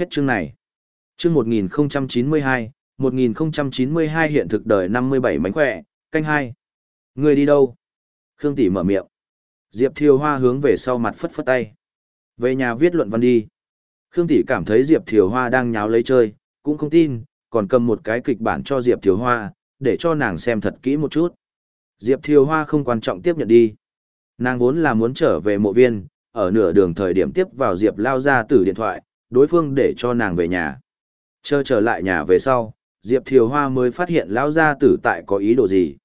Hết chương này. Chương 1092, 1092 hiện thực đời 57 mánh khỏe, canh hai. Người đi đâu? Khương Tỷ mở miệng. Diệp Thiều Hoa hướng về sau mặt phất phất tay. Về nhà viết luận văn đi. Khương Tỷ cảm thấy Diệp Thiều Hoa đang nháo lấy chơi, cũng không tin, còn cầm một cái kịch bản cho Diệp Thiều Hoa, để cho nàng xem thật kỹ một chút. Diệp Thiều Hoa không quan trọng tiếp nhận đi. Nàng vốn là muốn trở về mộ viên, ở nửa đường thời điểm tiếp vào Diệp lao ra từ điện thoại, đối phương để cho nàng về nhà. Chờ trở lại nhà về sau, Diệp Thiều Hoa mới phát hiện lão gia tử tại có ý đồ gì.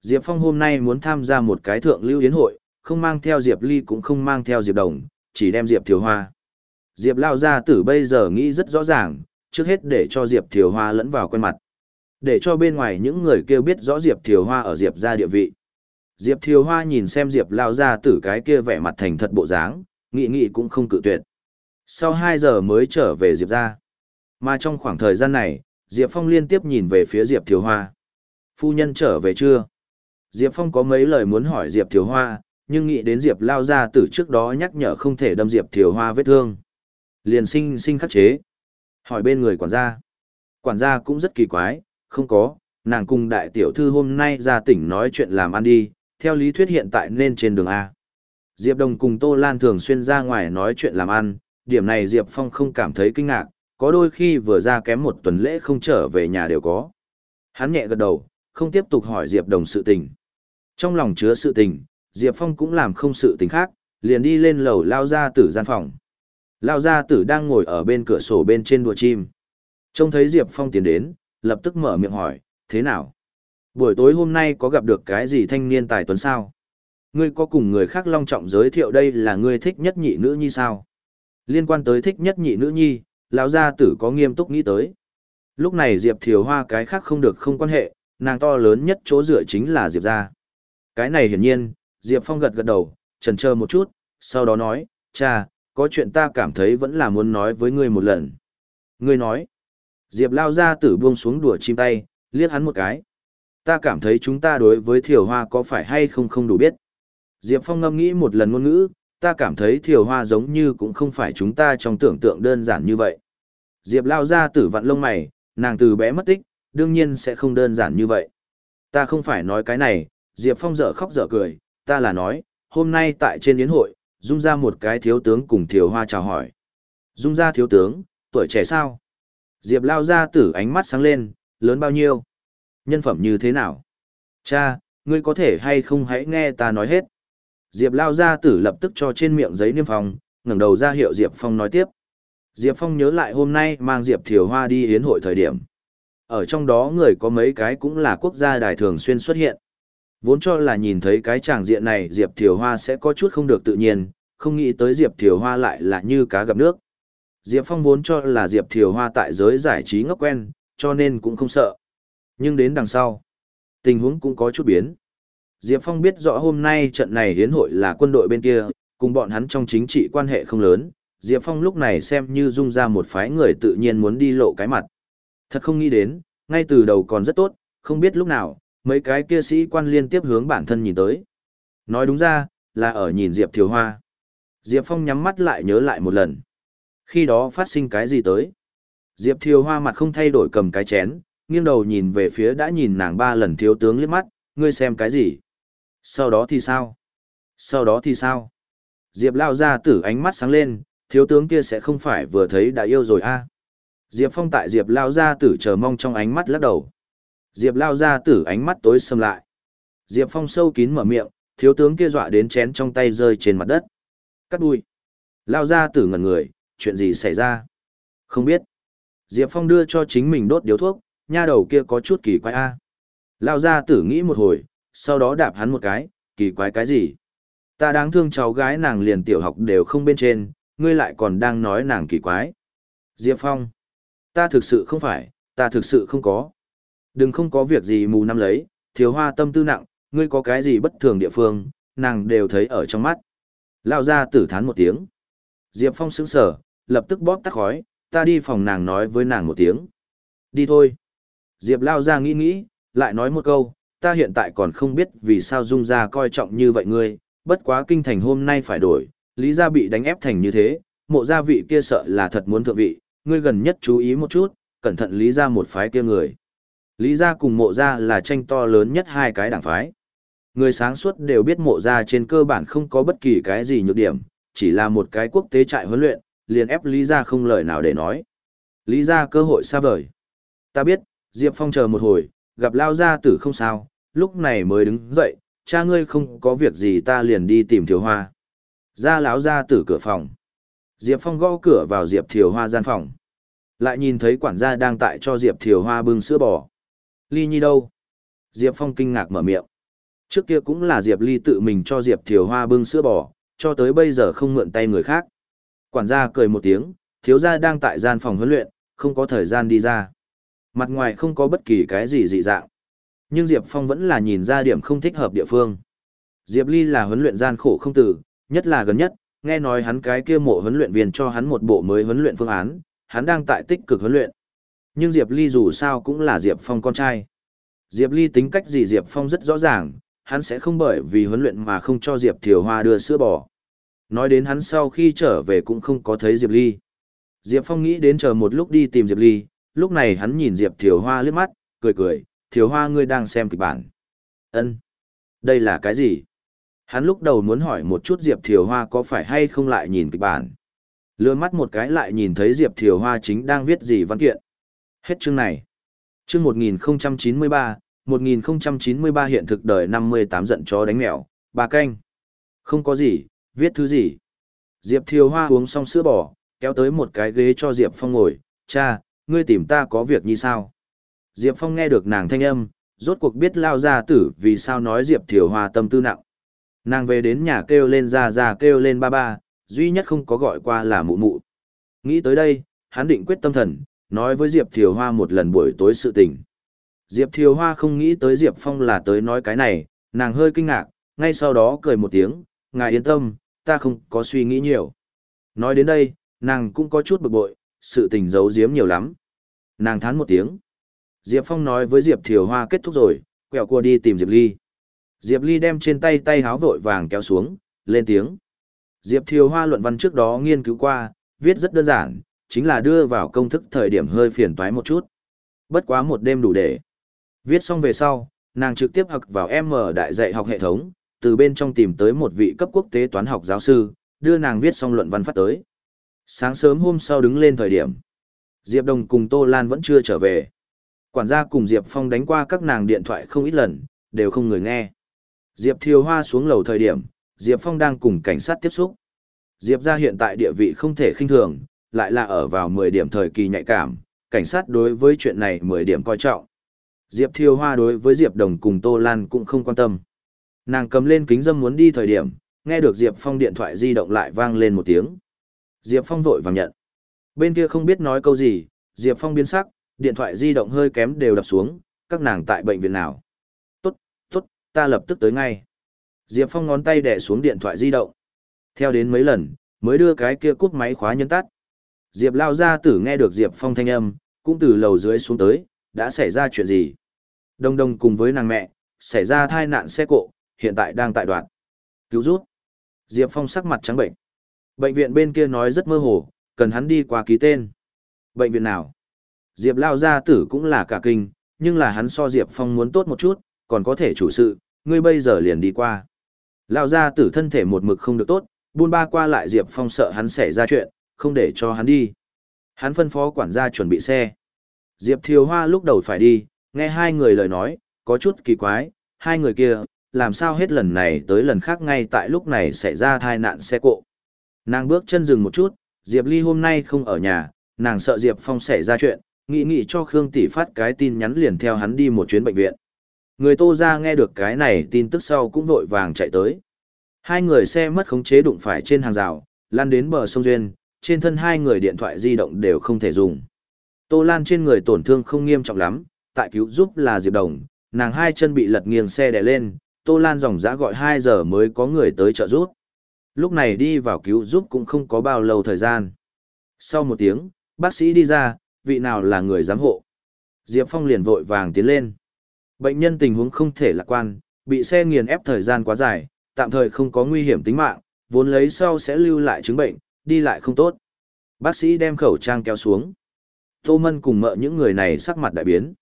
Diệp Phong hôm nay muốn tham gia một cái thượng lưu yến hội, không mang theo Diệp Ly cũng không mang theo Diệp Đồng, chỉ đem Diệp Thiều Hoa. Diệp Lão gia tử bây giờ nghĩ rất rõ ràng, trước hết để cho Diệp Thiều Hoa lẫn vào quen mặt. Để cho bên ngoài những người kêu biết rõ Diệp Thiều Hoa ở Diệp gia địa vị. Diệp Thiều Hoa nhìn xem Diệp Lão gia tử cái kia vẻ mặt thành thật bộ dáng, nghị nghị cũng không cự tuyệt. Sau 2 giờ mới trở về Diệp gia. Mà trong khoảng thời gian này, Diệp Phong liên tiếp nhìn về phía Diệp Thiều Hoa. Phu nhân trở về chưa? Diệp Phong có mấy lời muốn hỏi Diệp Thiều Hoa, nhưng nghĩ đến Diệp lao ra từ trước đó nhắc nhở không thể đâm Diệp Thiều Hoa vết thương. Liền sinh sinh khắc chế. Hỏi bên người quản gia. Quản gia cũng rất kỳ quái, không có, nàng cùng đại tiểu thư hôm nay ra tỉnh nói chuyện làm ăn đi, theo lý thuyết hiện tại nên trên đường A. Diệp Đồng cùng Tô Lan thường xuyên ra ngoài nói chuyện làm ăn, điểm này Diệp Phong không cảm thấy kinh ngạc, có đôi khi vừa ra kém một tuần lễ không trở về nhà đều có. Hắn nhẹ gật đầu, không tiếp tục hỏi Diệp Đồng sự tình. Trong lòng chứa sự tình, Diệp Phong cũng làm không sự tình khác, liền đi lên lầu lao ra tử gian phòng. Lao gia tử đang ngồi ở bên cửa sổ bên trên đùa chim. Trông thấy Diệp Phong tiến đến, lập tức mở miệng hỏi, thế nào? Buổi tối hôm nay có gặp được cái gì thanh niên tài tuấn sao? Ngươi có cùng người khác long trọng giới thiệu đây là ngươi thích nhất nhị nữ nhi sao? Liên quan tới thích nhất nhị nữ nhi, lão gia tử có nghiêm túc nghĩ tới. Lúc này Diệp Thiều Hoa cái khác không được không quan hệ, nàng to lớn nhất chỗ dựa chính là Diệp gia. Cái này hiển nhiên, Diệp Phong gật gật đầu, chần chờ một chút, sau đó nói, cha, có chuyện ta cảm thấy vẫn là muốn nói với ngươi một lần. Ngươi nói, Diệp lao ra tử buông xuống đùa chim tay, liếc hắn một cái. Ta cảm thấy chúng ta đối với thiều hoa có phải hay không không đủ biết. Diệp Phong ngâm nghĩ một lần ngôn ngữ, ta cảm thấy thiều hoa giống như cũng không phải chúng ta trong tưởng tượng đơn giản như vậy. Diệp lao ra tử vặn lông mày, nàng từ bé mất tích, đương nhiên sẽ không đơn giản như vậy. Ta không phải nói cái này, Diệp Phong dở khóc dở cười, ta là nói, hôm nay tại trên yến hội, dung ra một cái thiếu tướng cùng thiều hoa chào hỏi. Dung ra thiếu tướng, tuổi trẻ sao? Diệp lao ra tử ánh mắt sáng lên, lớn bao nhiêu? Nhân phẩm như thế nào? Cha, ngươi có thể hay không hãy nghe ta nói hết. Diệp lao ra tử lập tức cho trên miệng giấy niêm phong, ngẩng đầu ra hiệu Diệp Phong nói tiếp. Diệp Phong nhớ lại hôm nay mang Diệp Thiều Hoa đi hiến hội thời điểm. Ở trong đó người có mấy cái cũng là quốc gia đài thường xuyên xuất hiện. Vốn cho là nhìn thấy cái tràng diện này Diệp Thiều Hoa sẽ có chút không được tự nhiên, không nghĩ tới Diệp Thiều Hoa lại là như cá gặp nước. Diệp Phong vốn cho là Diệp Thiều Hoa tại giới giải trí ngốc quen, cho nên cũng không sợ. Nhưng đến đằng sau, tình huống cũng có chút biến. Diệp Phong biết rõ hôm nay trận này hiến hội là quân đội bên kia, cùng bọn hắn trong chính trị quan hệ không lớn. Diệp Phong lúc này xem như dung ra một phái người tự nhiên muốn đi lộ cái mặt. Thật không nghĩ đến, ngay từ đầu còn rất tốt, không biết lúc nào, mấy cái kia sĩ quan liên tiếp hướng bản thân nhìn tới. Nói đúng ra, là ở nhìn Diệp Thiều Hoa. Diệp Phong nhắm mắt lại nhớ lại một lần. Khi đó phát sinh cái gì tới? Diệp Thiều Hoa mặt không thay đổi cầm cái chén, nghiêng đầu nhìn về phía đã nhìn nàng ba lần thiếu tướng liếc mắt, ngươi xem cái gì? Sau đó thì sao? Sau đó thì sao? Diệp lao ra tử ánh mắt sáng lên, thiếu tướng kia sẽ không phải vừa thấy đã yêu rồi a à? Diệp Phong tại Diệp lao ra tử chờ mong trong ánh mắt lắc đầu. Diệp lao ra tử ánh mắt tối sầm lại. Diệp Phong sâu kín mở miệng, thiếu tướng kia dọa đến chén trong tay rơi trên mặt đất. Cắt đuôi. Lao ra tử ngẩn người, chuyện gì xảy ra? Không biết. Diệp Phong đưa cho chính mình đốt điếu thuốc, nha đầu kia có chút kỳ quái a. Lao ra tử nghĩ một hồi, sau đó đạp hắn một cái, kỳ quái cái gì? Ta đáng thương cháu gái nàng liền tiểu học đều không bên trên, ngươi lại còn đang nói nàng kỳ quái. Diệp Phong. Ta thực sự không phải, ta thực sự không có. Đừng không có việc gì mù năm lấy, thiếu hoa tâm tư nặng, ngươi có cái gì bất thường địa phương, nàng đều thấy ở trong mắt. Lao ra tử thán một tiếng. Diệp Phong sững sở, lập tức bóp tắt khói, ta đi phòng nàng nói với nàng một tiếng. Đi thôi. Diệp Lao ra nghĩ nghĩ, lại nói một câu, ta hiện tại còn không biết vì sao Dung gia coi trọng như vậy ngươi, bất quá kinh thành hôm nay phải đổi, lý gia bị đánh ép thành như thế, mộ gia vị kia sợ là thật muốn thượng vị, ngươi gần nhất chú ý một chút, cẩn thận lý gia một phái kia người. Lý gia cùng mộ gia là tranh to lớn nhất hai cái đảng phái. Người sáng suốt đều biết mộ gia trên cơ bản không có bất kỳ cái gì nhược điểm, chỉ là một cái quốc tế trại huấn luyện, liền ép Lý gia không lời nào để nói. Lý gia cơ hội xa vời. Ta biết, Diệp Phong chờ một hồi, gặp lao gia tử không sao, lúc này mới đứng dậy, cha ngươi không có việc gì ta liền đi tìm Thiều Hoa. Ra láo ra từ cửa phòng. Diệp Phong gõ cửa vào Diệp Thiều Hoa gian phòng. Lại nhìn thấy quản gia đang tại cho Diệp Thiều Hoa bưng sữa bò. Ly Nhi đâu? Diệp Phong kinh ngạc mở miệng. Trước kia cũng là Diệp Ly tự mình cho Diệp Thiều Hoa bưng sữa bò, cho tới bây giờ không mượn tay người khác. Quản gia cười một tiếng, thiếu gia đang tại gian phòng huấn luyện, không có thời gian đi ra. Mặt ngoài không có bất kỳ cái gì dị dạng. Nhưng Diệp Phong vẫn là nhìn ra điểm không thích hợp địa phương. Diệp Ly là huấn luyện gian khổ không tử, nhất là gần nhất, nghe nói hắn cái kia mộ huấn luyện viên cho hắn một bộ mới huấn luyện phương án, hắn đang tại tích cực huấn luyện. Nhưng Diệp Ly dù sao cũng là Diệp Phong con trai. Diệp Ly tính cách gì Diệp Phong rất rõ ràng, hắn sẽ không bởi vì huấn luyện mà không cho Diệp Thiều Hoa đưa sữa bò. Nói đến hắn sau khi trở về cũng không có thấy Diệp Ly. Diệp Phong nghĩ đến chờ một lúc đi tìm Diệp Ly, lúc này hắn nhìn Diệp Thiều Hoa liếc mắt, cười cười, Thiếu Hoa ngươi đang xem kịch bản. Ân, Đây là cái gì? Hắn lúc đầu muốn hỏi một chút Diệp Thiều Hoa có phải hay không lại nhìn kịch bản. Lừa mắt một cái lại nhìn thấy Diệp Thiều Hoa chính đang viết gì văn kiện. Hết chương này. Chương 1093, 1093 hiện thực đời 58 giận chó đánh mèo, bà canh. Không có gì, viết thứ gì. Diệp Thiều Hoa uống xong sữa bò, kéo tới một cái ghế cho Diệp Phong ngồi, cha, ngươi tìm ta có việc như sao? Diệp Phong nghe được nàng thanh âm, rốt cuộc biết lao ra tử vì sao nói Diệp Thiều Hoa tâm tư nặng. Nàng về đến nhà kêu lên ra ra kêu lên ba ba, duy nhất không có gọi qua là mụ mụ. Nghĩ tới đây, hắn định quyết tâm thần, nói với Diệp Thiều Hoa một lần buổi tối sự tình. Diệp Thiều Hoa không nghĩ tới Diệp Phong là tới nói cái này, nàng hơi kinh ngạc, ngay sau đó cười một tiếng, ngài yên tâm, ta không có suy nghĩ nhiều. Nói đến đây, nàng cũng có chút bực bội, sự tình giấu giếm nhiều lắm. Nàng thán một tiếng. Diệp Phong nói với Diệp Thiều Hoa kết thúc rồi, quẹo qua đi tìm Diệp Ly. Diệp Ly đem trên tay tay háo vội vàng kéo xuống, lên tiếng. Diệp Thiều Hoa luận văn trước đó nghiên cứu qua, viết rất đơn giản, chính là đưa vào công thức thời điểm hơi phiền toái một chút. Bất quá một đêm đủ để. Viết xong về sau, nàng trực tiếp học vào M đại dạy học hệ thống, từ bên trong tìm tới một vị cấp quốc tế toán học giáo sư, đưa nàng viết xong luận văn phát tới. Sáng sớm hôm sau đứng lên thời điểm, Diệp Đồng cùng Tô Lan vẫn chưa trở về. Quản gia cùng Diệp Phong đánh qua các nàng điện thoại không ít lần, đều không người nghe. Diệp Thiều Hoa xuống lầu thời điểm, Diệp Phong đang cùng cảnh sát tiếp xúc. Diệp ra hiện tại địa vị không thể khinh thường, lại là ở vào 10 điểm thời kỳ nhạy cảm, cảnh sát đối với chuyện này 10 điểm coi trọng. Diệp Thiều Hoa đối với Diệp Đồng cùng Tô Lan cũng không quan tâm. Nàng cầm lên kính dâm muốn đi thời điểm, nghe được Diệp Phong điện thoại di động lại vang lên một tiếng. Diệp Phong vội vàng nhận. Bên kia không biết nói câu gì, Diệp Phong biến sắc, điện thoại di động hơi kém đều đập xuống, các nàng tại bệnh viện nào. Tốt, tốt, ta lập tức tới ngay. Diệp Phong ngón tay đè xuống điện thoại di động. Theo đến mấy lần, mới đưa cái kia cút máy khóa nhân tắt. Diệp lao ra tử nghe được Diệp Phong thanh âm, cũng từ lầu dưới xuống tới, đã xảy ra chuyện gì. Đông đông cùng với nàng mẹ, xảy ra thai nạn xe cộ, hiện tại đang tại đoạn. Cứu rút. Diệp Phong sắc mặt trắng bệnh. Bệnh viện bên kia nói rất mơ hồ, cần hắn đi qua ký tên. Bệnh viện nào? Diệp lao gia tử cũng là cả kinh, nhưng là hắn so Diệp Phong muốn tốt một chút, còn có thể chủ sự, ngươi bây giờ liền đi qua. Lao gia tử thân thể một mực không được tốt, buôn ba qua lại Diệp Phong sợ hắn xảy ra chuyện, không để cho hắn đi. Hắn phân phó quản gia chuẩn bị xe. Diệp Thiều Hoa lúc đầu phải đi, nghe hai người lời nói, có chút kỳ quái, hai người kia, làm sao hết lần này tới lần khác ngay tại lúc này xảy ra tai nạn xe cộ. Nàng bước chân dừng một chút, Diệp Ly hôm nay không ở nhà, nàng sợ Diệp Phong xảy ra chuyện, nghĩ nghĩ cho Khương Tỷ phát cái tin nhắn liền theo hắn đi một chuyến bệnh viện. Người Tô ra nghe được cái này tin tức sau cũng vội vàng chạy tới. Hai người xe mất khống chế đụng phải trên hàng rào, lan đến bờ sông Duyên, trên thân hai người điện thoại di động đều không thể dùng. Tô Lan trên người tổn thương không nghiêm trọng lắm, tại cứu giúp là Diệp Đồng, nàng hai chân bị lật nghiêng xe đè lên, Tô Lan dòng dã gọi 2 giờ mới có người tới trợ giúp. Lúc này đi vào cứu giúp cũng không có bao lâu thời gian. Sau một tiếng, bác sĩ đi ra, vị nào là người giám hộ. Diệp Phong liền vội vàng tiến lên. Bệnh nhân tình huống không thể lạc quan, bị xe nghiền ép thời gian quá dài, tạm thời không có nguy hiểm tính mạng, vốn lấy sau sẽ lưu lại chứng bệnh, đi lại không tốt. Bác sĩ đem khẩu trang kéo xuống. Tô Mân cùng mợ những người này sắc mặt đại biến.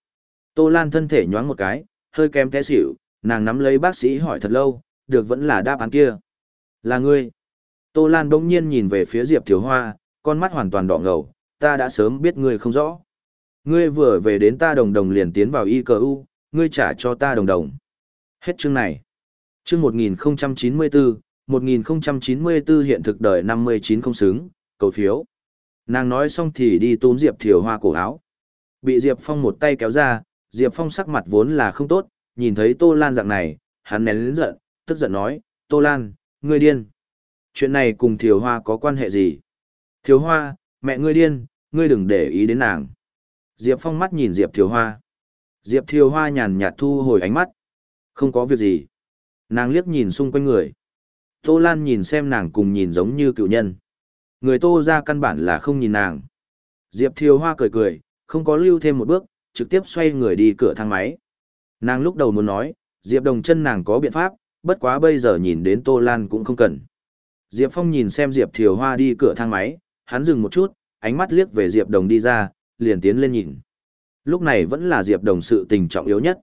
Tô Lan thân thể nhoáng một cái, hơi kém té xỉu, nàng nắm lấy bác sĩ hỏi thật lâu, được vẫn là đáp án kia. Là ngươi. Tô Lan bỗng nhiên nhìn về phía Diệp Thiếu Hoa, con mắt hoàn toàn đỏ ngầu, ta đã sớm biết ngươi không rõ. Ngươi vừa về đến ta đồng đồng liền tiến vào y cờ u, ngươi trả cho ta đồng đồng. Hết chương này. Chương 1094, 1094 hiện thực đời 59 không xứng, cầu phiếu. Nàng nói xong thì đi túm Diệp Thiều Hoa cổ áo. Bị Diệp Phong một tay kéo ra, Diệp Phong sắc mặt vốn là không tốt, nhìn thấy Tô Lan dạng này, hắn nén lớn giận, tức giận nói, Tô Lan, ngươi điên. Chuyện này cùng Thiều Hoa có quan hệ gì? Thiều Hoa, mẹ ngươi điên, ngươi đừng để ý đến nàng. Diệp Phong mắt nhìn Diệp Thiều Hoa. Diệp Thiều Hoa nhàn nhạt thu hồi ánh mắt. Không có việc gì. Nàng liếc nhìn xung quanh người. Tô Lan nhìn xem nàng cùng nhìn giống như cựu nhân. Người Tô ra căn bản là không nhìn nàng. Diệp Thiều Hoa cười cười, không có lưu thêm một bước, trực tiếp xoay người đi cửa thang máy. Nàng lúc đầu muốn nói, Diệp Đồng chân nàng có biện pháp, bất quá bây giờ nhìn đến Tô Lan cũng không cần. Diệp Phong nhìn xem Diệp Thiều Hoa đi cửa thang máy, hắn dừng một chút, ánh mắt liếc về Diệp Đồng đi ra, liền tiến lên nhìn. Lúc này vẫn là Diệp Đồng sự tình trọng yếu nhất.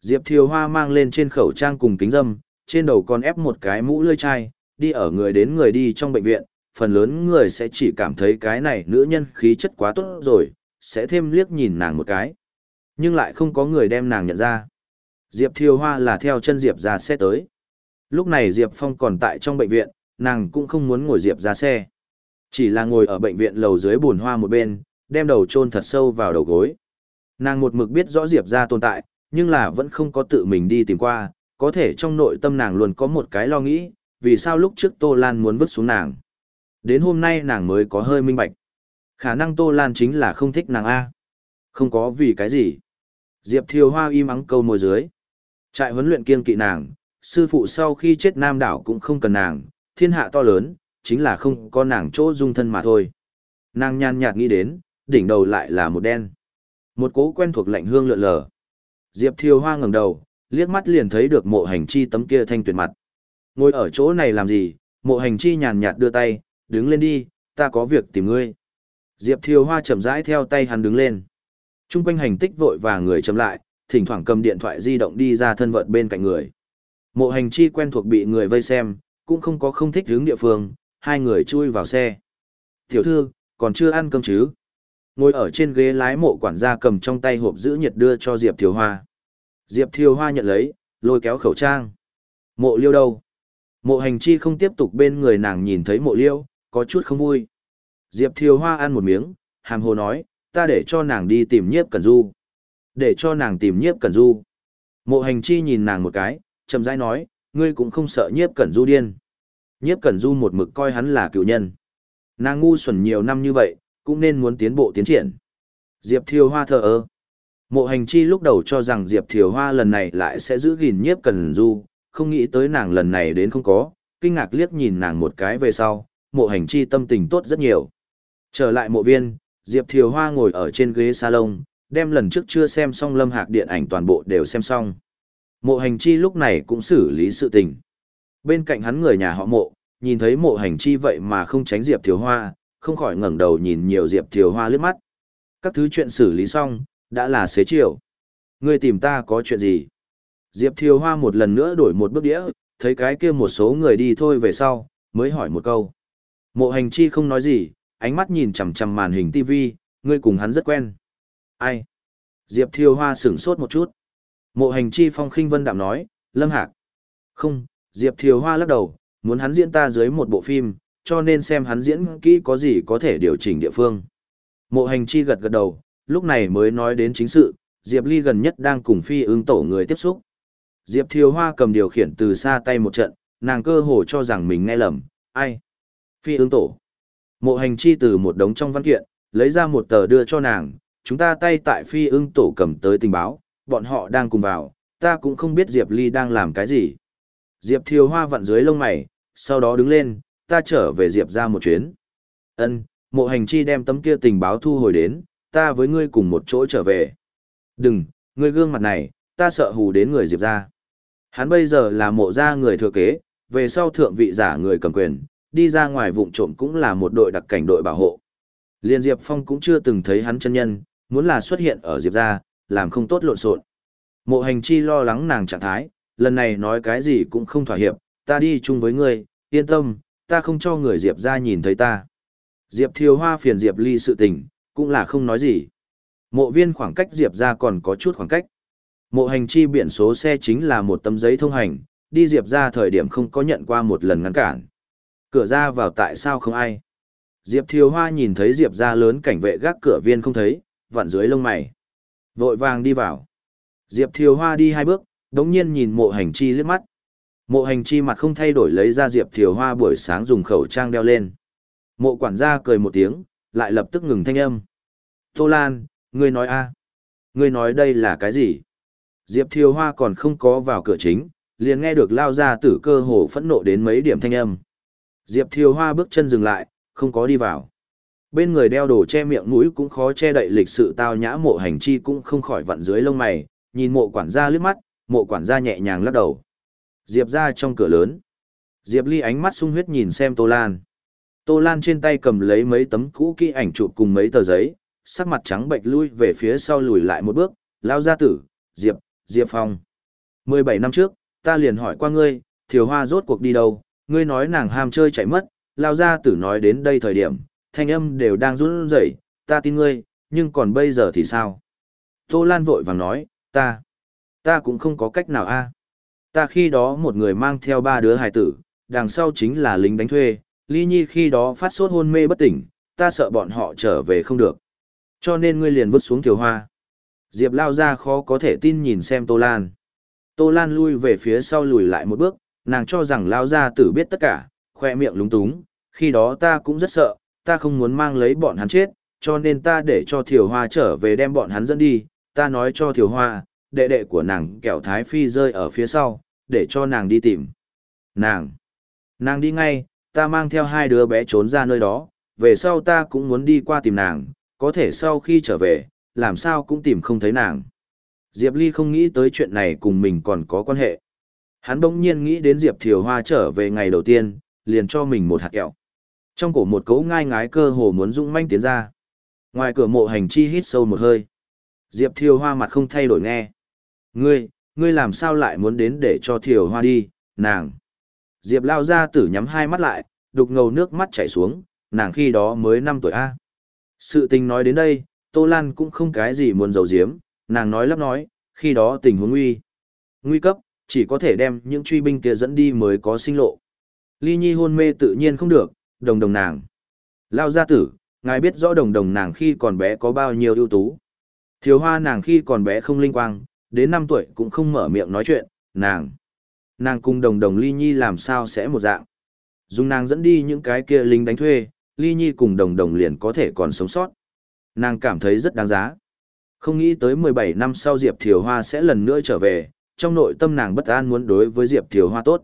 Diệp Thiều Hoa mang lên trên khẩu trang cùng kính dâm, trên đầu còn ép một cái mũ lươi chai, đi ở người đến người đi trong bệnh viện, phần lớn người sẽ chỉ cảm thấy cái này nữ nhân khí chất quá tốt rồi, sẽ thêm liếc nhìn nàng một cái. Nhưng lại không có người đem nàng nhận ra. Diệp Thiều Hoa là theo chân Diệp ra xe tới. Lúc này Diệp Phong còn tại trong bệnh viện, nàng cũng không muốn ngồi Diệp ra xe. Chỉ là ngồi ở bệnh viện lầu dưới bùn hoa một bên, đem đầu chôn thật sâu vào đầu gối. Nàng một mực biết rõ Diệp ra tồn tại, nhưng là vẫn không có tự mình đi tìm qua, có thể trong nội tâm nàng luôn có một cái lo nghĩ, vì sao lúc trước Tô Lan muốn vứt xuống nàng. Đến hôm nay nàng mới có hơi minh bạch. Khả năng Tô Lan chính là không thích nàng A. Không có vì cái gì. Diệp Thiều Hoa im ắng câu môi dưới. Trại huấn luyện kiên kỵ nàng, sư phụ sau khi chết nam đảo cũng không cần nàng, thiên hạ to lớn, chính là không có nàng chỗ dung thân mà thôi. Nàng nhàn nhạt nghĩ đến, đỉnh đầu lại là một đen. Một cố quen thuộc lạnh hương lượn lờ. Diệp Thiều Hoa ngẩng đầu, liếc mắt liền thấy được mộ hành chi tấm kia thanh tuyệt mặt. Ngồi ở chỗ này làm gì, mộ hành chi nhàn nhạt đưa tay, đứng lên đi, ta có việc tìm ngươi. Diệp Thiều Hoa chậm rãi theo tay hắn đứng lên. Trung quanh hành tích vội và người chậm lại, thỉnh thoảng cầm điện thoại di động đi ra thân vận bên cạnh người. Mộ hành chi quen thuộc bị người vây xem, cũng không có không thích hướng địa phương, hai người chui vào xe. Tiểu thư, còn chưa ăn cơm chứ? Ngồi ở trên ghế lái mộ quản gia cầm trong tay hộp giữ nhiệt đưa cho Diệp Thiều Hoa. Diệp Thiều Hoa nhận lấy, lôi kéo khẩu trang. Mộ liêu đâu? Mộ hành chi không tiếp tục bên người nàng nhìn thấy mộ liêu, có chút không vui. Diệp Thiều Hoa ăn một miếng, hàm hồ nói, ta để cho nàng đi tìm nhiếp cẩn du. Để cho nàng tìm nhiếp cẩn du. Mộ hành chi nhìn nàng một cái, chậm rãi nói, ngươi cũng không sợ nhiếp cẩn du điên. Nhiếp cẩn du một mực coi hắn là cựu nhân. Nàng ngu xuẩn nhiều năm như vậy, cũng nên muốn tiến bộ tiến triển. Diệp Thiều Hoa thờ ơ. Mộ hành chi lúc đầu cho rằng Diệp Thiều Hoa lần này lại sẽ giữ gìn nhiếp cẩn du, không nghĩ tới nàng lần này đến không có, kinh ngạc liếc nhìn nàng một cái về sau, mộ hành chi tâm tình tốt rất nhiều. Trở lại mộ viên, Diệp Thiều Hoa ngồi ở trên ghế salon, đem lần trước chưa xem xong lâm hạc điện ảnh toàn bộ đều xem xong. Mộ hành chi lúc này cũng xử lý sự tình. Bên cạnh hắn người nhà họ mộ, nhìn thấy mộ hành chi vậy mà không tránh Diệp Thiều Hoa, không khỏi ngẩng đầu nhìn nhiều Diệp Thiều Hoa lướt mắt. Các thứ chuyện xử lý xong, đã là xế chiều. Ngươi tìm ta có chuyện gì? Diệp Thiều Hoa một lần nữa đổi một bước đĩa, thấy cái kia một số người đi thôi về sau, mới hỏi một câu. Mộ hành chi không nói gì, ánh mắt nhìn chằm chằm màn hình TV, ngươi cùng hắn rất quen. Ai? Diệp Thiều Hoa sửng sốt một chút. Mộ hành chi phong khinh vân đạm nói, Lâm Hạc. Không, Diệp Thiều Hoa lắc đầu, muốn hắn diễn ta dưới một bộ phim, cho nên xem hắn diễn kỹ có gì có thể điều chỉnh địa phương. Mộ hành chi gật gật đầu, lúc này mới nói đến chính sự, Diệp Ly gần nhất đang cùng phi ứng tổ người tiếp xúc. Diệp Thiều Hoa cầm điều khiển từ xa tay một trận, nàng cơ hồ cho rằng mình nghe lầm, ai? Phi ứng tổ. Mộ hành chi từ một đống trong văn kiện, lấy ra một tờ đưa cho nàng, chúng ta tay tại phi ưng tổ cầm tới tình báo, bọn họ đang cùng vào, ta cũng không biết Diệp Ly đang làm cái gì. Diệp Thiều Hoa vặn dưới lông mày, sau đó đứng lên, ta trở về Diệp ra một chuyến. Ân, mộ hành chi đem tấm kia tình báo thu hồi đến, ta với ngươi cùng một chỗ trở về. Đừng, ngươi gương mặt này, ta sợ hù đến người Diệp ra. Hắn bây giờ là mộ gia người thừa kế, về sau thượng vị giả người cầm quyền, đi ra ngoài vụng trộm cũng là một đội đặc cảnh đội bảo hộ. Liên Diệp Phong cũng chưa từng thấy hắn chân nhân, muốn là xuất hiện ở Diệp gia, làm không tốt lộn xộn. Mộ hành chi lo lắng nàng trạng thái, lần này nói cái gì cũng không thỏa hiệp, ta đi chung với ngươi, yên tâm, ta không cho người Diệp gia nhìn thấy ta. Diệp Thiều Hoa phiền Diệp Ly sự tình, cũng là không nói gì. Mộ viên khoảng cách Diệp gia còn có chút khoảng cách. Mộ hành chi biển số xe chính là một tấm giấy thông hành, đi Diệp ra thời điểm không có nhận qua một lần ngăn cản. Cửa ra vào tại sao không ai? Diệp Thiều Hoa nhìn thấy Diệp ra lớn cảnh vệ gác cửa viên không thấy, vặn dưới lông mày. Vội vàng đi vào. Diệp Thiều Hoa đi hai bước, đống nhiên nhìn mộ hành chi liếc mắt. Mộ hành chi mặt không thay đổi lấy ra Diệp Thiều Hoa buổi sáng dùng khẩu trang đeo lên. Mộ quản gia cười một tiếng, lại lập tức ngừng thanh âm. Tô Lan, ngươi nói a Ngươi nói đây là cái gì? Diệp Thiều Hoa còn không có vào cửa chính, liền nghe được lao ra tử cơ hồ phẫn nộ đến mấy điểm thanh âm. Diệp Thiều Hoa bước chân dừng lại, không có đi vào. Bên người đeo đồ che miệng mũi cũng khó che đậy lịch sự tao nhã mộ hành chi cũng không khỏi vặn dưới lông mày, nhìn mộ quản gia liếc mắt, mộ quản gia nhẹ nhàng lắc đầu. Diệp ra trong cửa lớn. Diệp Ly ánh mắt sung huyết nhìn xem Tô Lan. Tô Lan trên tay cầm lấy mấy tấm cũ kỹ ảnh chụp cùng mấy tờ giấy, sắc mặt trắng bệnh lui về phía sau lùi lại một bước, lao ra tử, Diệp, Diệp Phong. 17 năm trước, ta liền hỏi qua ngươi, thiều hoa rốt cuộc đi đâu, ngươi nói nàng ham chơi chạy mất, lao ra tử nói đến đây thời điểm, thanh âm đều đang run rẩy, ta tin ngươi, nhưng còn bây giờ thì sao? Tô Lan vội vàng nói, ta, ta cũng không có cách nào a. Ta khi đó một người mang theo ba đứa hài tử, đằng sau chính là lính đánh thuê, Ly Nhi khi đó phát sốt hôn mê bất tỉnh, ta sợ bọn họ trở về không được. Cho nên ngươi liền vứt xuống thiều hoa. Diệp lao ra khó có thể tin nhìn xem Tô Lan. Tô Lan lui về phía sau lùi lại một bước, nàng cho rằng lao ra tử biết tất cả, khoe miệng lúng túng, khi đó ta cũng rất sợ, ta không muốn mang lấy bọn hắn chết, cho nên ta để cho Thiều Hoa trở về đem bọn hắn dẫn đi, ta nói cho Thiều Hoa, đệ đệ của nàng kẹo Thái Phi rơi ở phía sau, để cho nàng đi tìm. Nàng! Nàng đi ngay, ta mang theo hai đứa bé trốn ra nơi đó, về sau ta cũng muốn đi qua tìm nàng, có thể sau khi trở về, làm sao cũng tìm không thấy nàng. Diệp Ly không nghĩ tới chuyện này cùng mình còn có quan hệ. Hắn bỗng nhiên nghĩ đến Diệp Thiều Hoa trở về ngày đầu tiên, liền cho mình một hạt kẹo. Trong cổ một cấu ngai ngái cơ hồ muốn dũng manh tiến ra. Ngoài cửa mộ hành chi hít sâu một hơi. Diệp Thiều Hoa mặt không thay đổi nghe. Ngươi, ngươi làm sao lại muốn đến để cho Thiều Hoa đi, nàng. Diệp lao ra tử nhắm hai mắt lại, đục ngầu nước mắt chảy xuống, nàng khi đó mới 5 tuổi A. Sự tình nói đến đây, Tô Lan cũng không cái gì muốn giấu giếm, nàng nói lắp nói, khi đó tình huống nguy. Nguy cấp, chỉ có thể đem những truy binh kia dẫn đi mới có sinh lộ. Ly Nhi hôn mê tự nhiên không được, đồng đồng nàng. Lao gia tử, ngài biết rõ đồng đồng nàng khi còn bé có bao nhiêu ưu tú. Thiếu hoa nàng khi còn bé không linh quang, đến năm tuổi cũng không mở miệng nói chuyện, nàng. Nàng cùng đồng đồng Ly Nhi làm sao sẽ một dạng. Dùng nàng dẫn đi những cái kia lính đánh thuê, Ly Nhi cùng đồng đồng liền có thể còn sống sót. Nàng cảm thấy rất đáng giá. Không nghĩ tới 17 năm sau Diệp Thiều Hoa sẽ lần nữa trở về, trong nội tâm nàng bất an muốn đối với Diệp Thiều Hoa tốt.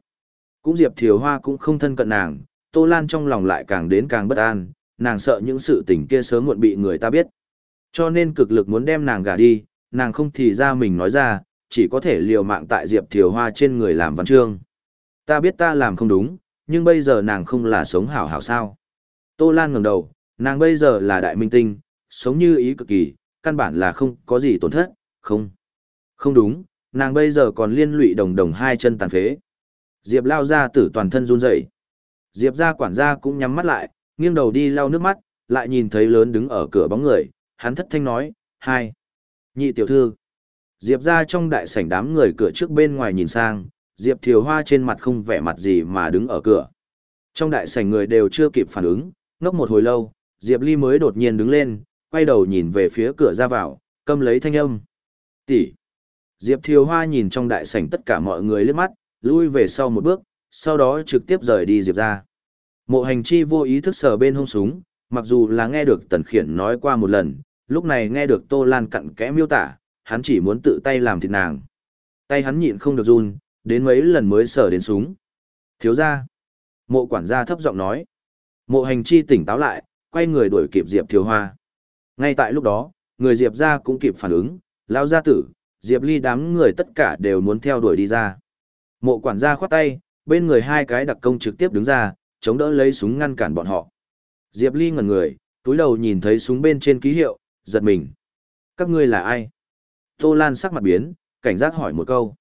Cũng Diệp Thiều Hoa cũng không thân cận nàng, Tô Lan trong lòng lại càng đến càng bất an, nàng sợ những sự tình kia sớm muộn bị người ta biết. Cho nên cực lực muốn đem nàng gả đi, nàng không thì ra mình nói ra, chỉ có thể liều mạng tại Diệp Thiều Hoa trên người làm văn chương. Ta biết ta làm không đúng, nhưng bây giờ nàng không là sống hảo hảo sao. Tô Lan ngẩng đầu, nàng bây giờ là đại minh tinh, sống như ý cực kỳ, căn bản là không có gì tổn thất, không. Không đúng, nàng bây giờ còn liên lụy đồng đồng hai chân tàn phế. Diệp lao ra tử toàn thân run rẩy. Diệp ra quản gia cũng nhắm mắt lại, nghiêng đầu đi lau nước mắt, lại nhìn thấy lớn đứng ở cửa bóng người, hắn thất thanh nói, hai. Nhị tiểu thư. Diệp ra trong đại sảnh đám người cửa trước bên ngoài nhìn sang, Diệp thiều hoa trên mặt không vẻ mặt gì mà đứng ở cửa. Trong đại sảnh người đều chưa kịp phản ứng, ngốc một hồi lâu, Diệp Ly mới đột nhiên đứng lên, quay đầu nhìn về phía cửa ra vào, câm lấy thanh âm. Tỷ. Diệp Thiều Hoa nhìn trong đại sảnh tất cả mọi người liếc mắt, lui về sau một bước, sau đó trực tiếp rời đi Diệp ra. Mộ hành chi vô ý thức sờ bên hông súng, mặc dù là nghe được Tần Khiển nói qua một lần, lúc này nghe được Tô Lan cặn kẽ miêu tả, hắn chỉ muốn tự tay làm thịt nàng. Tay hắn nhịn không được run, đến mấy lần mới sờ đến súng. Thiếu ra. Mộ quản gia thấp giọng nói. Mộ hành chi tỉnh táo lại, quay người đuổi kịp Diệp Thiều Hoa. Ngay tại lúc đó, người Diệp ra cũng kịp phản ứng, lao gia tử, Diệp Ly đám người tất cả đều muốn theo đuổi đi ra. Mộ quản gia khoát tay, bên người hai cái đặc công trực tiếp đứng ra, chống đỡ lấy súng ngăn cản bọn họ. Diệp Ly ngẩn người, túi đầu nhìn thấy súng bên trên ký hiệu, giật mình. Các ngươi là ai? Tô Lan sắc mặt biến, cảnh giác hỏi một câu.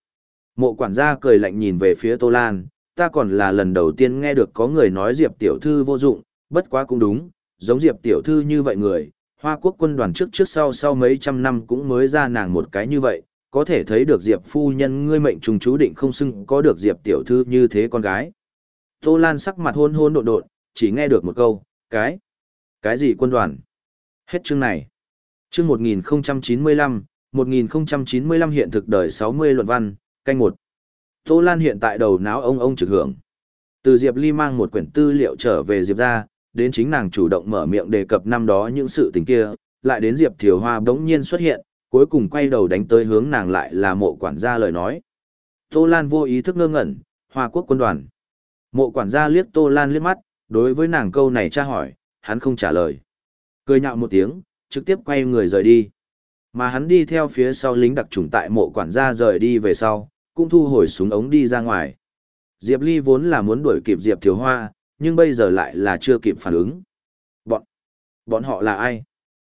Mộ quản gia cười lạnh nhìn về phía Tô Lan, ta còn là lần đầu tiên nghe được có người nói Diệp tiểu thư vô dụng, bất quá cũng đúng, giống Diệp tiểu thư như vậy người, Hoa quốc quân đoàn trước trước sau sau mấy trăm năm cũng mới ra nàng một cái như vậy, có thể thấy được Diệp phu nhân ngươi mệnh trùng chú định không xưng có được Diệp tiểu thư như thế con gái. Tô Lan sắc mặt hôn hôn độn độn, chỉ nghe được một câu, cái, cái gì quân đoàn? Hết chương này. Chương 1095, 1095 hiện thực đời 60 luận văn, canh một. Tô Lan hiện tại đầu não ông ông trực hưởng. Từ Diệp Ly mang một quyển tư liệu trở về Diệp ra, đến chính nàng chủ động mở miệng đề cập năm đó những sự tình kia, lại đến Diệp Thiều Hoa bỗng nhiên xuất hiện, cuối cùng quay đầu đánh tới hướng nàng lại là mộ quản gia lời nói. Tô Lan vô ý thức ngơ ngẩn, Hoa quốc quân đoàn. Mộ quản gia liếc Tô Lan liếc mắt, đối với nàng câu này tra hỏi, hắn không trả lời. Cười nhạo một tiếng, trực tiếp quay người rời đi. Mà hắn đi theo phía sau lính đặc trùng tại mộ quản gia rời đi về sau, cũng thu hồi súng ống đi ra ngoài. Diệp Ly vốn là muốn đuổi kịp Diệp Thiếu Hoa, nhưng bây giờ lại là chưa kịp phản ứng. Bọn, bọn họ là ai?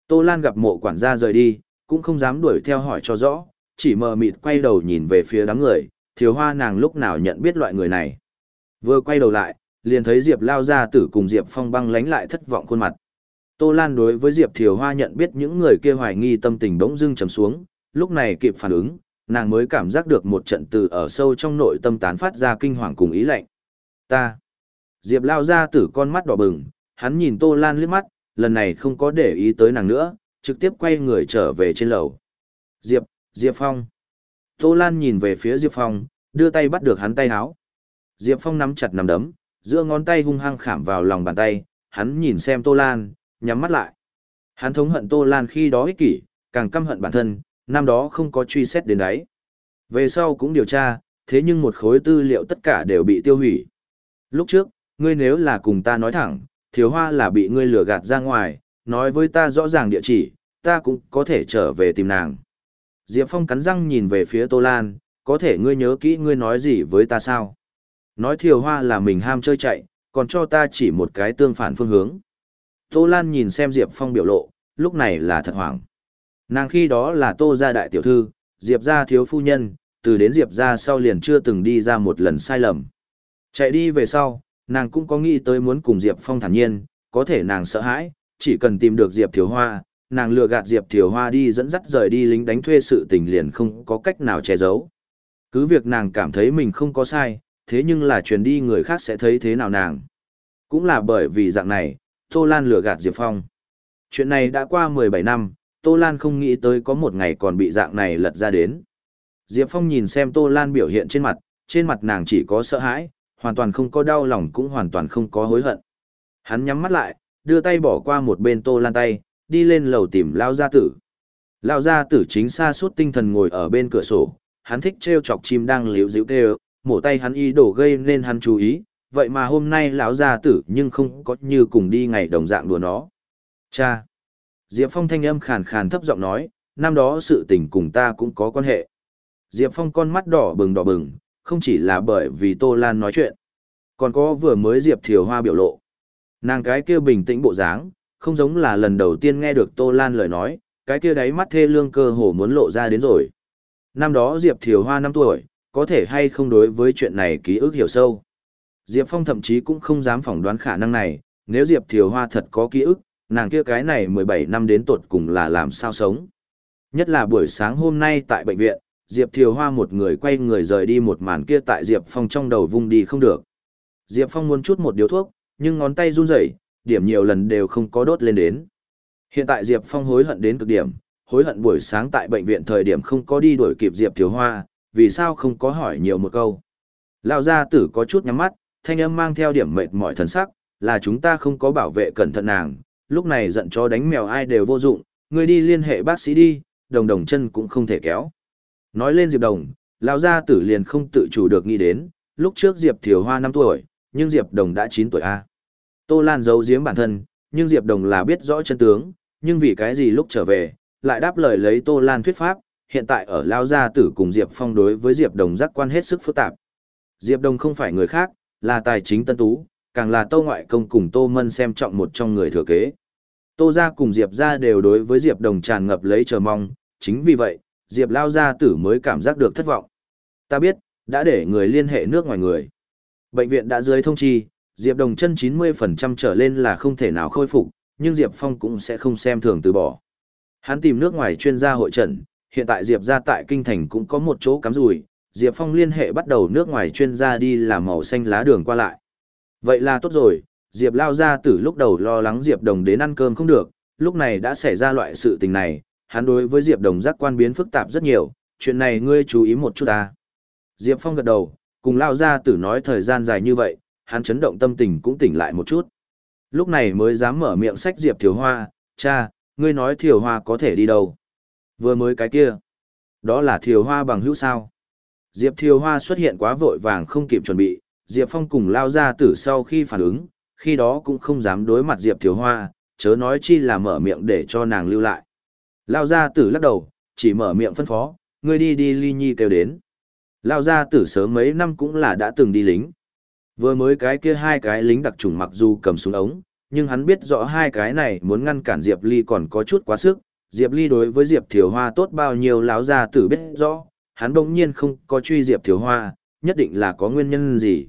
Tô Lan gặp mộ quản gia rời đi, cũng không dám đuổi theo hỏi cho rõ, chỉ mờ mịt quay đầu nhìn về phía đám người, Thiếu Hoa nàng lúc nào nhận biết loại người này. Vừa quay đầu lại, liền thấy Diệp lao ra tử cùng Diệp phong băng lánh lại thất vọng khuôn mặt. Tô Lan đối với Diệp Thiều Hoa nhận biết những người kia hoài nghi tâm tình bỗng dưng trầm xuống, lúc này kịp phản ứng, nàng mới cảm giác được một trận từ ở sâu trong nội tâm tán phát ra kinh hoàng cùng ý lạnh. Ta. Diệp lao ra tử con mắt đỏ bừng, hắn nhìn Tô Lan liếc mắt, lần này không có để ý tới nàng nữa, trực tiếp quay người trở về trên lầu. Diệp, Diệp Phong. Tô Lan nhìn về phía Diệp Phong, đưa tay bắt được hắn tay háo. Diệp Phong nắm chặt nắm đấm, giữa ngón tay hung hăng khảm vào lòng bàn tay, hắn nhìn xem Tô Lan, nhắm mắt lại. Hắn thống hận Tô Lan khi đó ích kỷ, càng căm hận bản thân, năm đó không có truy xét đến đấy. Về sau cũng điều tra, thế nhưng một khối tư liệu tất cả đều bị tiêu hủy. Lúc trước, ngươi nếu là cùng ta nói thẳng, thiếu hoa là bị ngươi lừa gạt ra ngoài, nói với ta rõ ràng địa chỉ, ta cũng có thể trở về tìm nàng. Diệp Phong cắn răng nhìn về phía Tô Lan, có thể ngươi nhớ kỹ ngươi nói gì với ta sao? Nói thiều hoa là mình ham chơi chạy, còn cho ta chỉ một cái tương phản phương hướng. Tô Lan nhìn xem Diệp Phong biểu lộ, lúc này là thật hoảng. Nàng khi đó là Tô gia đại tiểu thư, Diệp gia thiếu phu nhân, từ đến Diệp gia sau liền chưa từng đi ra một lần sai lầm. Chạy đi về sau, nàng cũng có nghĩ tới muốn cùng Diệp Phong thản nhiên, có thể nàng sợ hãi, chỉ cần tìm được Diệp Thiếu Hoa, nàng lừa gạt Diệp Thiều Hoa đi dẫn dắt rời đi lính đánh thuê sự tình liền không có cách nào che giấu. Cứ việc nàng cảm thấy mình không có sai, thế nhưng là truyền đi người khác sẽ thấy thế nào nàng. Cũng là bởi vì dạng này, Tô Lan lừa gạt Diệp Phong. Chuyện này đã qua 17 năm, Tô Lan không nghĩ tới có một ngày còn bị dạng này lật ra đến. Diệp Phong nhìn xem Tô Lan biểu hiện trên mặt, trên mặt nàng chỉ có sợ hãi, hoàn toàn không có đau lòng cũng hoàn toàn không có hối hận. Hắn nhắm mắt lại, đưa tay bỏ qua một bên Tô Lan tay, đi lên lầu tìm Lao Gia Tử. Lao Gia Tử chính xa suốt tinh thần ngồi ở bên cửa sổ, hắn thích treo chọc chim đang liễu dịu kêu, mổ tay hắn y đổ gây nên hắn chú ý, vậy mà hôm nay lão Gia Tử nhưng không có như cùng đi ngày đồng dạng đùa nó. Cha! Diệp Phong thanh âm khàn khàn thấp giọng nói, năm đó sự tình cùng ta cũng có quan hệ. Diệp Phong con mắt đỏ bừng đỏ bừng, không chỉ là bởi vì Tô Lan nói chuyện, còn có vừa mới Diệp Thiều Hoa biểu lộ. Nàng cái kia bình tĩnh bộ dáng, không giống là lần đầu tiên nghe được Tô Lan lời nói, cái kia đáy mắt thê lương cơ hồ muốn lộ ra đến rồi. Năm đó Diệp Thiều Hoa 5 tuổi, có thể hay không đối với chuyện này ký ức hiểu sâu. Diệp Phong thậm chí cũng không dám phỏng đoán khả năng này, nếu Diệp Thiều Hoa thật có ký ức, nàng kia cái này 17 năm đến tột cùng là làm sao sống. Nhất là buổi sáng hôm nay tại bệnh viện, Diệp Thiều Hoa một người quay người rời đi một màn kia tại Diệp Phong trong đầu vung đi không được. Diệp Phong muốn chút một điếu thuốc, nhưng ngón tay run rẩy, điểm nhiều lần đều không có đốt lên đến. Hiện tại Diệp Phong hối hận đến cực điểm, hối hận buổi sáng tại bệnh viện thời điểm không có đi đuổi kịp Diệp Thiều Hoa, vì sao không có hỏi nhiều một câu. Lão gia tử có chút nhắm mắt, thanh âm mang theo điểm mệt mỏi thần sắc, là chúng ta không có bảo vệ cẩn thận nàng, lúc này giận cho đánh mèo ai đều vô dụng, Ngươi đi liên hệ bác sĩ đi, đồng đồng chân cũng không thể kéo. Nói lên Diệp Đồng, lão gia tử liền không tự chủ được nghĩ đến, lúc trước Diệp Thiều Hoa 5 tuổi, nhưng Diệp Đồng đã 9 tuổi A. Tô Lan giấu giếm bản thân, nhưng Diệp Đồng là biết rõ chân tướng, nhưng vì cái gì lúc trở về, lại đáp lời lấy Tô Lan thuyết pháp, hiện tại ở Lão Gia Tử cùng Diệp Phong đối với Diệp Đồng giác quan hết sức phức tạp. Diệp Đồng không phải người khác, là tài chính tân tú, càng là Tô Ngoại Công cùng Tô Mân xem trọng một trong người thừa kế. Tô gia cùng Diệp gia đều đối với Diệp Đồng tràn ngập lấy chờ mong, chính vì vậy, Diệp lao gia tử mới cảm giác được thất vọng. Ta biết, đã để người liên hệ nước ngoài người. Bệnh viện đã dưới thông chi, Diệp Đồng chân 90% trở lên là không thể nào khôi phục, nhưng Diệp Phong cũng sẽ không xem thường từ bỏ. Hắn tìm nước ngoài chuyên gia hội trần, hiện tại Diệp gia tại kinh thành cũng có một chỗ cắm rùi, Diệp Phong liên hệ bắt đầu nước ngoài chuyên gia đi làm màu xanh lá đường qua lại. Vậy là tốt rồi, Diệp lao ra từ lúc đầu lo lắng Diệp Đồng đến ăn cơm không được, lúc này đã xảy ra loại sự tình này, hắn đối với Diệp Đồng giác quan biến phức tạp rất nhiều, chuyện này ngươi chú ý một chút ta. Diệp Phong gật đầu, cùng lao ra tử nói thời gian dài như vậy, hắn chấn động tâm tình cũng tỉnh lại một chút. Lúc này mới dám mở miệng sách Diệp Thiều Hoa, cha, ngươi nói Thiều Hoa có thể đi đâu? Vừa mới cái kia. Đó là Thiều Hoa bằng hữu sao? Diệp Thiều Hoa xuất hiện quá vội vàng không kịp chuẩn bị, Diệp Phong cùng lao ra tử sau khi phản ứng, khi đó cũng không dám đối mặt Diệp Thiều Hoa, chớ nói chi là mở miệng để cho nàng lưu lại. Lao ra tử lắc đầu, chỉ mở miệng phân phó, ngươi đi đi ly nhi kêu đến. Lao ra tử sớm mấy năm cũng là đã từng đi lính. Vừa mới cái kia hai cái lính đặc trùng mặc dù cầm súng ống, nhưng hắn biết rõ hai cái này muốn ngăn cản Diệp Ly còn có chút quá sức. Diệp Ly đối với Diệp Thiều Hoa tốt bao nhiêu láo ra tử biết rõ, hắn bỗng nhiên không có truy Diệp thiếu Hoa, nhất định là có nguyên nhân gì.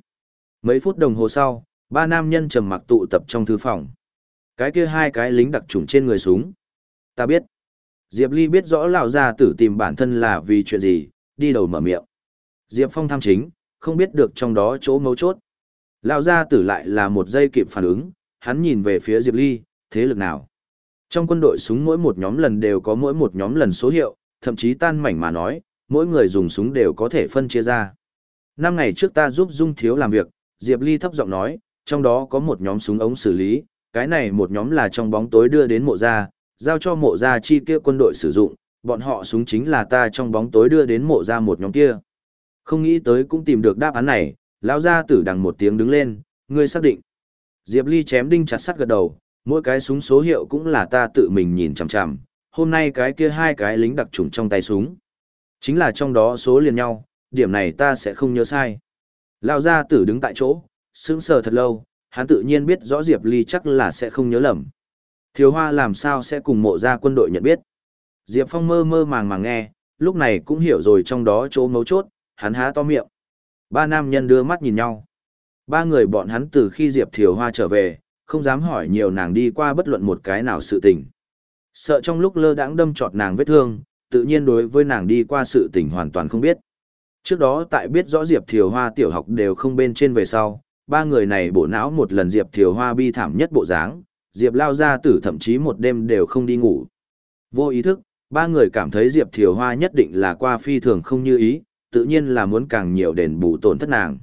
Mấy phút đồng hồ sau, ba nam nhân trầm mặc tụ tập trong thư phòng. Cái kia hai cái lính đặc trùng trên người súng. Ta biết. Diệp Ly biết rõ lão gia tử tìm bản thân là vì chuyện gì, đi đầu mở miệng. Diệp Phong tham chính, không biết được trong đó chỗ mấu chốt. Lão gia tử lại là một giây kịp phản ứng, hắn nhìn về phía Diệp Ly, thế lực nào? Trong quân đội súng mỗi một nhóm lần đều có mỗi một nhóm lần số hiệu, thậm chí tan mảnh mà nói, mỗi người dùng súng đều có thể phân chia ra. Năm ngày trước ta giúp Dung Thiếu làm việc, Diệp Ly thấp giọng nói, trong đó có một nhóm súng ống xử lý, cái này một nhóm là trong bóng tối đưa đến mộ gia, giao cho mộ gia chi kia quân đội sử dụng, bọn họ súng chính là ta trong bóng tối đưa đến mộ gia một nhóm kia. Không nghĩ tới cũng tìm được đáp án này, lão gia tử đằng một tiếng đứng lên, ngươi xác định. Diệp Ly chém đinh chặt sắt gật đầu, mỗi cái súng số hiệu cũng là ta tự mình nhìn chằm chằm, hôm nay cái kia hai cái lính đặc trùng trong tay súng. Chính là trong đó số liền nhau, điểm này ta sẽ không nhớ sai. lao gia tử đứng tại chỗ, sững sờ thật lâu, hắn tự nhiên biết rõ Diệp Ly chắc là sẽ không nhớ lầm. Thiếu Hoa làm sao sẽ cùng mộ gia quân đội nhận biết. Diệp Phong mơ mơ màng màng nghe, lúc này cũng hiểu rồi trong đó chỗ mấu chốt, hắn há to miệng. Ba nam nhân đưa mắt nhìn nhau. Ba người bọn hắn từ khi Diệp Thiều Hoa trở về, không dám hỏi nhiều nàng đi qua bất luận một cái nào sự tình. Sợ trong lúc lơ đãng đâm trọt nàng vết thương, tự nhiên đối với nàng đi qua sự tình hoàn toàn không biết. Trước đó tại biết rõ Diệp Thiều Hoa tiểu học đều không bên trên về sau, ba người này bổ não một lần Diệp Thiều Hoa bi thảm nhất bộ dáng, Diệp lao ra tử thậm chí một đêm đều không đi ngủ. Vô ý thức, ba người cảm thấy Diệp Thiều Hoa nhất định là qua phi thường không như ý, tự nhiên là muốn càng nhiều đền bù tổn thất nàng.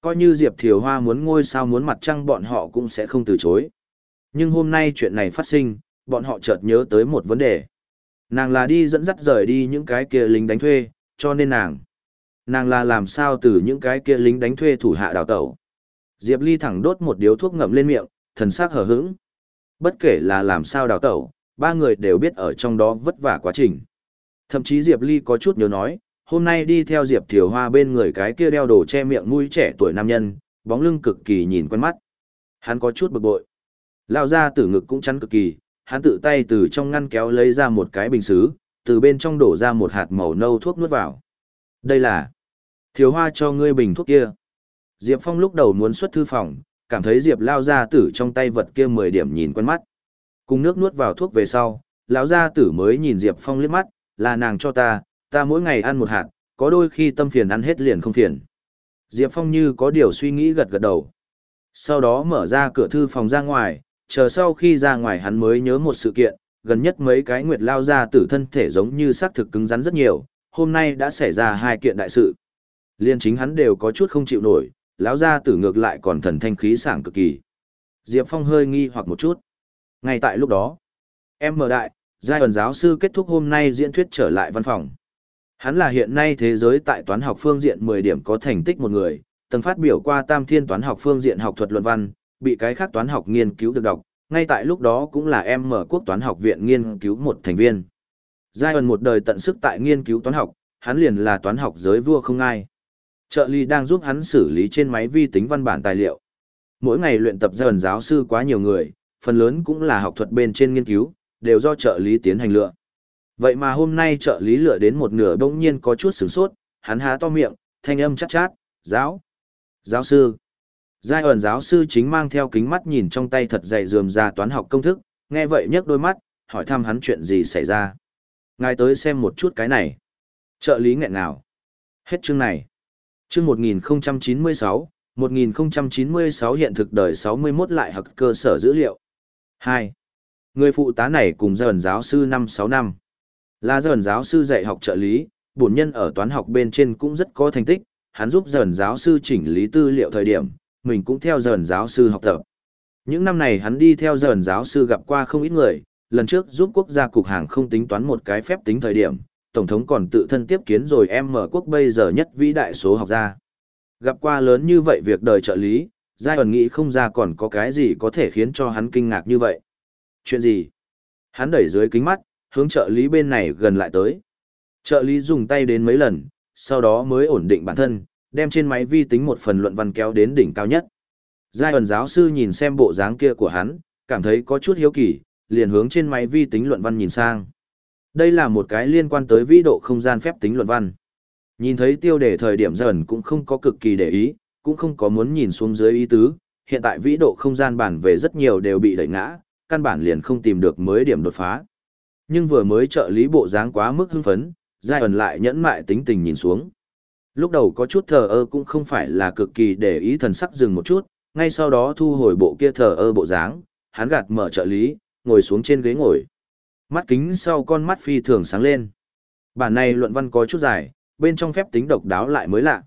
Coi như Diệp Thiều Hoa muốn ngôi sao muốn mặt trăng bọn họ cũng sẽ không từ chối. Nhưng hôm nay chuyện này phát sinh, bọn họ chợt nhớ tới một vấn đề. Nàng là đi dẫn dắt rời đi những cái kia lính đánh thuê, cho nên nàng. Nàng là làm sao từ những cái kia lính đánh thuê thủ hạ đào tẩu. Diệp Ly thẳng đốt một điếu thuốc ngậm lên miệng, thần sắc hờ hững. Bất kể là làm sao đào tẩu, ba người đều biết ở trong đó vất vả quá trình. Thậm chí Diệp Ly có chút nhớ nói, hôm nay đi theo Diệp Thiều Hoa bên người cái kia đeo đồ che miệng mũi trẻ tuổi nam nhân, bóng lưng cực kỳ nhìn quen mắt. Hắn có chút bực bội. Lao ra tử ngực cũng chắn cực kỳ, hắn tự tay từ trong ngăn kéo lấy ra một cái bình xứ, từ bên trong đổ ra một hạt màu nâu thuốc nuốt vào. Đây là thiếu Hoa cho ngươi bình thuốc kia. Diệp Phong lúc đầu muốn xuất thư phòng, cảm thấy Diệp lao ra tử trong tay vật kia 10 điểm nhìn quen mắt. Cùng nước nuốt vào thuốc về sau, lão gia tử mới nhìn Diệp Phong liếc mắt, là nàng cho ta, ta mỗi ngày ăn một hạt, có đôi khi tâm phiền ăn hết liền không phiền. Diệp Phong như có điều suy nghĩ gật gật đầu. Sau đó mở ra cửa thư phòng ra ngoài, chờ sau khi ra ngoài hắn mới nhớ một sự kiện, gần nhất mấy cái nguyệt lao ra tử thân thể giống như xác thực cứng rắn rất nhiều, hôm nay đã xảy ra hai kiện đại sự. Liên chính hắn đều có chút không chịu nổi, lão gia tử ngược lại còn thần thanh khí sảng cực kỳ. Diệp Phong hơi nghi hoặc một chút. Ngay tại lúc đó, em mở đại, giai ẩn giáo sư kết thúc hôm nay diễn thuyết trở lại văn phòng. Hắn là hiện nay thế giới tại toán học phương diện 10 điểm có thành tích một người, từng phát biểu qua tam thiên toán học phương diện học thuật luận văn, bị cái khác toán học nghiên cứu được đọc, ngay tại lúc đó cũng là em mở quốc toán học viện nghiên cứu một thành viên. Giai ẩn một đời tận sức tại nghiên cứu toán học, hắn liền là toán học giới vua không ai. Trợ lý đang giúp hắn xử lý trên máy vi tính văn bản tài liệu. Mỗi ngày luyện tập dần giáo sư quá nhiều người, phần lớn cũng là học thuật bên trên nghiên cứu, đều do trợ lý tiến hành lựa. Vậy mà hôm nay trợ lý lựa đến một nửa bỗng nhiên có chút sửng sốt, hắn há to miệng, thanh âm chát chát, giáo, giáo sư. Giai ẩn giáo sư chính mang theo kính mắt nhìn trong tay thật dày dườm ra toán học công thức, nghe vậy nhấc đôi mắt, hỏi thăm hắn chuyện gì xảy ra. Ngài tới xem một chút cái này. Trợ lý nghẹn nào. Hết chương này. Chương 1096, 1096 hiện thực đời 61 lại học cơ sở dữ liệu. 2. Người phụ tá này cùng dần giáo sư năm 6 năm. Là dần giáo sư dạy học trợ lý, bổn nhân ở toán học bên trên cũng rất có thành tích, hắn giúp dần giáo sư chỉnh lý tư liệu thời điểm, mình cũng theo dần giáo sư học tập. Những năm này hắn đi theo dần giáo sư gặp qua không ít người, lần trước giúp quốc gia cục hàng không tính toán một cái phép tính thời điểm, Tổng thống còn tự thân tiếp kiến rồi em mở quốc bây giờ nhất vĩ đại số học gia. Gặp qua lớn như vậy việc đời trợ lý, Giai ẩn nghĩ không ra còn có cái gì có thể khiến cho hắn kinh ngạc như vậy. Chuyện gì? Hắn đẩy dưới kính mắt, hướng trợ lý bên này gần lại tới. Trợ lý dùng tay đến mấy lần, sau đó mới ổn định bản thân, đem trên máy vi tính một phần luận văn kéo đến đỉnh cao nhất. Giai ẩn giáo sư nhìn xem bộ dáng kia của hắn, cảm thấy có chút hiếu kỳ, liền hướng trên máy vi tính luận văn nhìn sang. Đây là một cái liên quan tới vĩ độ không gian phép tính luận văn. Nhìn thấy tiêu đề thời điểm dần cũng không có cực kỳ để ý, cũng không có muốn nhìn xuống dưới ý tứ, hiện tại vĩ độ không gian bản về rất nhiều đều bị đẩy ngã, căn bản liền không tìm được mới điểm đột phá. Nhưng vừa mới trợ lý bộ dáng quá mức hưng phấn, Giai ẩn lại nhẫn mại tính tình nhìn xuống. Lúc đầu có chút thờ ơ cũng không phải là cực kỳ để ý thần sắc dừng một chút, ngay sau đó thu hồi bộ kia thờ ơ bộ dáng, hắn gạt mở trợ lý, ngồi xuống trên ghế ngồi. Mắt kính sau con mắt phi thường sáng lên. Bản này luận văn có chút dài, bên trong phép tính độc đáo lại mới lạ.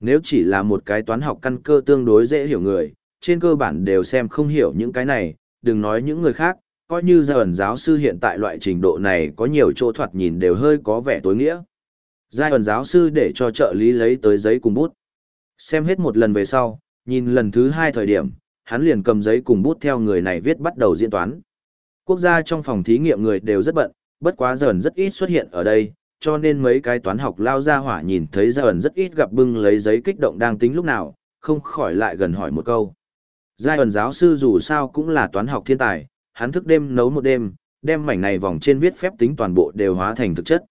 Nếu chỉ là một cái toán học căn cơ tương đối dễ hiểu người, trên cơ bản đều xem không hiểu những cái này, đừng nói những người khác, coi như giờ ẩn giáo sư hiện tại loại trình độ này có nhiều chỗ thoạt nhìn đều hơi có vẻ tối nghĩa. Giai ẩn giáo sư để cho trợ lý lấy tới giấy cùng bút. Xem hết một lần về sau, nhìn lần thứ hai thời điểm, hắn liền cầm giấy cùng bút theo người này viết bắt đầu diễn toán. Quốc gia trong phòng thí nghiệm người đều rất bận, bất quá dần rất ít xuất hiện ở đây, cho nên mấy cái toán học lao ra hỏa nhìn thấy dần rất ít gặp bưng lấy giấy kích động đang tính lúc nào, không khỏi lại gần hỏi một câu. Giai ẩn giáo sư dù sao cũng là toán học thiên tài, hắn thức đêm nấu một đêm, đem mảnh này vòng trên viết phép tính toàn bộ đều hóa thành thực chất.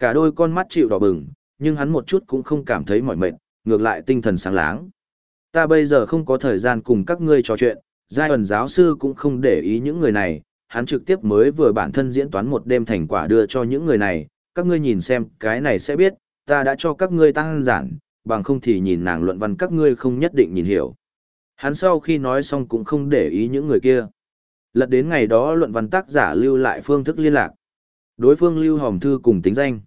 Cả đôi con mắt chịu đỏ bừng, nhưng hắn một chút cũng không cảm thấy mỏi mệt, ngược lại tinh thần sáng láng. Ta bây giờ không có thời gian cùng các ngươi trò chuyện, giai ẩn giáo sư cũng không để ý những người này, hắn trực tiếp mới vừa bản thân diễn toán một đêm thành quả đưa cho những người này, các ngươi nhìn xem, cái này sẽ biết, ta đã cho các ngươi tăng giản, bằng không thì nhìn nàng luận văn các ngươi không nhất định nhìn hiểu. Hắn sau khi nói xong cũng không để ý những người kia. Lật đến ngày đó luận văn tác giả lưu lại phương thức liên lạc. Đối phương lưu hòm thư cùng tính danh.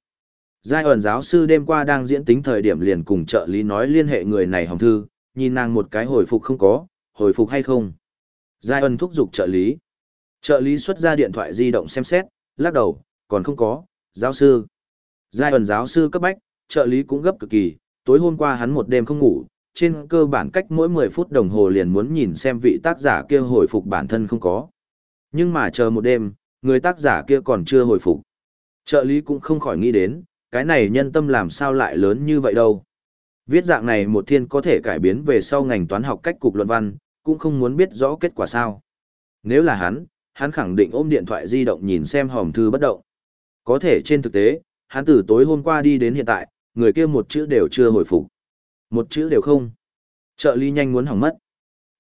Giai ẩn giáo sư đêm qua đang diễn tính thời điểm liền cùng trợ lý nói liên hệ người này hồng thư, nhìn nàng một cái hồi phục không có, hồi phục hay không. Giai ẩn thúc giục trợ lý. Trợ lý xuất ra điện thoại di động xem xét, lắc đầu, còn không có, giáo sư. Giai ẩn giáo sư cấp bách, trợ lý cũng gấp cực kỳ, tối hôm qua hắn một đêm không ngủ, trên cơ bản cách mỗi 10 phút đồng hồ liền muốn nhìn xem vị tác giả kia hồi phục bản thân không có. Nhưng mà chờ một đêm, người tác giả kia còn chưa hồi phục. Trợ lý cũng không khỏi nghĩ đến, cái này nhân tâm làm sao lại lớn như vậy đâu. Viết dạng này một thiên có thể cải biến về sau ngành toán học cách cục luận văn, cũng không muốn biết rõ kết quả sao. Nếu là hắn, hắn khẳng định ôm điện thoại di động nhìn xem hòm thư bất động. Có thể trên thực tế, hắn từ tối hôm qua đi đến hiện tại, người kia một chữ đều chưa hồi phục. Một chữ đều không. Trợ lý nhanh muốn hỏng mất.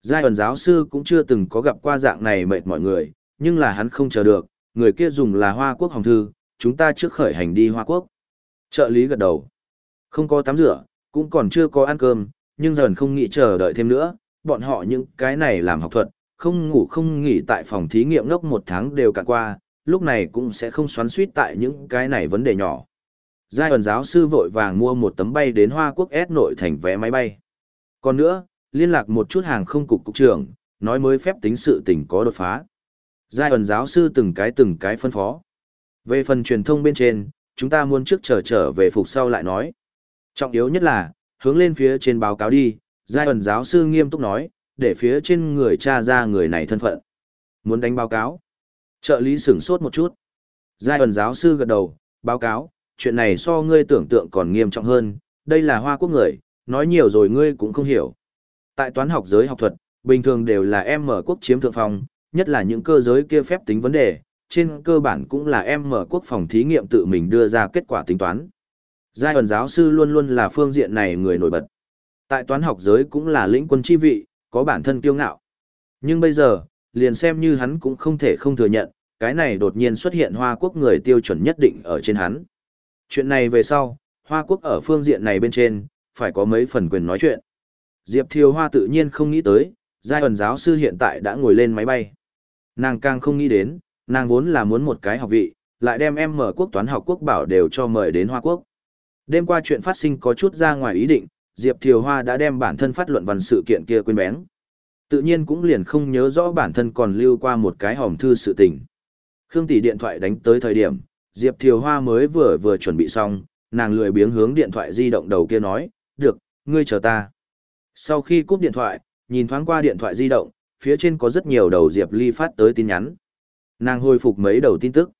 Giai ẩn giáo sư cũng chưa từng có gặp qua dạng này mệt mọi người, nhưng là hắn không chờ được, người kia dùng là Hoa Quốc hồng thư, chúng ta trước khởi hành đi Hoa Quốc. Trợ lý gật đầu. Không có tắm rửa, cũng còn chưa có ăn cơm, nhưng dần không nghĩ chờ đợi thêm nữa, bọn họ những cái này làm học thuật, không ngủ không nghỉ tại phòng thí nghiệm ngốc một tháng đều cạn qua, lúc này cũng sẽ không xoắn suýt tại những cái này vấn đề nhỏ. Giai ẩn giáo sư vội vàng mua một tấm bay đến Hoa Quốc S nội thành vé máy bay. Còn nữa, liên lạc một chút hàng không cục cục trưởng, nói mới phép tính sự tình có đột phá. Giai ẩn giáo sư từng cái từng cái phân phó. Về phần truyền thông bên trên, chúng ta muốn trước chờ trở, trở về phục sau lại nói. Trọng yếu nhất là, hướng lên phía trên báo cáo đi, giai ẩn giáo sư nghiêm túc nói, để phía trên người cha ra người này thân phận. Muốn đánh báo cáo. Trợ lý sửng sốt một chút. Giai ẩn giáo sư gật đầu, báo cáo, chuyện này so ngươi tưởng tượng còn nghiêm trọng hơn, đây là hoa quốc người, nói nhiều rồi ngươi cũng không hiểu. Tại toán học giới học thuật, bình thường đều là em mở quốc chiếm thượng phong, nhất là những cơ giới kia phép tính vấn đề, trên cơ bản cũng là em mở quốc phòng thí nghiệm tự mình đưa ra kết quả tính toán. Giai ẩn giáo sư luôn luôn là phương diện này người nổi bật. Tại toán học giới cũng là lĩnh quân chi vị, có bản thân kiêu ngạo. Nhưng bây giờ, liền xem như hắn cũng không thể không thừa nhận, cái này đột nhiên xuất hiện Hoa Quốc người tiêu chuẩn nhất định ở trên hắn. Chuyện này về sau, Hoa Quốc ở phương diện này bên trên, phải có mấy phần quyền nói chuyện. Diệp Thiều Hoa tự nhiên không nghĩ tới, giai ẩn giáo sư hiện tại đã ngồi lên máy bay. Nàng càng không nghĩ đến, nàng vốn là muốn một cái học vị, lại đem em mở quốc toán học quốc bảo đều cho mời đến Hoa Quốc. Đêm qua chuyện phát sinh có chút ra ngoài ý định, Diệp Thiều Hoa đã đem bản thân phát luận văn sự kiện kia quên bén. Tự nhiên cũng liền không nhớ rõ bản thân còn lưu qua một cái hòm thư sự tình. Khương tỷ điện thoại đánh tới thời điểm, Diệp Thiều Hoa mới vừa vừa chuẩn bị xong, nàng lười biếng hướng điện thoại di động đầu kia nói, được, ngươi chờ ta. Sau khi cúp điện thoại, nhìn thoáng qua điện thoại di động, phía trên có rất nhiều đầu Diệp Ly phát tới tin nhắn. Nàng hồi phục mấy đầu tin tức.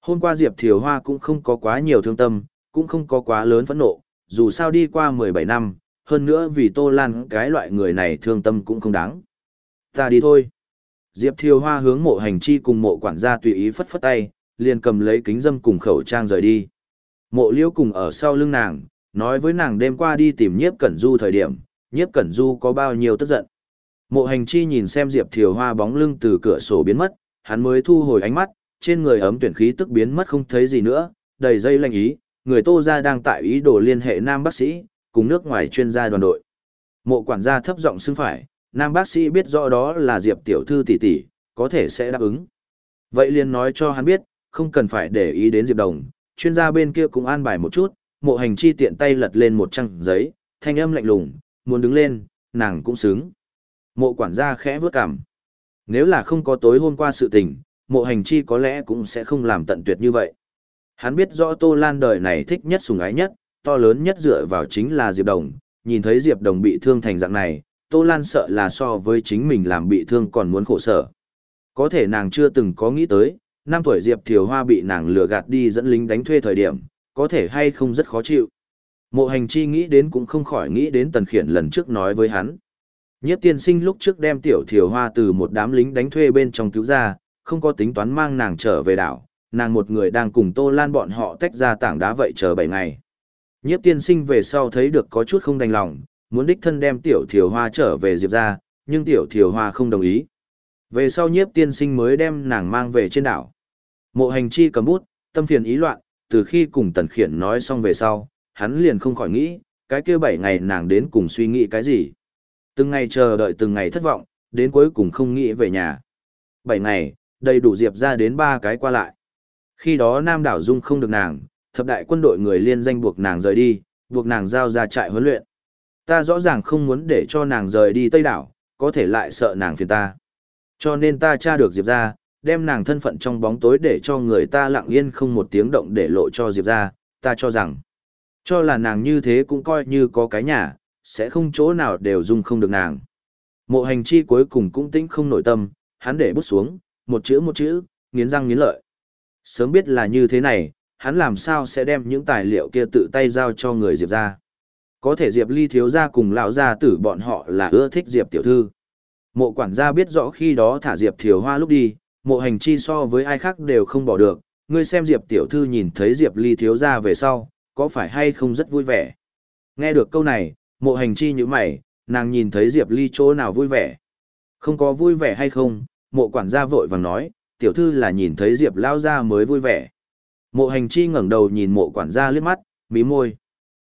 Hôm qua Diệp Thiều Hoa cũng không có quá nhiều thương tâm, cũng không có quá lớn phẫn nộ, dù sao đi qua 17 năm, hơn nữa vì Tô Lan cái loại người này thương tâm cũng không đáng. Ta đi thôi. Diệp Thiều Hoa hướng mộ hành chi cùng mộ quản gia tùy ý phất phất tay, liền cầm lấy kính dâm cùng khẩu trang rời đi. Mộ liễu cùng ở sau lưng nàng, nói với nàng đêm qua đi tìm nhiếp cẩn du thời điểm, nhiếp cẩn du có bao nhiêu tức giận. Mộ hành chi nhìn xem Diệp Thiều Hoa bóng lưng từ cửa sổ biến mất, hắn mới thu hồi ánh mắt, trên người ấm tuyển khí tức biến mất không thấy gì nữa, đầy dây lanh ý, người tô ra đang tại ý đồ liên hệ nam bác sĩ, cùng nước ngoài chuyên gia đoàn đội. Mộ quản gia thấp giọng xưng phải, nam bác sĩ biết rõ đó là Diệp tiểu thư tỷ tỷ, có thể sẽ đáp ứng. Vậy liền nói cho hắn biết, không cần phải để ý đến Diệp Đồng, chuyên gia bên kia cũng an bài một chút, mộ hành chi tiện tay lật lên một trang giấy, thanh âm lạnh lùng, muốn đứng lên, nàng cũng xứng. Mộ quản gia khẽ vướt cằm. Nếu là không có tối hôm qua sự tình, mộ hành chi có lẽ cũng sẽ không làm tận tuyệt như vậy. Hắn biết rõ Tô Lan đời này thích nhất sùng ái nhất, to lớn nhất dựa vào chính là Diệp Đồng, nhìn thấy Diệp Đồng bị thương thành dạng này, Tô Lan sợ là so với chính mình làm bị thương còn muốn khổ sở. Có thể nàng chưa từng có nghĩ tới, năm tuổi Diệp Thiều Hoa bị nàng lừa gạt đi dẫn lính đánh thuê thời điểm, có thể hay không rất khó chịu. Mộ hành chi nghĩ đến cũng không khỏi nghĩ đến tần khiển lần trước nói với hắn. Nhiếp tiên sinh lúc trước đem tiểu thiều hoa từ một đám lính đánh thuê bên trong cứu ra, không có tính toán mang nàng trở về đảo, nàng một người đang cùng Tô Lan bọn họ tách ra tảng đá vậy chờ 7 ngày. Nhiếp tiên sinh về sau thấy được có chút không đành lòng, muốn đích thân đem tiểu thiều hoa trở về Diệp ra, nhưng tiểu thiều hoa không đồng ý. Về sau nhiếp tiên sinh mới đem nàng mang về trên đảo. Mộ hành chi cầm bút, tâm phiền ý loạn, từ khi cùng tần khiển nói xong về sau, hắn liền không khỏi nghĩ, cái kia 7 ngày nàng đến cùng suy nghĩ cái gì. Từng ngày chờ đợi từng ngày thất vọng, đến cuối cùng không nghĩ về nhà. bảy ngày, đầy đủ Diệp ra đến ba cái qua lại. Khi đó Nam đảo Dung không được nàng, thập đại quân đội người liên danh buộc nàng rời đi, buộc nàng giao ra trại huấn luyện. Ta rõ ràng không muốn để cho nàng rời đi Tây đảo, có thể lại sợ nàng phiền ta. Cho nên ta tra được Diệp ra, đem nàng thân phận trong bóng tối để cho người ta lặng yên không một tiếng động để lộ cho Diệp ra, ta cho rằng, cho là nàng như thế cũng coi như có cái nhà, sẽ không chỗ nào đều dung không được nàng. Mộ hành chi cuối cùng cũng tĩnh không nổi tâm, hắn để bút xuống, một chữ một chữ, nghiến răng nghiến lợi. Sớm biết là như thế này, hắn làm sao sẽ đem những tài liệu kia tự tay giao cho người Diệp ra. Có thể Diệp ly thiếu gia cùng lão gia tử bọn họ là ưa thích Diệp tiểu thư. Mộ quản gia biết rõ khi đó thả Diệp thiều hoa lúc đi, mộ hành chi so với ai khác đều không bỏ được, ngươi xem Diệp tiểu thư nhìn thấy Diệp ly thiếu gia về sau, có phải hay không rất vui vẻ. Nghe được câu này, mộ hành chi như mày, nàng nhìn thấy Diệp ly chỗ nào vui vẻ. Không có vui vẻ hay không, mộ quản gia vội vàng nói, tiểu thư là nhìn thấy Diệp lao ra mới vui vẻ. Mộ hành chi ngẩng đầu nhìn mộ quản gia liếc mắt, mí môi.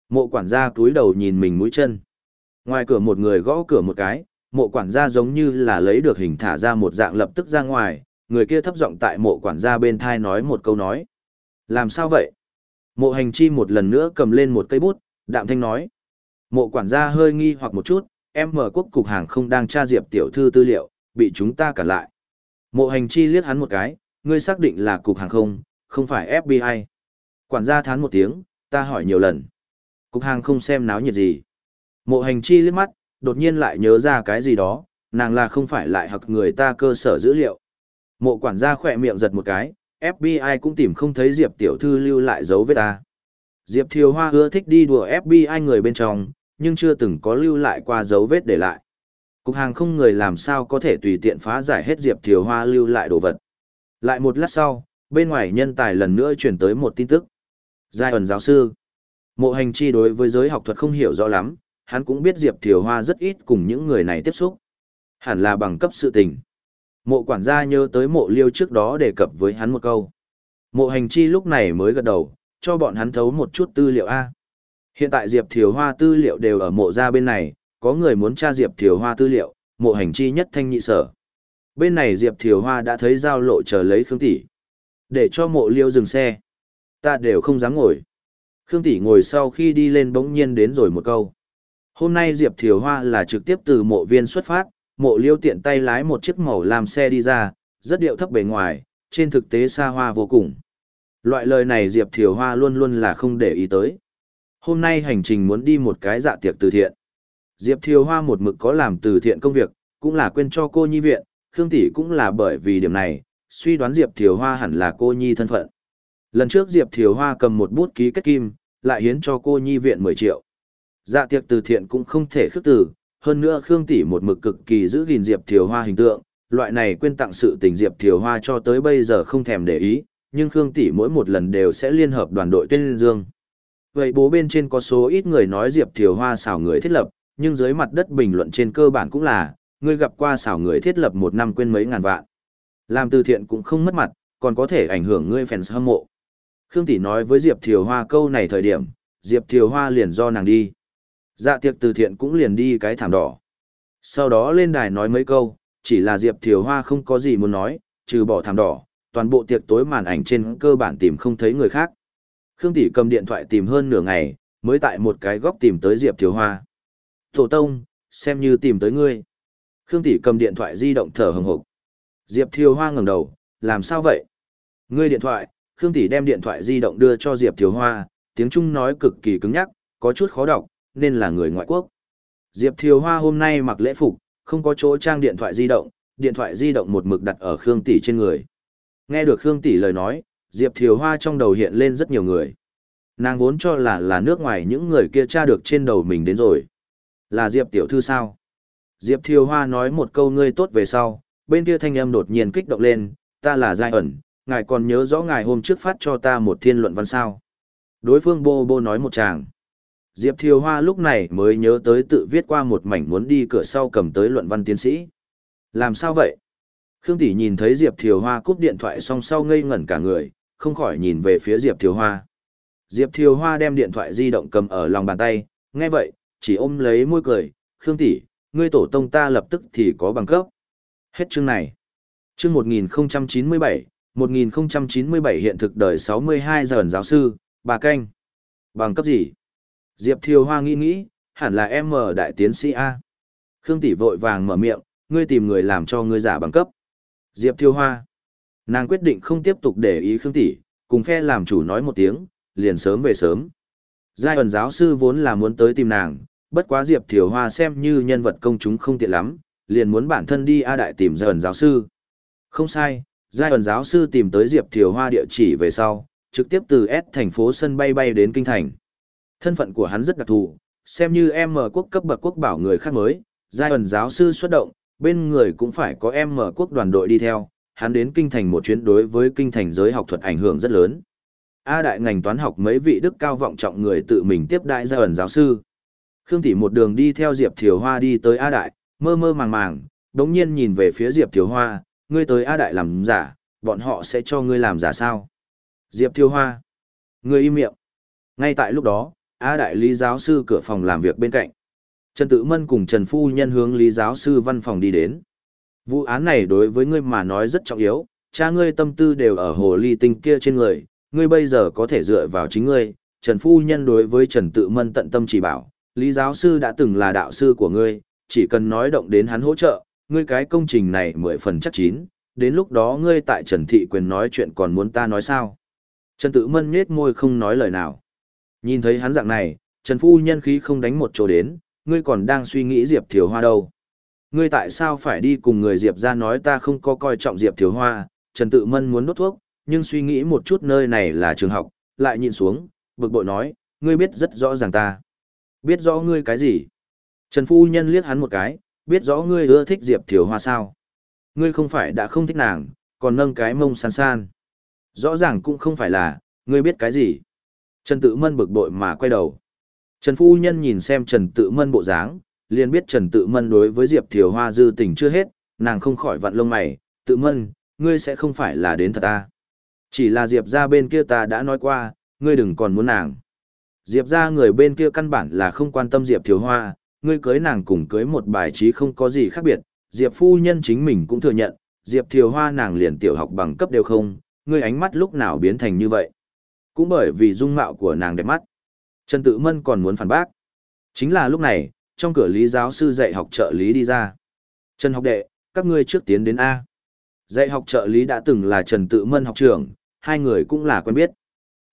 Mộ quản gia cúi đầu nhìn mình mũi chân. Ngoài cửa một người gõ cửa một cái, mộ quản gia giống như là lấy được hình thả ra một dạng lập tức ra ngoài, người kia thấp giọng tại mộ quản gia bên thai nói một câu nói. Làm sao vậy? Mộ hành chi một lần nữa cầm lên một cây bút, đạm thanh nói. Mộ quản gia hơi nghi hoặc một chút, em mở quốc cục hàng không đang tra diệp tiểu thư tư liệu, bị chúng ta cản lại. Mộ hành chi liếc hắn một cái, ngươi xác định là cục hàng không, không phải FBI. Quản gia thán một tiếng, ta hỏi nhiều lần. Cục hàng không xem náo nhiệt gì. Mộ hành chi liếc mắt, đột nhiên lại nhớ ra cái gì đó, nàng là không phải lại học người ta cơ sở dữ liệu. Mộ quản gia khỏe miệng giật một cái, FBI cũng tìm không thấy Diệp tiểu thư lưu lại dấu vết ta. Diệp Thiều Hoa ưa thích đi đùa FBI người bên trong, nhưng chưa từng có lưu lại qua dấu vết để lại. Cục hàng không người làm sao có thể tùy tiện phá giải hết Diệp Thiều Hoa lưu lại đồ vật. Lại một lát sau, bên ngoài nhân tài lần nữa chuyển tới một tin tức. Giai ẩn giáo sư. Mộ hành chi đối với giới học thuật không hiểu rõ lắm, hắn cũng biết Diệp Thiều Hoa rất ít cùng những người này tiếp xúc. Hẳn là bằng cấp sự tình. Mộ quản gia nhớ tới mộ liêu trước đó đề cập với hắn một câu. Mộ hành chi lúc này mới gật đầu, cho bọn hắn thấu một chút tư liệu A. Hiện tại Diệp Thiều Hoa tư liệu đều ở mộ gia bên này, có người muốn tra Diệp Thiều Hoa tư liệu, mộ hành chi nhất thanh nhị sở. Bên này Diệp Thiều Hoa đã thấy giao lộ chờ lấy Khương Tỷ. Để cho mộ liêu dừng xe. Ta đều không dám ngồi. Khương Tỷ ngồi sau khi đi lên bỗng nhiên đến rồi một câu. Hôm nay Diệp Thiều Hoa là trực tiếp từ mộ viên xuất phát, mộ liêu tiện tay lái một chiếc màu làm xe đi ra, rất điệu thấp bề ngoài, trên thực tế xa hoa vô cùng. Loại lời này Diệp Thiều Hoa luôn luôn là không để ý tới. Hôm nay hành trình muốn đi một cái dạ tiệc từ thiện. Diệp Thiều Hoa một mực có làm từ thiện công việc, cũng là quên cho cô nhi viện, Khương Tỷ cũng là bởi vì điểm này, suy đoán Diệp Thiều Hoa hẳn là cô nhi thân phận. Lần trước Diệp Thiều Hoa cầm một bút ký kết kim, lại hiến cho cô nhi viện 10 triệu. Dạ tiệc từ thiện cũng không thể khước từ, hơn nữa Khương Tỷ một mực cực kỳ giữ gìn Diệp Thiều Hoa hình tượng, loại này quên tặng sự tình Diệp Thiều Hoa cho tới bây giờ không thèm để ý, nhưng Khương Tỷ mỗi một lần đều sẽ liên hợp đoàn đội tuyên dương. Vậy bố bên trên có số ít người nói Diệp Thiều Hoa xảo người thiết lập, nhưng dưới mặt đất bình luận trên cơ bản cũng là, người gặp qua xảo người thiết lập một năm quên mấy ngàn vạn. Làm từ thiện cũng không mất mặt, còn có thể ảnh hưởng ngươi fans hâm mộ. Khương Tỷ nói với Diệp Thiều Hoa câu này thời điểm, Diệp Thiều Hoa liền do nàng đi. Dạ tiệc từ thiện cũng liền đi cái thảm đỏ. Sau đó lên đài nói mấy câu, chỉ là Diệp Thiều Hoa không có gì muốn nói, trừ bỏ thảm đỏ, toàn bộ tiệc tối màn ảnh trên cơ bản tìm không thấy người khác. Khương Tỷ cầm điện thoại tìm hơn nửa ngày, mới tại một cái góc tìm tới Diệp Thiếu Hoa. Tổ tông, xem như tìm tới ngươi. Khương Tỷ cầm điện thoại di động thở hừng hực. Diệp Thiếu Hoa ngẩng đầu, làm sao vậy? Ngươi điện thoại, Khương Tỷ đem điện thoại di động đưa cho Diệp Thiếu Hoa, tiếng Trung nói cực kỳ cứng nhắc, có chút khó đọc, nên là người ngoại quốc. Diệp Thiều Hoa hôm nay mặc lễ phục, không có chỗ trang điện thoại di động, điện thoại di động một mực đặt ở Khương Tỷ trên người. Nghe được Khương Tỷ lời nói, Diệp Thiều Hoa trong đầu hiện lên rất nhiều người. Nàng vốn cho là là nước ngoài những người kia tra được trên đầu mình đến rồi. Là Diệp Tiểu Thư sao? Diệp Thiều Hoa nói một câu ngươi tốt về sau, bên kia thanh âm đột nhiên kích động lên, ta là Giai ẩn, ngài còn nhớ rõ ngài hôm trước phát cho ta một thiên luận văn sao. Đối phương bô bô nói một chàng. Diệp Thiều Hoa lúc này mới nhớ tới tự viết qua một mảnh muốn đi cửa sau cầm tới luận văn tiến sĩ. Làm sao vậy? Khương Tỷ nhìn thấy Diệp Thiều Hoa cúp điện thoại xong sau ngây ngẩn cả người, không khỏi nhìn về phía Diệp Thiều Hoa. Diệp Thiều Hoa đem điện thoại di động cầm ở lòng bàn tay, nghe vậy, chỉ ôm lấy môi cười, Khương Tỷ, ngươi tổ tông ta lập tức thì có bằng cấp. Hết chương này. Chương 1097, 1097 hiện thực đời 62 giờ giáo sư, bà canh. Bằng cấp gì? Diệp Thiều Hoa nghĩ nghĩ, hẳn là em mở đại tiến sĩ A. Khương Tỷ vội vàng mở miệng, ngươi tìm người làm cho ngươi giả bằng cấp. Diệp Thiều Hoa. Nàng quyết định không tiếp tục để ý Khương Tỷ, cùng phe làm chủ nói một tiếng, liền sớm về sớm. Giai ẩn giáo sư vốn là muốn tới tìm nàng, bất quá Diệp Thiều Hoa xem như nhân vật công chúng không tiện lắm, liền muốn bản thân đi A Đại tìm Giai ẩn giáo sư. Không sai, Giai ẩn giáo sư tìm tới Diệp Thiều Hoa địa chỉ về sau, trực tiếp từ S thành phố sân bay bay đến Kinh Thành. Thân phận của hắn rất đặc thù, xem như em mở quốc cấp bậc quốc bảo người khác mới, Giai ẩn giáo sư xuất động, bên người cũng phải có em mở quốc đoàn đội đi theo, hắn đến kinh thành một chuyến đối với kinh thành giới học thuật ảnh hưởng rất lớn. A đại ngành toán học mấy vị đức cao vọng trọng người tự mình tiếp đại gia ẩn giáo sư. Khương Tỷ một đường đi theo Diệp Thiều Hoa đi tới A đại, mơ mơ màng màng, đống nhiên nhìn về phía Diệp Thiều Hoa, ngươi tới A đại làm giả, bọn họ sẽ cho ngươi làm giả sao? Diệp Thiều Hoa, ngươi im miệng. Ngay tại lúc đó, A đại lý giáo sư cửa phòng làm việc bên cạnh. Trần Tự Mân cùng Trần Phu Nhân hướng lý giáo sư văn phòng đi đến. Vụ án này đối với ngươi mà nói rất trọng yếu, cha ngươi tâm tư đều ở hồ ly tinh kia trên người, ngươi bây giờ có thể dựa vào chính ngươi. Trần Phu Nhân đối với Trần Tự Mân tận tâm chỉ bảo, lý giáo sư đã từng là đạo sư của ngươi, chỉ cần nói động đến hắn hỗ trợ, ngươi cái công trình này mười phần chắc chín, đến lúc đó ngươi tại Trần Thị Quyền nói chuyện còn muốn ta nói sao. Trần Tự Mân nhết môi không nói lời nào. Nhìn thấy hắn dạng này, Trần Phu Nhân khí không đánh một chỗ đến, ngươi còn đang suy nghĩ Diệp Thiều Hoa đâu. Ngươi tại sao phải đi cùng người Diệp ra nói ta không có coi trọng Diệp Thiếu Hoa, Trần Tự Mân muốn đốt thuốc, nhưng suy nghĩ một chút nơi này là trường học, lại nhìn xuống, bực bội nói, ngươi biết rất rõ ràng ta. Biết rõ ngươi cái gì? Trần Phu Nhân liếc hắn một cái, biết rõ ngươi ưa thích Diệp Thiều Hoa sao. Ngươi không phải đã không thích nàng, còn nâng cái mông san san. Rõ ràng cũng không phải là, ngươi biết cái gì. Trần Tự Mân bực bội mà quay đầu. Trần Phu Nhân nhìn xem Trần Tự Mân bộ dáng, liền biết Trần Tự Mân đối với Diệp Thiều Hoa dư tình chưa hết, nàng không khỏi vặn lông mày, Tự Mân, ngươi sẽ không phải là đến thật ta. Chỉ là Diệp ra bên kia ta đã nói qua, ngươi đừng còn muốn nàng. Diệp ra người bên kia căn bản là không quan tâm Diệp Thiều Hoa, ngươi cưới nàng cùng cưới một bài trí không có gì khác biệt, Diệp phu nhân chính mình cũng thừa nhận, Diệp Thiều Hoa nàng liền tiểu học bằng cấp đều không, ngươi ánh mắt lúc nào biến thành như vậy. Cũng bởi vì dung mạo của nàng đẹp mắt. Trần Tự Mân còn muốn phản bác. Chính là lúc này, trong cửa lý giáo sư dạy học trợ lý đi ra. Trần học đệ, các ngươi trước tiến đến A. Dạy học trợ lý đã từng là Trần Tự Mân học trưởng, hai người cũng là quen biết.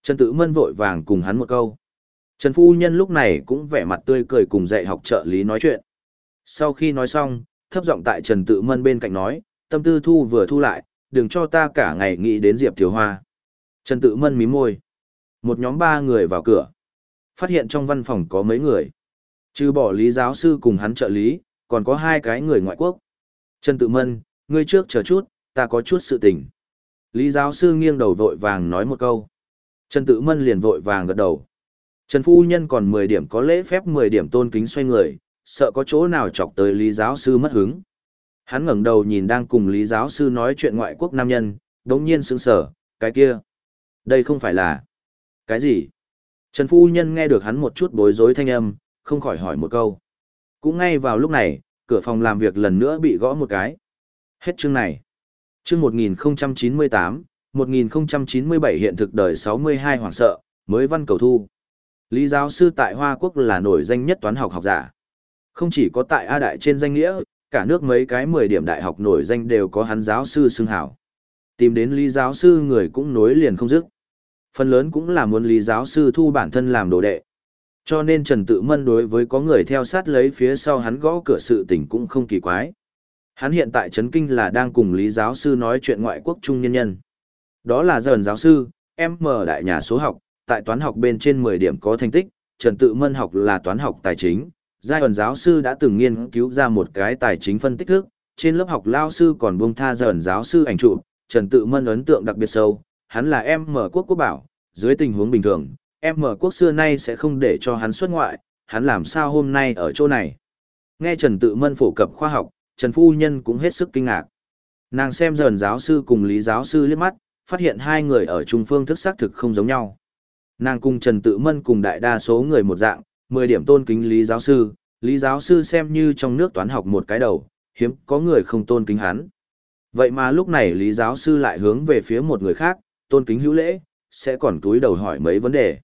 Trần Tự Mân vội vàng cùng hắn một câu. Trần Phu Nhân lúc này cũng vẻ mặt tươi cười cùng dạy học trợ lý nói chuyện. Sau khi nói xong, thấp giọng tại Trần Tự Mân bên cạnh nói, tâm tư thu vừa thu lại, đừng cho ta cả ngày nghĩ đến Diệp Thiếu Hoa. Trần Tự Mân mím môi. Một nhóm ba người vào cửa. Phát hiện trong văn phòng có mấy người. Trừ bỏ lý giáo sư cùng hắn trợ lý, còn có hai cái người ngoại quốc. Trần Tự Mân, ngươi trước chờ chút, ta có chút sự tình. Lý giáo sư nghiêng đầu vội vàng nói một câu. Trần Tự Mân liền vội vàng gật đầu. Trần Phu Nhân còn 10 điểm có lễ phép 10 điểm tôn kính xoay người, sợ có chỗ nào chọc tới Lý giáo sư mất hứng. Hắn ngẩng đầu nhìn đang cùng Lý giáo sư nói chuyện ngoại quốc nam nhân, đống nhiên sững sở, cái kia. Đây không phải là... Cái gì? Trần Phu Nhân nghe được hắn một chút bối rối thanh âm, không khỏi hỏi một câu. Cũng ngay vào lúc này, cửa phòng làm việc lần nữa bị gõ một cái. Hết chương này. Chương 1098, 1097 hiện thực đời 62 hoàng sợ, mới văn cầu thu. Lý giáo sư tại Hoa Quốc là nổi danh nhất toán học học giả. Không chỉ có tại A Đại trên danh nghĩa, cả nước mấy cái 10 điểm đại học nổi danh đều có hắn giáo sư xưng hảo. Tìm đến Lý giáo sư người cũng nối liền không dứt. Phần lớn cũng là muốn Lý giáo sư thu bản thân làm đồ đệ. Cho nên Trần Tự Mân đối với có người theo sát lấy phía sau hắn gõ cửa sự tình cũng không kỳ quái. Hắn hiện tại chấn Kinh là đang cùng Lý giáo sư nói chuyện ngoại quốc trung nhân nhân. Đó là dần giáo sư, em mở đại nhà số học, tại toán học bên trên 10 điểm có thành tích, Trần Tự Mân học là toán học tài chính. Giai ẩn giáo sư đã từng nghiên cứu ra một cái tài chính phân tích thức, trên lớp học lao sư còn buông tha dần giáo sư ảnh trụ. Trần Tự Mân ấn tượng đặc biệt sâu, hắn là em mở quốc quốc bảo, dưới tình huống bình thường, em mở quốc xưa nay sẽ không để cho hắn xuất ngoại, hắn làm sao hôm nay ở chỗ này. Nghe Trần Tự Mân phổ cập khoa học, Trần Phu Nhân cũng hết sức kinh ngạc. Nàng xem dần giáo sư cùng Lý giáo sư liếc mắt, phát hiện hai người ở trung phương thức xác thực không giống nhau. Nàng cùng Trần Tự Mân cùng đại đa số người một dạng, 10 điểm tôn kính Lý giáo sư, Lý giáo sư xem như trong nước toán học một cái đầu, hiếm có người không tôn kính hắn. Vậy mà lúc này Lý giáo sư lại hướng về phía một người khác, tôn kính hữu lễ, sẽ còn túi đầu hỏi mấy vấn đề.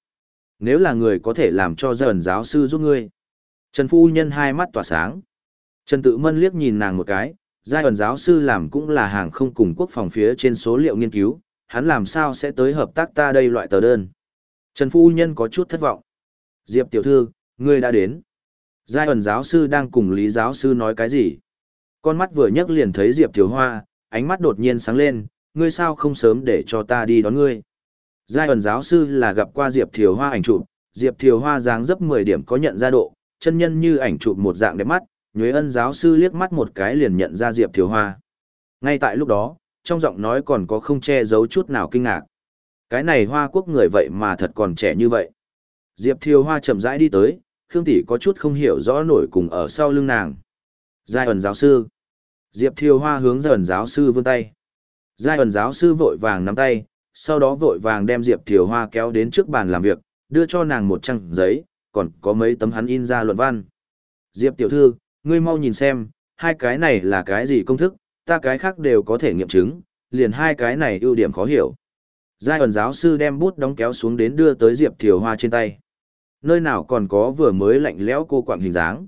Nếu là người có thể làm cho dần giáo sư giúp ngươi. Trần Phu Nhân hai mắt tỏa sáng. Trần Tự Mân liếc nhìn nàng một cái, giai ẩn giáo sư làm cũng là hàng không cùng quốc phòng phía trên số liệu nghiên cứu, hắn làm sao sẽ tới hợp tác ta đây loại tờ đơn. Trần Phu Nhân có chút thất vọng. Diệp tiểu thư, ngươi đã đến. Giai ẩn giáo sư đang cùng Lý giáo sư nói cái gì? Con mắt vừa nhấc liền thấy Diệp Tiểu Hoa, ánh mắt đột nhiên sáng lên, ngươi sao không sớm để cho ta đi đón ngươi? Giai ẩn giáo sư là gặp qua Diệp Thiều Hoa ảnh chụp, Diệp Thiều Hoa dáng dấp 10 điểm có nhận ra độ, chân nhân như ảnh chụp một dạng đẹp mắt, Nhuế Ân giáo sư liếc mắt một cái liền nhận ra Diệp Thiều Hoa. Ngay tại lúc đó, trong giọng nói còn có không che giấu chút nào kinh ngạc. Cái này Hoa Quốc người vậy mà thật còn trẻ như vậy. Diệp Thiều Hoa chậm rãi đi tới, Khương Tỷ có chút không hiểu rõ nổi cùng ở sau lưng nàng. Giai ẩn giáo sư. Diệp Thiều Hoa hướng dần giáo sư vươn tay. Giai ẩn giáo sư vội vàng nắm tay, sau đó vội vàng đem Diệp Thiều Hoa kéo đến trước bàn làm việc, đưa cho nàng một trang giấy, còn có mấy tấm hắn in ra luận văn. Diệp tiểu thư, ngươi mau nhìn xem, hai cái này là cái gì công thức, ta cái khác đều có thể nghiệm chứng, liền hai cái này ưu điểm khó hiểu. Giai ẩn giáo sư đem bút đóng kéo xuống đến đưa tới Diệp Thiều Hoa trên tay. Nơi nào còn có vừa mới lạnh lẽo cô quạng hình dáng.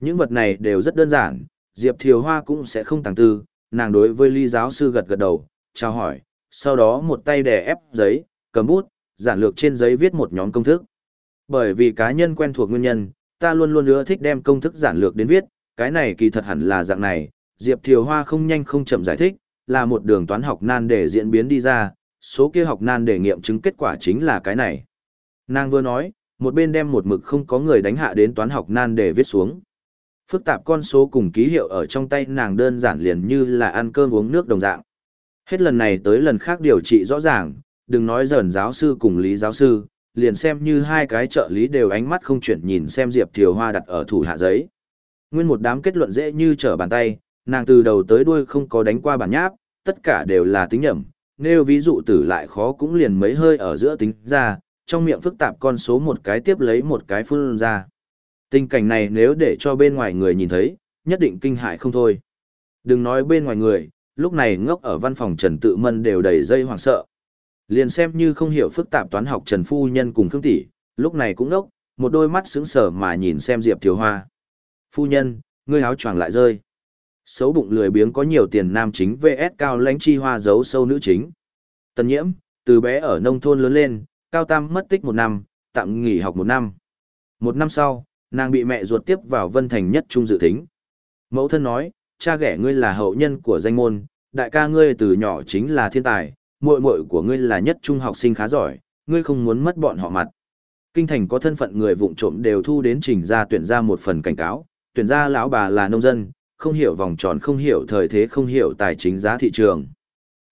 Những vật này đều rất đơn giản, Diệp Thiều Hoa cũng sẽ không tàng tư, nàng đối với ly giáo sư gật gật đầu, chào hỏi, sau đó một tay đè ép giấy, cầm bút, giản lược trên giấy viết một nhóm công thức. Bởi vì cá nhân quen thuộc nguyên nhân, ta luôn luôn ưa thích đem công thức giản lược đến viết, cái này kỳ thật hẳn là dạng này, Diệp Thiều Hoa không nhanh không chậm giải thích, là một đường toán học nan để diễn biến đi ra, số kia học nan để nghiệm chứng kết quả chính là cái này. Nàng vừa nói, một bên đem một mực không có người đánh hạ đến toán học nan để viết xuống. Phức tạp con số cùng ký hiệu ở trong tay nàng đơn giản liền như là ăn cơm uống nước đồng dạng. Hết lần này tới lần khác điều trị rõ ràng, đừng nói dần giáo sư cùng lý giáo sư, liền xem như hai cái trợ lý đều ánh mắt không chuyển nhìn xem Diệp Thiều Hoa đặt ở thủ hạ giấy. Nguyên một đám kết luận dễ như trở bàn tay, nàng từ đầu tới đuôi không có đánh qua bản nháp, tất cả đều là tính nhẩm, nêu ví dụ tử lại khó cũng liền mấy hơi ở giữa tính ra, trong miệng phức tạp con số một cái tiếp lấy một cái phun ra. Tình cảnh này nếu để cho bên ngoài người nhìn thấy, nhất định kinh hại không thôi. Đừng nói bên ngoài người, lúc này ngốc ở văn phòng Trần Tự Mân đều đầy dây hoảng sợ. Liền xem như không hiểu phức tạp toán học Trần Phu Nhân cùng Khương Tỷ, lúc này cũng ngốc, một đôi mắt sững sờ mà nhìn xem Diệp Thiếu Hoa. Phu Nhân, ngươi áo choàng lại rơi. Xấu bụng lười biếng có nhiều tiền nam chính VS cao lãnh chi hoa giấu sâu nữ chính. Tần nhiễm, từ bé ở nông thôn lớn lên, cao tam mất tích một năm, tạm nghỉ học một năm. Một năm sau, nàng bị mẹ ruột tiếp vào vân thành nhất trung dự tính. Mẫu thân nói, cha ghẻ ngươi là hậu nhân của danh môn, đại ca ngươi từ nhỏ chính là thiên tài, muội muội của ngươi là nhất trung học sinh khá giỏi, ngươi không muốn mất bọn họ mặt. Kinh thành có thân phận người vụng trộm đều thu đến trình ra tuyển ra một phần cảnh cáo, tuyển ra lão bà là nông dân, không hiểu vòng tròn không hiểu thời thế không hiểu tài chính giá thị trường.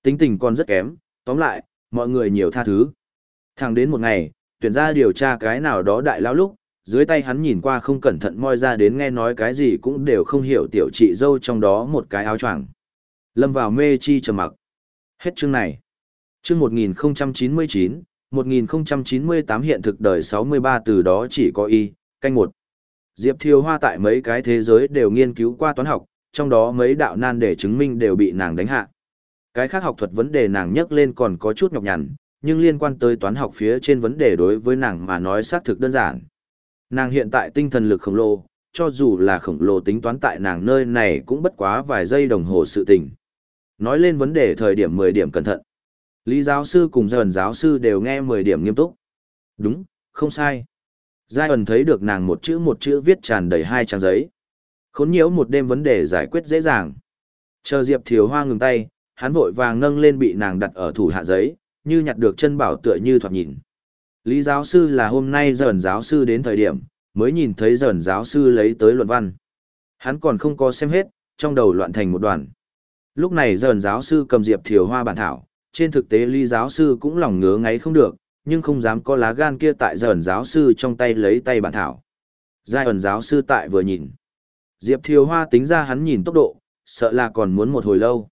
Tính tình còn rất kém, tóm lại, mọi người nhiều tha thứ. Thẳng đến một ngày, tuyển ra điều tra cái nào đó đại lão lúc, dưới tay hắn nhìn qua không cẩn thận moi ra đến nghe nói cái gì cũng đều không hiểu tiểu chị dâu trong đó một cái áo choàng. Lâm vào mê chi trầm mặc. Hết chương này. Chương 1099, 1098 hiện thực đời 63 từ đó chỉ có y, canh một. Diệp Thiều Hoa tại mấy cái thế giới đều nghiên cứu qua toán học, trong đó mấy đạo nan để chứng minh đều bị nàng đánh hạ. Cái khác học thuật vấn đề nàng nhắc lên còn có chút nhọc nhằn, nhưng liên quan tới toán học phía trên vấn đề đối với nàng mà nói xác thực đơn giản. Nàng hiện tại tinh thần lực khổng lồ, cho dù là khổng lồ tính toán tại nàng nơi này cũng bất quá vài giây đồng hồ sự tình. Nói lên vấn đề thời điểm 10 điểm cẩn thận. Lý giáo sư cùng dần giáo sư đều nghe 10 điểm nghiêm túc. Đúng, không sai. Giai ẩn thấy được nàng một chữ một chữ viết tràn đầy hai trang giấy. Khốn nhiễu một đêm vấn đề giải quyết dễ dàng. Chờ Diệp Thiều Hoa ngừng tay, hắn vội vàng nâng lên bị nàng đặt ở thủ hạ giấy, như nhặt được chân bảo tựa như thoạt nhìn. Lý giáo sư là hôm nay dần giáo sư đến thời điểm, mới nhìn thấy dần giáo sư lấy tới luận văn. Hắn còn không có xem hết, trong đầu loạn thành một đoàn. Lúc này dần giáo sư cầm Diệp Thiều Hoa bản thảo, trên thực tế Lý giáo sư cũng lòng ngứa ngáy không được, nhưng không dám có lá gan kia tại dần giáo sư trong tay lấy tay bản thảo. Giai ẩn giáo sư tại vừa nhìn. Diệp Thiều Hoa tính ra hắn nhìn tốc độ, sợ là còn muốn một hồi lâu.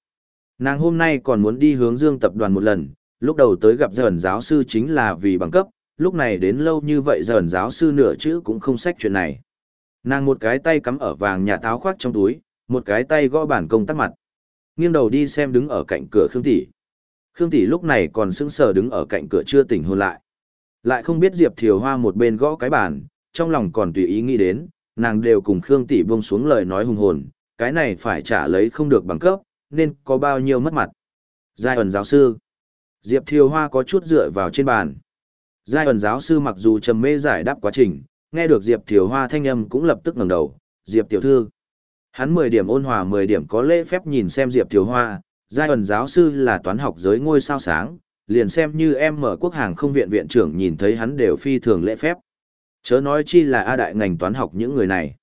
Nàng hôm nay còn muốn đi hướng dương tập đoàn một lần, lúc đầu tới gặp dần giáo sư chính là vì bằng cấp, lúc này đến lâu như vậy dần giáo sư nửa chữ cũng không sách chuyện này. Nàng một cái tay cắm ở vàng nhà táo khoác trong túi, một cái tay gõ bản công tắc mặt. Nghiêng đầu đi xem đứng ở cạnh cửa Khương Tỷ. Khương Tỷ lúc này còn sững sờ đứng ở cạnh cửa chưa tỉnh hôn lại. Lại không biết Diệp Thiều Hoa một bên gõ cái bàn, trong lòng còn tùy ý nghĩ đến, nàng đều cùng Khương Tỷ buông xuống lời nói hùng hồn, cái này phải trả lấy không được bằng cấp, nên có bao nhiêu mất mặt. Giai ẩn giáo sư. Diệp Thiều Hoa có chút dựa vào trên bàn. Giai ẩn giáo sư mặc dù trầm mê giải đáp quá trình, nghe được Diệp Thiều Hoa thanh âm cũng lập tức ngẩng đầu, Diệp tiểu thư. Hắn 10 điểm ôn hòa 10 điểm có lễ phép nhìn xem Diệp Thiều Hoa, giai ẩn giáo sư là toán học giới ngôi sao sáng, liền xem như em mở quốc hàng không viện viện trưởng nhìn thấy hắn đều phi thường lễ phép. Chớ nói chi là A đại ngành toán học những người này.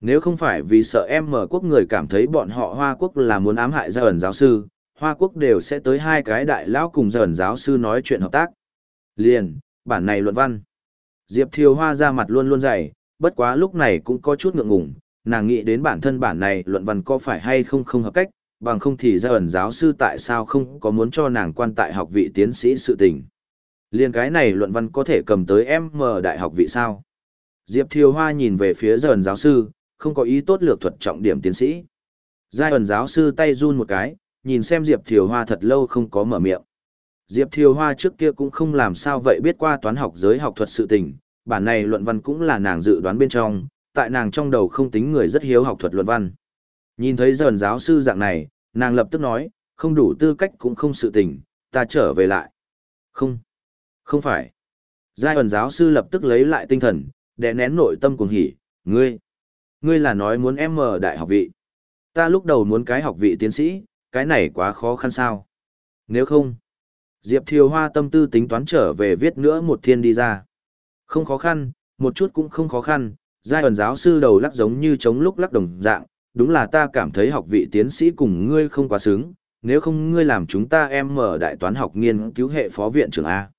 Nếu không phải vì sợ em mở quốc người cảm thấy bọn họ Hoa quốc là muốn ám hại giai ẩn giáo sư, Hoa quốc đều sẽ tới hai cái đại lão cùng giai ẩn giáo sư nói chuyện hợp tác. Liền, bản này luận văn. Diệp Thiều Hoa ra mặt luôn luôn dày, bất quá lúc này cũng có chút ngượng ngùng, nàng nghĩ đến bản thân bản này luận văn có phải hay không không hợp cách, bằng không thì ra ẩn giáo sư tại sao không có muốn cho nàng quan tại học vị tiến sĩ sự tình. Liên cái này luận văn có thể cầm tới em mở đại học vị sao. Diệp Thiều Hoa nhìn về phía dần giáo sư, không có ý tốt lược thuật trọng điểm tiến sĩ. Giai ẩn giáo sư tay run một cái, nhìn xem Diệp Thiều Hoa thật lâu không có mở miệng. Diệp Thiều Hoa trước kia cũng không làm sao vậy biết qua toán học giới học thuật sự tình, bản này luận văn cũng là nàng dự đoán bên trong, tại nàng trong đầu không tính người rất hiếu học thuật luận văn. Nhìn thấy dần giáo sư dạng này, nàng lập tức nói, không đủ tư cách cũng không sự tình, ta trở về lại. Không, không phải. Giai ẩn giáo sư lập tức lấy lại tinh thần, đè nén nội tâm cuồng hỉ, ngươi, ngươi là nói muốn em mở đại học vị. Ta lúc đầu muốn cái học vị tiến sĩ, cái này quá khó khăn sao. Nếu không, Diệp Thiều Hoa tâm tư tính toán trở về viết nữa một thiên đi ra. Không khó khăn, một chút cũng không khó khăn, Giai ẩn giáo sư đầu lắc giống như chống lúc lắc đồng dạng, đúng là ta cảm thấy học vị tiến sĩ cùng ngươi không quá xứng, nếu không ngươi làm chúng ta em mở đại toán học nghiên cứu hệ phó viện trưởng A.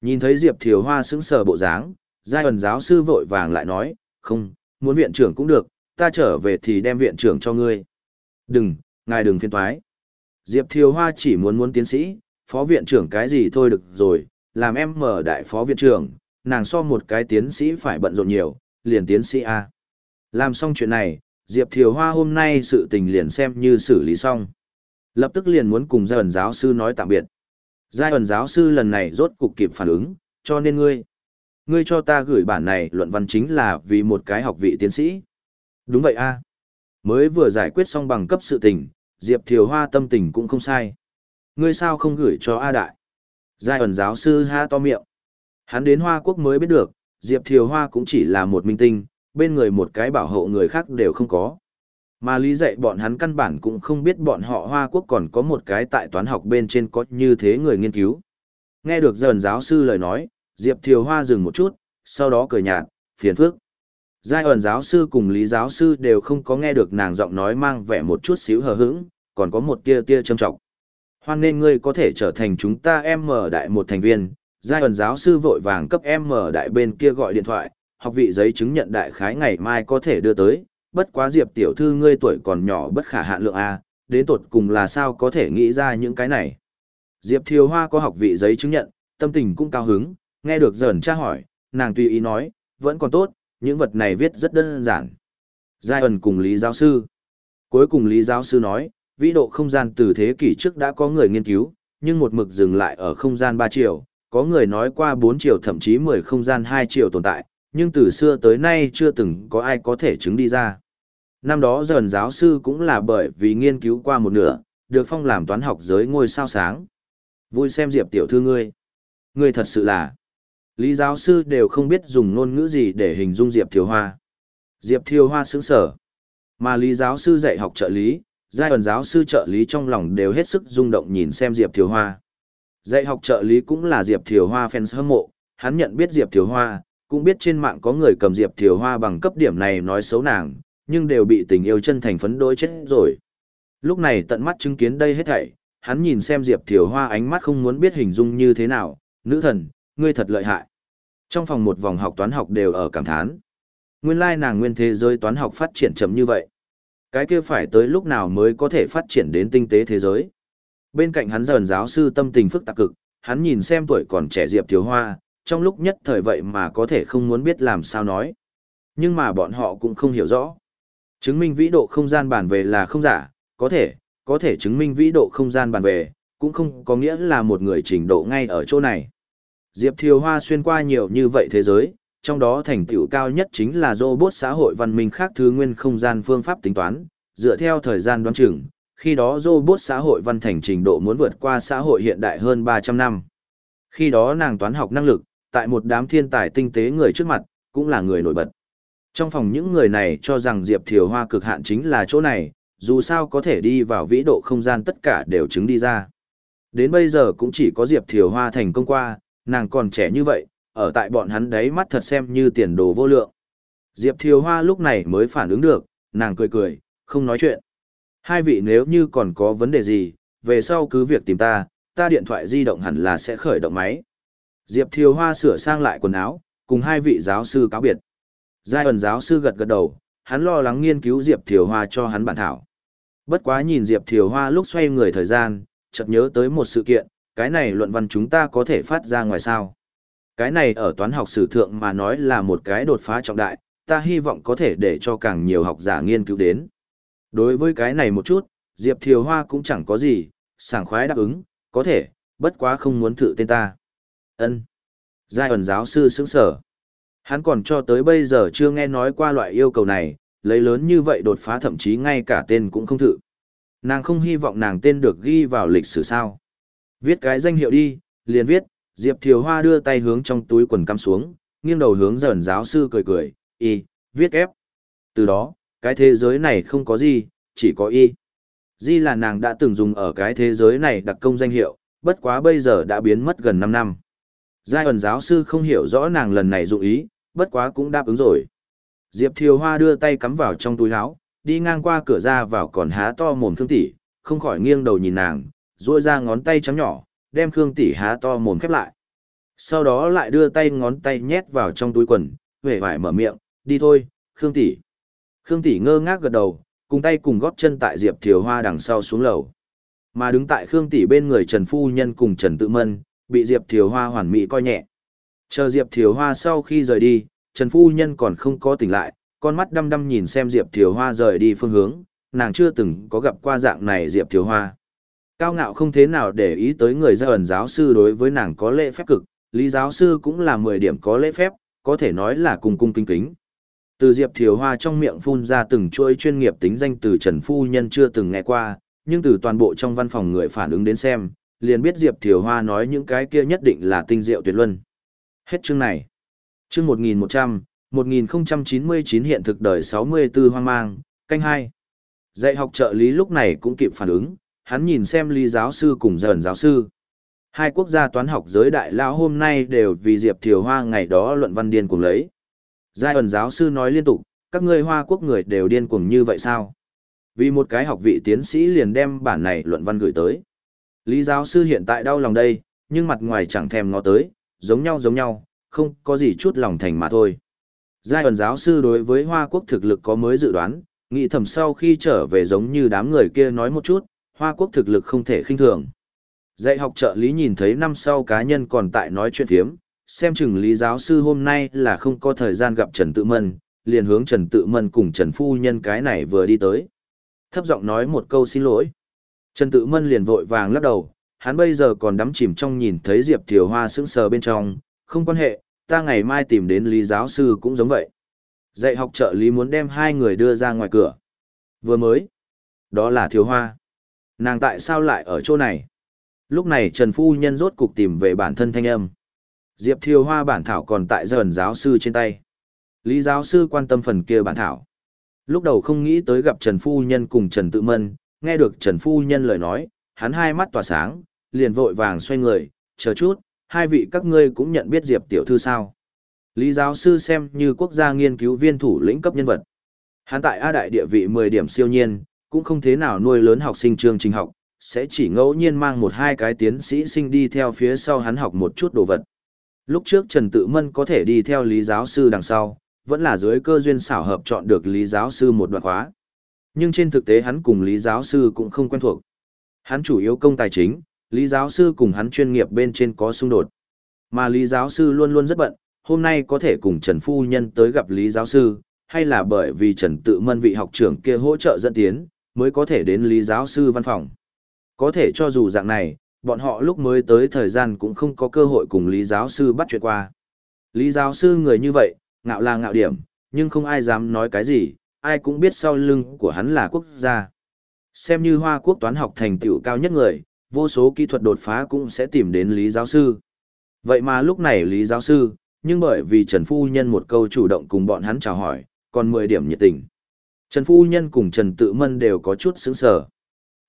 Nhìn thấy Diệp Thiều Hoa sững sờ bộ dáng, giai ẩn giáo sư vội vàng lại nói, không, muốn viện trưởng cũng được, ta trở về thì đem viện trưởng cho ngươi. Đừng, ngài đừng phiền toái. Diệp Thiều Hoa chỉ muốn muốn tiến sĩ, phó viện trưởng cái gì thôi được rồi, làm em mở đại phó viện trưởng, nàng so một cái tiến sĩ phải bận rộn nhiều, liền tiến sĩ A. Làm xong chuyện này, Diệp Thiều Hoa hôm nay sự tình liền xem như xử lý xong. Lập tức liền muốn cùng giai ẩn giáo sư nói tạm biệt. Giai ẩn giáo sư lần này rốt cục kịp phản ứng, cho nên ngươi. Ngươi cho ta gửi bản này luận văn chính là vì một cái học vị tiến sĩ. Đúng vậy a Mới vừa giải quyết xong bằng cấp sự tình, Diệp Thiều Hoa tâm tình cũng không sai. Ngươi sao không gửi cho A Đại? Giai ẩn giáo sư ha to miệng. Hắn đến Hoa Quốc mới biết được, Diệp Thiều Hoa cũng chỉ là một minh tinh, bên người một cái bảo hộ người khác đều không có. Mà lý dạy bọn hắn căn bản cũng không biết bọn họ Hoa Quốc còn có một cái tại toán học bên trên có như thế người nghiên cứu. Nghe được dần giáo sư lời nói, Diệp Thiều Hoa dừng một chút, sau đó cười nhạt, phiền phức. Giai ẩn giáo sư cùng lý giáo sư đều không có nghe được nàng giọng nói mang vẻ một chút xíu hờ hững, còn có một tia tia châm trọng. Hoan nên ngươi có thể trở thành chúng ta em mở đại một thành viên. Giai ẩn giáo sư vội vàng cấp em mở đại bên kia gọi điện thoại, học vị giấy chứng nhận đại khái ngày mai có thể đưa tới, bất quá diệp tiểu thư ngươi tuổi còn nhỏ bất khả hạn lượng A, đến tột cùng là sao có thể nghĩ ra những cái này. Diệp Thiều Hoa có học vị giấy chứng nhận, tâm tình cũng cao hứng, nghe được dần tra hỏi, nàng tùy ý nói, vẫn còn tốt, những vật này viết rất đơn giản. Giai ẩn cùng Lý Giáo Sư. Cuối cùng Lý Giáo Sư nói, vĩ độ không gian từ thế kỷ trước đã có người nghiên cứu, nhưng một mực dừng lại ở không gian 3 triệu, có người nói qua 4 triệu thậm chí 10 không gian 2 triệu tồn tại, nhưng từ xưa tới nay chưa từng có ai có thể chứng đi ra. Năm đó dần giáo sư cũng là bởi vì nghiên cứu qua một nửa, được phong làm toán học giới ngôi sao sáng. Vui xem Diệp tiểu thư ngươi. Ngươi thật sự là. Lý giáo sư đều không biết dùng ngôn ngữ gì để hình dung Diệp Thiều Hoa. Diệp Thiều Hoa sững sở. Mà Lý giáo sư dạy học trợ lý, giai ẩn giáo sư trợ lý trong lòng đều hết sức rung động nhìn xem Diệp Thiều Hoa. Dạy học trợ lý cũng là Diệp Thiều Hoa fans hâm mộ, hắn nhận biết Diệp Thiều Hoa, cũng biết trên mạng có người cầm Diệp Thiều Hoa bằng cấp điểm này nói xấu nàng, nhưng đều bị tình yêu chân thành phấn đối chết rồi. Lúc này tận mắt chứng kiến đây hết thảy, hắn nhìn xem Diệp Thiều Hoa ánh mắt không muốn biết hình dung như thế nào, nữ thần, ngươi thật lợi hại. Trong phòng một vòng học toán học đều ở cảm thán. Nguyên lai nàng nguyên thế giới toán học phát triển chậm như vậy. Cái kia phải tới lúc nào mới có thể phát triển đến tinh tế thế giới. Bên cạnh hắn dần giáo sư tâm tình phức tạp cực, hắn nhìn xem tuổi còn trẻ Diệp Thiếu Hoa, trong lúc nhất thời vậy mà có thể không muốn biết làm sao nói. Nhưng mà bọn họ cũng không hiểu rõ. Chứng minh vĩ độ không gian bản về là không giả, có thể, có thể chứng minh vĩ độ không gian bản về, cũng không có nghĩa là một người trình độ ngay ở chỗ này. Diệp Thiều Hoa xuyên qua nhiều như vậy thế giới, trong đó thành tựu cao nhất chính là robot xã hội văn minh khác thứ nguyên không gian phương pháp tính toán, dựa theo thời gian đoán chừng, khi đó robot xã hội văn thành trình độ muốn vượt qua xã hội hiện đại hơn 300 năm. Khi đó nàng toán học năng lực, tại một đám thiên tài tinh tế người trước mặt, cũng là người nổi bật. Trong phòng những người này cho rằng Diệp Thiều Hoa cực hạn chính là chỗ này, dù sao có thể đi vào vĩ độ không gian tất cả đều chứng đi ra. Đến bây giờ cũng chỉ có Diệp Thiều Hoa thành công qua, nàng còn trẻ như vậy, ở tại bọn hắn đấy mắt thật xem như tiền đồ vô lượng. Diệp Thiều Hoa lúc này mới phản ứng được, nàng cười cười, không nói chuyện. Hai vị nếu như còn có vấn đề gì, về sau cứ việc tìm ta, ta điện thoại di động hẳn là sẽ khởi động máy. Diệp Thiều Hoa sửa sang lại quần áo, cùng hai vị giáo sư cáo biệt. Giai ẩn giáo sư gật gật đầu, hắn lo lắng nghiên cứu Diệp Thiều Hoa cho hắn bản thảo. Bất quá nhìn Diệp Thiều Hoa lúc xoay người thời gian, chợt nhớ tới một sự kiện, cái này luận văn chúng ta có thể phát ra ngoài sao. Cái này ở toán học sử thượng mà nói là một cái đột phá trọng đại, ta hy vọng có thể để cho càng nhiều học giả nghiên cứu đến. Đối với cái này một chút, Diệp Thiều Hoa cũng chẳng có gì, sảng khoái đáp ứng, có thể, bất quá không muốn thử tên ta. ân Giai ẩn giáo sư sững sở. Hắn còn cho tới bây giờ chưa nghe nói qua loại yêu cầu này, lấy lớn như vậy đột phá thậm chí ngay cả tên cũng không thử. Nàng không hy vọng nàng tên được ghi vào lịch sử sao. Viết cái danh hiệu đi, liền viết, Diệp Thiều Hoa đưa tay hướng trong túi quần cắm xuống, nghiêng đầu hướng dần giáo sư cười cười, y, viết ép. Từ đó, cái thế giới này không có gì, chỉ có y. Di là nàng đã từng dùng ở cái thế giới này đặc công danh hiệu, bất quá bây giờ đã biến mất gần 5 năm. Giai ẩn giáo sư không hiểu rõ nàng lần này dụng ý, bất quá cũng đáp ứng rồi. Diệp Thiều Hoa đưa tay cắm vào trong túi áo, đi ngang qua cửa ra vào còn há to mồm thương tỷ, không khỏi nghiêng đầu nhìn nàng, duỗi ra ngón tay trắng nhỏ, đem Khương tỷ há to mồm khép lại. Sau đó lại đưa tay ngón tay nhét vào trong túi quần, vẻ vải mở miệng, đi thôi, Khương tỷ. Khương tỷ ngơ ngác gật đầu, cùng tay cùng góp chân tại Diệp Thiều Hoa đằng sau xuống lầu. Mà đứng tại Khương tỷ bên người Trần Phu Nhân cùng Trần Tự Mân, bị Diệp Thiều Hoa hoàn mỹ coi nhẹ. Chờ Diệp Thiều Hoa sau khi rời đi, Trần Phu Nhân còn không có tỉnh lại, con mắt đăm đăm nhìn xem Diệp Thiều Hoa rời đi phương hướng, nàng chưa từng có gặp qua dạng này Diệp Thiều Hoa. Cao ngạo không thế nào để ý tới người gia ẩn giáo sư đối với nàng có lễ phép cực, lý giáo sư cũng là 10 điểm có lễ phép, có thể nói là cùng cung kính kính. Từ Diệp Thiều Hoa trong miệng phun ra từng chuỗi chuyên nghiệp tính danh từ Trần Phu Nhân chưa từng nghe qua, nhưng từ toàn bộ trong văn phòng người phản ứng đến xem, liền biết Diệp Thiều Hoa nói những cái kia nhất định là tinh diệu tuyệt luân. Hết chương này. Chương 1100, 1099 hiện thực đời 64 hoang mang, canh 2. Dạy học trợ lý lúc này cũng kịp phản ứng, hắn nhìn xem lý giáo sư cùng dần giáo sư. Hai quốc gia toán học giới đại lao hôm nay đều vì Diệp Thiều Hoa ngày đó luận văn điên cuồng lấy. Giai ẩn giáo sư nói liên tục, các ngươi hoa quốc người đều điên cuồng như vậy sao? Vì một cái học vị tiến sĩ liền đem bản này luận văn gửi tới. Lý giáo sư hiện tại đau lòng đây, nhưng mặt ngoài chẳng thèm ngó tới, giống nhau giống nhau, không có gì chút lòng thành mà thôi. Giai ẩn giáo sư đối với Hoa Quốc thực lực có mới dự đoán, nghĩ thầm sau khi trở về giống như đám người kia nói một chút, Hoa Quốc thực lực không thể khinh thường. Dạy học trợ lý nhìn thấy năm sau cá nhân còn tại nói chuyện thiếm, xem chừng lý giáo sư hôm nay là không có thời gian gặp Trần Tự Mân, liền hướng Trần Tự Mân cùng Trần Phu Nhân cái này vừa đi tới. Thấp giọng nói một câu xin lỗi. Trần Tự Mân liền vội vàng lắc đầu, hắn bây giờ còn đắm chìm trong nhìn thấy Diệp Thiều Hoa sững sờ bên trong, không quan hệ, ta ngày mai tìm đến lý giáo sư cũng giống vậy. Dạy học trợ lý muốn đem hai người đưa ra ngoài cửa. Vừa mới. Đó là Thiều Hoa. Nàng tại sao lại ở chỗ này? Lúc này Trần Phu Nhân rốt cục tìm về bản thân thanh âm. Diệp Thiều Hoa bản thảo còn tại dần giáo sư trên tay. Lý giáo sư quan tâm phần kia bản thảo. Lúc đầu không nghĩ tới gặp Trần Phu Nhân cùng Trần Tự Mân, nghe được Trần Phu Nhân lời nói, hắn hai mắt tỏa sáng, liền vội vàng xoay người, chờ chút, hai vị các ngươi cũng nhận biết Diệp tiểu thư sao. Lý giáo sư xem như quốc gia nghiên cứu viên thủ lĩnh cấp nhân vật. Hắn tại A đại địa vị 10 điểm siêu nhiên, cũng không thế nào nuôi lớn học sinh chương trình học, sẽ chỉ ngẫu nhiên mang một hai cái tiến sĩ sinh đi theo phía sau hắn học một chút đồ vật. Lúc trước Trần Tự Mân có thể đi theo Lý giáo sư đằng sau, vẫn là dưới cơ duyên xảo hợp chọn được Lý giáo sư một đoạn khóa. Nhưng trên thực tế hắn cùng Lý giáo sư cũng không quen thuộc. Hắn chủ yếu công tài chính, Lý giáo sư cùng hắn chuyên nghiệp bên trên có xung đột. Mà Lý giáo sư luôn luôn rất bận, hôm nay có thể cùng Trần Phu Nhân tới gặp Lý giáo sư, hay là bởi vì Trần Tự Mân vị học trưởng kia hỗ trợ dẫn tiến, mới có thể đến Lý giáo sư văn phòng. Có thể cho dù dạng này, bọn họ lúc mới tới thời gian cũng không có cơ hội cùng Lý giáo sư bắt chuyện qua. Lý giáo sư người như vậy, ngạo là ngạo điểm, nhưng không ai dám nói cái gì, ai cũng biết sau lưng của hắn là quốc gia. Xem như Hoa Quốc toán học thành tựu cao nhất người, vô số kỹ thuật đột phá cũng sẽ tìm đến Lý giáo sư. Vậy mà lúc này Lý giáo sư, nhưng bởi vì Trần Phu Nhân một câu chủ động cùng bọn hắn chào hỏi, còn 10 điểm nhiệt tình. Trần Phu Nhân cùng Trần Tự Mân đều có chút sững sở.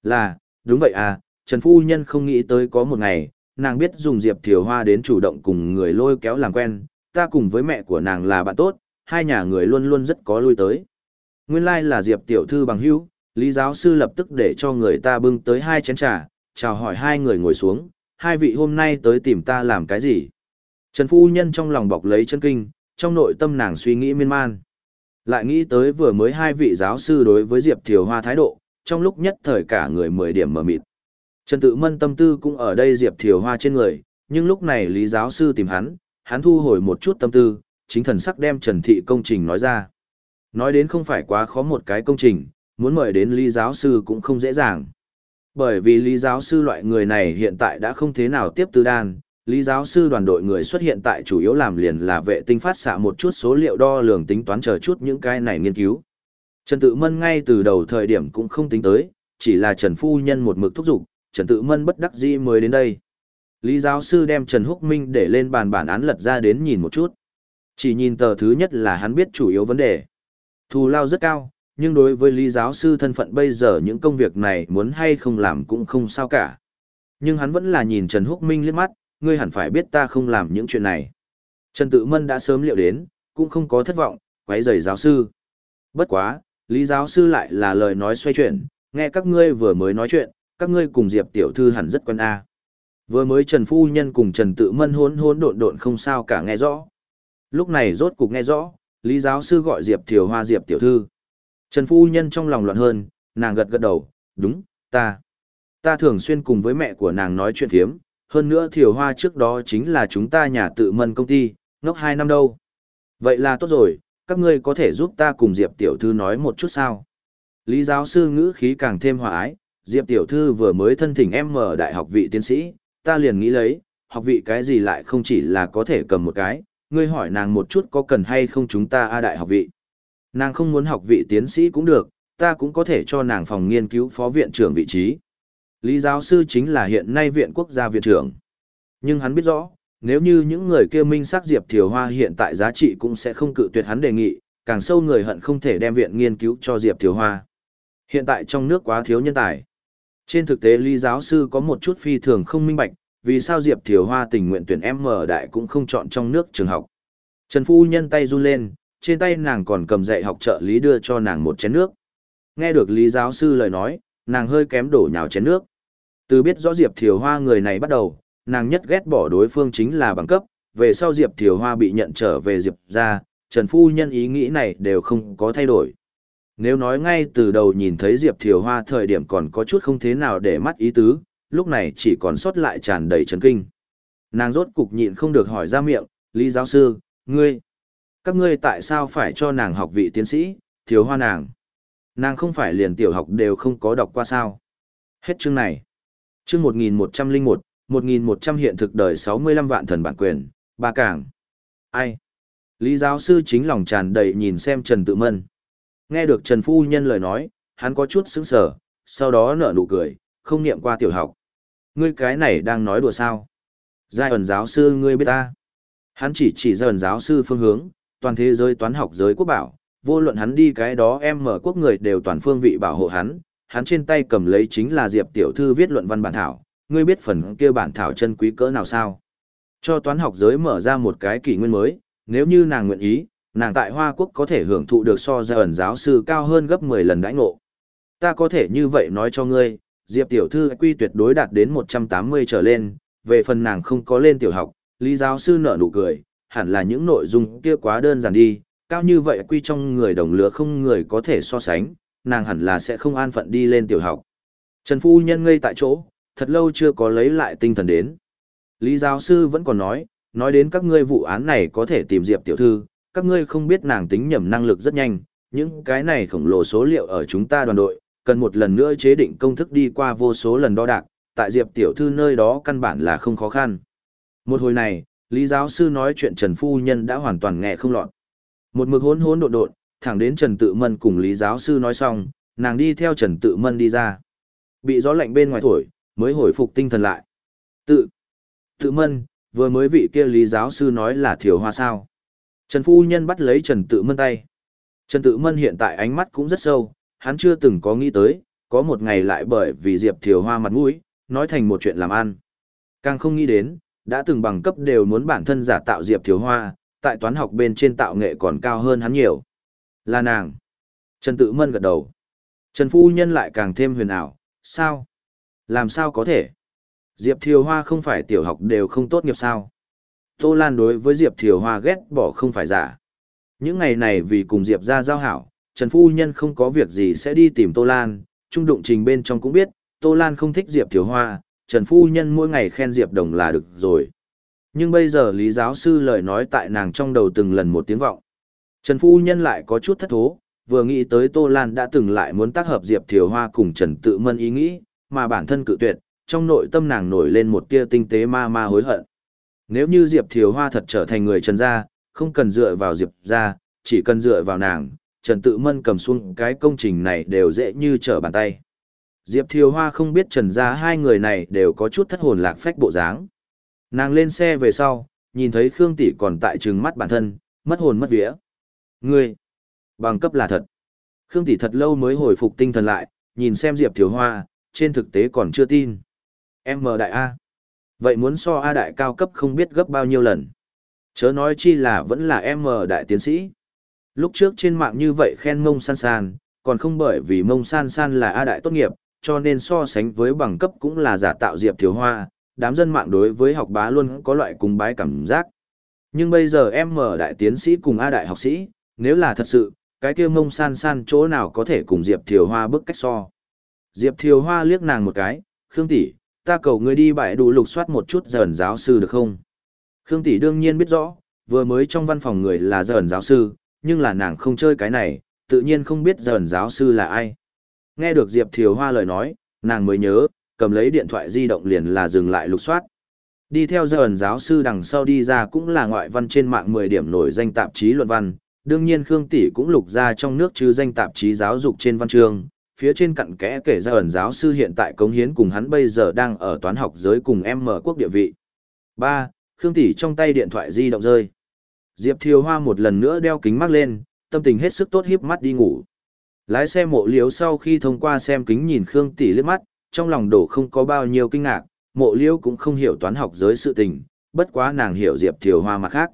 Là, đúng vậy à, Trần Phu Nhân không nghĩ tới có một ngày, nàng biết dùng Diệp Thiều Hoa đến chủ động cùng người lôi kéo làm quen, ta cùng với mẹ của nàng là bạn tốt, hai nhà người luôn luôn rất có lui tới. Nguyên lai like là Diệp Tiểu Thư bằng hữu, Lý giáo sư lập tức để cho người ta bưng tới hai chén trà, chào hỏi hai người ngồi xuống, hai vị hôm nay tới tìm ta làm cái gì? Trần Phu Nhân trong lòng bọc lấy chân kinh, trong nội tâm nàng suy nghĩ miên man. Lại nghĩ tới vừa mới hai vị giáo sư đối với Diệp Thiều Hoa thái độ, trong lúc nhất thời cả người mười điểm mờ mịt. Trần Tự Mân tâm tư cũng ở đây Diệp Thiều Hoa trên người, nhưng lúc này Lý giáo sư tìm hắn, hắn thu hồi một chút tâm tư, chính thần sắc đem Trần Thị công trình nói ra. Nói đến không phải quá khó một cái công trình, muốn mời đến Lý giáo sư cũng không dễ dàng. Bởi vì Lý giáo sư loại người này hiện tại đã không thế nào tiếp tư đan, Lý giáo sư đoàn đội người xuất hiện tại chủ yếu làm liền là vệ tinh phát xạ một chút số liệu đo lường tính toán chờ chút những cái này nghiên cứu. Trần Tự Mân ngay từ đầu thời điểm cũng không tính tới, chỉ là Trần Phu Nhân một mực thúc giục, Trần Tự Mân bất đắc dĩ mới đến đây. Lý giáo sư đem Trần Húc Minh để lên bàn bản án lật ra đến nhìn một chút. Chỉ nhìn tờ thứ nhất là hắn biết chủ yếu vấn đề. Thù lao rất cao, nhưng đối với lý giáo sư thân phận bây giờ những công việc này muốn hay không làm cũng không sao cả. Nhưng hắn vẫn là nhìn Trần Húc Minh liếc mắt, ngươi hẳn phải biết ta không làm những chuyện này. Trần Tự Mân đã sớm liệu đến, cũng không có thất vọng, quấy rầy giáo sư. Bất quá, Lý giáo sư lại là lời nói xoay chuyển, nghe các ngươi vừa mới nói chuyện, các ngươi cùng Diệp tiểu thư hẳn rất quen a. Vừa mới Trần phu nhân cùng Trần Tự Mân hỗn hỗn độn độn không sao cả nghe rõ. Lúc này rốt cục nghe rõ, Lý giáo sư gọi Diệp Thiều Hoa Diệp tiểu thư. Trần phu nhân trong lòng loạn hơn, nàng gật gật đầu, đúng, ta. Ta thường xuyên cùng với mẹ của nàng nói chuyện phiếm, hơn nữa Thiều Hoa trước đó chính là chúng ta nhà tự mân công ty, ngốc hai năm đâu. Vậy là tốt rồi, các ngươi có thể giúp ta cùng Diệp tiểu thư nói một chút sao? Lý giáo sư ngữ khí càng thêm hòa ái, Diệp tiểu thư vừa mới thân thỉnh em mở đại học vị tiến sĩ, ta liền nghĩ lấy, học vị cái gì lại không chỉ là có thể cầm một cái, ngươi hỏi nàng một chút có cần hay không chúng ta a đại học vị. Nàng không muốn học vị tiến sĩ cũng được, ta cũng có thể cho nàng phòng nghiên cứu phó viện trưởng vị trí. Lý giáo sư chính là hiện nay viện quốc gia viện trưởng. Nhưng hắn biết rõ, nếu như những người kia minh xác Diệp Thiều Hoa hiện tại giá trị cũng sẽ không cự tuyệt hắn đề nghị, càng sâu người hận không thể đem viện nghiên cứu cho Diệp Thiều Hoa. Hiện tại trong nước quá thiếu nhân tài. Trên thực tế Lý giáo sư có một chút phi thường không minh bạch, vì sao Diệp Thiều Hoa tình nguyện tuyển M đại cũng không chọn trong nước trường học. Trần Phu nhân tay run lên, trên tay nàng còn cầm dạy học trợ lý đưa cho nàng một chén nước. Nghe được Lý giáo sư lời nói, nàng hơi kém đổ nhào chén nước. Từ biết rõ Diệp Thiều Hoa người này bắt đầu, nàng nhất ghét bỏ đối phương chính là bằng cấp, về sau Diệp Thiều Hoa bị nhận trở về Diệp ra, Trần Phu Nhân ý nghĩ này đều không có thay đổi. Nếu nói ngay từ đầu nhìn thấy Diệp Thiều Hoa thời điểm còn có chút không thế nào để mắt ý tứ, lúc này chỉ còn sót lại tràn đầy chấn kinh. Nàng rốt cục nhịn không được hỏi ra miệng, Lý giáo sư, ngươi, các ngươi tại sao phải cho nàng học vị tiến sĩ, Thiều Hoa nàng? Nàng không phải liền tiểu học đều không có đọc qua sao? Hết chương này. Chương 1101, 1100 hiện thực đời 65 vạn thần bản quyền, ba cảng. Ai? Lý giáo sư chính lòng tràn đầy nhìn xem Trần Tự Mân. Nghe được Trần Phu Nhân lời nói, hắn có chút sững sờ, sau đó nở nụ cười, không niệm qua tiểu học. Ngươi cái này đang nói đùa sao? Giai ẩn giáo sư ngươi biết ta. Hắn chỉ chỉ giai ẩn giáo sư phương hướng, toàn thế giới toán học giới quốc bảo, vô luận hắn đi cái đó em mở quốc người đều toàn phương vị bảo hộ hắn, hắn trên tay cầm lấy chính là Diệp tiểu thư viết luận văn bản thảo, ngươi biết phần kia bản thảo chân quý cỡ nào sao? Cho toán học giới mở ra một cái kỷ nguyên mới, nếu như nàng nguyện ý, nàng tại Hoa Quốc có thể hưởng thụ được so ra ẩn giáo sư cao hơn gấp 10 lần đãi ngộ. Ta có thể như vậy nói cho ngươi, Diệp tiểu thư quy tuyệt đối đạt đến 180 trở lên, về phần nàng không có lên tiểu học, Lý giáo sư nở nụ cười, hẳn là những nội dung kia quá đơn giản đi, cao như vậy quy trong người đồng lứa không người có thể so sánh, nàng hẳn là sẽ không an phận đi lên tiểu học. Trần Phu Nhân ngây tại chỗ, thật lâu chưa có lấy lại tinh thần đến. Lý giáo sư vẫn còn nói, nói đến các ngươi vụ án này có thể tìm Diệp tiểu thư, các ngươi không biết nàng tính nhầm năng lực rất nhanh, những cái này khổng lồ số liệu ở chúng ta đoàn đội, cần một lần nữa chế định công thức đi qua vô số lần đo đạc, tại Diệp tiểu thư nơi đó căn bản là không khó khăn. Một hồi này, Lý giáo sư nói chuyện Trần Phu Nhân đã hoàn toàn nghe không lọt. Một mực hỗn hỗn độn độn, thẳng đến Trần Tự Mân cùng Lý giáo sư nói xong, nàng đi theo Trần Tự Mân đi ra. Bị gió lạnh bên ngoài thổi, mới hồi phục tinh thần lại. Tự, tự mân, vừa mới vị kia lý giáo sư nói là thiểu hoa sao. Trần Phu Nhân bắt lấy Trần Tự Mân tay. Trần Tự Mân hiện tại ánh mắt cũng rất sâu, hắn chưa từng có nghĩ tới, có một ngày lại bởi vì Diệp Thiều Hoa mặt mũi, nói thành một chuyện làm ăn. Càng không nghĩ đến, đã từng bằng cấp đều muốn bản thân giả tạo Diệp Thiều Hoa, tại toán học bên trên tạo nghệ còn cao hơn hắn nhiều. Là nàng. Trần Tự Mân gật đầu. Trần Phu Nhân lại càng thêm huyền ảo, sao? Làm sao có thể? Diệp Thiều Hoa không phải tiểu học đều không tốt nghiệp sao? Tô Lan đối với Diệp Thiều Hoa ghét bỏ không phải giả. Những ngày này vì cùng Diệp ra giao hảo, Trần Phu Nhân không có việc gì sẽ đi tìm Tô Lan, trung đụng trình bên trong cũng biết, Tô Lan không thích Diệp Thiều Hoa, Trần Phu Nhân mỗi ngày khen Diệp Đồng là được rồi. Nhưng bây giờ Lý Giáo Sư lời nói tại nàng trong đầu từng lần một tiếng vọng. Trần Phu Nhân lại có chút thất thố, vừa nghĩ tới Tô Lan đã từng lại muốn tác hợp Diệp Thiều Hoa cùng Trần Tự Mân ý nghĩ, mà bản thân cự tuyệt, trong nội tâm nàng nổi lên một tia tinh tế ma ma hối hận. Nếu như Diệp Thiều Hoa thật trở thành người Trần gia, không cần dựa vào Diệp gia, chỉ cần dựa vào nàng, Trần Tự Mân cầm xuống cái công trình này đều dễ như trở bàn tay. Diệp Thiều Hoa không biết Trần gia hai người này đều có chút thất hồn lạc phách bộ dáng. Nàng lên xe về sau, nhìn thấy Khương Tỷ còn tại trừng mắt bản thân, mất hồn mất vía. Ngươi, bằng cấp là thật. Khương Tỷ thật lâu mới hồi phục tinh thần lại, nhìn xem Diệp Thiều Hoa, trên thực tế còn chưa tin. M đại A. Vậy muốn so A đại cao cấp không biết gấp bao nhiêu lần. Chớ nói chi là vẫn là M đại tiến sĩ. Lúc trước trên mạng như vậy khen mông san san, còn không bởi vì mông san san là A đại tốt nghiệp, cho nên so sánh với bằng cấp cũng là giả tạo Diệp Thiếu Hoa, đám dân mạng đối với học bá luôn có loại cùng bái cảm giác. Nhưng bây giờ em mở đại tiến sĩ cùng A đại học sĩ, nếu là thật sự, cái kia mông san san chỗ nào có thể cùng Diệp Thiều Hoa bức cách so. Diệp Thiều Hoa liếc nàng một cái, Khương tỷ, ta cầu ngươi đi bãi đủ lục soát một chút dần giáo sư được không? Khương tỷ đương nhiên biết rõ, vừa mới trong văn phòng người là dần giáo sư, nhưng là nàng không chơi cái này, tự nhiên không biết dần giáo sư là ai. Nghe được Diệp Thiều Hoa lời nói, nàng mới nhớ, cầm lấy điện thoại di động liền là dừng lại lục soát. Đi theo dần giáo sư đằng sau đi ra cũng là ngoại văn trên mạng 10 điểm nổi danh tạp chí luận văn, đương nhiên Khương Tỷ cũng lục ra trong nước chứ danh tạp chí giáo dục trên văn chương, phía trên cặn kẽ kể ra ẩn giáo sư hiện tại cống hiến cùng hắn bây giờ đang ở toán học giới cùng em mở quốc địa vị. 3. Khương Tỷ trong tay điện thoại di động rơi. Diệp Thiều Hoa một lần nữa đeo kính mắt lên, tâm tình hết sức tốt hiếp mắt đi ngủ. Lái xe mộ liếu sau khi thông qua xem kính nhìn Khương Tỷ liếc mắt, trong lòng đổ không có bao nhiêu kinh ngạc, mộ liêu cũng không hiểu toán học giới sự tình, bất quá nàng hiểu Diệp Thiều Hoa mặt khác.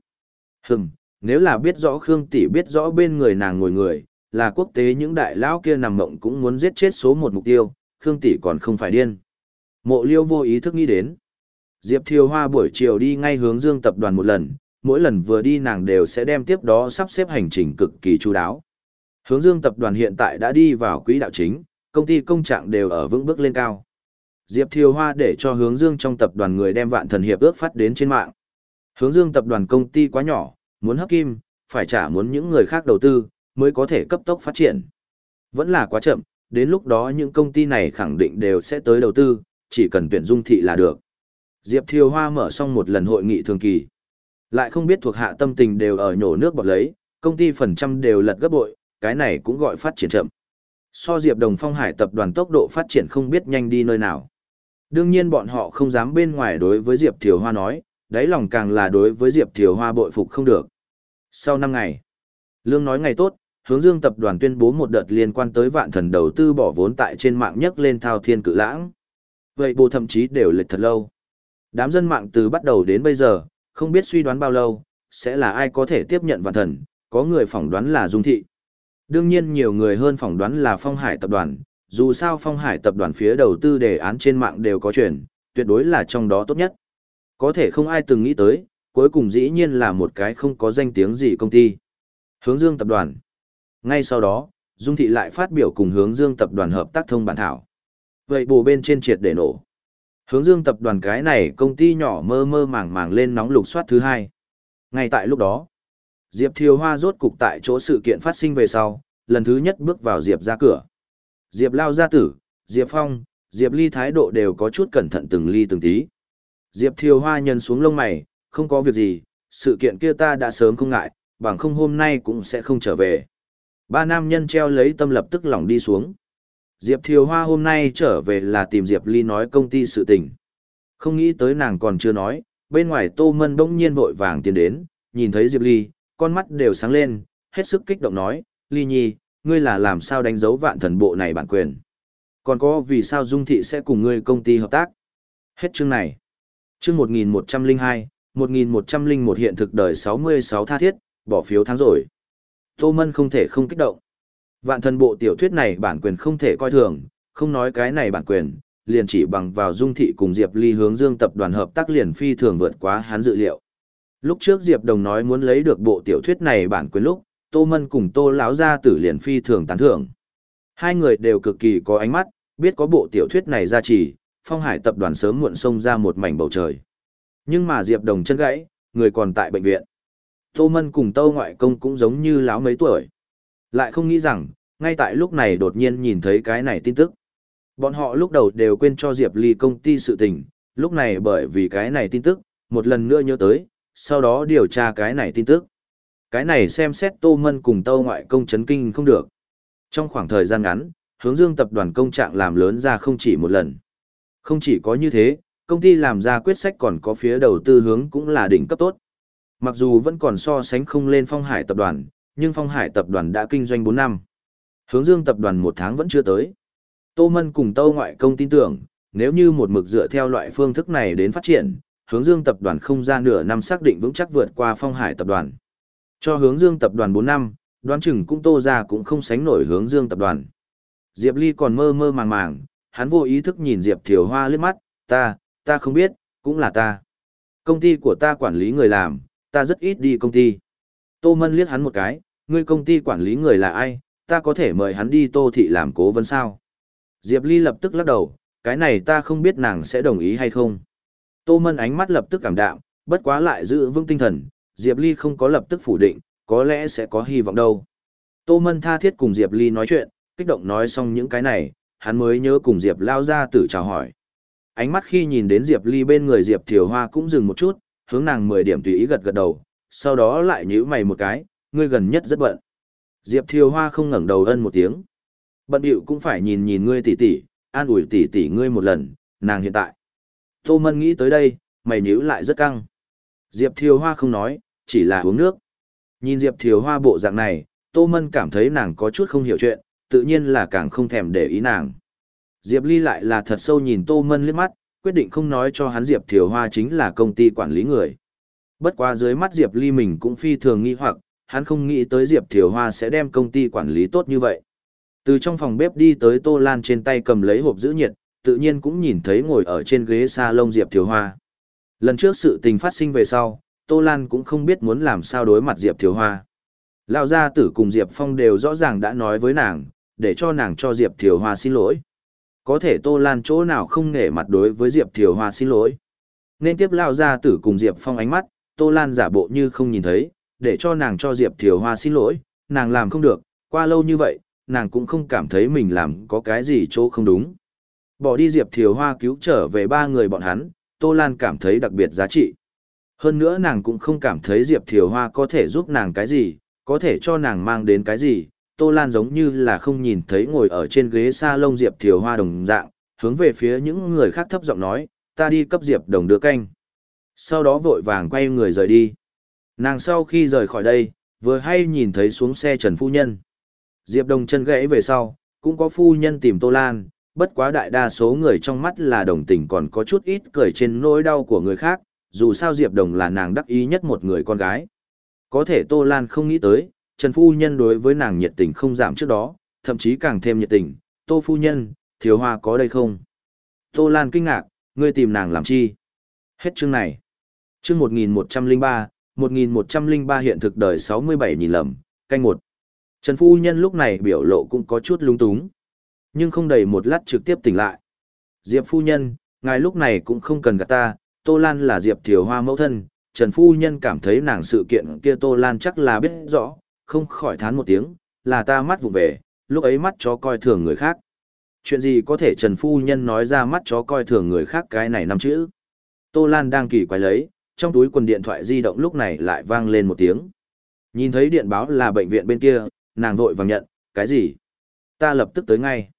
Hừm, nếu là biết rõ Khương Tỷ biết rõ bên người nàng ngồi người, là quốc tế những đại lão kia nằm mộng cũng muốn giết chết số một mục tiêu, Khương Tỷ còn không phải điên. Mộ liêu vô ý thức nghĩ đến. Diệp Thiều Hoa buổi chiều đi ngay hướng dương tập đoàn một lần, mỗi lần vừa đi nàng đều sẽ đem tiếp đó sắp xếp hành trình cực kỳ chú đáo. Hướng dương tập đoàn hiện tại đã đi vào quỹ đạo chính, công ty công trạng đều ở vững bước lên cao. Diệp Thiều Hoa để cho hướng dương trong tập đoàn người đem vạn thần hiệp ước phát đến trên mạng. Hướng dương tập đoàn công ty quá nhỏ, muốn hấp kim, phải trả muốn những người khác đầu tư, mới có thể cấp tốc phát triển. Vẫn là quá chậm, đến lúc đó những công ty này khẳng định đều sẽ tới đầu tư, chỉ cần tuyển dung thị là được. Diệp Thiều Hoa mở xong một lần hội nghị thường kỳ. Lại không biết thuộc hạ tâm tình đều ở nhổ nước bọt lấy, công ty phần trăm đều lật gấp bội, cái này cũng gọi phát triển chậm. So Diệp Đồng Phong Hải tập đoàn tốc độ phát triển không biết nhanh đi nơi nào. Đương nhiên bọn họ không dám bên ngoài đối với Diệp Thiều Hoa nói, đáy lòng càng là đối với Diệp Thiều Hoa bội phục không được. Sau 5 ngày, Lương nói ngày tốt, hướng dương tập đoàn tuyên bố một đợt liên quan tới vạn thần đầu tư bỏ vốn tại trên mạng nhất lên thao thiên cự lãng. Vậy bộ thậm chí đều lệch thật lâu. Đám dân mạng từ bắt đầu đến bây giờ, không biết suy đoán bao lâu, sẽ là ai có thể tiếp nhận vạn thần, có người phỏng đoán là Dung Thị. Đương nhiên nhiều người hơn phỏng đoán là Phong Hải tập đoàn, dù sao Phong Hải tập đoàn phía đầu tư đề án trên mạng đều có chuyển, tuyệt đối là trong đó tốt nhất. Có thể không ai từng nghĩ tới, cuối cùng dĩ nhiên là một cái không có danh tiếng gì công ty. Hướng Dương tập đoàn. Ngay sau đó, Dung Thị lại phát biểu cùng Hướng Dương tập đoàn hợp tác thông bản thảo. Vậy bù bên trên triệt để nổ. Hướng Dương tập đoàn cái này công ty nhỏ mơ mơ màng màng lên nóng lục soát thứ hai. Ngay tại lúc đó, Diệp Thiều Hoa rốt cục tại chỗ sự kiện phát sinh về sau, lần thứ nhất bước vào Diệp ra cửa. Diệp lao gia tử, Diệp Phong, Diệp Ly thái độ đều có chút cẩn thận từng ly từng tí. Diệp Thiều Hoa nhân xuống lông mày, không có việc gì, sự kiện kia ta đã sớm không ngại, bằng không hôm nay cũng sẽ không trở về. Ba nam nhân treo lấy tâm lập tức lỏng đi xuống. Diệp Thiều Hoa hôm nay trở về là tìm Diệp Ly nói công ty sự tình. Không nghĩ tới nàng còn chưa nói, bên ngoài Tô Mân bỗng nhiên vội vàng tiến đến, nhìn thấy Diệp Ly, con mắt đều sáng lên, hết sức kích động nói, Ly Nhi, ngươi là làm sao đánh dấu vạn thần bộ này bản quyền. Còn có vì sao Dung Thị sẽ cùng ngươi công ty hợp tác. Hết chương này. Chương 1102, 1101 hiện thực đời 66 tha thiết, bỏ phiếu tháng rồi. Tô Mân không thể không kích động. Vạn thần bộ tiểu thuyết này bản quyền không thể coi thường, không nói cái này bản quyền, liền chỉ bằng vào dung thị cùng Diệp Ly hướng dương tập đoàn hợp tác liền phi thường vượt quá hắn dự liệu. Lúc trước Diệp Đồng nói muốn lấy được bộ tiểu thuyết này bản quyền lúc, Tô Mân cùng Tô lão gia tử liền phi thường tán thưởng. Hai người đều cực kỳ có ánh mắt, biết có bộ tiểu thuyết này ra chỉ, Phong Hải tập đoàn sớm muộn xông ra một mảnh bầu trời. Nhưng mà Diệp Đồng chân gãy, người còn tại bệnh viện. Tô Mân cùng Tâu ngoại công cũng giống như lão mấy tuổi. Lại không nghĩ rằng, ngay tại lúc này đột nhiên nhìn thấy cái này tin tức. Bọn họ lúc đầu đều quên cho Diệp Ly công ty sự tình, lúc này bởi vì cái này tin tức, một lần nữa nhớ tới, sau đó điều tra cái này tin tức. Cái này xem xét Tô Mân cùng Tâu ngoại công chấn kinh không được. Trong khoảng thời gian ngắn, hướng dương tập đoàn công trạng làm lớn ra không chỉ một lần. Không chỉ có như thế, công ty làm ra quyết sách còn có phía đầu tư hướng cũng là đỉnh cấp tốt. Mặc dù vẫn còn so sánh không lên phong hải tập đoàn, nhưng phong hải tập đoàn đã kinh doanh 4 năm. Hướng dương tập đoàn một tháng vẫn chưa tới. Tô Mân cùng Tâu ngoại công tin tưởng, nếu như một mực dựa theo loại phương thức này đến phát triển, hướng dương tập đoàn không ra nửa năm xác định vững chắc vượt qua phong hải tập đoàn. Cho hướng dương tập đoàn bốn năm, Đoán chừng cũng tô ra cũng không sánh nổi hướng dương tập đoàn. Diệp Ly còn mơ mơ màng màng, hắn vô ý thức nhìn Diệp Thiều Hoa liếc mắt, ta, ta không biết, cũng là ta. Công ty của ta quản lý người làm, ta rất ít đi công ty. Tô Mân liếc hắn một cái, ngươi công ty quản lý người là ai, ta có thể mời hắn đi Tô Thị làm cố vấn sao. Diệp Ly lập tức lắc đầu, cái này ta không biết nàng sẽ đồng ý hay không. Tô Mân ánh mắt lập tức cảm đạm, bất quá lại giữ vững tinh thần, Diệp Ly không có lập tức phủ định, có lẽ sẽ có hy vọng đâu. Tô Mân tha thiết cùng Diệp Ly nói chuyện, kích động nói xong những cái này, hắn mới nhớ cùng Diệp lao ra tử chào hỏi. Ánh mắt khi nhìn đến Diệp Ly bên người Diệp Thiều Hoa cũng dừng một chút, hướng nàng 10 điểm tùy ý gật gật đầu, sau đó lại nhíu mày một cái, ngươi gần nhất rất bận. Diệp Thiều Hoa không ngẩng đầu ân một tiếng. Bận điệu cũng phải nhìn nhìn ngươi tỉ tỉ, an ủi tỉ tỉ ngươi một lần, nàng hiện tại. Tô Mân nghĩ tới đây, mày nhíu lại rất căng. Diệp Thiều Hoa không nói, chỉ là uống nước. Nhìn Diệp Thiều Hoa bộ dạng này, Tô Mân cảm thấy nàng có chút không hiểu chuyện, tự nhiên là càng không thèm để ý nàng. Diệp Ly lại là thật sâu nhìn Tô Mân liếc mắt, quyết định không nói cho hắn Diệp Thiều Hoa chính là công ty quản lý người. Bất quá dưới mắt Diệp Ly mình cũng phi thường nghi hoặc, hắn không nghĩ tới Diệp Thiều Hoa sẽ đem công ty quản lý tốt như vậy. Từ trong phòng bếp đi tới Tô Lan trên tay cầm lấy hộp giữ nhiệt, tự nhiên cũng nhìn thấy ngồi ở trên ghế salon Diệp Thiều Hoa. Lần trước sự tình phát sinh về sau, Tô Lan cũng không biết muốn làm sao đối mặt Diệp Thiều Hoa. Lão gia tử cùng Diệp Phong đều rõ ràng đã nói với nàng, để cho nàng cho Diệp Thiều Hoa xin lỗi. Có thể Tô Lan chỗ nào không nể mặt đối với Diệp Thiều Hoa xin lỗi. Nên tiếp Lão gia tử cùng Diệp Phong ánh mắt, Tô Lan giả bộ như không nhìn thấy, để cho nàng cho Diệp Thiều Hoa xin lỗi, nàng làm không được, qua lâu như vậy, nàng cũng không cảm thấy mình làm có cái gì chỗ không đúng. Bỏ đi Diệp Thiều Hoa cứu trở về ba người bọn hắn, Tô Lan cảm thấy đặc biệt giá trị. Hơn nữa nàng cũng không cảm thấy Diệp Thiều Hoa có thể giúp nàng cái gì, có thể cho nàng mang đến cái gì. Tô Lan giống như là không nhìn thấy ngồi ở trên ghế salon Diệp Thiều Hoa đồng dạng, hướng về phía những người khác thấp giọng nói, ta đi cấp Diệp đồng đưa canh. Sau đó vội vàng quay người rời đi. Nàng sau khi rời khỏi đây, vừa hay nhìn thấy xuống xe Trần Phu Nhân. Diệp đồng chân gãy về sau, cũng có Phu Nhân tìm Tô Lan, bất quá đại đa số người trong mắt là đồng tình còn có chút ít cười trên nỗi đau của người khác, dù sao Diệp Đồng là nàng đắc ý nhất một người con gái. Có thể Tô Lan không nghĩ tới, Trần Phu Nhân đối với nàng nhiệt tình không giảm trước đó, thậm chí càng thêm nhiệt tình, Tô Phu Nhân, thiếu hoa có đây không? Tô Lan kinh ngạc, ngươi tìm nàng làm chi? Hết chương này. Chương 1103, 1103 hiện thực đời 67 nhìn lầm, canh một. Trần Phu Nhân lúc này biểu lộ cũng có chút lung túng. Nhưng không đầy một lát trực tiếp tỉnh lại. Diệp Phu Nhân, ngài lúc này cũng không cần gạt ta, Tô Lan là Diệp Thiều Hoa mẫu thân, Trần Phu Nhân cảm thấy nàng sự kiện kia Tô Lan chắc là biết rõ, không khỏi thán một tiếng, là ta mắt vụ về, lúc ấy mắt chó coi thường người khác. Chuyện gì có thể Trần Phu Nhân nói ra mắt chó coi thường người khác cái này năm chữ. Tô Lan đang kỳ quái lấy, trong túi quần điện thoại di động lúc này lại vang lên một tiếng. Nhìn thấy điện báo là bệnh viện bên kia, nàng vội vàng nhận, cái gì? Ta lập tức tới ngay.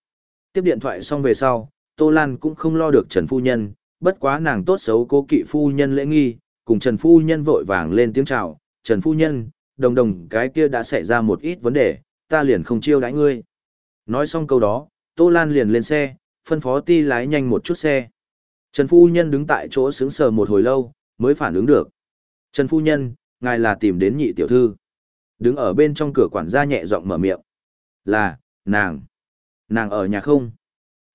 Tiếp điện thoại xong về sau, Tô Lan cũng không lo được Trần Phu Nhân, bất quá nàng tốt xấu cố kỵ Phu Nhân lễ nghi, cùng Trần Phu Nhân vội vàng lên tiếng chào, Trần Phu Nhân, đồng đồng cái kia đã xảy ra một ít vấn đề, ta liền không chiêu đãi ngươi. Nói xong câu đó, Tô Lan liền lên xe, phân phó ti lái nhanh một chút xe. Trần Phu Nhân đứng tại chỗ sững sờ một hồi lâu, mới phản ứng được. Trần Phu Nhân, ngài là tìm đến nhị tiểu thư. Đứng ở bên trong cửa quản gia nhẹ giọng mở miệng. Là, nàng. Nàng ở nhà không?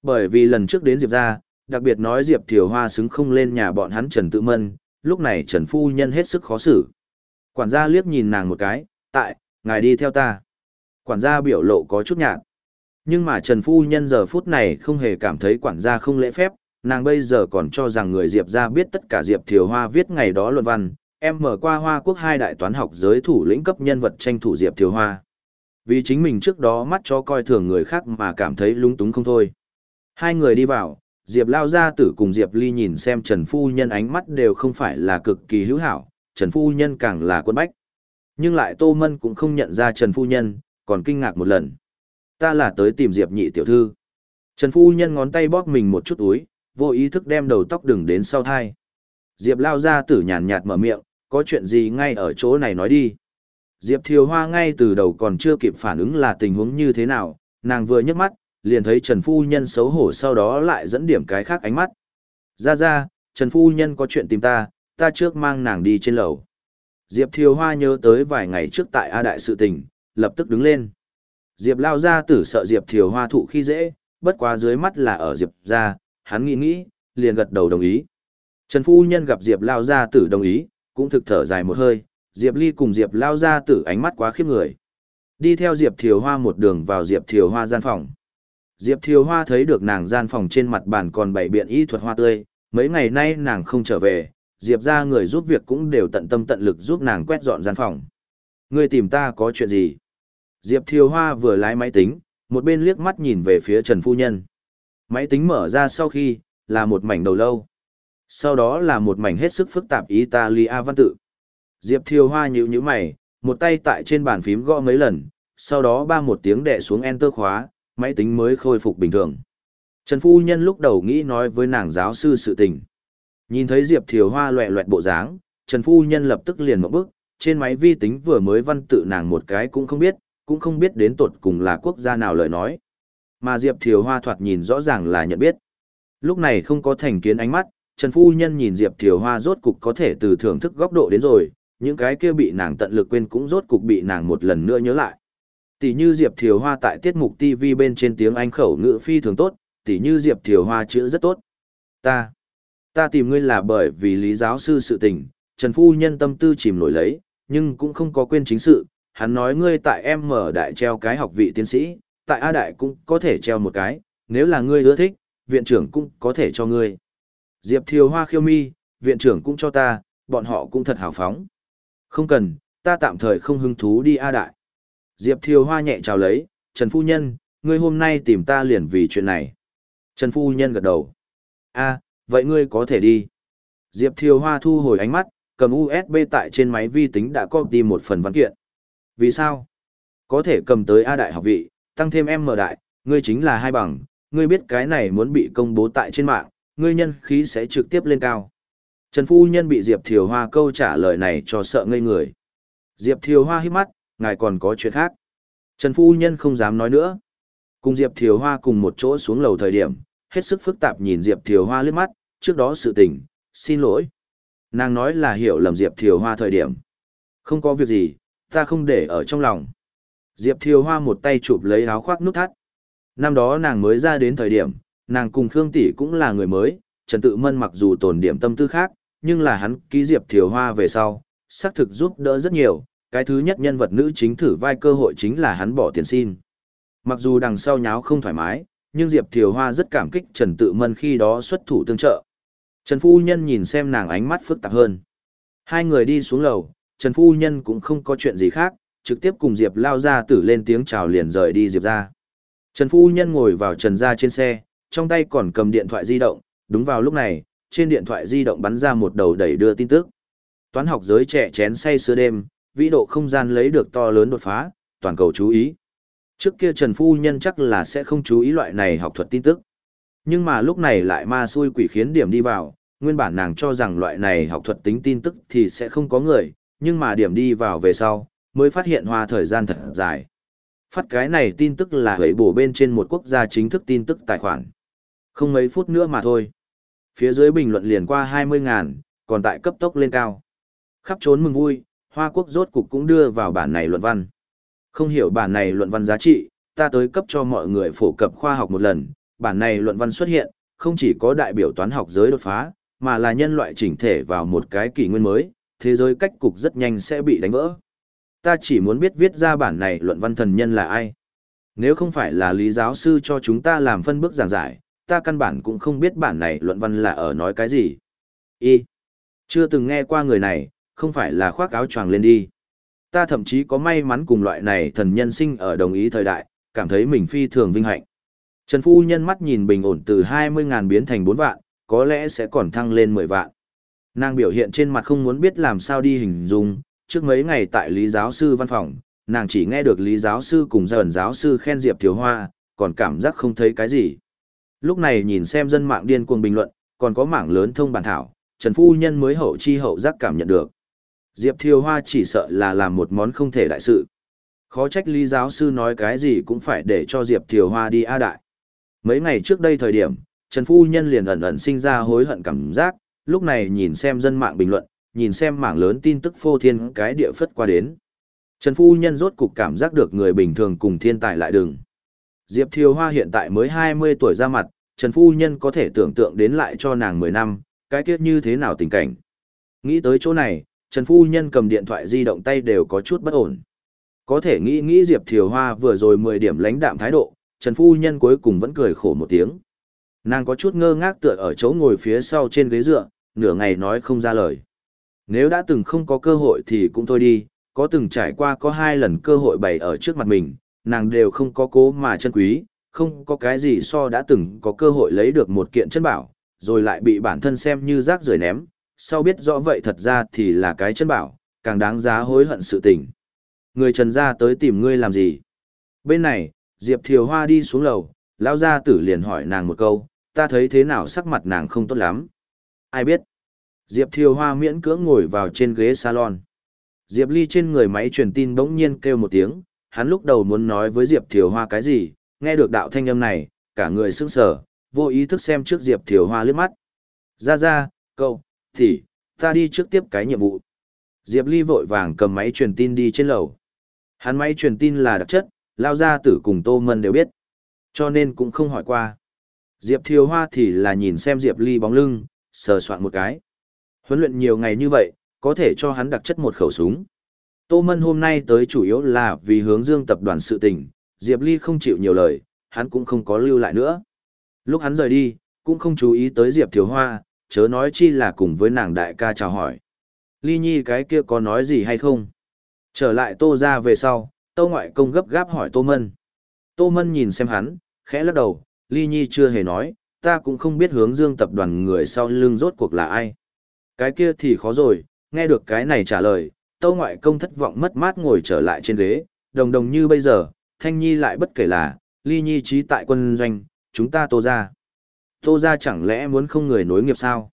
Bởi vì lần trước đến Diệp ra, đặc biệt nói Diệp Thiều Hoa xứng không lên nhà bọn hắn Trần Tự Mân, lúc này Trần Phu Nhân hết sức khó xử. Quản gia liếc nhìn nàng một cái, tại, ngài đi theo ta. Quản gia biểu lộ có chút nhạt. Nhưng mà Trần Phu Nhân giờ phút này không hề cảm thấy quản gia không lễ phép, nàng bây giờ còn cho rằng người Diệp ra biết tất cả Diệp Thiều Hoa viết ngày đó luận văn, em mở qua Hoa Quốc hai đại toán học giới thủ lĩnh cấp nhân vật tranh thủ Diệp Thiều Hoa. Vì chính mình trước đó mắt cho coi thường người khác mà cảm thấy lúng túng không thôi. Hai người đi vào, Diệp Lao Gia Tử cùng Diệp Ly nhìn xem Trần Phu Nhân ánh mắt đều không phải là cực kỳ hữu hảo, Trần Phu Nhân càng là quân bách. Nhưng lại Tô Mân cũng không nhận ra Trần Phu Nhân, còn kinh ngạc một lần. Ta là tới tìm Diệp nhị tiểu thư. Trần Phu Nhân ngón tay bóp mình một chút úi vô ý thức đem đầu tóc đừng đến sau thai. Diệp Lao Gia Tử nhàn nhạt mở miệng, có chuyện gì ngay ở chỗ này nói đi. Diệp Thiều Hoa ngay từ đầu còn chưa kịp phản ứng là tình huống như thế nào, nàng vừa nhấc mắt, liền thấy Trần Phu Nhân xấu hổ sau đó lại dẫn điểm cái khác ánh mắt. Ra ra, Trần Phu Nhân có chuyện tìm ta, ta trước mang nàng đi trên lầu. Diệp Thiều Hoa nhớ tới vài ngày trước tại A Đại sự tình, lập tức đứng lên. Diệp lao ra tử sợ Diệp thiều hoa thụ khi dễ, bất quá dưới mắt là ở Diệp ra, hắn nghĩ nghĩ, liền gật đầu đồng ý. Trần Phu Nhân gặp Diệp lao ra tử đồng ý, cũng thực thở dài một hơi, Diệp Ly cùng Diệp lao ra tử ánh mắt quá khiếp người. Đi theo Diệp Thiều Hoa một đường vào Diệp Thiều Hoa gian phòng. Diệp Thiều Hoa thấy được nàng gian phòng trên mặt bàn còn bảy biện y thuật hoa tươi, mấy ngày nay nàng không trở về, Diệp ra người giúp việc cũng đều tận tâm tận lực giúp nàng quét dọn gian phòng. Người tìm ta có chuyện gì? Diệp Thiều Hoa vừa lái máy tính, một bên liếc mắt nhìn về phía Trần Phu Nhân. Máy tính mở ra sau khi, là một mảnh đầu lâu. Sau đó là một mảnh hết sức phức tạp Italia văn tự. Diệp Thiều Hoa nhíu nhíu mày, một tay tại trên bàn phím gõ mấy lần, sau đó ba một tiếng đè xuống enter khóa, máy tính mới khôi phục bình thường. Trần Phu Nhân lúc đầu nghĩ nói với nàng giáo sư sự tình. Nhìn thấy Diệp Thiều Hoa loẹ loẹt bộ dáng, Trần Phu Nhân lập tức liền một bước, trên máy vi tính vừa mới văn tự nàng một cái cũng không biết, cũng không biết đến tột cùng là quốc gia nào lời nói. Mà Diệp Thiều Hoa thoạt nhìn rõ ràng là nhận biết. Lúc này không có thành kiến ánh mắt, Trần Phu Nhân nhìn Diệp Thiều Hoa rốt cục có thể từ thưởng thức góc độ đến rồi, những cái kia bị nàng tận lực quên cũng rốt cục bị nàng một lần nữa nhớ lại. Tỷ như Diệp Thiều Hoa tại tiết mục TV bên trên tiếng Anh khẩu ngữ phi thường tốt, tỷ như Diệp Thiều Hoa chữ rất tốt. Ta, ta tìm ngươi là bởi vì lý giáo sư sự tình, Trần Phu Nhân tâm tư chìm nổi lấy, nhưng cũng không có quên chính sự, hắn nói ngươi tại em mở đại treo cái học vị tiến sĩ, tại A đại cũng có thể treo một cái, nếu là ngươi ưa thích, viện trưởng cũng có thể cho ngươi. Diệp Thiều Hoa khiêu mi, viện trưởng cũng cho ta, bọn họ cũng thật hào phóng. Không cần, ta tạm thời không hứng thú đi A đại. Diệp Thiều Hoa nhẹ chào lấy, Trần Phu Nhân, ngươi hôm nay tìm ta liền vì chuyện này. Trần Phu Nhân gật đầu. A, vậy ngươi có thể đi. Diệp Thiều Hoa thu hồi ánh mắt, cầm USB tại trên máy vi tính đã copy một phần văn kiện. Vì sao? Có thể cầm tới A đại học vị, tăng thêm M đại, ngươi chính là hai bằng, ngươi biết cái này muốn bị công bố tại trên mạng, ngươi nhân khí sẽ trực tiếp lên cao. Trần Phu Nhân bị Diệp Thiều Hoa câu trả lời này cho sợ ngây người. Diệp Thiều Hoa hít mắt, ngài còn có chuyện khác. Trần Phu Nhân không dám nói nữa. Cùng Diệp Thiều Hoa cùng một chỗ xuống lầu thời điểm, hết sức phức tạp nhìn Diệp Thiều Hoa liếc mắt, trước đó sự tình, xin lỗi. Nàng nói là hiểu lầm Diệp Thiều Hoa thời điểm. Không có việc gì, ta không để ở trong lòng. Diệp Thiều Hoa một tay chụp lấy áo khoác nút thắt. Năm đó nàng mới ra đến thời điểm, nàng cùng Khương Tỷ cũng là người mới, Trần Tự Mân mặc dù tồn điểm tâm tư khác, nhưng là hắn ký Diệp Thiều Hoa về sau, xác thực giúp đỡ rất nhiều, cái thứ nhất nhân vật nữ chính thử vai cơ hội chính là hắn bỏ tiền xin. Mặc dù đằng sau nháo không thoải mái, nhưng Diệp Thiều Hoa rất cảm kích Trần Tự Mân khi đó xuất thủ tương trợ. Trần Phu Nhân nhìn xem nàng ánh mắt phức tạp hơn. Hai người đi xuống lầu, Trần Phu Nhân cũng không có chuyện gì khác, trực tiếp cùng Diệp lao ra tử lên tiếng chào liền rời đi Diệp ra. Trần Phu Nhân ngồi vào Trần ra trên xe, trong tay còn cầm điện thoại di động, đúng vào lúc này, trên điện thoại di động bắn ra một đầu đẩy đưa tin tức. Toán học giới trẻ chén say sưa đêm, vĩ độ không gian lấy được to lớn đột phá, toàn cầu chú ý. Trước kia Trần Phu Nhân chắc là sẽ không chú ý loại này học thuật tin tức. Nhưng mà lúc này lại ma xui quỷ khiến điểm đi vào, nguyên bản nàng cho rằng loại này học thuật tính tin tức thì sẽ không có người, nhưng mà điểm đi vào về sau, mới phát hiện hoa thời gian thật dài. Phát cái này tin tức là hủy bổ bên trên một quốc gia chính thức tin tức tài khoản. Không mấy phút nữa mà thôi. Phía dưới bình luận liền qua 20 ngàn, còn tại cấp tốc lên cao. Khắp trốn mừng vui, Hoa Quốc rốt cục cũng đưa vào bản này luận văn. Không hiểu bản này luận văn giá trị, ta tới cấp cho mọi người phổ cập khoa học một lần. Bản này luận văn xuất hiện, không chỉ có đại biểu toán học giới đột phá, mà là nhân loại chỉnh thể vào một cái kỷ nguyên mới, thế giới cách cục rất nhanh sẽ bị đánh vỡ. Ta chỉ muốn biết viết ra bản này luận văn thần nhân là ai. Nếu không phải là lý giáo sư cho chúng ta làm phân bước giảng giải, ta căn bản cũng không biết bản này luận văn là ở nói cái gì. Y. Chưa từng nghe qua người này, không phải là khoác áo choàng lên đi. Ta thậm chí có may mắn cùng loại này thần nhân sinh ở đồng ý thời đại, cảm thấy mình phi thường vinh hạnh. Trần Phu nhân mắt nhìn bình ổn từ 20.000 biến thành 4 vạn, có lẽ sẽ còn thăng lên 10 vạn. Nàng biểu hiện trên mặt không muốn biết làm sao đi hình dung, trước mấy ngày tại Lý Giáo Sư văn phòng, nàng chỉ nghe được Lý Giáo Sư cùng dần giáo sư khen Diệp Thiếu Hoa, còn cảm giác không thấy cái gì. Lúc này nhìn xem dân mạng điên cuồng bình luận, còn có mảng lớn thông bản thảo, Trần Phu Nhân mới hậu chi hậu giác cảm nhận được. Diệp Thiều Hoa chỉ sợ là làm một món không thể đại sự. Khó trách Lý giáo sư nói cái gì cũng phải để cho Diệp Thiều Hoa đi A Đại. Mấy ngày trước đây thời điểm, Trần Phu Nhân liền ẩn ẩn sinh ra hối hận cảm giác, lúc này nhìn xem dân mạng bình luận, nhìn xem mảng lớn tin tức phô thiên cái địa phất qua đến. Trần Phu Nhân rốt cục cảm giác được người bình thường cùng thiên tài lại đừng. Diệp Thiều Hoa hiện tại mới 20 tuổi ra mặt, Trần Phu Nhân có thể tưởng tượng đến lại cho nàng 10 năm, cái kiếp như thế nào tình cảnh. Nghĩ tới chỗ này, Trần Phu Nhân cầm điện thoại di động tay đều có chút bất ổn. Có thể nghĩ nghĩ Diệp Thiều Hoa vừa rồi 10 điểm lãnh đạm thái độ, Trần Phu Nhân cuối cùng vẫn cười khổ một tiếng. Nàng có chút ngơ ngác tựa ở chỗ ngồi phía sau trên ghế dựa, nửa ngày nói không ra lời. Nếu đã từng không có cơ hội thì cũng thôi đi, có từng trải qua có hai lần cơ hội bày ở trước mặt mình, nàng đều không có cố mà chân quý, không có cái gì so đã từng có cơ hội lấy được một kiện chân bảo, rồi lại bị bản thân xem như rác rưởi ném, sau biết rõ vậy thật ra thì là cái chân bảo, càng đáng giá hối hận sự tình. Người trần gia tới tìm ngươi làm gì? Bên này, Diệp Thiều Hoa đi xuống lầu, lão gia tử liền hỏi nàng một câu, ta thấy thế nào sắc mặt nàng không tốt lắm. Ai biết? Diệp Thiều Hoa miễn cưỡng ngồi vào trên ghế salon. Diệp Ly trên người máy truyền tin bỗng nhiên kêu một tiếng, hắn lúc đầu muốn nói với Diệp Thiều Hoa cái gì, nghe được đạo thanh âm này, cả người sững sờ, vô ý thức xem trước Diệp Thiều Hoa liếc mắt. Ra ra, cậu, thì, ta đi trước tiếp cái nhiệm vụ. Diệp Ly vội vàng cầm máy truyền tin đi trên lầu. Hắn máy truyền tin là đặc chất, lao ra tử cùng Tô Mân đều biết. Cho nên cũng không hỏi qua. Diệp Thiều Hoa thì là nhìn xem Diệp Ly bóng lưng, sờ soạn một cái. Huấn luyện nhiều ngày như vậy, có thể cho hắn đặc chất một khẩu súng. Tô Mân hôm nay tới chủ yếu là vì hướng dương tập đoàn sự tình, Diệp Ly không chịu nhiều lời, hắn cũng không có lưu lại nữa. Lúc hắn rời đi, cũng không chú ý tới Diệp Thiều Hoa, chớ nói chi là cùng với nàng đại ca chào hỏi. Ly Nhi cái kia có nói gì hay không? Trở lại Tô ra về sau, Tô ngoại công gấp gáp hỏi Tô Mân. Tô Mân nhìn xem hắn, khẽ lắc đầu, Ly Nhi chưa hề nói, ta cũng không biết hướng dương tập đoàn người sau lưng rốt cuộc là ai. Cái kia thì khó rồi, nghe được cái này trả lời, Tô ngoại công thất vọng mất mát ngồi trở lại trên ghế, đồng đồng như bây giờ, Thanh Nhi lại bất kể là, Ly Nhi trí tại quân doanh, chúng ta tô ra. Tô ra chẳng lẽ muốn không người nối nghiệp sao?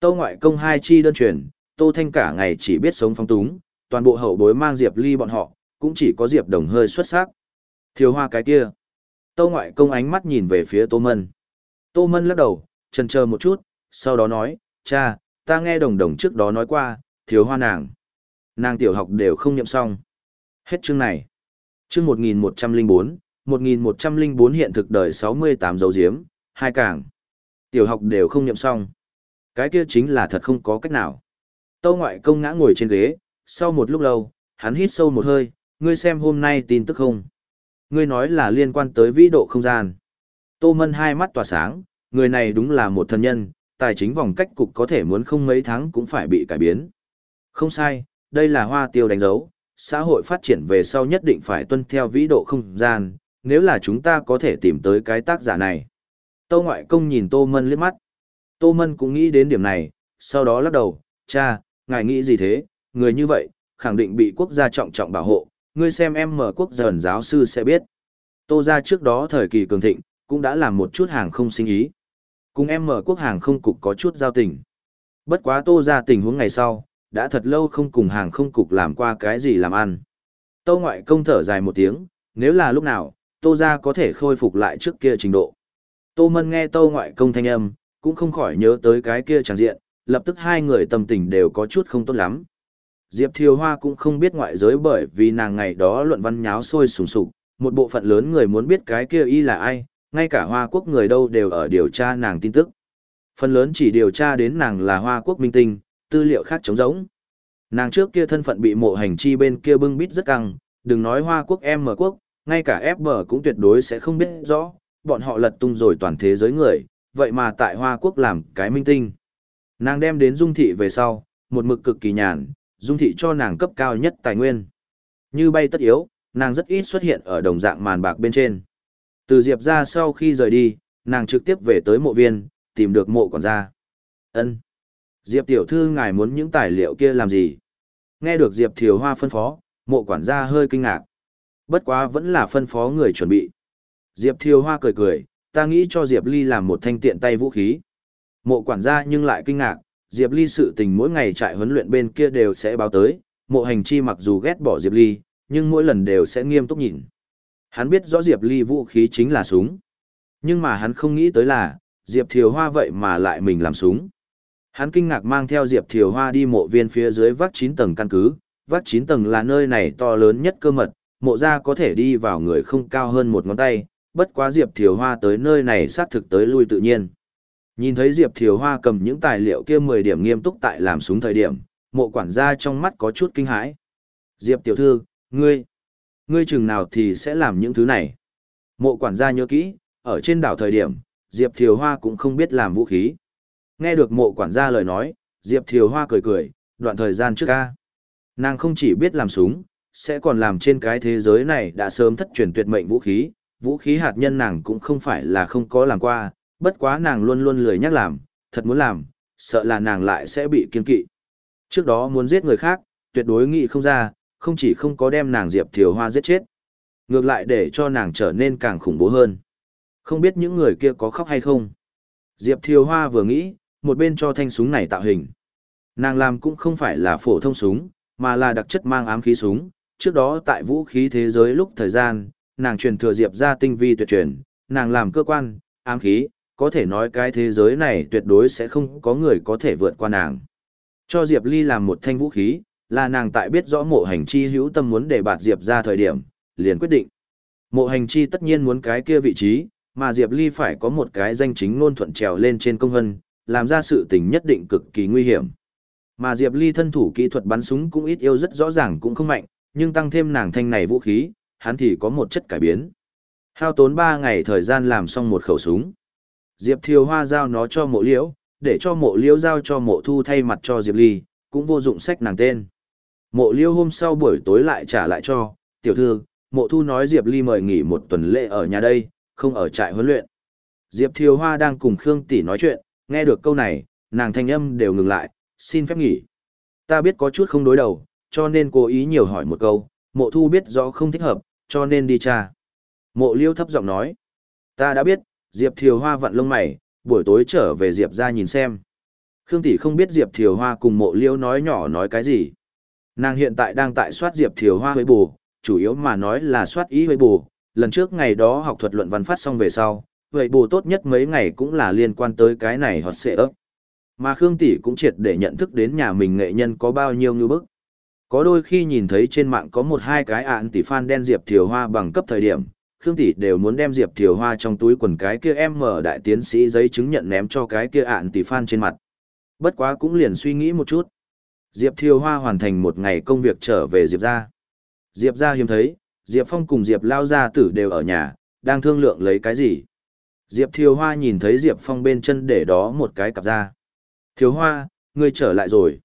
Tô ngoại công hai chi đơn truyền, Tô Thanh cả ngày chỉ biết sống phong túng, toàn bộ hậu bối mang Diệp Ly bọn họ, cũng chỉ có Diệp Đồng hơi xuất sắc. Thiếu hoa cái kia. Tô ngoại công ánh mắt nhìn về phía Tô Mân. Tô Mân lắc đầu, trần chờ một chút, sau đó nói, cha, ta nghe đồng đồng trước đó nói qua, thiếu hoa nàng. Nàng tiểu học đều không nhậm xong. Hết chương này. Chương 1104, 1104 hiện thực đời 68 dấu diếm, hai càng. Tiểu học đều không nhậm xong. Cái kia chính là thật không có cách nào. Tâu ngoại công ngã ngồi trên ghế, sau một lúc lâu, hắn hít sâu một hơi, ngươi xem hôm nay tin tức không? Ngươi nói là liên quan tới vĩ độ không gian. Tô Mân hai mắt tỏa sáng, người này đúng là một thân nhân, tài chính vòng cách cục có thể muốn không mấy tháng cũng phải bị cải biến. Không sai, đây là hoa tiêu đánh dấu, xã hội phát triển về sau nhất định phải tuân theo vĩ độ không gian, nếu là chúng ta có thể tìm tới cái tác giả này. Tô ngoại công nhìn Tô Mân liếc mắt. Tô Mân cũng nghĩ đến điểm này, sau đó lắc đầu, cha, ngài nghĩ gì thế, người như vậy, khẳng định bị quốc gia trọng trọng bảo hộ, ngươi xem em mở quốc dần giáo sư sẽ biết. Tô ra trước đó thời kỳ cường thịnh, cũng đã làm một chút hàng không sinh ý. Cùng em mở quốc hàng không cục có chút giao tình. Bất quá tô ra tình huống ngày sau, đã thật lâu không cùng hàng không cục làm qua cái gì làm ăn. Tô ngoại công thở dài một tiếng, nếu là lúc nào, tô ra có thể khôi phục lại trước kia trình độ. Tô mân nghe tô ngoại công thanh âm, cũng không khỏi nhớ tới cái kia tràng diện, lập tức hai người tâm tình đều có chút không tốt lắm. Diệp Thiều Hoa cũng không biết ngoại giới bởi vì nàng ngày đó luận văn nháo sôi sùng sục, một bộ phận lớn người muốn biết cái kia y là ai, ngay cả Hoa Quốc người đâu đều ở điều tra nàng tin tức. Phần lớn chỉ điều tra đến nàng là Hoa Quốc minh tinh, tư liệu khác trống rỗng. Nàng trước kia thân phận bị mộ hành chi bên kia bưng bít rất căng, đừng nói Hoa Quốc em mở quốc, ngay cả FB cũng tuyệt đối sẽ không biết rõ, bọn họ lật tung rồi toàn thế giới người, vậy mà tại Hoa Quốc làm cái minh tinh. Nàng đem đến dung thị về sau, một mực cực kỳ nhàn, dung thị cho nàng cấp cao nhất tài nguyên. Như bay tất yếu, nàng rất ít xuất hiện ở đồng dạng màn bạc bên trên. Từ Diệp ra sau khi rời đi, nàng trực tiếp về tới mộ viên, tìm được mộ quản gia. ân Diệp tiểu thư ngài muốn những tài liệu kia làm gì? Nghe được Diệp Thiều Hoa phân phó, mộ quản gia hơi kinh ngạc. Bất quá vẫn là phân phó người chuẩn bị. Diệp Thiều Hoa cười cười, ta nghĩ cho Diệp Ly làm một thanh tiện tay vũ khí. Mộ quản gia nhưng lại kinh ngạc, Diệp Ly sự tình mỗi ngày trại huấn luyện bên kia đều sẽ báo tới, mộ hành chi mặc dù ghét bỏ Diệp Ly, nhưng mỗi lần đều sẽ nghiêm túc nhìn. Hắn biết rõ Diệp Ly vũ khí chính là súng. Nhưng mà hắn không nghĩ tới là, Diệp Thiều Hoa vậy mà lại mình làm súng. Hắn kinh ngạc mang theo Diệp Thiều Hoa đi mộ viên phía dưới vác 9 tầng căn cứ, vác 9 tầng là nơi này to lớn nhất cơ mật, mộ ra có thể đi vào người không cao hơn một ngón tay, bất quá Diệp Thiều Hoa tới nơi này xác thực tới lui tự nhiên. Nhìn thấy Diệp Thiều Hoa cầm những tài liệu kia 10 điểm nghiêm túc tại làm súng thời điểm, mộ quản gia trong mắt có chút kinh hãi. Diệp tiểu thư, ngươi, ngươi chừng nào thì sẽ làm những thứ này. Mộ quản gia nhớ kỹ, ở trên đảo thời điểm, Diệp Thiều Hoa cũng không biết làm vũ khí. Nghe được mộ quản gia lời nói, Diệp Thiều Hoa cười cười, đoạn thời gian trước ca. Nàng không chỉ biết làm súng, sẽ còn làm trên cái thế giới này đã sớm thất truyền tuyệt mệnh vũ khí, vũ khí hạt nhân nàng cũng không phải là không có làm qua, bất quá nàng luôn luôn lười nhắc làm, thật muốn làm, sợ là nàng lại sẽ bị kiên kỵ. Trước đó muốn giết người khác, tuyệt đối nghĩ không ra, không chỉ không có đem nàng Diệp Thiều Hoa giết chết, ngược lại để cho nàng trở nên càng khủng bố hơn. Không biết những người kia có khóc hay không. Diệp Thiều Hoa vừa nghĩ, một bên cho thanh súng này tạo hình. Nàng làm cũng không phải là phổ thông súng, mà là đặc chất mang ám khí súng. Trước đó tại vũ khí thế giới lúc thời gian, nàng truyền thừa Diệp ra tinh vi tuyệt truyền, nàng làm cơ quan, ám khí, có thể nói cái thế giới này tuyệt đối sẽ không có người có thể vượt qua nàng. Cho Diệp Ly làm một thanh vũ khí, là nàng tại biết rõ mộ hành chi hữu tâm muốn để bạt Diệp ra thời điểm, liền quyết định. Mộ hành chi tất nhiên muốn cái kia vị trí, mà Diệp Ly phải có một cái danh chính ngôn thuận trèo lên trên công hân làm ra sự tình nhất định cực kỳ nguy hiểm. Mà Diệp Ly thân thủ kỹ thuật bắn súng cũng ít yêu rất rõ ràng cũng không mạnh, nhưng tăng thêm nàng thanh này vũ khí, hắn thì có một chất cải biến. Hao tốn 3 ngày thời gian làm xong một khẩu súng. Diệp Thiều Hoa giao nó cho mộ liễu, để cho mộ liễu giao cho mộ thu thay mặt cho Diệp Ly, cũng vô dụng sách nàng tên. Mộ liễu hôm sau buổi tối lại trả lại cho, tiểu thư, mộ thu nói Diệp Ly mời nghỉ một tuần lễ ở nhà đây, không ở trại huấn luyện. Diệp Thiều Hoa đang cùng Khương Tỷ nói chuyện, nghe được câu này, nàng thanh âm đều ngừng lại, xin phép nghỉ. Ta biết có chút không đối đầu, cho nên cố ý nhiều hỏi một câu, mộ thu biết rõ không thích hợp, cho nên đi cha. Mộ liêu thấp giọng nói, ta đã biết, Diệp Thiều Hoa vặn lông mày, buổi tối trở về Diệp ra nhìn xem. Khương Tỷ không biết Diệp Thiều Hoa cùng mộ liêu nói nhỏ nói cái gì. Nàng hiện tại đang tại soát Diệp Thiều Hoa với bù, chủ yếu mà nói là soát ý với bù. Lần trước ngày đó học thuật luận văn phát xong về sau, vậy bù tốt nhất mấy ngày cũng là liên quan tới cái này hoặc sẽ ấp. Mà Khương Tỷ cũng triệt để nhận thức đến nhà mình nghệ nhân có bao nhiêu như bức. Có đôi khi nhìn thấy trên mạng có một hai cái ạn tỷ fan đen Diệp Thiều Hoa bằng cấp thời điểm, Khương Tỷ đều muốn đem Diệp Thiều Hoa trong túi quần cái kia em mở đại tiến sĩ giấy chứng nhận ném cho cái kia ạn tỷ fan trên mặt. Bất quá cũng liền suy nghĩ một chút. Diệp Thiều Hoa hoàn thành một ngày công việc trở về Diệp ra. Diệp ra hiếm thấy, Diệp Phong cùng Diệp Lao Gia Tử đều ở nhà, đang thương lượng lấy cái gì. Diệp Thiều Hoa nhìn thấy Diệp Phong bên chân để đó một cái cặp da. Thiều Hoa, ngươi trở lại rồi.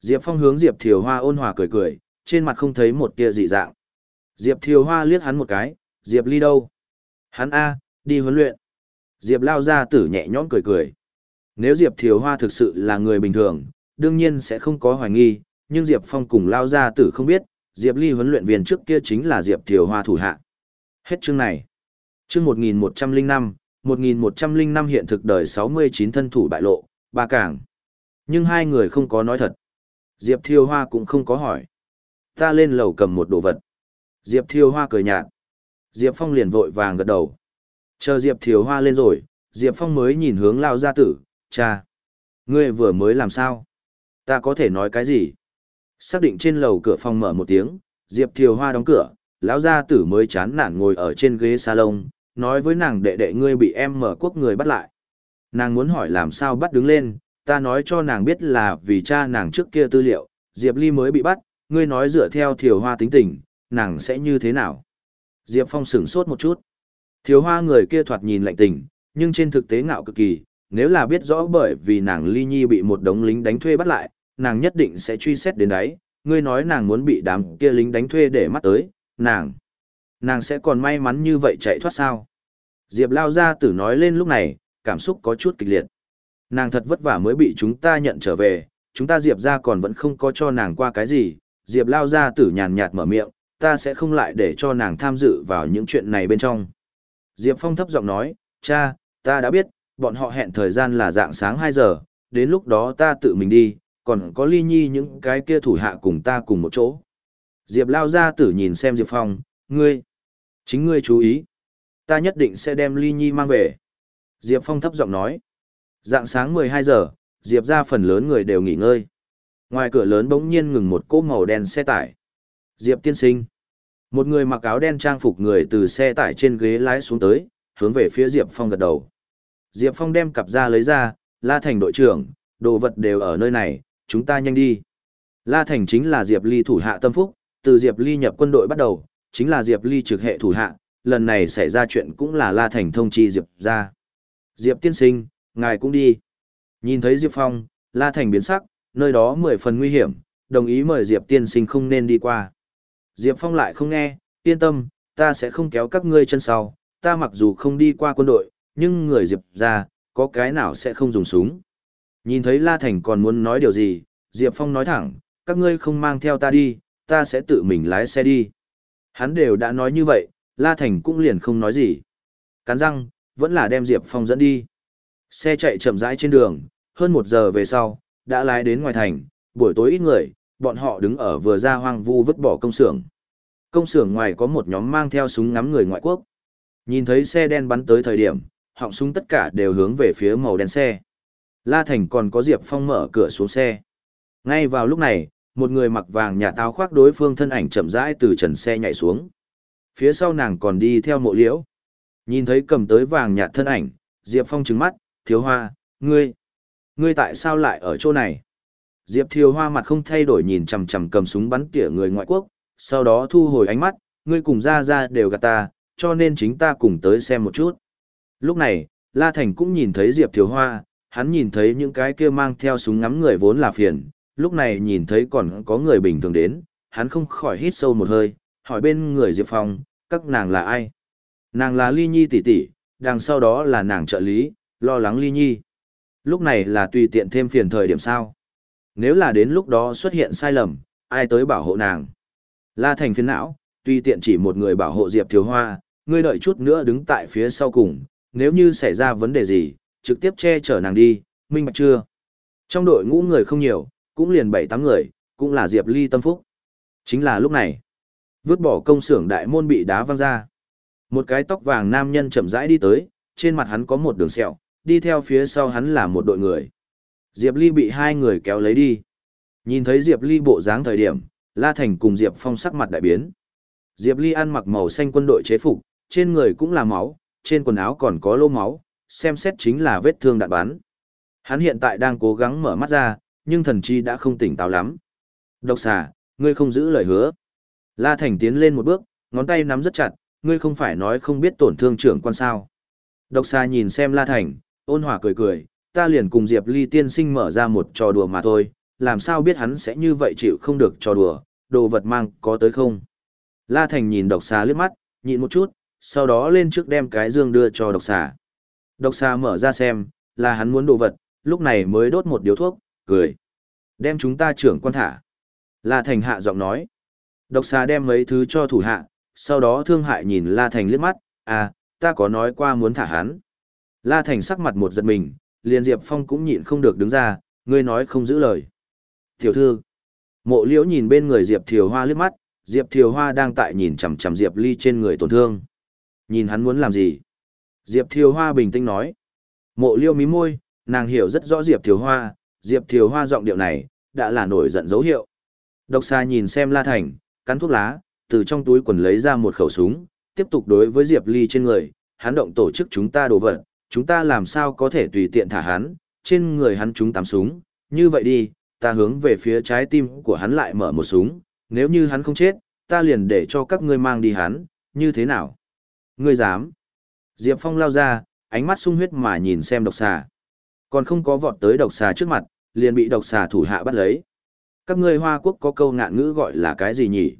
Diệp Phong hướng Diệp Thiều Hoa ôn hòa cười cười, trên mặt không thấy một tia dị dạng. Diệp Thiều Hoa liếc hắn một cái, Diệp Ly đâu? Hắn A, đi huấn luyện. Diệp Lao ra Tử nhẹ nhõm cười cười. Nếu Diệp Thiều Hoa thực sự là người bình thường, đương nhiên sẽ không có hoài nghi, nhưng Diệp Phong cùng Lao ra Tử không biết, Diệp Ly huấn luyện viên trước kia chính là Diệp Thiều Hoa thủ hạ. Hết chương này. Chương 1105, 1105 hiện thực đời 69 thân thủ bại lộ, ba cảng. Nhưng hai người không có nói thật. Diệp Thiêu Hoa cũng không có hỏi. Ta lên lầu cầm một đồ vật. Diệp Thiêu Hoa cười nhạt. Diệp Phong liền vội vàng gật đầu. Chờ Diệp Thiêu Hoa lên rồi, Diệp Phong mới nhìn hướng Lao Gia Tử, cha. Ngươi vừa mới làm sao? Ta có thể nói cái gì? Xác định trên lầu cửa phòng mở một tiếng, Diệp Thiều Hoa đóng cửa, lão gia tử mới chán nản ngồi ở trên ghế salon, nói với nàng đệ đệ ngươi bị em mở quốc người bắt lại. Nàng muốn hỏi làm sao bắt đứng lên, ta nói cho nàng biết là vì cha nàng trước kia tư liệu, Diệp Ly mới bị bắt, ngươi nói dựa theo Thiều Hoa tính tình, nàng sẽ như thế nào? Diệp Phong sửng sốt một chút. Thiều Hoa người kia thoạt nhìn lạnh tình, nhưng trên thực tế ngạo cực kỳ, nếu là biết rõ bởi vì nàng Ly Nhi bị một đống lính đánh thuê bắt lại, nàng nhất định sẽ truy xét đến đấy, ngươi nói nàng muốn bị đám kia lính đánh thuê để mắt tới, nàng, nàng sẽ còn may mắn như vậy chạy thoát sao? Diệp lao ra tử nói lên lúc này, cảm xúc có chút kịch liệt. Nàng thật vất vả mới bị chúng ta nhận trở về, chúng ta Diệp ra còn vẫn không có cho nàng qua cái gì, Diệp lao ra tử nhàn nhạt mở miệng, ta sẽ không lại để cho nàng tham dự vào những chuyện này bên trong. Diệp Phong thấp giọng nói, cha, ta đã biết, bọn họ hẹn thời gian là dạng sáng 2 giờ, đến lúc đó ta tự mình đi, còn có ly nhi những cái kia thủ hạ cùng ta cùng một chỗ. Diệp lao ra tử nhìn xem Diệp Phong, ngươi, chính ngươi chú ý. Ta nhất định sẽ đem ly nhi mang về. Diệp Phong thấp giọng nói. Dạng sáng 12 giờ, Diệp ra phần lớn người đều nghỉ ngơi. Ngoài cửa lớn bỗng nhiên ngừng một cỗ màu đen xe tải. Diệp tiên sinh. Một người mặc áo đen trang phục người từ xe tải trên ghế lái xuống tới, hướng về phía Diệp Phong gật đầu. Diệp Phong đem cặp ra lấy ra, La Thành đội trưởng, đồ vật đều ở nơi này, chúng ta nhanh đi. La Thành chính là Diệp Ly thủ hạ tâm phúc, từ Diệp Ly nhập quân đội bắt đầu, chính là Diệp Ly trực hệ thủ hạ, lần này xảy ra chuyện cũng là La Thành thông chi Diệp ra. Diệp tiên sinh, ngài cũng đi. Nhìn thấy Diệp Phong, La Thành biến sắc, nơi đó mười phần nguy hiểm, đồng ý mời Diệp tiên sinh không nên đi qua. Diệp Phong lại không nghe, yên tâm, ta sẽ không kéo các ngươi chân sau, ta mặc dù không đi qua quân đội, nhưng người Diệp ra, có cái nào sẽ không dùng súng. Nhìn thấy La Thành còn muốn nói điều gì, Diệp Phong nói thẳng, các ngươi không mang theo ta đi, ta sẽ tự mình lái xe đi. Hắn đều đã nói như vậy, La Thành cũng liền không nói gì. Cắn răng, vẫn là đem Diệp Phong dẫn đi. Xe chạy chậm rãi trên đường, hơn một giờ về sau, đã lái đến ngoài thành, buổi tối ít người, bọn họ đứng ở vừa ra hoang vu vứt bỏ công xưởng. Công xưởng ngoài có một nhóm mang theo súng ngắm người ngoại quốc. Nhìn thấy xe đen bắn tới thời điểm, họng súng tất cả đều hướng về phía màu đen xe. La Thành còn có Diệp Phong mở cửa xuống xe. Ngay vào lúc này, một người mặc vàng nhà táo khoác đối phương thân ảnh chậm rãi từ trần xe nhảy xuống. Phía sau nàng còn đi theo mộ liễu. Nhìn thấy cầm tới vàng nhạt thân ảnh, Diệp Phong trừng mắt, thiếu hoa, ngươi, ngươi tại sao lại ở chỗ này? Diệp Thiều Hoa mặt không thay đổi nhìn chằm chằm cầm súng bắn tỉa người ngoại quốc, sau đó thu hồi ánh mắt, ngươi cùng ra ra đều gạt ta, cho nên chính ta cùng tới xem một chút. Lúc này, La Thành cũng nhìn thấy Diệp Thiều Hoa, hắn nhìn thấy những cái kia mang theo súng ngắm người vốn là phiền, lúc này nhìn thấy còn có người bình thường đến, hắn không khỏi hít sâu một hơi, hỏi bên người Diệp Phong, các nàng là ai? Nàng là Ly Nhi tỷ tỷ, đằng sau đó là nàng trợ lý, lo lắng Ly Nhi. Lúc này là tùy tiện thêm phiền thời điểm sao? Nếu là đến lúc đó xuất hiện sai lầm, ai tới bảo hộ nàng? La Thành phiền não, tùy tiện chỉ một người bảo hộ Diệp Thiếu Hoa, ngươi đợi chút nữa đứng tại phía sau cùng, nếu như xảy ra vấn đề gì, trực tiếp che chở nàng đi, minh bạch chưa? Trong đội ngũ người không nhiều, cũng liền bảy tám người, cũng là Diệp Ly tâm phúc. Chính là lúc này, vứt bỏ công xưởng đại môn bị đá văng ra. Một cái tóc vàng nam nhân chậm rãi đi tới, trên mặt hắn có một đường sẹo, đi theo phía sau hắn là một đội người. Diệp Ly bị hai người kéo lấy đi. Nhìn thấy Diệp Ly bộ dáng thời điểm, La Thành cùng Diệp Phong sắc mặt đại biến. Diệp Ly ăn mặc màu xanh quân đội chế phục, trên người cũng là máu, trên quần áo còn có lô máu, xem xét chính là vết thương đạn bắn. Hắn hiện tại đang cố gắng mở mắt ra, nhưng thần chi đã không tỉnh táo lắm. Độc xà, ngươi không giữ lời hứa. La Thành tiến lên một bước, ngón tay nắm rất chặt, ngươi không phải nói không biết tổn thương trưởng quan sao. Độc xà nhìn xem La Thành, ôn hòa cười cười, ta liền cùng Diệp Ly tiên sinh mở ra một trò đùa mà thôi, làm sao biết hắn sẽ như vậy chịu không được trò đùa, đồ vật mang có tới không. La Thành nhìn độc xà liếc mắt, nhịn một chút, sau đó lên trước đem cái dương đưa cho độc xà. Độc xà mở ra xem, là hắn muốn đồ vật, lúc này mới đốt một điếu thuốc, cười. Đem chúng ta trưởng quan thả. La Thành hạ giọng nói. Độc xà đem mấy thứ cho thủ hạ, sau đó thương hại nhìn La Thành liếc mắt, à, ta có nói qua muốn thả hắn. La Thành sắc mặt một giật mình, liền Diệp Phong cũng nhịn không được đứng ra, ngươi nói không giữ lời. Tiểu thư, mộ liễu nhìn bên người Diệp Thiều Hoa liếc mắt, Diệp Thiều Hoa đang tại nhìn chằm chằm Diệp Ly trên người tổn thương. Nhìn hắn muốn làm gì? Diệp Thiều Hoa bình tĩnh nói. Mộ Liễu mí môi, nàng hiểu rất rõ Diệp Thiều Hoa, Diệp Thiều Hoa giọng điệu này, đã là nổi giận dấu hiệu. Độc xa nhìn xem La Thành, cắn thuốc lá, từ trong túi quần lấy ra một khẩu súng, tiếp tục đối với Diệp Ly trên người, hắn động tổ chức chúng ta đổ vật, chúng ta làm sao có thể tùy tiện thả hắn, trên người hắn chúng tám súng, như vậy đi, ta hướng về phía trái tim của hắn lại mở một súng, nếu như hắn không chết, ta liền để cho các ngươi mang đi hắn, như thế nào? Ngươi dám? Diệp Phong lao ra, ánh mắt sung huyết mà nhìn xem độc xà. Còn không có vọt tới độc xà trước mặt, liền bị độc xà thủ hạ bắt lấy. Các ngươi Hoa Quốc có câu ngạn ngữ gọi là cái gì nhỉ?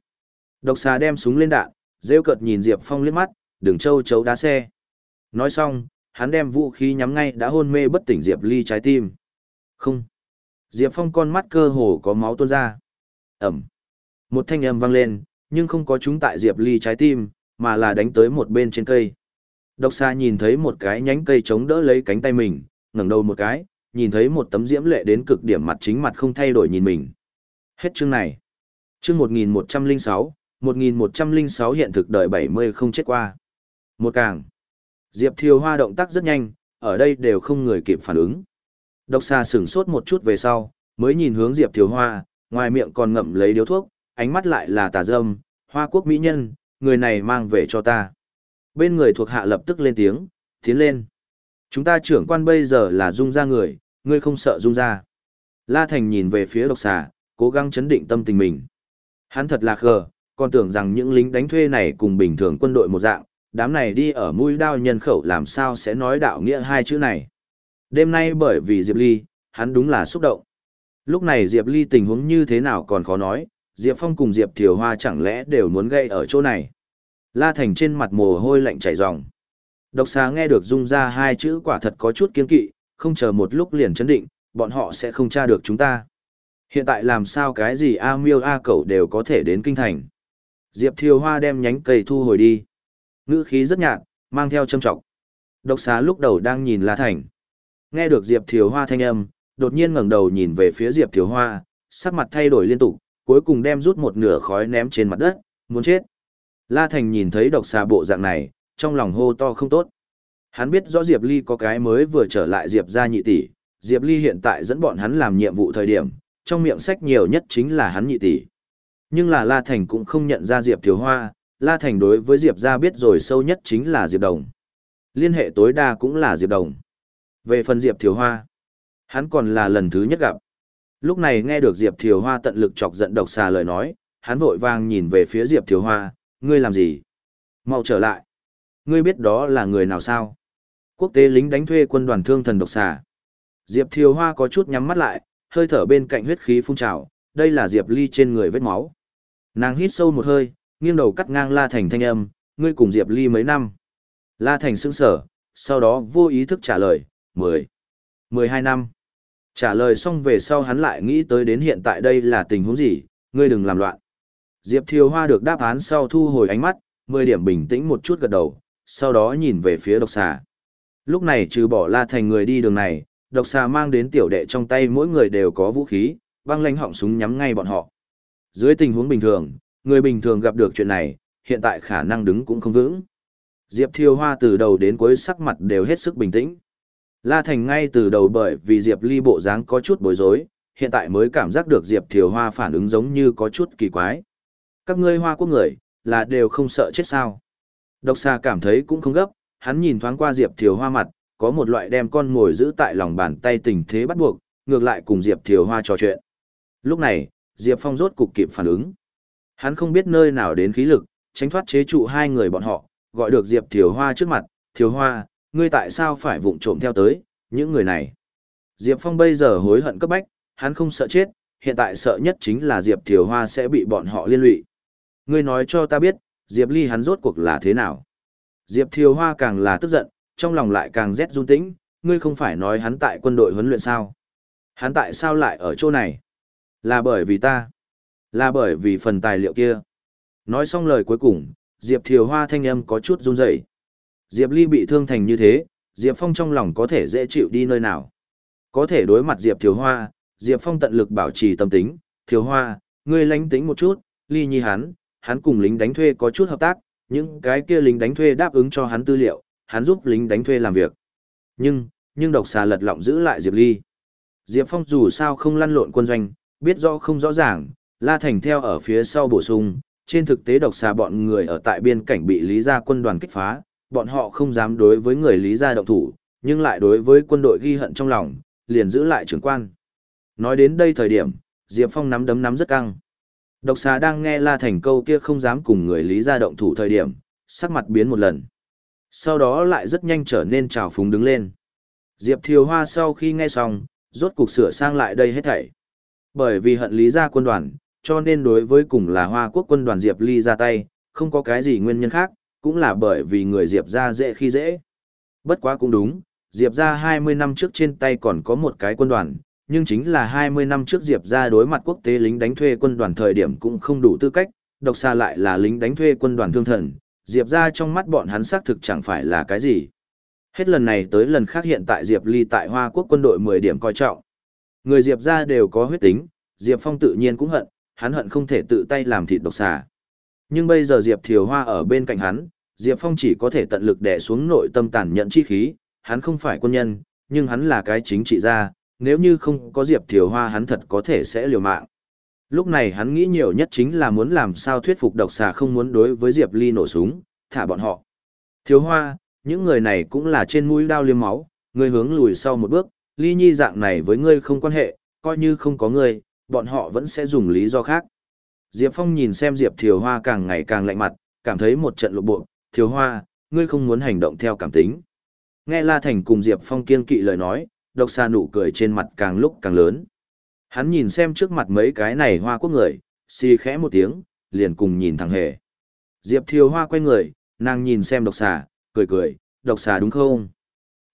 Độc xà đem súng lên đạn, rêu cợt nhìn Diệp Phong liếc mắt, đừng trâu chấu đá xe. Nói xong, hắn đem vũ khí nhắm ngay đã hôn mê bất tỉnh Diệp Ly trái tim. Không. Diệp Phong con mắt cơ hồ có máu tuôn ra. Ẩm. Một thanh âm vang lên, nhưng không có chúng tại Diệp Ly trái tim, mà là đánh tới một bên trên cây. Độc xa nhìn thấy một cái nhánh cây chống đỡ lấy cánh tay mình, ngẩng đầu một cái, nhìn thấy một tấm diễm lệ đến cực điểm mặt chính mặt không thay đổi nhìn mình. Hết chương này. Chương 1106, 1106 hiện thực đời 70 không chết qua. Một càng. Diệp Thiều Hoa động tác rất nhanh, ở đây đều không người kịp phản ứng. Độc xa sửng sốt một chút về sau, Mới nhìn hướng Diệp Thiều Hoa, ngoài miệng còn ngậm lấy điếu thuốc, ánh mắt lại là tà dâm, hoa quốc mỹ nhân, người này mang về cho ta. Bên người thuộc hạ lập tức lên tiếng, tiến lên. Chúng ta trưởng quan bây giờ là dung ra người, ngươi không sợ dung ra. La Thành nhìn về phía độc xà, cố gắng chấn định tâm tình mình. Hắn thật là khờ, còn tưởng rằng những lính đánh thuê này cùng bình thường quân đội một dạng, đám này đi ở mũi đao nhân khẩu làm sao sẽ nói đạo nghĩa hai chữ này. Đêm nay bởi vì Diệp Ly, hắn đúng là xúc động. Lúc này Diệp Ly tình huống như thế nào còn khó nói, Diệp Phong cùng Diệp Thiều Hoa chẳng lẽ đều muốn gây ở chỗ này. La Thành trên mặt mồ hôi lạnh chảy ròng. Độc xà nghe được dung ra hai chữ quả thật có chút kiên kỵ, không chờ một lúc liền chấn định, bọn họ sẽ không tra được chúng ta. Hiện tại làm sao cái gì A miêu A cẩu đều có thể đến kinh thành. Diệp Thiều Hoa đem nhánh cây thu hồi đi. Ngữ khí rất nhạt, mang theo châm trọng. Độc xá lúc đầu đang nhìn La Thành. Nghe được Diệp Thiều Hoa thanh âm, đột nhiên ngẩng đầu nhìn về phía Diệp Thiều Hoa, sắc mặt thay đổi liên tục, cuối cùng đem rút một nửa khói ném trên mặt đất, muốn chết. La Thành nhìn thấy độc xà bộ dạng này, trong lòng hô to không tốt. Hắn biết rõ Diệp Ly có cái mới vừa trở lại Diệp gia nhị tỷ, Diệp Ly hiện tại dẫn bọn hắn làm nhiệm vụ thời điểm, trong miệng sách nhiều nhất chính là hắn nhị tỷ. Nhưng là La Thành cũng không nhận ra Diệp Thiếu Hoa, La Thành đối với Diệp gia biết rồi sâu nhất chính là Diệp Đồng. Liên hệ tối đa cũng là Diệp Đồng. Về phần Diệp Thiếu Hoa, hắn còn là lần thứ nhất gặp. Lúc này nghe được Diệp Thiều Hoa tận lực chọc giận độc xà lời nói, hắn vội vàng nhìn về phía Diệp Thiều Hoa, ngươi làm gì? Mau trở lại. Ngươi biết đó là người nào sao? Quốc tế lính đánh thuê quân đoàn thương thần độc xà. Diệp Thiều Hoa có chút nhắm mắt lại, hơi thở bên cạnh huyết khí phun trào, đây là Diệp Ly trên người vết máu. Nàng hít sâu một hơi, nghiêng đầu cắt ngang La Thành thanh âm, ngươi cùng Diệp Ly mấy năm. La Thành sững sở, sau đó vô ý thức trả lời, mười, mười hai năm. Trả lời xong về sau hắn lại nghĩ tới đến hiện tại đây là tình huống gì, ngươi đừng làm loạn. Diệp Thiều Hoa được đáp án sau thu hồi ánh mắt, mười điểm bình tĩnh một chút gật đầu, sau đó nhìn về phía độc xà. Lúc này trừ bỏ La Thành người đi đường này, độc xà mang đến tiểu đệ trong tay mỗi người đều có vũ khí, băng lanh họng súng nhắm ngay bọn họ. Dưới tình huống bình thường, người bình thường gặp được chuyện này, hiện tại khả năng đứng cũng không vững. Diệp Thiêu Hoa từ đầu đến cuối sắc mặt đều hết sức bình tĩnh. La Thành ngay từ đầu bởi vì Diệp Ly bộ dáng có chút bối rối, hiện tại mới cảm giác được Diệp Thiều Hoa phản ứng giống như có chút kỳ quái. Các ngươi hoa quốc người, là đều không sợ chết sao. Độc xà cảm thấy cũng không gấp, hắn nhìn thoáng qua Diệp Thiều Hoa mặt, có một loại đem con ngồi giữ tại lòng bàn tay tình thế bắt buộc, ngược lại cùng Diệp Thiều Hoa trò chuyện. Lúc này, Diệp Phong rốt cục kịp phản ứng. Hắn không biết nơi nào đến khí lực, tránh thoát chế trụ hai người bọn họ, gọi được Diệp Thiều Hoa trước mặt, Thiều Hoa, ngươi tại sao phải vụng trộm theo tới, những người này. Diệp Phong bây giờ hối hận cấp bách, hắn không sợ chết, hiện tại sợ nhất chính là Diệp Thiều Hoa sẽ bị bọn họ liên lụy. Ngươi nói cho ta biết, Diệp Ly hắn rốt cuộc là thế nào. Diệp Thiều Hoa càng là tức giận, trong lòng lại càng rét run tĩnh, ngươi không phải nói hắn tại quân đội huấn luyện sao. Hắn tại sao lại ở chỗ này? Là bởi vì ta. Là bởi vì phần tài liệu kia. Nói xong lời cuối cùng, Diệp Thiều Hoa thanh âm có chút run rẩy. Diệp Ly bị thương thành như thế, Diệp Phong trong lòng có thể dễ chịu đi nơi nào. Có thể đối mặt Diệp Thiều Hoa, Diệp Phong tận lực bảo trì tâm tính, Thiều Hoa, ngươi lánh tính một chút, Ly nhi hắn, hắn cùng lính đánh thuê có chút hợp tác, những cái kia lính đánh thuê đáp ứng cho hắn tư liệu, hắn giúp lính đánh thuê làm việc. Nhưng, nhưng độc xà lật lọng giữ lại Diệp Ly. Diệp Phong dù sao không lăn lộn quân doanh, biết rõ không rõ ràng, La Thành theo ở phía sau bổ sung, trên thực tế độc xà bọn người ở tại biên cảnh bị Lý gia quân đoàn kích phá, bọn họ không dám đối với người Lý gia động thủ, nhưng lại đối với quân đội ghi hận trong lòng, liền giữ lại trưởng quan. Nói đến đây thời điểm, Diệp Phong nắm đấm nắm rất căng. Độc xà đang nghe La Thành câu kia không dám cùng người Lý gia động thủ thời điểm, sắc mặt biến một lần. Sau đó lại rất nhanh trở nên trào phúng đứng lên. Diệp Thiều Hoa sau khi nghe xong, rốt cục sửa sang lại đây hết thảy. Bởi vì hận Lý gia quân đoàn, cho nên đối với cùng là Hoa quốc quân đoàn Diệp Ly ra tay, không có cái gì nguyên nhân khác, cũng là bởi vì người Diệp ra dễ khi dễ. Bất quá cũng đúng, Diệp ra 20 năm trước trên tay còn có một cái quân đoàn, nhưng chính là 20 năm trước Diệp ra đối mặt quốc tế lính đánh thuê quân đoàn thời điểm cũng không đủ tư cách, độc xa lại là lính đánh thuê quân đoàn thương thần, Diệp ra trong mắt bọn hắn xác thực chẳng phải là cái gì. Hết lần này tới lần khác hiện tại Diệp Ly tại Hoa Quốc quân đội 10 điểm coi trọng. Người Diệp ra đều có huyết tính, Diệp Phong tự nhiên cũng hận, hắn hận không thể tự tay làm thịt độc xà. Nhưng bây giờ Diệp Thiều Hoa ở bên cạnh hắn, Diệp Phong chỉ có thể tận lực đè xuống nội tâm tàn nhẫn chi khí, hắn không phải quân nhân, nhưng hắn là cái chính trị gia, nếu như không có Diệp Thiều Hoa hắn thật có thể sẽ liều mạng. Lúc này hắn nghĩ nhiều nhất chính là muốn làm sao thuyết phục độc xà không muốn đối với Diệp Ly nổ súng, thả bọn họ. Thiếu Hoa, những người này cũng là trên mũi đao liếm máu, ngươi hướng lùi sau một bước, Ly Nhi dạng này với ngươi không quan hệ, coi như không có ngươi, bọn họ vẫn sẽ dùng lý do khác. Diệp Phong nhìn xem Diệp Thiều Hoa càng ngày càng lạnh mặt, cảm thấy một trận lộ bộ, Thiều Hoa, ngươi không muốn hành động theo cảm tính. Nghe La Thành cùng Diệp Phong kiên kỵ lời nói, độc xa nụ cười trên mặt càng lúc càng lớn. Hắn nhìn xem trước mặt mấy cái này hoa quốc người, xì khẽ một tiếng, liền cùng nhìn thẳng hề. Diệp Thiều Hoa quay người, nàng nhìn xem độc xà, cười cười, độc xà đúng không?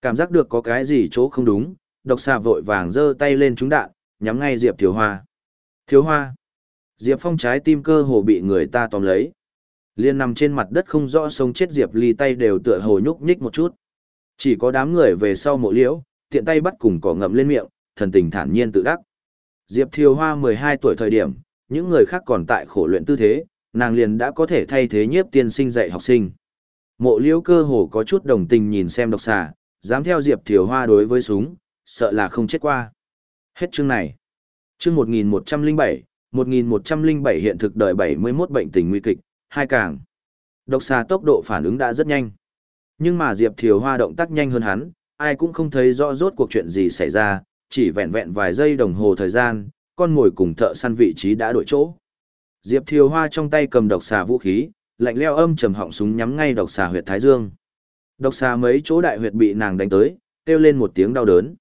Cảm giác được có cái gì chỗ không đúng, độc xà vội vàng giơ tay lên trúng đạn, nhắm ngay Diệp Thiều Hoa. Thiếu Hoa. Diệp Phong trái tim cơ hồ bị người ta tóm lấy. Liên nằm trên mặt đất không rõ sống chết Diệp Ly tay đều tựa hồ nhúc nhích một chút. Chỉ có đám người về sau mộ liễu, tiện tay bắt cùng cỏ ngậm lên miệng, thần tình thản nhiên tự đắc. Diệp Thiều Hoa 12 tuổi thời điểm, những người khác còn tại khổ luyện tư thế, nàng liền đã có thể thay thế nhiếp tiên sinh dạy học sinh. Mộ liễu cơ hồ có chút đồng tình nhìn xem độc xà, dám theo Diệp Thiều Hoa đối với súng, sợ là không chết qua. Hết chương này. Chương 1107, 1107 hiện thực đời 71 bệnh tình nguy kịch, hai càng. Độc xà tốc độ phản ứng đã rất nhanh. Nhưng mà Diệp Thiều Hoa động tác nhanh hơn hắn, ai cũng không thấy rõ rốt cuộc chuyện gì xảy ra, chỉ vẹn vẹn vài giây đồng hồ thời gian, con ngồi cùng thợ săn vị trí đã đổi chỗ. Diệp Thiều Hoa trong tay cầm độc xà vũ khí, lạnh leo âm trầm họng súng nhắm ngay độc xà huyệt thái dương. Độc xà mấy chỗ đại huyệt bị nàng đánh tới, kêu lên một tiếng đau đớn.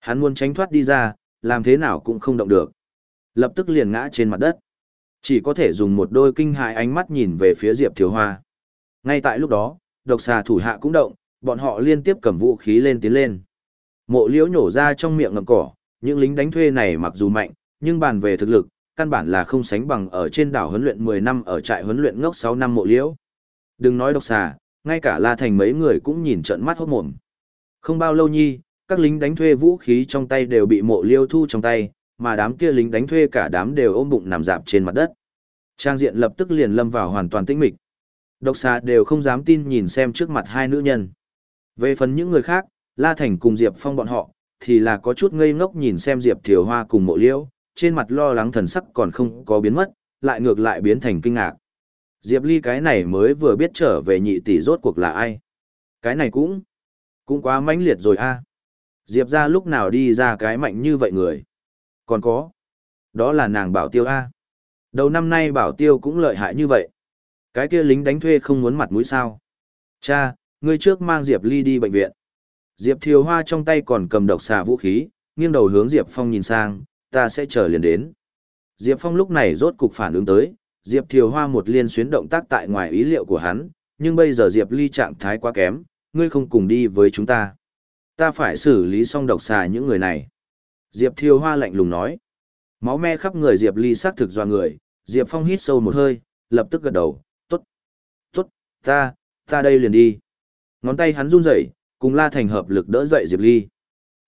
Hắn muốn tránh thoát đi ra, làm thế nào cũng không động được. Lập tức liền ngã trên mặt đất. Chỉ có thể dùng một đôi kinh hại ánh mắt nhìn về phía Diệp Thiều Hoa. Ngay tại lúc đó, độc xà thủ hạ cũng động, bọn họ liên tiếp cầm vũ khí lên tiến lên. Mộ liễu nhổ ra trong miệng ngậm cỏ, những lính đánh thuê này mặc dù mạnh, nhưng bàn về thực lực, căn bản là không sánh bằng ở trên đảo huấn luyện 10 năm ở trại huấn luyện ngốc 6 năm mộ liễu. Đừng nói độc xà, ngay cả La Thành mấy người cũng nhìn trận mắt hốt mồm. Không bao lâu nhi, các lính đánh thuê vũ khí trong tay đều bị mộ liêu thu trong tay, mà đám kia lính đánh thuê cả đám đều ôm bụng nằm dạp trên mặt đất. Trang diện lập tức liền lâm vào hoàn toàn tĩnh mịch. Độc xà đều không dám tin nhìn xem trước mặt hai nữ nhân. Về phần những người khác, La Thành cùng Diệp Phong bọn họ, thì là có chút ngây ngốc nhìn xem Diệp Thiều Hoa cùng mộ liêu, trên mặt lo lắng thần sắc còn không có biến mất, lại ngược lại biến thành kinh ngạc. Diệp Ly cái này mới vừa biết trở về nhị tỷ rốt cuộc là ai. Cái này cũng, cũng quá mãnh liệt rồi a. Diệp ra lúc nào đi ra cái mạnh như vậy người. Còn có, đó là nàng bảo tiêu a. Đầu năm nay bảo tiêu cũng lợi hại như vậy. Cái kia lính đánh thuê không muốn mặt mũi sao. Cha, ngươi trước mang Diệp Ly đi bệnh viện. Diệp Thiều Hoa trong tay còn cầm độc xà vũ khí, nghiêng đầu hướng Diệp Phong nhìn sang, ta sẽ chờ liền đến. Diệp Phong lúc này rốt cục phản ứng tới, Diệp Thiều Hoa một liên xuyến động tác tại ngoài ý liệu của hắn, nhưng bây giờ Diệp Ly trạng thái quá kém, ngươi không cùng đi với chúng ta. Ta phải xử lý xong độc xà những người này. Diệp Thiều Hoa lạnh lùng nói. Máu me khắp người Diệp Ly xác thực do người, Diệp Phong hít sâu một hơi, lập tức gật đầu, tốt, tốt, ta, ta đây liền đi. Ngón tay hắn run rẩy, cùng La Thành hợp lực đỡ dậy Diệp Ly.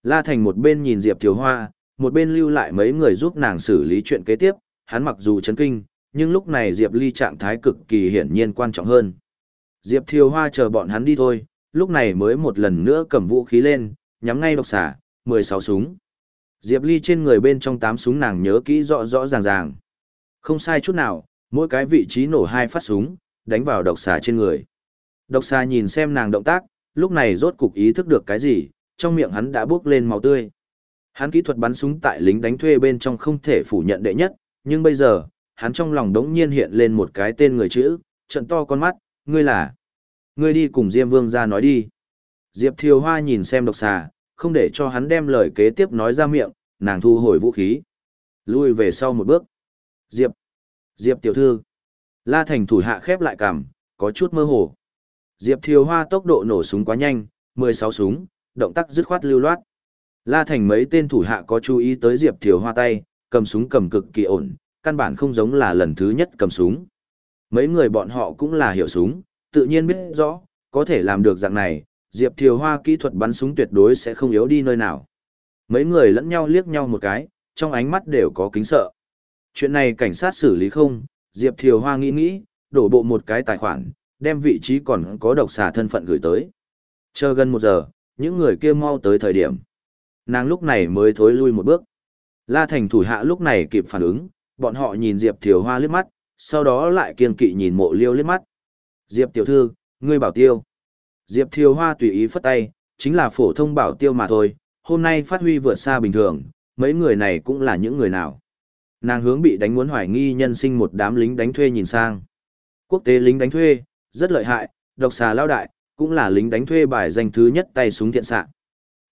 La Thành một bên nhìn Diệp Thiều Hoa, một bên lưu lại mấy người giúp nàng xử lý chuyện kế tiếp, hắn mặc dù chấn kinh, nhưng lúc này Diệp Ly trạng thái cực kỳ hiển nhiên quan trọng hơn. Diệp Thiều Hoa chờ bọn hắn đi thôi, lúc này mới một lần nữa cầm vũ khí lên, nhắm ngay độc xà, 16 súng. Diệp Ly trên người bên trong 8 súng nàng nhớ kỹ rõ rõ ràng ràng. Không sai chút nào, mỗi cái vị trí nổ hai phát súng, đánh vào độc xả trên người. Độc xà nhìn xem nàng động tác, lúc này rốt cục ý thức được cái gì, trong miệng hắn đã bước lên máu tươi. Hắn kỹ thuật bắn súng tại lính đánh thuê bên trong không thể phủ nhận đệ nhất, nhưng bây giờ, hắn trong lòng đống nhiên hiện lên một cái tên người chữ, trận to con mắt, ngươi là. Ngươi đi cùng Diêm Vương ra nói đi. Diệp Thiều Hoa nhìn xem độc xà, không để cho hắn đem lời kế tiếp nói ra miệng, nàng thu hồi vũ khí. Lui về sau một bước. Diệp. Diệp tiểu thư. La Thành thủ hạ khép lại cằm, có chút mơ hồ. Diệp Thiều Hoa tốc độ nổ súng quá nhanh, 16 súng, động tác dứt khoát lưu loát. La Thành mấy tên thủ hạ có chú ý tới Diệp Thiều Hoa tay, cầm súng cầm cực kỳ ổn, căn bản không giống là lần thứ nhất cầm súng. Mấy người bọn họ cũng là hiểu súng, tự nhiên biết rõ, có thể làm được dạng này, Diệp Thiều Hoa kỹ thuật bắn súng tuyệt đối sẽ không yếu đi nơi nào. Mấy người lẫn nhau liếc nhau một cái, trong ánh mắt đều có kính sợ. Chuyện này cảnh sát xử lý không, Diệp Thiều Hoa nghĩ nghĩ, đổ bộ một cái tài khoản, đem vị trí còn có độc xà thân phận gửi tới. Chờ gần một giờ, những người kia mau tới thời điểm. nàng lúc này mới thối lui một bước. La Thành thủ hạ lúc này kịp phản ứng, bọn họ nhìn Diệp Thiều Hoa liếc mắt, sau đó lại kiên kỵ nhìn mộ liêu liếc mắt. Diệp tiểu thư, ngươi bảo tiêu. Diệp Thiều Hoa tùy ý phất tay, chính là phổ thông bảo tiêu mà thôi, hôm nay phát huy vượt xa bình thường, mấy người này cũng là những người nào. Nàng hướng bị đánh muốn hoài nghi nhân sinh một đám lính đánh thuê nhìn sang. Quốc tế lính đánh thuê, rất lợi hại, độc xà lao đại, cũng là lính đánh thuê bài danh thứ nhất tay súng thiện xạ.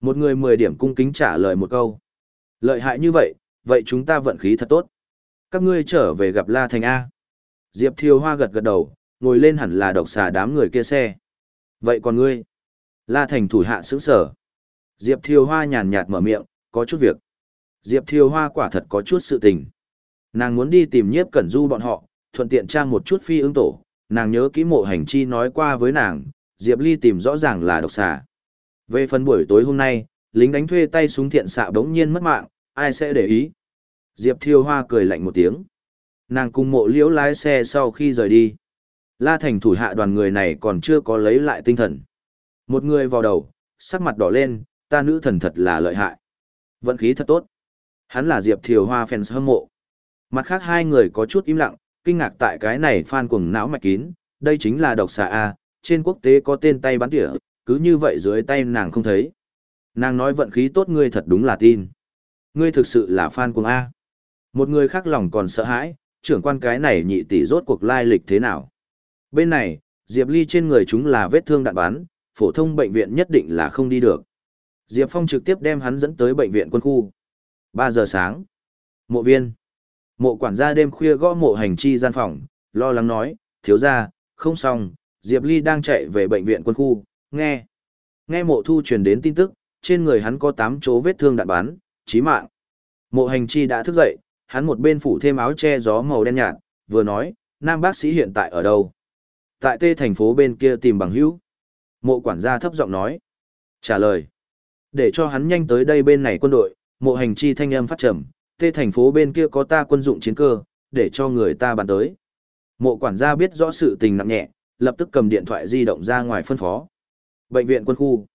Một người mười điểm cung kính trả lời một câu. Lợi hại như vậy, vậy chúng ta vận khí thật tốt. Các ngươi trở về gặp La Thành A. Diệp Thiều Hoa gật gật đầu, ngồi lên hẳn là độc xà đám người kia xe. Vậy còn ngươi? La Thành thủ hạ sững sở. Diệp Thiều Hoa nhàn nhạt mở miệng, có chút việc. Diệp Thiều Hoa quả thật có chút sự tình. Nàng muốn đi tìm nhiếp cẩn du bọn họ, thuận tiện trang một chút phi ứng tổ. Nàng nhớ kỹ mộ hành chi nói qua với nàng, Diệp Ly tìm rõ ràng là độc xà. Về phần buổi tối hôm nay, lính đánh thuê tay súng thiện xạ bỗng nhiên mất mạng, ai sẽ để ý? Diệp Thiêu Hoa cười lạnh một tiếng. Nàng cùng mộ liễu lái xe sau khi rời đi. La Thành thủ hạ đoàn người này còn chưa có lấy lại tinh thần. Một người vào đầu, sắc mặt đỏ lên, ta nữ thần thật là lợi hại. Vận khí thật tốt. Hắn là Diệp Thiều Hoa fans hâm mộ. Mặt khác hai người có chút im lặng, kinh ngạc tại cái này fan cuồng não mạch kín, đây chính là độc xà A, trên quốc tế có tên tay bắn tỉa, cứ như vậy dưới tay nàng không thấy. Nàng nói vận khí tốt ngươi thật đúng là tin. Ngươi thực sự là fan cuồng A. Một người khác lòng còn sợ hãi, trưởng quan cái này nhị tỷ rốt cuộc lai lịch thế nào. Bên này, Diệp Ly trên người chúng là vết thương đạn bắn, phổ thông bệnh viện nhất định là không đi được. Diệp Phong trực tiếp đem hắn dẫn tới bệnh viện quân khu. 3 giờ sáng. Mộ viên. Mộ quản gia đêm khuya gõ mộ hành chi gian phòng, lo lắng nói, thiếu gia, không xong, Diệp Ly đang chạy về bệnh viện quân khu, nghe. Nghe mộ thu truyền đến tin tức, trên người hắn có 8 chỗ vết thương đạn bắn, chí mạng. Mộ hành chi đã thức dậy, hắn một bên phủ thêm áo che gió màu đen nhạt, vừa nói, nam bác sĩ hiện tại ở đâu? Tại tê thành phố bên kia tìm bằng hữu. Mộ quản gia thấp giọng nói. Trả lời. Để cho hắn nhanh tới đây bên này quân đội, mộ hành chi thanh âm phát trầm, tê thành phố bên kia có ta quân dụng chiến cơ, để cho người ta bàn tới. Mộ quản gia biết rõ sự tình nặng nhẹ, lập tức cầm điện thoại di động ra ngoài phân phó. Bệnh viện quân khu.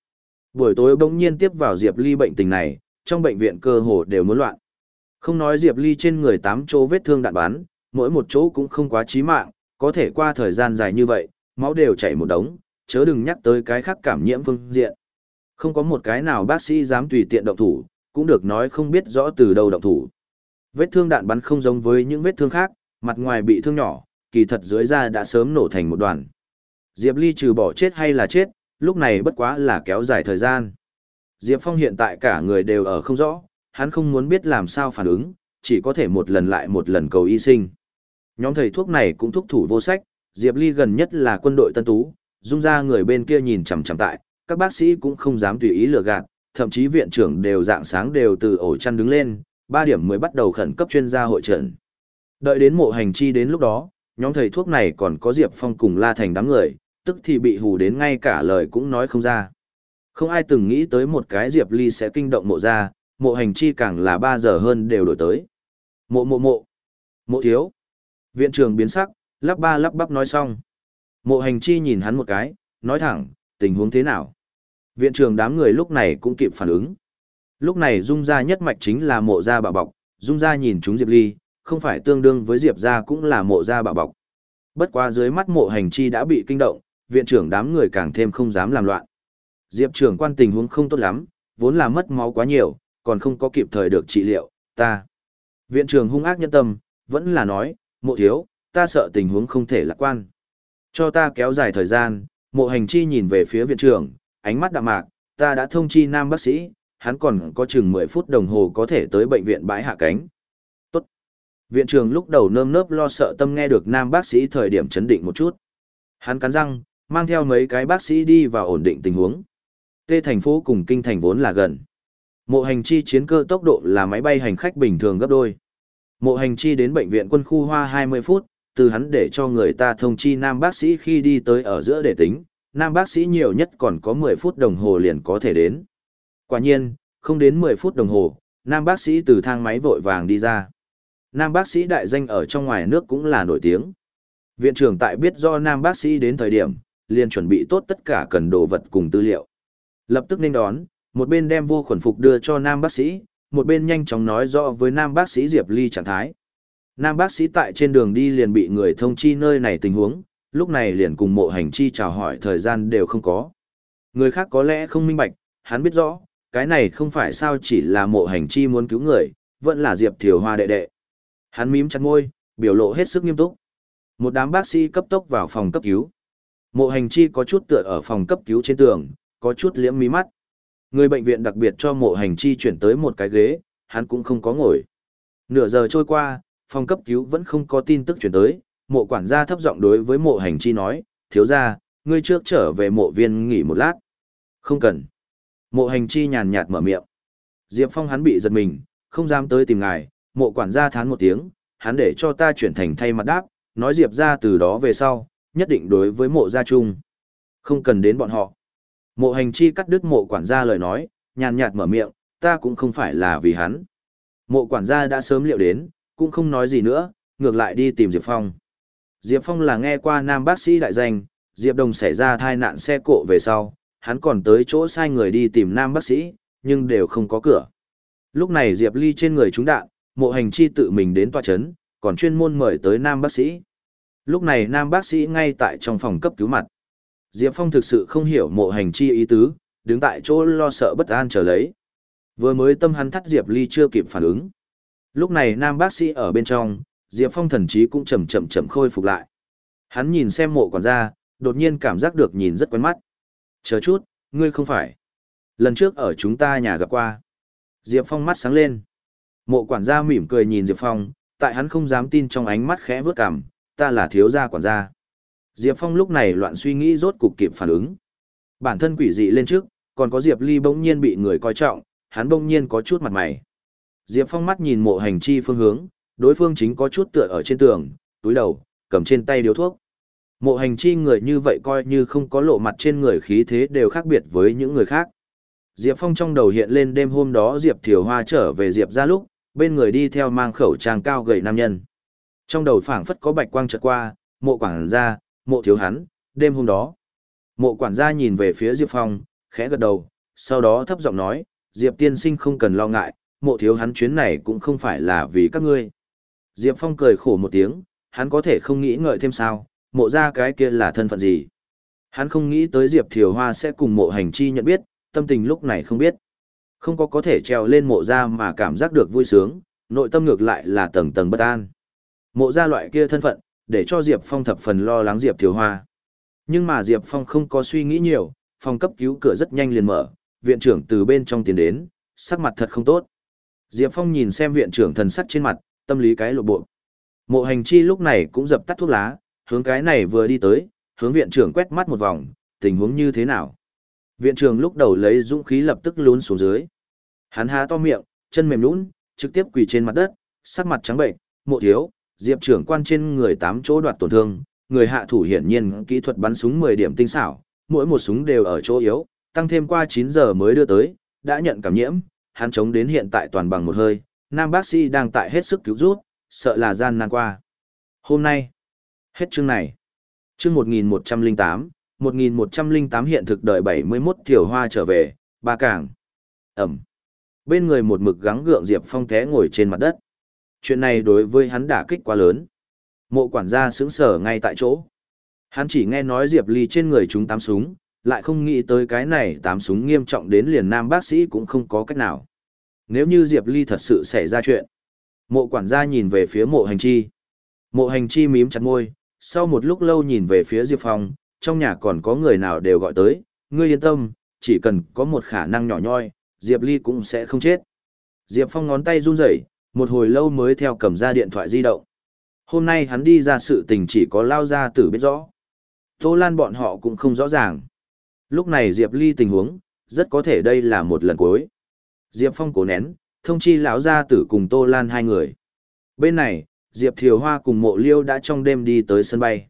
Buổi tối bỗng nhiên tiếp vào Diệp Ly bệnh tình này, trong bệnh viện cơ hồ đều muốn loạn. Không nói Diệp Ly trên người tám chỗ vết thương đạn bắn, mỗi một chỗ cũng không quá chí mạng, có thể qua thời gian dài như vậy, máu đều chảy một đống, chớ đừng nhắc tới cái khác cảm nhiễm phương diện. Không có một cái nào bác sĩ dám tùy tiện động thủ, cũng được nói không biết rõ từ đâu động thủ. Vết thương đạn bắn không giống với những vết thương khác, mặt ngoài bị thương nhỏ, kỳ thật dưới da đã sớm nổ thành một đoàn. Diệp Ly trừ bỏ chết hay là chết, lúc này bất quá là kéo dài thời gian. Diệp Phong hiện tại cả người đều ở không rõ, hắn không muốn biết làm sao phản ứng, chỉ có thể một lần lại một lần cầu y sinh. Nhóm thầy thuốc này cũng thúc thủ vô sách, Diệp Ly gần nhất là quân đội tân tú, dung ra người bên kia nhìn chằm chằm tại, các bác sĩ cũng không dám tùy ý lừa gạt, thậm chí viện trưởng đều dạng sáng đều từ ổ chăn đứng lên, 3 điểm mới bắt đầu khẩn cấp chuyên gia hội trận. Đợi đến mộ hành chi đến lúc đó, nhóm thầy thuốc này còn có Diệp Phong cùng La Thành đám người, tức thì bị hù đến ngay cả lời cũng nói không ra. Không ai từng nghĩ tới một cái Diệp Ly sẽ kinh động mộ ra, mộ hành chi càng là 3 giờ hơn đều đổi tới. Mộ mộ mộ, mộ thiếu. Viện trưởng biến sắc, lắp ba lắp bắp nói xong. Mộ hành chi nhìn hắn một cái, nói thẳng, tình huống thế nào? Viện trưởng đám người lúc này cũng kịp phản ứng. Lúc này dung ra nhất mạch chính là mộ gia bạo bọc, dung ra nhìn chúng Diệp Ly, không phải tương đương với Diệp gia cũng là mộ gia bạo bọc. Bất quá dưới mắt mộ hành chi đã bị kinh động, viện trưởng đám người càng thêm không dám làm loạn. Diệp trưởng quan tình huống không tốt lắm, vốn là mất máu quá nhiều, còn không có kịp thời được trị liệu, ta. Viện trưởng hung ác nhân tâm, vẫn là nói, mộ thiếu, ta sợ tình huống không thể lạc quan. Cho ta kéo dài thời gian, mộ hành chi nhìn về phía viện trưởng, ánh mắt đạm mạc, ta đã thông chi nam bác sĩ, hắn còn có chừng 10 phút đồng hồ có thể tới bệnh viện bãi hạ cánh. Tốt. Viện trưởng lúc đầu nơm nớp lo sợ tâm nghe được nam bác sĩ thời điểm chấn định một chút. Hắn cắn răng, mang theo mấy cái bác sĩ đi vào ổn định tình huống. Tê thành phố cùng kinh thành vốn là gần. Mộ hành chi chiến cơ tốc độ là máy bay hành khách bình thường gấp đôi. Mộ hành chi đến bệnh viện quân khu hoa 20 phút, từ hắn để cho người ta thông chi nam bác sĩ khi đi tới ở giữa để tính, nam bác sĩ nhiều nhất còn có 10 phút đồng hồ liền có thể đến. Quả nhiên, không đến 10 phút đồng hồ, nam bác sĩ từ thang máy vội vàng đi ra. Nam bác sĩ đại danh ở trong ngoài nước cũng là nổi tiếng. Viện trưởng tại biết do nam bác sĩ đến thời điểm, liền chuẩn bị tốt tất cả cần đồ vật cùng tư liệu. Lập tức nên đón, một bên đem vô khuẩn phục đưa cho nam bác sĩ, một bên nhanh chóng nói rõ với nam bác sĩ Diệp Ly trạng thái. Nam bác sĩ tại trên đường đi liền bị người thông chi nơi này tình huống, lúc này liền cùng mộ hành chi chào hỏi thời gian đều không có. Người khác có lẽ không minh bạch, hắn biết rõ, cái này không phải sao chỉ là mộ hành chi muốn cứu người, vẫn là Diệp Thiều Hoa đệ đệ. Hắn mím chặt môi, biểu lộ hết sức nghiêm túc. Một đám bác sĩ cấp tốc vào phòng cấp cứu. Mộ hành chi có chút tựa ở phòng cấp cứu trên tường, có chút liễm mí mắt. Người bệnh viện đặc biệt cho mộ hành chi chuyển tới một cái ghế, hắn cũng không có ngồi. Nửa giờ trôi qua, phòng cấp cứu vẫn không có tin tức chuyển tới, mộ quản gia thấp giọng đối với mộ hành chi nói, thiếu gia, ngươi trước trở về mộ viên nghỉ một lát. Không cần. Mộ hành chi nhàn nhạt mở miệng. Diệp Phong hắn bị giật mình, không dám tới tìm ngài, mộ quản gia thán một tiếng, hắn để cho ta chuyển thành thay mặt đáp, nói Diệp ra từ đó về sau, nhất định đối với mộ gia chung. Không cần đến bọn họ. Mộ hành chi cắt đứt mộ quản gia lời nói, nhàn nhạt mở miệng, ta cũng không phải là vì hắn. Mộ quản gia đã sớm liệu đến, cũng không nói gì nữa, ngược lại đi tìm Diệp Phong. Diệp Phong là nghe qua nam bác sĩ đại danh, Diệp Đồng xảy ra thai nạn xe cộ về sau, hắn còn tới chỗ sai người đi tìm nam bác sĩ, nhưng đều không có cửa. Lúc này Diệp Ly trên người trúng đạn, mộ hành chi tự mình đến tòa chấn, còn chuyên môn mời tới nam bác sĩ. Lúc này nam bác sĩ ngay tại trong phòng cấp cứu mặt. Diệp Phong thực sự không hiểu mộ hành chi ý tứ, đứng tại chỗ lo sợ bất an trở lấy. Vừa mới tâm hắn thắt Diệp Ly chưa kịp phản ứng. Lúc này nam bác sĩ ở bên trong, Diệp Phong thần trí cũng chậm chậm chậm khôi phục lại. Hắn nhìn xem mộ quản gia, đột nhiên cảm giác được nhìn rất quen mắt. Chờ chút, ngươi không phải. Lần trước ở chúng ta nhà gặp qua. Diệp Phong mắt sáng lên. Mộ quản gia mỉm cười nhìn Diệp Phong, tại hắn không dám tin trong ánh mắt khẽ vớt cảm, ta là thiếu gia quản gia. Diệp Phong lúc này loạn suy nghĩ rốt cục kịp phản ứng. Bản thân quỷ dị lên trước, còn có Diệp Ly bỗng nhiên bị người coi trọng, hắn bỗng nhiên có chút mặt mày. Diệp Phong mắt nhìn mộ hành chi phương hướng, đối phương chính có chút tựa ở trên tường, túi đầu, cầm trên tay điếu thuốc. Mộ hành chi người như vậy coi như không có lộ mặt trên người khí thế đều khác biệt với những người khác. Diệp Phong trong đầu hiện lên đêm hôm đó Diệp Thiều Hoa trở về Diệp ra lúc, bên người đi theo mang khẩu trang cao gầy nam nhân. Trong đầu phảng phất có bạch quang chợt qua, mộ quản gia, mộ thiếu hắn, đêm hôm đó. Mộ quản gia nhìn về phía Diệp Phong, khẽ gật đầu, sau đó thấp giọng nói, Diệp tiên sinh không cần lo ngại, mộ thiếu hắn chuyến này cũng không phải là vì các ngươi. Diệp Phong cười khổ một tiếng, hắn có thể không nghĩ ngợi thêm sao, mộ ra cái kia là thân phận gì. Hắn không nghĩ tới Diệp Thiều Hoa sẽ cùng mộ hành chi nhận biết, tâm tình lúc này không biết. Không có có thể treo lên mộ ra mà cảm giác được vui sướng, nội tâm ngược lại là tầng tầng bất an. Mộ ra loại kia thân phận, để cho Diệp Phong thập phần lo lắng Diệp Thiều Hoa. Nhưng mà Diệp Phong không có suy nghĩ nhiều, phòng cấp cứu cửa rất nhanh liền mở, viện trưởng từ bên trong tiến đến, sắc mặt thật không tốt. Diệp Phong nhìn xem viện trưởng thần sắc trên mặt, tâm lý cái lộ bộ. Mộ hành chi lúc này cũng dập tắt thuốc lá, hướng cái này vừa đi tới, hướng viện trưởng quét mắt một vòng, tình huống như thế nào. Viện trưởng lúc đầu lấy dũng khí lập tức lún xuống dưới. Hắn há to miệng, chân mềm lún, trực tiếp quỳ trên mặt đất, sắc mặt trắng bệnh, mộ thiếu, diệp trưởng quan trên người tám chỗ đoạt tổn thương, người hạ thủ hiển nhiên kỹ thuật bắn súng 10 điểm tinh xảo, mỗi một súng đều ở chỗ yếu, tăng thêm qua 9 giờ mới đưa tới, đã nhận cảm nhiễm, hắn chống đến hiện tại toàn bằng một hơi, nam bác sĩ đang tại hết sức cứu rút, sợ là gian nan qua. Hôm nay, hết chương này. Chương 1108, 1108 hiện thực đời 71 tiểu hoa trở về, ba cảng. Ẩm. Bên người một mực gắng gượng Diệp Phong té ngồi trên mặt đất. Chuyện này đối với hắn đả kích quá lớn. Mộ quản gia sững sở ngay tại chỗ. Hắn chỉ nghe nói Diệp Ly trên người chúng tám súng, lại không nghĩ tới cái này tám súng nghiêm trọng đến liền nam bác sĩ cũng không có cách nào. Nếu như Diệp Ly thật sự xảy ra chuyện. Mộ quản gia nhìn về phía mộ hành chi. Mộ hành chi mím chặt môi, sau một lúc lâu nhìn về phía Diệp Phong, trong nhà còn có người nào đều gọi tới, ngươi yên tâm, chỉ cần có một khả năng nhỏ nhoi, Diệp Ly cũng sẽ không chết. Diệp Phong ngón tay run rẩy, một hồi lâu mới theo cầm ra điện thoại di động. Hôm nay hắn đi ra sự tình chỉ có lao ra tử biết rõ. Tô Lan bọn họ cũng không rõ ràng. Lúc này Diệp Ly tình huống, rất có thể đây là một lần cuối. Diệp Phong cố nén, thông chi lão gia tử cùng Tô Lan hai người. Bên này, Diệp Thiều Hoa cùng Mộ Liêu đã trong đêm đi tới sân bay.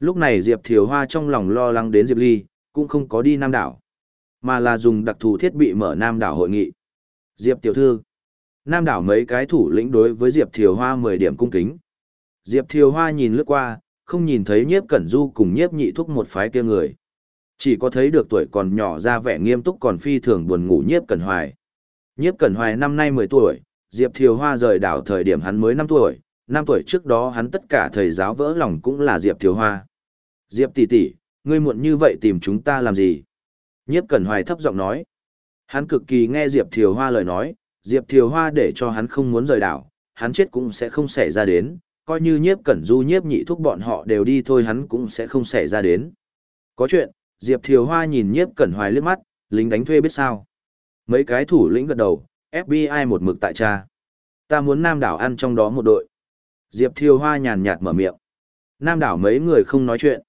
Lúc này Diệp Thiều Hoa trong lòng lo lắng đến Diệp Ly, cũng không có đi Nam đảo, mà là dùng đặc thù thiết bị mở Nam đảo hội nghị. Diệp tiểu thư, Nam đảo mấy cái thủ lĩnh đối với Diệp Thiều Hoa 10 điểm cung kính. Diệp Thiều Hoa nhìn lướt qua, không nhìn thấy nhiếp cẩn du cùng nhiếp nhị thúc một phái kia người. Chỉ có thấy được tuổi còn nhỏ ra vẻ nghiêm túc còn phi thường buồn ngủ nhiếp cẩn hoài. Nhiếp cẩn hoài năm nay 10 tuổi, Diệp Thiều Hoa rời đảo thời điểm hắn mới 5 tuổi, 5 tuổi trước đó hắn tất cả thầy giáo vỡ lòng cũng là Diệp Thiều Hoa. Diệp tỷ tỷ, ngươi muộn như vậy tìm chúng ta làm gì? Nhiếp Cẩn Hoài thấp giọng nói. Hắn cực kỳ nghe Diệp Thiều Hoa lời nói, Diệp Thiều Hoa để cho hắn không muốn rời đảo, hắn chết cũng sẽ không xảy ra đến, coi như Nhiếp Cẩn Du Nhiếp nhị thúc bọn họ đều đi thôi hắn cũng sẽ không xảy ra đến. Có chuyện, Diệp Thiều Hoa nhìn Nhiếp Cẩn Hoài liếc mắt, lính đánh thuê biết sao. Mấy cái thủ lĩnh gật đầu, FBI một mực tại cha. Ta muốn Nam đảo ăn trong đó một đội. Diệp Thiều Hoa nhàn nhạt mở miệng. Nam đảo mấy người không nói chuyện.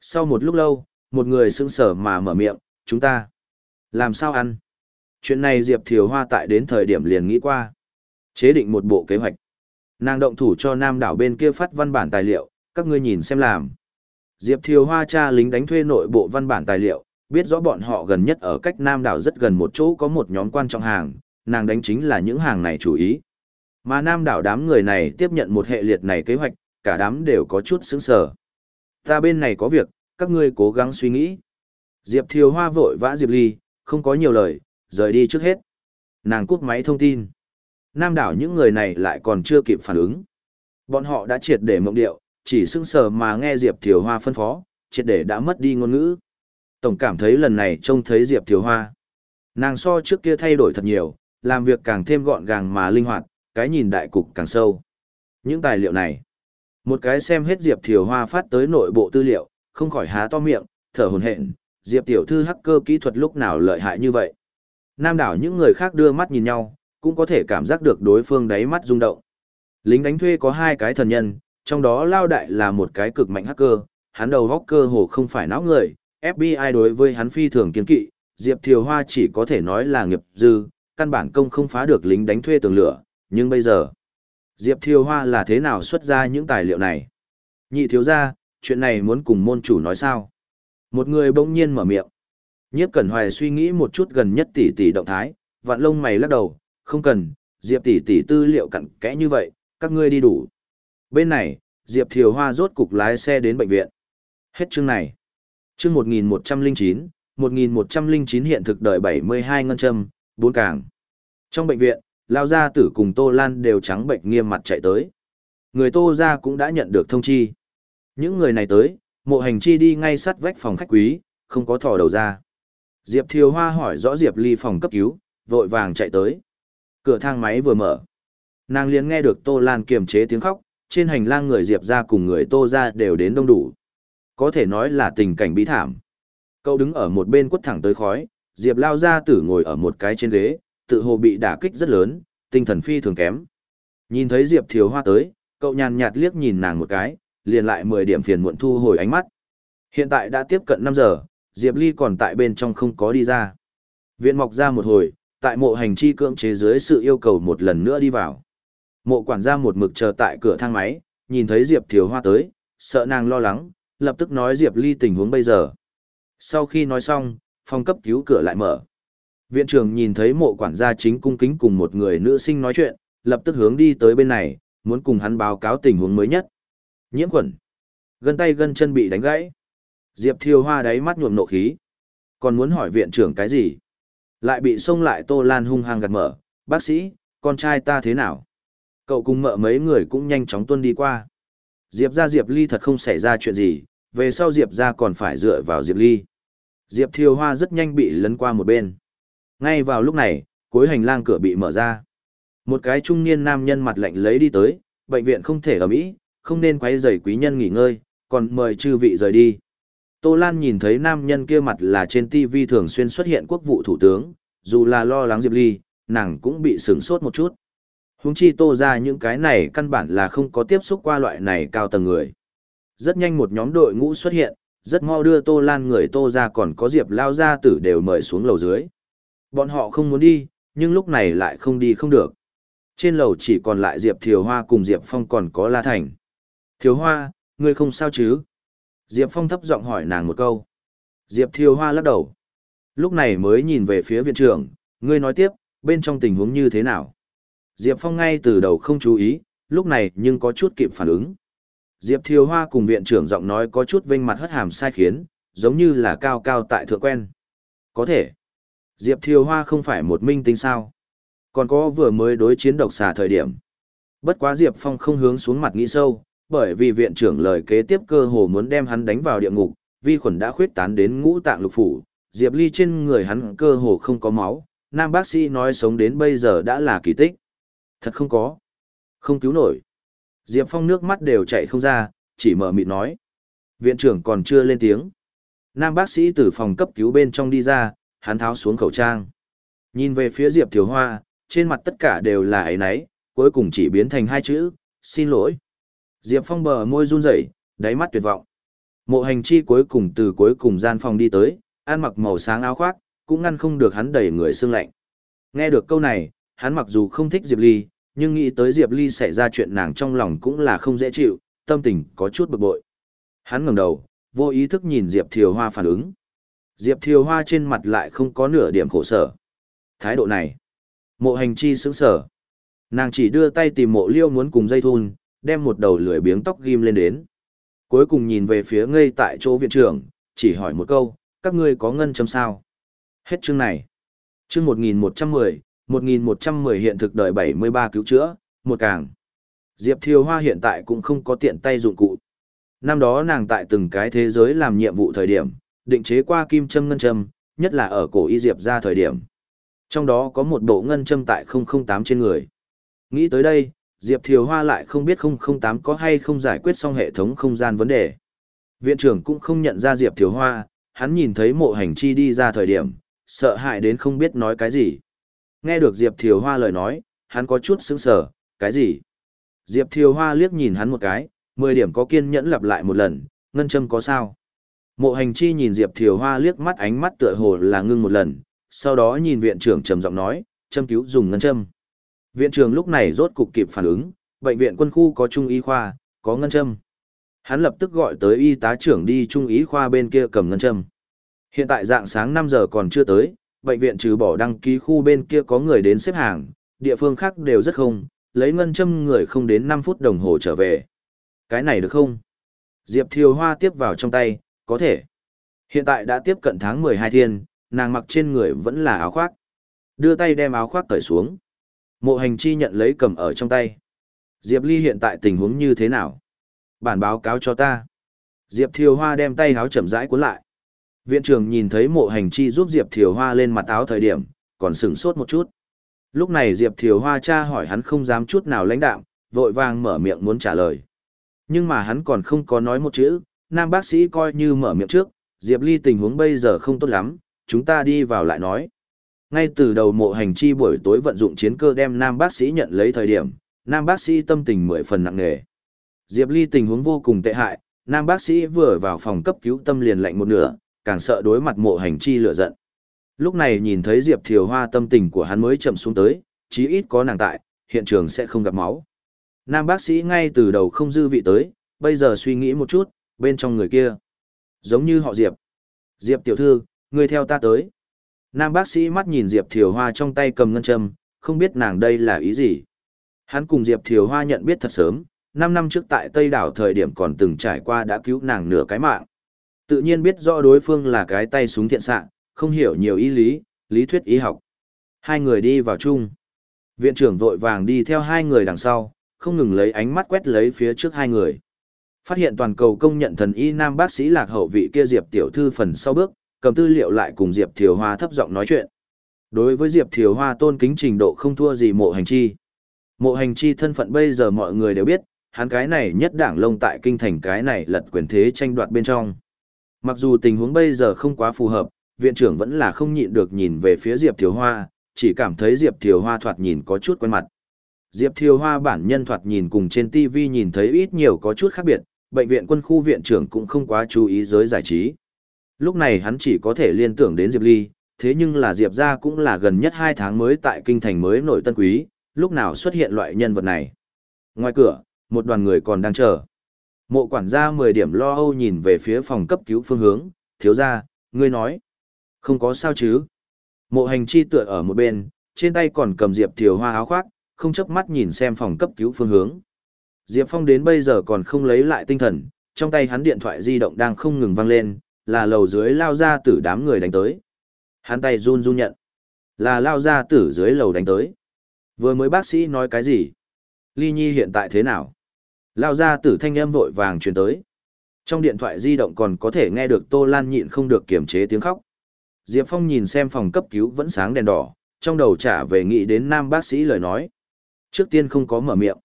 Sau một lúc lâu, một người sững sờ mà mở miệng, chúng ta. Làm sao ăn? Chuyện này Diệp Thiều Hoa tại đến thời điểm liền nghĩ qua. Chế định một bộ kế hoạch. Nàng động thủ cho Nam đảo bên kia phát văn bản tài liệu, các ngươi nhìn xem làm. Diệp Thiều Hoa cha lính đánh thuê nội bộ văn bản tài liệu, biết rõ bọn họ gần nhất ở cách Nam đảo rất gần một chỗ có một nhóm quan trọng hàng, nàng đánh chính là những hàng này chủ ý. Mà Nam đảo đám người này tiếp nhận một hệ liệt này kế hoạch, cả đám đều có chút sững sờ. Ta bên này có việc, các ngươi cố gắng suy nghĩ. Diệp Thiều Hoa vội vã Diệp Ly, không có nhiều lời, rời đi trước hết. Nàng cúp máy thông tin. Nam đảo những người này lại còn chưa kịp phản ứng. Bọn họ đã triệt để mộng điệu, chỉ sững sờ mà nghe Diệp Thiều Hoa phân phó, triệt để đã mất đi ngôn ngữ. Tổng cảm thấy lần này trông thấy Diệp Thiều Hoa. Nàng so trước kia thay đổi thật nhiều, làm việc càng thêm gọn gàng mà linh hoạt, cái nhìn đại cục càng sâu. Những tài liệu này, một cái xem hết Diệp Thiều Hoa phát tới nội bộ tư liệu, không khỏi há to miệng, thở hổn hển, Diệp tiểu thư hacker kỹ thuật lúc nào lợi hại như vậy. Nam đảo những người khác đưa mắt nhìn nhau, cũng có thể cảm giác được đối phương đáy mắt rung động. Lính đánh thuê có hai cái thần nhân, trong đó Lao Đại là một cái cực mạnh hacker, hắn đầu góc cơ hồ không phải não người, FBI đối với hắn phi thường kiên kỵ, Diệp Thiều Hoa chỉ có thể nói là nghiệp dư, căn bản công không phá được lính đánh thuê tường lửa, nhưng bây giờ, Diệp Thiều Hoa là thế nào xuất ra những tài liệu này? Nhị thiếu ra, chuyện này muốn cùng môn chủ nói sao? Một người bỗng nhiên mở miệng. Nhiếp Cẩn Hoài suy nghĩ một chút gần nhất tỷ tỷ động thái, vạn lông mày lắc đầu, không cần, Diệp tỷ tỷ tư liệu cặn kẽ như vậy, các ngươi đi đủ. Bên này, Diệp Thiều Hoa rốt cục lái xe đến bệnh viện. Hết chương này. Chương 1109, 1109 hiện thực đời 72 ngân châm, 4 càng. Trong bệnh viện, Lao Gia Tử cùng Tô Lan đều trắng bệnh nghiêm mặt chạy tới. Người Tô Gia cũng đã nhận được thông chi. Những người này tới, mộ hành chi đi ngay sát vách phòng khách quý, không có thò đầu ra. Diệp Thiều Hoa hỏi rõ Diệp Ly phòng cấp cứu, vội vàng chạy tới. Cửa thang máy vừa mở. Nàng liền nghe được Tô Lan kiềm chế tiếng khóc, trên hành lang người Diệp ra cùng người Tô ra đều đến đông đủ. Có thể nói là tình cảnh bí thảm. Cậu đứng ở một bên quất thẳng tới khói, Diệp lao ra tử ngồi ở một cái trên ghế, tự hồ bị đả kích rất lớn, tinh thần phi thường kém. Nhìn thấy Diệp Thiều Hoa tới, cậu nhàn nhạt liếc nhìn nàng một cái, liền lại 10 điểm phiền muộn thu hồi ánh mắt. Hiện tại đã tiếp cận 5 giờ, Diệp Ly còn tại bên trong không có đi ra. Viện mọc ra một hồi, tại mộ hành chi cưỡng chế dưới sự yêu cầu một lần nữa đi vào. Mộ quản gia một mực chờ tại cửa thang máy, nhìn thấy Diệp Thiều Hoa tới, sợ nàng lo lắng, lập tức nói Diệp Ly tình huống bây giờ. Sau khi nói xong, phòng cấp cứu cửa lại mở. Viện trưởng nhìn thấy mộ quản gia chính cung kính cùng một người nữ sinh nói chuyện, lập tức hướng đi tới bên này, muốn cùng hắn báo cáo tình huống mới nhất. Nhiễm khuẩn. Gân tay gân chân bị đánh gãy. Diệp Thiêu Hoa đáy mắt nhuộm nộ khí. Còn muốn hỏi viện trưởng cái gì? Lại bị xông lại Tô Lan hung hăng gạt mở. Bác sĩ, con trai ta thế nào? Cậu cùng mợ mấy người cũng nhanh chóng tuân đi qua. Diệp ra Diệp Ly thật không xảy ra chuyện gì, về sau Diệp ra còn phải dựa vào Diệp Ly. Diệp Thiều Hoa rất nhanh bị lấn qua một bên. Ngay vào lúc này, cuối hành lang cửa bị mở ra. Một cái trung niên nam nhân mặt lạnh lấy đi tới, bệnh viện không thể ở Mỹ, không nên quấy rầy quý nhân nghỉ ngơi, còn mời chư vị rời đi. Tô Lan nhìn thấy nam nhân kia mặt là trên TV thường xuyên xuất hiện quốc vụ thủ tướng, dù là lo lắng Diệp Ly, nàng cũng bị sửng sốt một chút. Húng chi tô ra những cái này căn bản là không có tiếp xúc qua loại này cao tầng người. Rất nhanh một nhóm đội ngũ xuất hiện, rất mau đưa tô lan người tô ra còn có diệp lao ra tử đều mời xuống lầu dưới. Bọn họ không muốn đi, nhưng lúc này lại không đi không được. Trên lầu chỉ còn lại diệp thiều hoa cùng diệp phong còn có la thành. Thiều hoa, ngươi không sao chứ? Diệp phong thấp giọng hỏi nàng một câu. Diệp thiều hoa lắc đầu. Lúc này mới nhìn về phía viện trưởng, ngươi nói tiếp, bên trong tình huống như thế nào? Diệp Phong ngay từ đầu không chú ý, lúc này nhưng có chút kịp phản ứng. Diệp Thiều Hoa cùng viện trưởng giọng nói có chút vênh mặt hất hàm sai khiến, giống như là cao cao tại thượng quen. Có thể. Diệp Thiều Hoa không phải một minh tinh sao. Còn có vừa mới đối chiến độc xà thời điểm. Bất quá Diệp Phong không hướng xuống mặt nghĩ sâu, bởi vì viện trưởng lời kế tiếp cơ hồ muốn đem hắn đánh vào địa ngục, vi khuẩn đã khuyết tán đến ngũ tạng lục phủ, Diệp Ly trên người hắn cơ hồ không có máu, nam bác sĩ nói sống đến bây giờ đã là kỳ tích. Thật không có. Không cứu nổi. Diệp Phong nước mắt đều chạy không ra, chỉ mở mịt nói. Viện trưởng còn chưa lên tiếng. Nam bác sĩ từ phòng cấp cứu bên trong đi ra, hắn tháo xuống khẩu trang. Nhìn về phía Diệp Thiều Hoa, trên mặt tất cả đều là ấy náy, cuối cùng chỉ biến thành hai chữ, xin lỗi. Diệp Phong bờ môi run rẩy, đáy mắt tuyệt vọng. Mộ hành chi cuối cùng từ cuối cùng gian phòng đi tới, ăn mặc màu sáng áo khoác, cũng ngăn không được hắn đẩy người xương lạnh. Nghe được câu này, hắn mặc dù không thích Diệp Ly, nhưng nghĩ tới Diệp Ly xảy ra chuyện nàng trong lòng cũng là không dễ chịu, tâm tình có chút bực bội. Hắn ngẩng đầu, vô ý thức nhìn Diệp Thiều Hoa phản ứng. Diệp Thiều Hoa trên mặt lại không có nửa điểm khổ sở. Thái độ này, mộ hành chi sững sở. Nàng chỉ đưa tay tìm mộ liêu muốn cùng dây thun, đem một đầu lưỡi biếng tóc ghim lên đến. Cuối cùng nhìn về phía ngây tại chỗ viện trưởng, chỉ hỏi một câu, các ngươi có ngân châm sao? Hết chương này. Chương 1110, 1110 hiện thực đời 73 cứu chữa, một càng. Diệp Thiều Hoa hiện tại cũng không có tiện tay dụng cụ. Năm đó nàng tại từng cái thế giới làm nhiệm vụ thời điểm, định chế qua kim châm ngân châm, nhất là ở cổ y Diệp ra thời điểm. Trong đó có một bộ ngân châm tại 008 trên người. Nghĩ tới đây, Diệp Thiều Hoa lại không biết 008 có hay không giải quyết xong hệ thống không gian vấn đề. Viện trưởng cũng không nhận ra Diệp Thiều Hoa, hắn nhìn thấy mộ hành chi đi ra thời điểm, sợ hãi đến không biết nói cái gì. Nghe được Diệp Thiều Hoa lời nói, hắn có chút sững sờ, cái gì? Diệp Thiều Hoa liếc nhìn hắn một cái, 10 điểm có kiên nhẫn lặp lại một lần, ngân châm có sao? Mộ hành chi nhìn Diệp Thiều Hoa liếc mắt ánh mắt tựa hồ là ngưng một lần, sau đó nhìn viện trưởng trầm giọng nói, châm cứu dùng ngân châm. Viện trưởng lúc này rốt cục kịp phản ứng, bệnh viện quân khu có trung y khoa, có ngân châm. Hắn lập tức gọi tới y tá trưởng đi trung y khoa bên kia cầm ngân châm. Hiện tại dạng sáng 5 giờ còn chưa tới, bệnh viện trừ bỏ đăng ký khu bên kia có người đến xếp hàng, địa phương khác đều rất không, lấy ngân châm người không đến 5 phút đồng hồ trở về. Cái này được không? Diệp Thiều Hoa tiếp vào trong tay, có thể. Hiện tại đã tiếp cận tháng 12 thiên, nàng mặc trên người vẫn là áo khoác. Đưa tay đem áo khoác cởi xuống. Mộ hành chi nhận lấy cầm ở trong tay. Diệp Ly hiện tại tình huống như thế nào? Bản báo cáo cho ta. Diệp Thiều Hoa đem tay áo chậm rãi cuốn lại. Viện trưởng nhìn thấy mộ hành chi giúp Diệp Thiều Hoa lên mặt áo thời điểm, còn sửng sốt một chút. Lúc này Diệp Thiều Hoa cha hỏi hắn không dám chút nào lãnh đạm, vội vàng mở miệng muốn trả lời. Nhưng mà hắn còn không có nói một chữ, nam bác sĩ coi như mở miệng trước, Diệp Ly tình huống bây giờ không tốt lắm, chúng ta đi vào lại nói. Ngay từ đầu mộ hành chi buổi tối vận dụng chiến cơ đem nam bác sĩ nhận lấy thời điểm, nam bác sĩ tâm tình mười phần nặng nề. Diệp Ly tình huống vô cùng tệ hại, nam bác sĩ vừa vào phòng cấp cứu tâm liền lạnh một nửa, càng sợ đối mặt mộ hành chi lửa giận. Lúc này nhìn thấy Diệp Thiều Hoa tâm tình của hắn mới chậm xuống tới, chí ít có nàng tại, hiện trường sẽ không gặp máu. Nam bác sĩ ngay từ đầu không dư vị tới, bây giờ suy nghĩ một chút, bên trong người kia. Giống như họ Diệp. Diệp tiểu thư, người theo ta tới. Nam bác sĩ mắt nhìn Diệp Thiều Hoa trong tay cầm ngân châm, không biết nàng đây là ý gì. Hắn cùng Diệp Thiều Hoa nhận biết thật sớm, 5 năm trước tại Tây Đảo thời điểm còn từng trải qua đã cứu nàng nửa cái mạng. Tự nhiên biết rõ đối phương là cái tay súng thiện xạ, không hiểu nhiều ý lý, lý thuyết y học. Hai người đi vào chung. Viện trưởng vội vàng đi theo hai người đằng sau, không ngừng lấy ánh mắt quét lấy phía trước hai người. Phát hiện toàn cầu công nhận thần y nam bác sĩ lạc hậu vị kia Diệp tiểu thư phần sau bước, cầm tư liệu lại cùng Diệp Thiều Hoa thấp giọng nói chuyện. Đối với Diệp Thiều Hoa tôn kính trình độ không thua gì mộ hành chi. Mộ hành chi thân phận bây giờ mọi người đều biết, hắn cái này nhất đảng lông tại kinh thành cái này lật quyền thế tranh đoạt bên trong. Mặc dù tình huống bây giờ không quá phù hợp, viện trưởng vẫn là không nhịn được nhìn về phía Diệp Thiều Hoa, chỉ cảm thấy Diệp Thiều Hoa thoạt nhìn có chút quen mặt. Diệp Thiều Hoa bản nhân thoạt nhìn cùng trên TV nhìn thấy ít nhiều có chút khác biệt, bệnh viện quân khu viện trưởng cũng không quá chú ý giới giải trí. Lúc này hắn chỉ có thể liên tưởng đến Diệp Ly, thế nhưng là Diệp ra cũng là gần nhất 2 tháng mới tại kinh thành mới nổi tân quý, lúc nào xuất hiện loại nhân vật này. Ngoài cửa, một đoàn người còn đang chờ. Mộ quản gia 10 điểm lo âu nhìn về phía phòng cấp cứu phương hướng, thiếu gia, ngươi nói. Không có sao chứ. Mộ hành chi tựa ở một bên, trên tay còn cầm Diệp Thiều Hoa áo khoác, không chấp mắt nhìn xem phòng cấp cứu phương hướng. Diệp Phong đến bây giờ còn không lấy lại tinh thần, trong tay hắn điện thoại di động đang không ngừng vang lên, là lầu dưới lao ra tử đám người đánh tới. Hắn tay run run nhận. Là lao ra tử dưới lầu đánh tới. Vừa mới bác sĩ nói cái gì? Ly Nhi hiện tại thế nào? Lao ra tử thanh âm vội vàng truyền tới. Trong điện thoại di động còn có thể nghe được Tô Lan nhịn không được kiềm chế tiếng khóc. Diệp Phong nhìn xem phòng cấp cứu vẫn sáng đèn đỏ, trong đầu trả về nghĩ đến nam bác sĩ lời nói. Trước tiên không có mở miệng.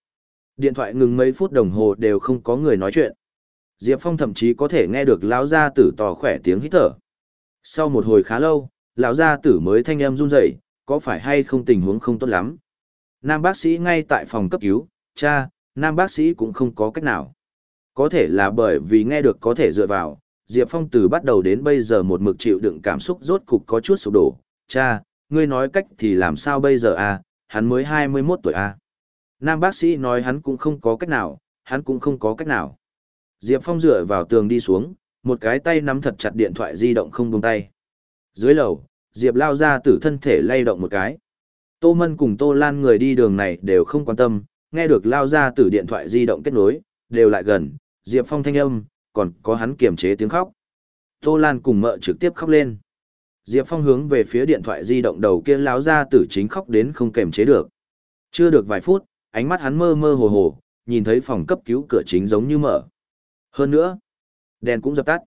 Điện thoại ngừng mấy phút đồng hồ đều không có người nói chuyện. Diệp Phong thậm chí có thể nghe được lão gia tử tỏ khỏe tiếng hít thở. Sau một hồi khá lâu, lão gia tử mới thanh âm run rẩy, có phải hay không tình huống không tốt lắm. Nam bác sĩ ngay tại phòng cấp cứu, cha, nam bác sĩ cũng không có cách nào. Có thể là bởi vì nghe được có thể dựa vào, Diệp Phong từ bắt đầu đến bây giờ một mực chịu đựng cảm xúc rốt cục có chút sụp đổ. Cha, ngươi nói cách thì làm sao bây giờ à, hắn mới 21 tuổi à. Nam bác sĩ nói hắn cũng không có cách nào, hắn cũng không có cách nào. Diệp Phong dựa vào tường đi xuống, một cái tay nắm thật chặt điện thoại di động không buông tay. Dưới lầu, Diệp lao ra tử thân thể lay động một cái. Tô Mân cùng Tô Lan người đi đường này đều không quan tâm, nghe được lao ra từ điện thoại di động kết nối, đều lại gần, Diệp Phong thanh âm, còn có hắn kiềm chế tiếng khóc. Tô Lan cùng mợ trực tiếp khóc lên. Diệp Phong hướng về phía điện thoại di động đầu kia lao ra tử chính khóc đến không kềm chế được. Chưa được vài phút, ánh mắt hắn mơ mơ hồ hồ, nhìn thấy phòng cấp cứu cửa chính giống như mở. Hơn nữa, đèn cũng dập tắt.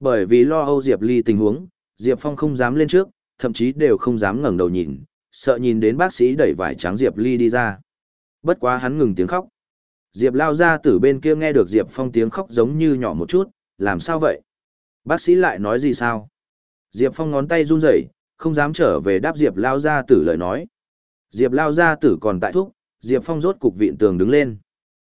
Bởi vì lo âu Diệp Ly tình huống, Diệp Phong không dám lên trước, thậm chí đều không dám ngẩng đầu nhìn, sợ nhìn đến bác sĩ đẩy vải trắng Diệp Ly đi ra. Bất quá hắn ngừng tiếng khóc. Diệp lao ra từ bên kia nghe được Diệp Phong tiếng khóc giống như nhỏ một chút, làm sao vậy? Bác sĩ lại nói gì sao? Diệp Phong ngón tay run rẩy, không dám trở về đáp Diệp lao ra tử lời nói. Diệp lao ra tử còn tại thúc, Diệp Phong rốt cục vịn tường đứng lên.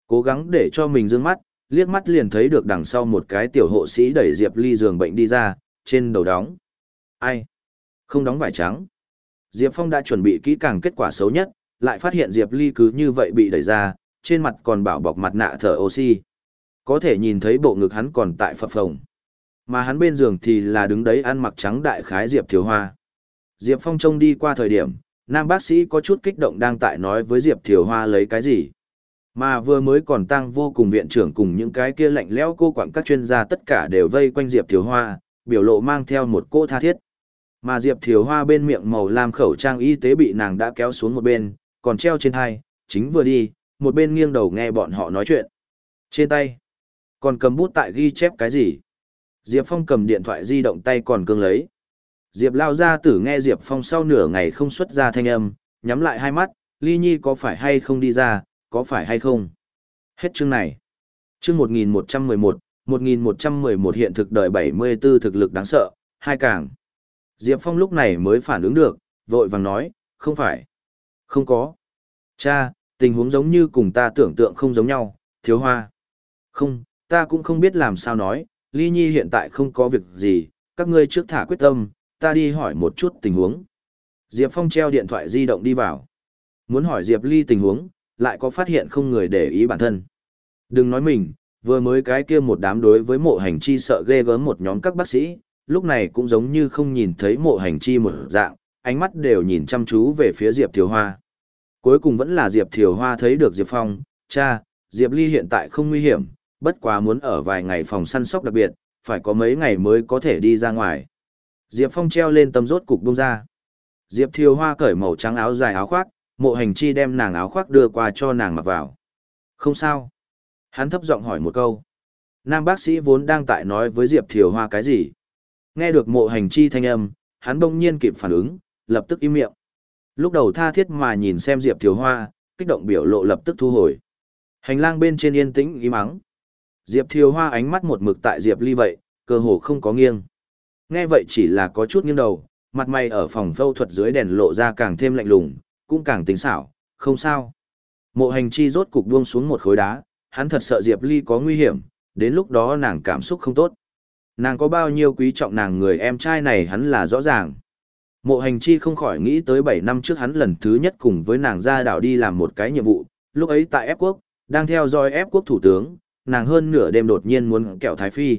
Cố gắng để cho mình dương mắt, liếc mắt liền thấy được đằng sau một cái tiểu hộ sĩ đẩy Diệp Ly giường bệnh đi ra, trên đầu đóng. Ai? Không đóng vải trắng. Diệp Phong đã chuẩn bị kỹ càng kết quả xấu nhất, lại phát hiện Diệp Ly cứ như vậy bị đẩy ra, trên mặt còn bảo bọc mặt nạ thở oxy. Có thể nhìn thấy bộ ngực hắn còn tại phập phồng. Mà hắn bên giường thì là đứng đấy ăn mặc trắng đại khái Diệp Thiếu Hoa. Diệp Phong trông đi qua thời điểm, nam bác sĩ có chút kích động đang tại nói với Diệp Thiều Hoa lấy cái gì. Mà vừa mới còn tăng vô cùng viện trưởng cùng những cái kia lạnh lẽo cô quảng các chuyên gia tất cả đều vây quanh Diệp Thiều Hoa, biểu lộ mang theo một cô tha thiết. Mà Diệp Thiều Hoa bên miệng màu lam khẩu trang y tế bị nàng đã kéo xuống một bên, còn treo trên thai, chính vừa đi, một bên nghiêng đầu nghe bọn họ nói chuyện. Trên tay, còn cầm bút tại ghi chép cái gì? Diệp Phong cầm điện thoại di động tay còn cương lấy. Diệp lao ra tử nghe Diệp Phong sau nửa ngày không xuất ra thanh âm, nhắm lại hai mắt, Ly Nhi có phải hay không đi ra, có phải hay không? Hết chương này. Chương 1111, 1111 hiện thực đời 74 thực lực đáng sợ, hai càng. Diệp Phong lúc này mới phản ứng được, vội vàng nói, không phải. Không có. Cha, tình huống giống như cùng ta tưởng tượng không giống nhau, thiếu hoa. Không, ta cũng không biết làm sao nói, Ly Nhi hiện tại không có việc gì, các ngươi trước thả quyết tâm, ta đi hỏi một chút tình huống. Diệp Phong treo điện thoại di động đi vào. Muốn hỏi Diệp Ly tình huống, lại có phát hiện không người để ý bản thân. Đừng nói mình, vừa mới cái kia một đám đối với mộ hành chi sợ ghê gớm một nhóm các bác sĩ, lúc này cũng giống như không nhìn thấy mộ hành chi một dạng, ánh mắt đều nhìn chăm chú về phía Diệp Thiều Hoa. Cuối cùng vẫn là Diệp Thiều Hoa thấy được Diệp Phong, cha, Diệp Ly hiện tại không nguy hiểm, bất quá muốn ở vài ngày phòng săn sóc đặc biệt, phải có mấy ngày mới có thể đi ra ngoài. Diệp Phong treo lên tấm rốt cục bông ra. Diệp Thiều Hoa cởi màu trắng áo dài áo khoác, mộ hành chi đem nàng áo khoác đưa qua cho nàng mặc vào. Không sao. Hắn thấp giọng hỏi một câu. Nam bác sĩ vốn đang tại nói với Diệp Thiều Hoa cái gì. Nghe được mộ hành chi thanh âm, hắn bỗng nhiên kịp phản ứng, lập tức im miệng. Lúc đầu tha thiết mà nhìn xem Diệp Thiều Hoa, kích động biểu lộ lập tức thu hồi. Hành lang bên trên yên tĩnh im mắng. Diệp Thiều Hoa ánh mắt một mực tại Diệp Ly vậy, cơ hồ không có nghiêng. Nghe vậy chỉ là có chút nghiêng đầu, mặt mày ở phòng phẫu thuật dưới đèn lộ ra càng thêm lạnh lùng, cũng càng tính xảo, không sao. Mộ hành chi rốt cục buông xuống một khối đá, hắn thật sợ Diệp Ly có nguy hiểm, đến lúc đó nàng cảm xúc không tốt. Nàng có bao nhiêu quý trọng nàng người em trai này hắn là rõ ràng. Mộ hành chi không khỏi nghĩ tới 7 năm trước hắn lần thứ nhất cùng với nàng ra đảo đi làm một cái nhiệm vụ, lúc ấy tại ép quốc, đang theo dõi ép quốc thủ tướng, nàng hơn nửa đêm đột nhiên muốn kẹo Thái Phi.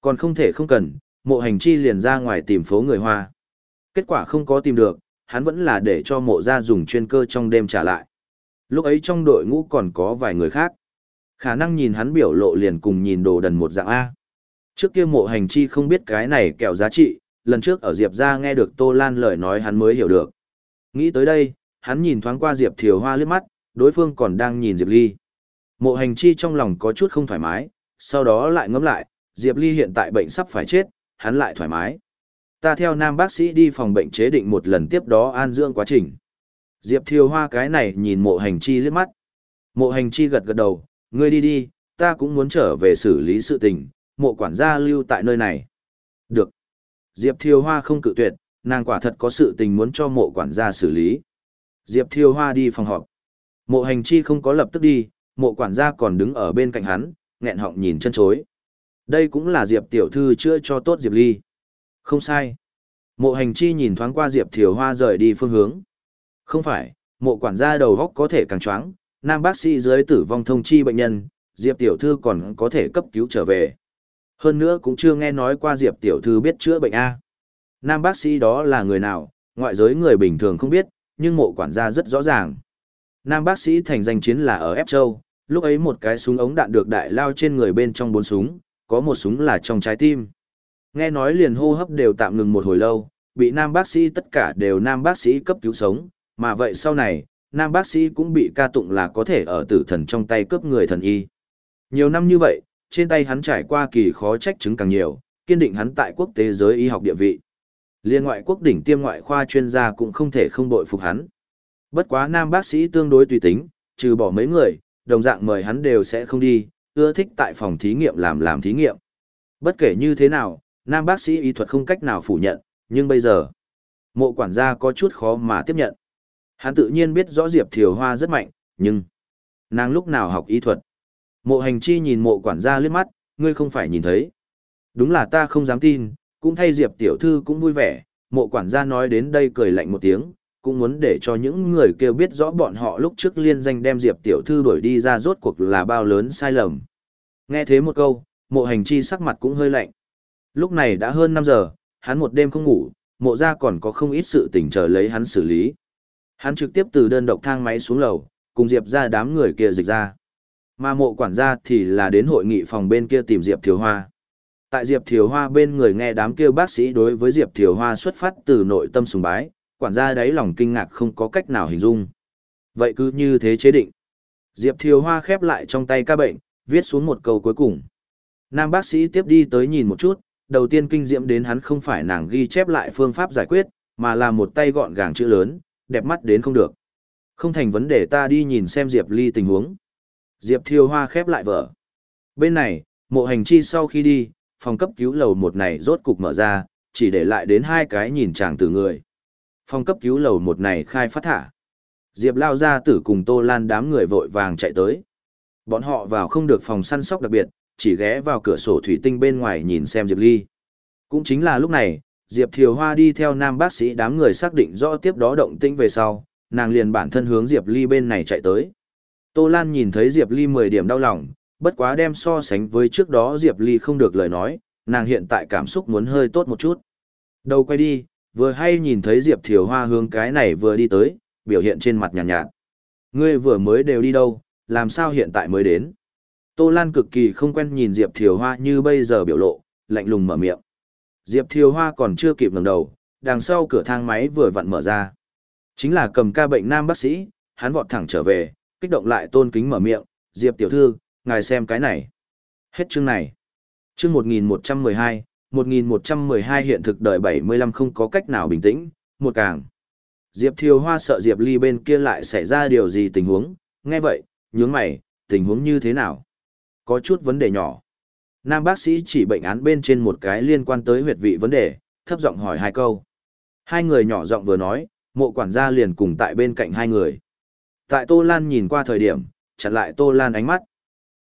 Còn không thể không cần, mộ hành chi liền ra ngoài tìm phố người Hoa. Kết quả không có tìm được, hắn vẫn là để cho mộ ra dùng chuyên cơ trong đêm trả lại. Lúc ấy trong đội ngũ còn có vài người khác. Khả năng nhìn hắn biểu lộ liền cùng nhìn đồ đần một dạng A. Trước kia mộ hành chi không biết cái này kẹo giá trị, lần trước ở Diệp ra nghe được Tô Lan lời nói hắn mới hiểu được. Nghĩ tới đây, hắn nhìn thoáng qua Diệp Thiều Hoa liếc mắt, đối phương còn đang nhìn Diệp Ly. Mộ hành chi trong lòng có chút không thoải mái, sau đó lại ngẫm lại, Diệp Ly hiện tại bệnh sắp phải chết, hắn lại thoải mái. Ta theo nam bác sĩ đi phòng bệnh chế định một lần tiếp đó an dưỡng quá trình. Diệp Thiều Hoa cái này nhìn mộ hành chi liếc mắt. Mộ hành chi gật gật đầu, ngươi đi đi, ta cũng muốn trở về xử lý sự tình, mộ quản gia lưu tại nơi này. Diệp Thiều Hoa không cự tuyệt, nàng quả thật có sự tình muốn cho mộ quản gia xử lý. Diệp Thiều Hoa đi phòng họp. Mộ hành chi không có lập tức đi, mộ quản gia còn đứng ở bên cạnh hắn, nghẹn họng nhìn chân chối. Đây cũng là Diệp tiểu thư chữa cho tốt Diệp Ly. Không sai. Mộ hành chi nhìn thoáng qua Diệp Thiều Hoa rời đi phương hướng. Không phải, mộ quản gia đầu góc có thể càng choáng, nam bác sĩ dưới tử vong thông chi bệnh nhân, Diệp tiểu thư còn có thể cấp cứu trở về. Hơn nữa cũng chưa nghe nói qua Diệp tiểu thư biết chữa bệnh A. Nam bác sĩ đó là người nào, ngoại giới người bình thường không biết, nhưng mộ quản gia rất rõ ràng. Nam bác sĩ thành danh chiến là ở Ép Châu, lúc ấy một cái súng ống đạn được đại lao trên người bên trong bốn súng, có một súng là trong trái tim. Nghe nói liền hô hấp đều tạm ngừng một hồi lâu, bị nam bác sĩ tất cả đều nam bác sĩ cấp cứu sống, mà vậy sau này, nam bác sĩ cũng bị ca tụng là có thể ở tử thần trong tay cướp người thần y. Nhiều năm như vậy, trên tay hắn trải qua kỳ khó trách chứng càng nhiều, kiên định hắn tại quốc tế giới y học địa vị. Liên ngoại quốc đỉnh tiêm ngoại khoa chuyên gia cũng không thể không bội phục hắn. Bất quá nam bác sĩ tương đối tùy tính, trừ bỏ mấy người, đồng dạng mời hắn đều sẽ không đi, ưa thích tại phòng thí nghiệm làm làm thí nghiệm. Bất kể như thế nào, nam bác sĩ y thuật không cách nào phủ nhận, nhưng bây giờ, mộ quản gia có chút khó mà tiếp nhận. Hắn tự nhiên biết rõ Diệp Thiều Hoa rất mạnh, nhưng nàng lúc nào học y thuật. Mộ hành chi nhìn mộ quản gia liếc mắt, ngươi không phải nhìn thấy. Đúng là ta không dám tin, cũng thay Diệp tiểu thư cũng vui vẻ, mộ quản gia nói đến đây cười lạnh một tiếng, cũng muốn để cho những người kêu biết rõ bọn họ lúc trước liên danh đem Diệp tiểu thư đuổi đi ra rốt cuộc là bao lớn sai lầm. Nghe thế một câu, mộ hành chi sắc mặt cũng hơi lạnh. Lúc này đã hơn 5 giờ, hắn một đêm không ngủ, mộ ra còn có không ít sự tình chờ lấy hắn xử lý. Hắn trực tiếp từ đơn độc thang máy xuống lầu, cùng Diệp ra đám người kia dịch ra. Mà mộ quản gia thì là đến hội nghị phòng bên kia tìm Diệp Thiều Hoa. Tại Diệp Thiều Hoa bên người nghe đám kêu bác sĩ đối với Diệp Thiều Hoa xuất phát từ nội tâm sùng bái, quản gia đáy lòng kinh ngạc không có cách nào hình dung. Vậy cứ như thế chế định. Diệp Thiều Hoa khép lại trong tay ca bệnh, viết xuống một câu cuối cùng. Nam bác sĩ tiếp đi tới nhìn một chút, đầu tiên kinh diệm đến hắn không phải nàng ghi chép lại phương pháp giải quyết, mà là một tay gọn gàng chữ lớn, đẹp mắt đến không được. Không thành vấn đề ta đi nhìn xem Diệp Ly tình huống. Diệp Thiều Hoa khép lại vở. Bên này, mộ hành chi sau khi đi, phòng cấp cứu lầu một này rốt cục mở ra, chỉ để lại đến hai cái nhìn chàng từ người. Phòng cấp cứu lầu một này khai phát thả. Diệp lao ra tử cùng Tô Lan đám người vội vàng chạy tới. Bọn họ vào không được phòng săn sóc đặc biệt, chỉ ghé vào cửa sổ thủy tinh bên ngoài nhìn xem Diệp Ly. Cũng chính là lúc này, Diệp Thiều Hoa đi theo nam bác sĩ đám người xác định rõ tiếp đó động tĩnh về sau, nàng liền bản thân hướng Diệp Ly bên này chạy tới. Tô Lan nhìn thấy Diệp Ly 10 điểm đau lòng, bất quá đem so sánh với trước đó Diệp Ly không được lời nói, nàng hiện tại cảm xúc muốn hơi tốt một chút. Đầu quay đi, vừa hay nhìn thấy Diệp Thiều Hoa hướng cái này vừa đi tới, biểu hiện trên mặt nhàn nhạt, nhạt. Ngươi vừa mới đều đi đâu, làm sao hiện tại mới đến? Tô Lan cực kỳ không quen nhìn Diệp Thiều Hoa như bây giờ biểu lộ, lạnh lùng mở miệng. Diệp Thiều Hoa còn chưa kịp ngẩng đầu, đằng sau cửa thang máy vừa vặn mở ra. Chính là cầm ca bệnh nam bác sĩ, hắn vọt thẳng trở về, kích động lại tôn kính mở miệng, Diệp tiểu thư, ngài xem cái này. Hết chương này. Chương 1112, 1112 hiện thực đời 75 không có cách nào bình tĩnh, một càng. Diệp Thiều Hoa sợ Diệp Ly bên kia lại xảy ra điều gì tình huống, nghe vậy, nhướng mày, tình huống như thế nào? Có chút vấn đề nhỏ. Nam bác sĩ chỉ bệnh án bên trên một cái liên quan tới huyệt vị vấn đề, thấp giọng hỏi hai câu. Hai người nhỏ giọng vừa nói, mộ quản gia liền cùng tại bên cạnh hai người. Tại Tô Lan nhìn qua thời điểm, chặn lại Tô Lan ánh mắt.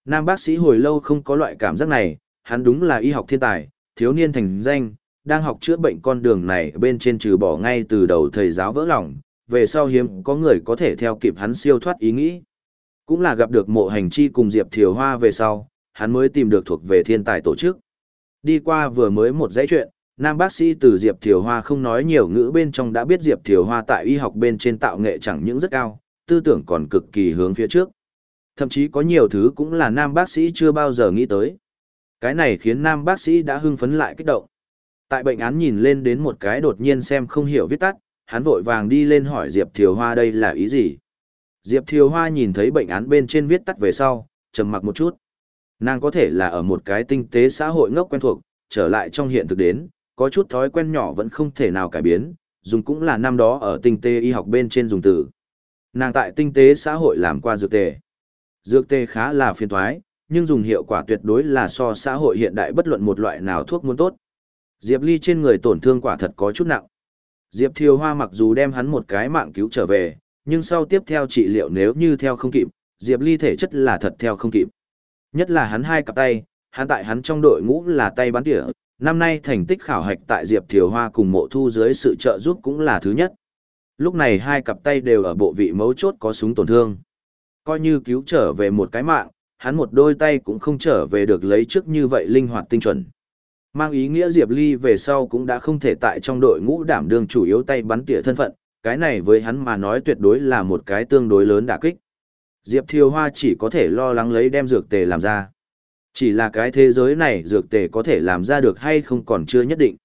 Nam bác sĩ hồi lâu không có loại cảm giác này, hắn đúng là y học thiên tài, thiếu niên thành danh, đang học chữa bệnh con đường này bên trên trừ bỏ ngay từ đầu thầy giáo vỡ lòng, về sau hiếm có người có thể theo kịp hắn siêu thoát ý nghĩ. Cũng là gặp được mộ hành chi cùng Diệp Thiều Hoa về sau, hắn mới tìm được thuộc về thiên tài tổ chức. Đi qua vừa mới một dãy chuyện, nam bác sĩ từ Diệp Thiều Hoa không nói nhiều ngữ bên trong đã biết Diệp Thiều Hoa tại y học bên trên tạo nghệ chẳng những rất cao, tư tưởng còn cực kỳ hướng phía trước. Thậm chí có nhiều thứ cũng là nam bác sĩ chưa bao giờ nghĩ tới. Cái này khiến nam bác sĩ đã hưng phấn lại kích động. Tại bệnh án nhìn lên đến một cái đột nhiên xem không hiểu viết tắt, hắn vội vàng đi lên hỏi Diệp Thiều Hoa đây là ý gì. Diệp Thiều Hoa nhìn thấy bệnh án bên trên viết tắt về sau, trầm mặc một chút. Nàng có thể là ở một cái tinh tế xã hội ngốc quen thuộc, trở lại trong hiện thực đến, có chút thói quen nhỏ vẫn không thể nào cải biến, dùng cũng là năm đó ở tinh tế y học bên trên dùng từ. Nàng tại tinh tế xã hội làm qua dược tề. Dược tề khá là phiền toái, nhưng dùng hiệu quả tuyệt đối là so xã hội hiện đại bất luận một loại nào thuốc muốn tốt. Diệp Ly trên người tổn thương quả thật có chút nặng. Diệp Thiều Hoa mặc dù đem hắn một cái mạng cứu trở về, nhưng sau tiếp theo trị liệu nếu như theo không kịp, Diệp Ly thể chất là thật theo không kịp. Nhất là hắn hai cặp tay, hắn tại hắn trong đội ngũ là tay bắn tỉa, năm nay thành tích khảo hạch tại Diệp Thiều Hoa cùng mộ thu dưới sự trợ giúp cũng là thứ nhất. Lúc này hai cặp tay đều ở bộ vị mấu chốt có súng tổn thương. Coi như cứu trở về một cái mạng, hắn một đôi tay cũng không trở về được lấy trước như vậy linh hoạt tinh chuẩn. Mang ý nghĩa Diệp Ly về sau cũng đã không thể tại trong đội ngũ đảm đương chủ yếu tay bắn tỉa thân phận, cái này với hắn mà nói tuyệt đối là một cái tương đối lớn đả kích. Diệp Thiều Hoa chỉ có thể lo lắng lấy đem dược tề làm ra. Chỉ là cái thế giới này dược tề có thể làm ra được hay không còn chưa nhất định.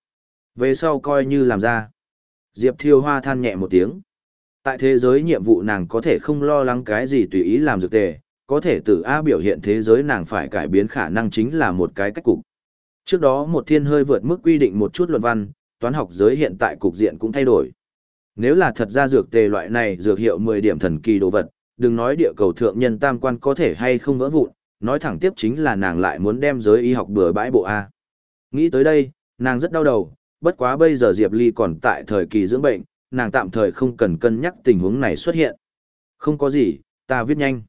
Về sau coi như làm ra. Diệp Thiêu Hoa than nhẹ một tiếng. Tại thế giới nhiệm vụ nàng có thể không lo lắng cái gì tùy ý làm dược tề, có thể từ A biểu hiện thế giới nàng phải cải biến khả năng chính là một cái cách cục. Trước đó một thiên hơi vượt mức quy định một chút luận văn, toán học giới hiện tại cục diện cũng thay đổi. Nếu là thật ra dược tề loại này dược hiệu 10 điểm thần kỳ đồ vật, đừng nói địa cầu thượng nhân tam quan có thể hay không vỡ vụn, nói thẳng tiếp chính là nàng lại muốn đem giới y học bừa bãi bộ A. Nghĩ tới đây, nàng rất đau đầu, bất quá bây giờ Diệp Ly còn tại thời kỳ dưỡng bệnh, nàng tạm thời không cần cân nhắc tình huống này xuất hiện. Không có gì, ta viết nhanh.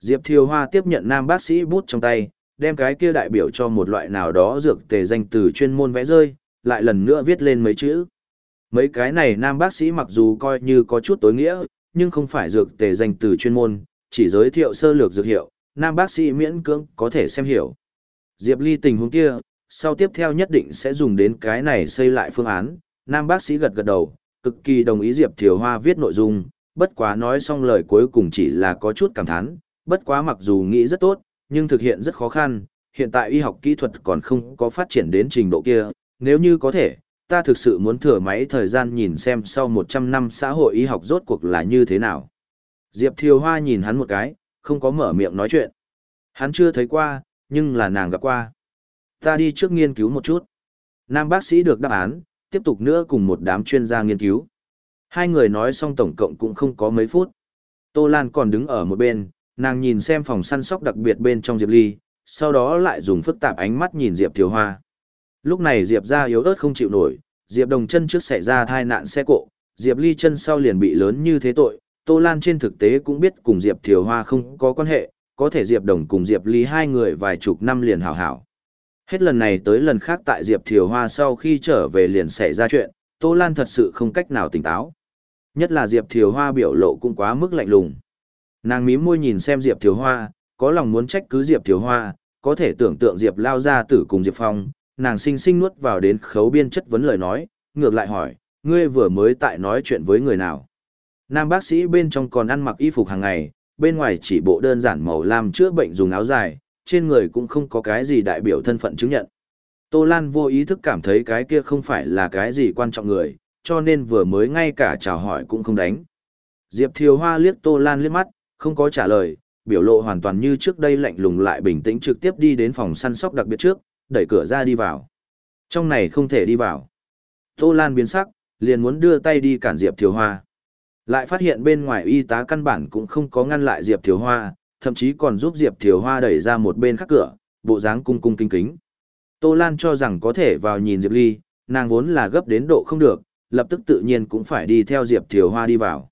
Diệp Thiều Hoa tiếp nhận nam bác sĩ bút trong tay, đem cái kia đại biểu cho một loại nào đó dược tề danh từ chuyên môn vẽ rơi, lại lần nữa viết lên mấy chữ. Mấy cái này nam bác sĩ mặc dù coi như có chút tối nghĩa, nhưng không phải dược tề danh từ chuyên môn, chỉ giới thiệu sơ lược dược hiệu, nam bác sĩ miễn cưỡng có thể xem hiểu. Diệp Ly tình huống kia, sau tiếp theo nhất định sẽ dùng đến cái này xây lại phương án, nam bác sĩ gật gật đầu, cực kỳ đồng ý Diệp Thiều Hoa viết nội dung, bất quá nói xong lời cuối cùng chỉ là có chút cảm thán, bất quá mặc dù nghĩ rất tốt, nhưng thực hiện rất khó khăn, hiện tại y học kỹ thuật còn không có phát triển đến trình độ kia, nếu như có thể, ta thực sự muốn thừa máy thời gian nhìn xem sau 100 năm xã hội y học rốt cuộc là như thế nào. Diệp Thiều Hoa nhìn hắn một cái, không có mở miệng nói chuyện. Hắn chưa thấy qua, nhưng là nàng gặp qua. Ta đi trước nghiên cứu một chút. Nam bác sĩ được đáp án, tiếp tục nữa cùng một đám chuyên gia nghiên cứu. Hai người nói xong tổng cộng cũng không có mấy phút. Tô Lan còn đứng ở một bên, nàng nhìn xem phòng săn sóc đặc biệt bên trong Diệp Ly, sau đó lại dùng phức tạp ánh mắt nhìn Diệp Thiều Hoa. Lúc này Diệp ra yếu ớt không chịu nổi, Diệp Đồng chân trước xảy ra thai nạn xe cộ, Diệp Ly chân sau liền bị lớn như thế tội, Tô Lan trên thực tế cũng biết cùng Diệp Thiều Hoa không có quan hệ, có thể Diệp Đồng cùng Diệp Ly hai người vài chục năm liền hảo hảo. Hết lần này tới lần khác tại Diệp Thiều Hoa sau khi trở về liền xảy ra chuyện, Tô Lan thật sự không cách nào tỉnh táo. Nhất là Diệp Thiều Hoa biểu lộ cũng quá mức lạnh lùng. Nàng mím môi nhìn xem Diệp Thiều Hoa, có lòng muốn trách cứ Diệp Thiều Hoa, có thể tưởng tượng Diệp lao ra tử cùng Diệp Phong, nàng sinh sinh nuốt vào đến khấu biên chất vấn lời nói, ngược lại hỏi, ngươi vừa mới tại nói chuyện với người nào. Nam bác sĩ bên trong còn ăn mặc y phục hàng ngày, bên ngoài chỉ bộ đơn giản màu lam chữa bệnh dùng áo dài, trên người cũng không có cái gì đại biểu thân phận chứng nhận. Tô Lan vô ý thức cảm thấy cái kia không phải là cái gì quan trọng người, cho nên vừa mới ngay cả chào hỏi cũng không đánh. Diệp Thiều Hoa liếc Tô Lan liếc mắt, không có trả lời, biểu lộ hoàn toàn như trước đây lạnh lùng lại bình tĩnh trực tiếp đi đến phòng săn sóc đặc biệt trước, đẩy cửa ra đi vào. Trong này không thể đi vào. Tô Lan biến sắc, liền muốn đưa tay đi cản Diệp Thiều Hoa. Lại phát hiện bên ngoài y tá căn bản cũng không có ngăn lại Diệp Thiều Hoa, thậm chí còn giúp Diệp Thiều Hoa đẩy ra một bên khác cửa, bộ dáng cung cung kính kính. Tô Lan cho rằng có thể vào nhìn Diệp Ly, nàng vốn là gấp đến độ không được, lập tức tự nhiên cũng phải đi theo Diệp Thiều Hoa đi vào.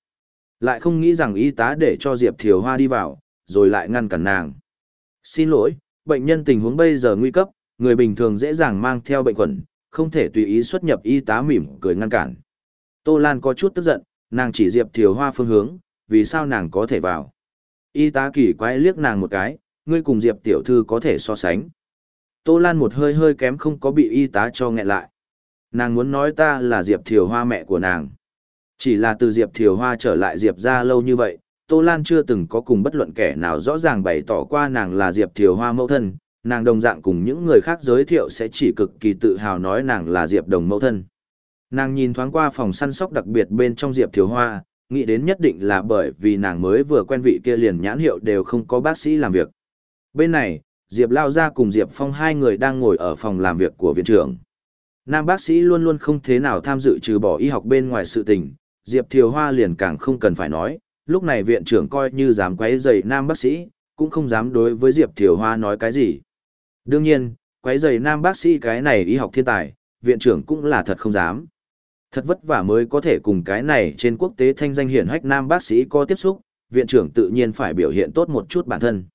Lại không nghĩ rằng y tá để cho Diệp Thiều Hoa đi vào, rồi lại ngăn cản nàng. Xin lỗi, bệnh nhân tình huống bây giờ nguy cấp, người bình thường dễ dàng mang theo bệnh khuẩn, không thể tùy ý xuất nhập y tá mỉm cười ngăn cản. Tô Lan có chút tức giận, nàng chỉ Diệp Thiều Hoa phương hướng, vì sao nàng có thể vào. Y tá kỳ quái liếc nàng một cái, ngươi cùng Diệp tiểu thư có thể so sánh. Tô Lan một hơi hơi kém không có bị y tá cho nghẹn lại. Nàng muốn nói ta là Diệp Thiều Hoa mẹ của nàng. Chỉ là từ Diệp Thiều Hoa trở lại Diệp ra lâu như vậy, Tô Lan chưa từng có cùng bất luận kẻ nào rõ ràng bày tỏ qua nàng là Diệp Thiều Hoa mẫu thân, nàng đồng dạng cùng những người khác giới thiệu sẽ chỉ cực kỳ tự hào nói nàng là Diệp Đồng mẫu thân. Nàng nhìn thoáng qua phòng săn sóc đặc biệt bên trong Diệp Thiều Hoa, nghĩ đến nhất định là bởi vì nàng mới vừa quen vị kia liền nhãn hiệu đều không có bác sĩ làm việc. Bên này, Diệp Lao ra cùng Diệp Phong hai người đang ngồi ở phòng làm việc của viện trưởng. Nam bác sĩ luôn luôn không thế nào tham dự trừ bỏ y học bên ngoài sự tình, Diệp Thiều Hoa liền càng không cần phải nói, lúc này viện trưởng coi như dám quấy rầy nam bác sĩ, cũng không dám đối với Diệp Thiều Hoa nói cái gì. Đương nhiên, quấy rầy nam bác sĩ cái này y học thiên tài, viện trưởng cũng là thật không dám. Thật vất vả mới có thể cùng cái này trên quốc tế thanh danh hiển hách nam bác sĩ có tiếp xúc, viện trưởng tự nhiên phải biểu hiện tốt một chút bản thân.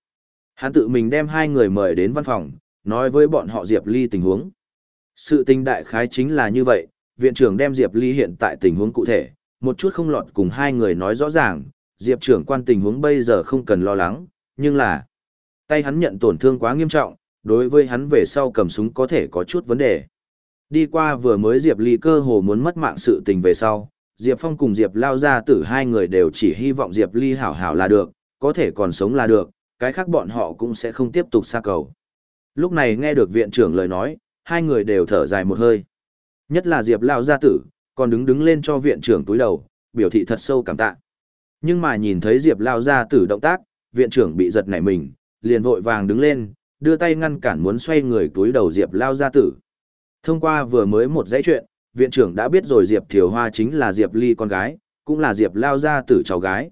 Hắn tự mình đem hai người mời đến văn phòng, nói với bọn họ Diệp Ly tình huống. Sự tình đại khái chính là như vậy, viện trưởng đem Diệp Ly hiện tại tình huống cụ thể, một chút không lọt cùng hai người nói rõ ràng, Diệp trưởng quan tình huống bây giờ không cần lo lắng, nhưng là tay hắn nhận tổn thương quá nghiêm trọng, đối với hắn về sau cầm súng có thể có chút vấn đề. Đi qua vừa mới Diệp Ly cơ hồ muốn mất mạng sự tình về sau, Diệp Phong cùng Diệp lao ra tử hai người đều chỉ hy vọng Diệp Ly hảo hảo là được, có thể còn sống là được, cái khác bọn họ cũng sẽ không tiếp tục xa cầu. Lúc này nghe được viện trưởng lời nói, hai người đều thở dài một hơi. Nhất là Diệp lao gia tử, còn đứng đứng lên cho viện trưởng túi đầu, biểu thị thật sâu cảm tạ. Nhưng mà nhìn thấy Diệp lao gia tử động tác, viện trưởng bị giật nảy mình, liền vội vàng đứng lên, đưa tay ngăn cản muốn xoay người túi đầu Diệp lao gia tử. Thông qua vừa mới một dãy chuyện, viện trưởng đã biết rồi Diệp Thiều Hoa chính là Diệp Ly con gái, cũng là Diệp lao gia tử cháu gái.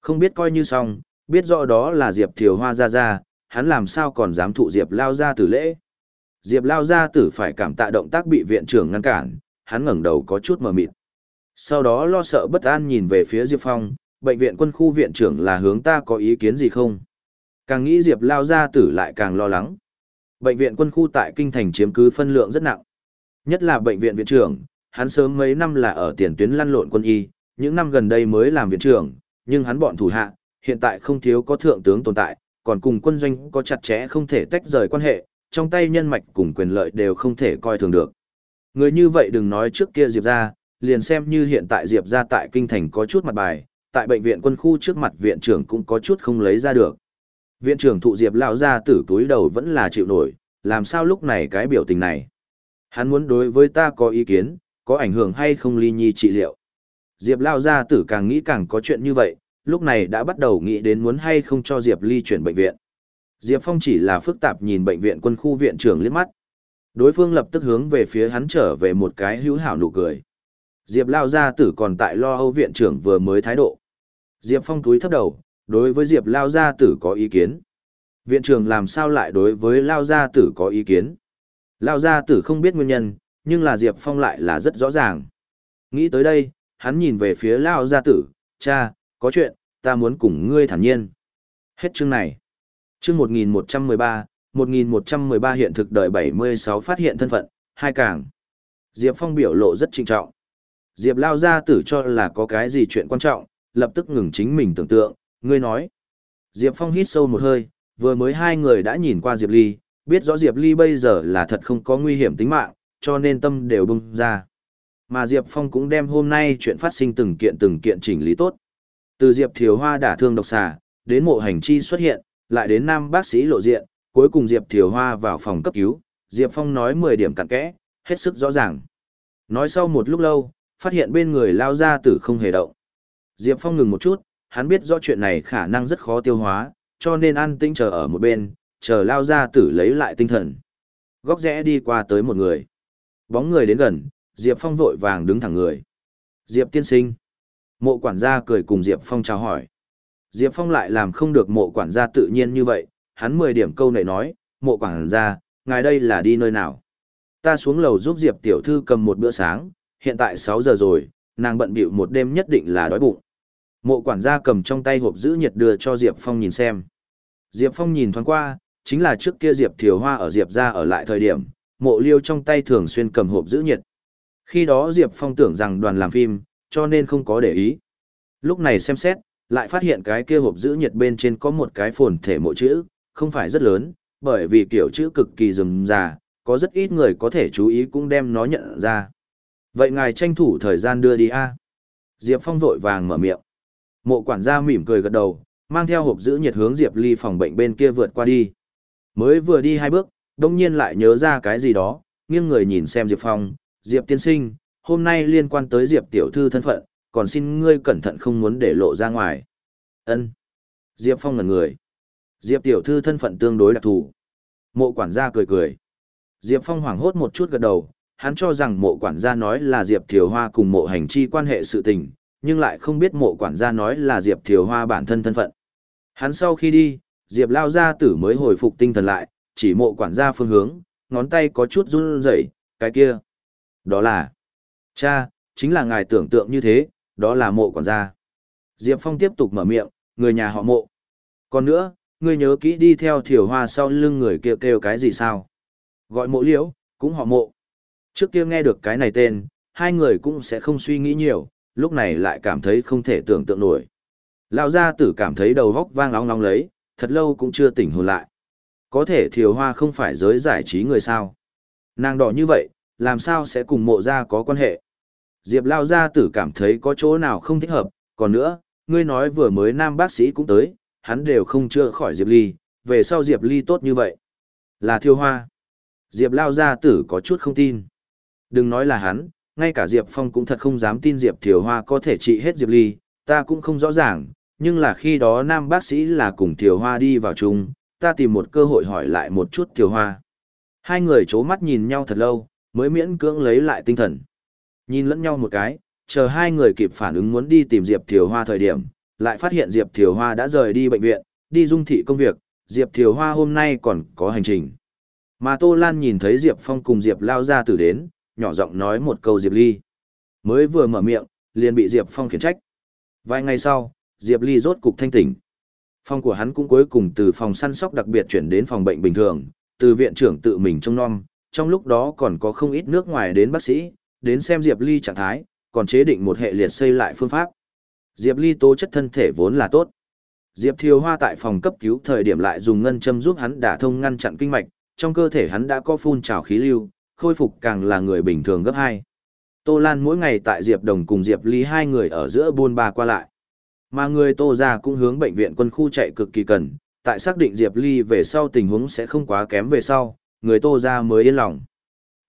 Không biết coi như xong, biết rõ đó là Diệp Thiều Hoa gia gia, hắn làm sao còn dám thụ Diệp lao gia tử lễ. Diệp lao gia tử phải cảm tạ động tác bị viện trưởng ngăn cản, hắn ngẩng đầu có chút mờ mịt. Sau đó lo sợ bất an nhìn về phía Diệp Phong, bệnh viện quân khu viện trưởng là hướng ta có ý kiến gì không? Càng nghĩ Diệp lao gia tử lại càng lo lắng. Bệnh viện quân khu tại kinh thành chiếm cứ phân lượng rất nặng. Nhất là bệnh viện viện trưởng, hắn sớm mấy năm là ở tiền tuyến lăn lộn quân y, những năm gần đây mới làm viện trưởng, nhưng hắn bọn thủ hạ, hiện tại không thiếu có thượng tướng tồn tại, còn cùng quân doanh có chặt chẽ không thể tách rời quan hệ, trong tay nhân mạch cùng quyền lợi đều không thể coi thường được. Người như vậy đừng nói trước kia Diệp ra, liền xem như hiện tại Diệp ra tại kinh thành có chút mặt bài, tại bệnh viện quân khu trước mặt viện trưởng cũng có chút không lấy ra được. Viện trưởng thụ Diệp lão ra tử túi đầu vẫn là chịu nổi, làm sao lúc này cái biểu tình này. Hắn muốn đối với ta có ý kiến, có ảnh hưởng hay không ly nhi trị liệu. Diệp lao ra tử càng nghĩ càng có chuyện như vậy, lúc này đã bắt đầu nghĩ đến muốn hay không cho Diệp ly chuyển bệnh viện. Diệp Phong chỉ là phức tạp nhìn bệnh viện quân khu viện trưởng liếc mắt. Đối phương lập tức hướng về phía hắn trở về một cái hữu hảo nụ cười. Diệp lao gia tử còn tại lo âu viện trưởng vừa mới thái độ. Diệp Phong túi thấp đầu, đối với Diệp lao gia tử có ý kiến. Viện trưởng làm sao lại đối với lao gia tử có ý kiến? Lao gia tử không biết nguyên nhân, nhưng là Diệp Phong lại là rất rõ ràng. Nghĩ tới đây, hắn nhìn về phía lao gia tử, cha, có chuyện, ta muốn cùng ngươi thản nhiên. Hết chương này. Chương 1113, 1113 hiện thực đời 76 phát hiện thân phận, hai càng. Diệp Phong biểu lộ rất trinh trọng. Diệp lao gia tử cho là có cái gì chuyện quan trọng, lập tức ngừng chính mình tưởng tượng, ngươi nói. Diệp Phong hít sâu một hơi, vừa mới hai người đã nhìn qua Diệp Ly, biết rõ Diệp Ly bây giờ là thật không có nguy hiểm tính mạng, cho nên tâm đều bung ra. Mà Diệp Phong cũng đem hôm nay chuyện phát sinh từng kiện từng kiện chỉnh lý tốt. Từ Diệp Thiều Hoa đả thương độc xà, đến mộ hành chi xuất hiện, lại đến nam bác sĩ lộ diện, cuối cùng Diệp Thiều Hoa vào phòng cấp cứu, Diệp Phong nói 10 điểm cặn kẽ, hết sức rõ ràng. Nói sau một lúc lâu, phát hiện bên người lao ra tử không hề động. Diệp Phong ngừng một chút, hắn biết rõ chuyện này khả năng rất khó tiêu hóa, cho nên an tĩnh chờ ở một bên, chờ lao ra tử lấy lại tinh thần. Góc rẽ đi qua tới một người. Bóng người đến gần, Diệp Phong vội vàng đứng thẳng người. Diệp tiên sinh. Mộ quản gia cười cùng Diệp Phong chào hỏi. Diệp Phong lại làm không được mộ quản gia tự nhiên như vậy, hắn 10 điểm câu nệ nói, mộ quản gia, ngài đây là đi nơi nào? Ta xuống lầu giúp Diệp tiểu thư cầm một bữa sáng, hiện tại 6 giờ rồi, nàng bận bịu một đêm nhất định là đói bụng. Mộ quản gia cầm trong tay hộp giữ nhiệt đưa cho Diệp Phong nhìn xem. Diệp Phong nhìn thoáng qua, chính là trước kia Diệp Thiều Hoa ở Diệp ra ở lại thời điểm, mộ liêu trong tay thường xuyên cầm hộp giữ nhiệt. Khi đó Diệp Phong tưởng rằng đoàn làm phim, cho nên không có để ý. Lúc này xem xét, lại phát hiện cái kia hộp giữ nhiệt bên trên có một cái phồn thể mộ chữ, không phải rất lớn, bởi vì kiểu chữ cực kỳ rườm rà, có rất ít người có thể chú ý cũng đem nó nhận ra. Vậy ngài tranh thủ thời gian đưa đi a Diệp Phong vội vàng mở miệng. Mộ quản gia mỉm cười gật đầu, mang theo hộp giữ nhiệt hướng Diệp Ly phòng bệnh bên kia vượt qua đi. Mới vừa đi hai bước, đông nhiên lại nhớ ra cái gì đó, nghiêng người nhìn xem Diệp Phong, Diệp tiên sinh, hôm nay liên quan tới Diệp tiểu thư thân phận, còn xin ngươi cẩn thận không muốn để lộ ra ngoài. Ân. Diệp Phong ngẩn người. Diệp tiểu thư thân phận tương đối đặc thù. Mộ quản gia cười cười. Diệp Phong hoảng hốt một chút gật đầu, hắn cho rằng mộ quản gia nói là Diệp Thiều Hoa cùng mộ hành chi quan hệ sự tình, nhưng lại không biết mộ quản gia nói là Diệp Thiều Hoa bản thân thân phận. Hắn sau khi đi, Diệp lao gia tử mới hồi phục tinh thần lại, chỉ mộ quản gia phương hướng, ngón tay có chút run rẩy, cái kia. Đó là, cha, chính là ngài tưởng tượng như thế, đó là mộ quản gia. Diệp Phong tiếp tục mở miệng, người nhà họ mộ. Còn nữa, ngươi nhớ kỹ đi theo thiểu hoa sau lưng người kia kêu, kêu cái gì sao? Gọi mộ liễu, cũng họ mộ. Trước kia nghe được cái này tên, hai người cũng sẽ không suy nghĩ nhiều, lúc này lại cảm thấy không thể tưởng tượng nổi. Lão gia tử cảm thấy đầu góc vang long long lấy, thật lâu cũng chưa tỉnh hồn lại. Có thể thiều hoa không phải giới giải trí người sao. Nàng đỏ như vậy, làm sao sẽ cùng mộ gia có quan hệ. Diệp Lao gia tử cảm thấy có chỗ nào không thích hợp, còn nữa, ngươi nói vừa mới nam bác sĩ cũng tới, hắn đều không chữa khỏi Diệp Ly, về sau Diệp Ly tốt như vậy. Là thiêu hoa. Diệp Lao gia tử có chút không tin. Đừng nói là hắn, ngay cả Diệp Phong cũng thật không dám tin Diệp Thiều Hoa có thể trị hết Diệp Ly, ta cũng không rõ ràng, nhưng là khi đó nam bác sĩ là cùng Thiều Hoa đi vào chung, ta tìm một cơ hội hỏi lại một chút Thiều Hoa. Hai người chố mắt nhìn nhau thật lâu, mới miễn cưỡng lấy lại tinh thần. Nhìn lẫn nhau một cái, chờ hai người kịp phản ứng muốn đi tìm Diệp Thiều Hoa thời điểm, lại phát hiện Diệp Thiều Hoa đã rời đi bệnh viện, đi dung thị công việc, Diệp Thiều Hoa hôm nay còn có hành trình. Mà Tô Lan nhìn thấy Diệp Phong cùng Diệp lao ra từ đến, nhỏ giọng nói một câu Diệp Ly. Mới vừa mở miệng, liền bị Diệp Phong khiển trách. Vài ngày sau, Diệp Ly rốt cục thanh tỉnh. Phòng của hắn cũng cuối cùng từ phòng săn sóc đặc biệt chuyển đến phòng bệnh bình thường, từ viện trưởng tự mình trông nom, trong lúc đó còn có không ít nước ngoài đến bác sĩ, đến xem Diệp Ly trạng thái, còn chế định một hệ liệt xây lại phương pháp. Diệp Ly tố chất thân thể vốn là tốt. Diệp Thiều Hoa tại phòng cấp cứu thời điểm lại dùng ngân châm giúp hắn đả thông ngăn chặn kinh mạch, trong cơ thể hắn đã có phun trào khí lưu, khôi phục càng là người bình thường gấp hai. Tô Lan mỗi ngày tại Diệp Đồng cùng Diệp Ly hai người ở giữa buôn ba qua lại. Mà người Tô ra cũng hướng bệnh viện quân khu chạy cực kỳ cần, tại xác định Diệp Ly về sau tình huống sẽ không quá kém về sau, người Tô ra mới yên lòng.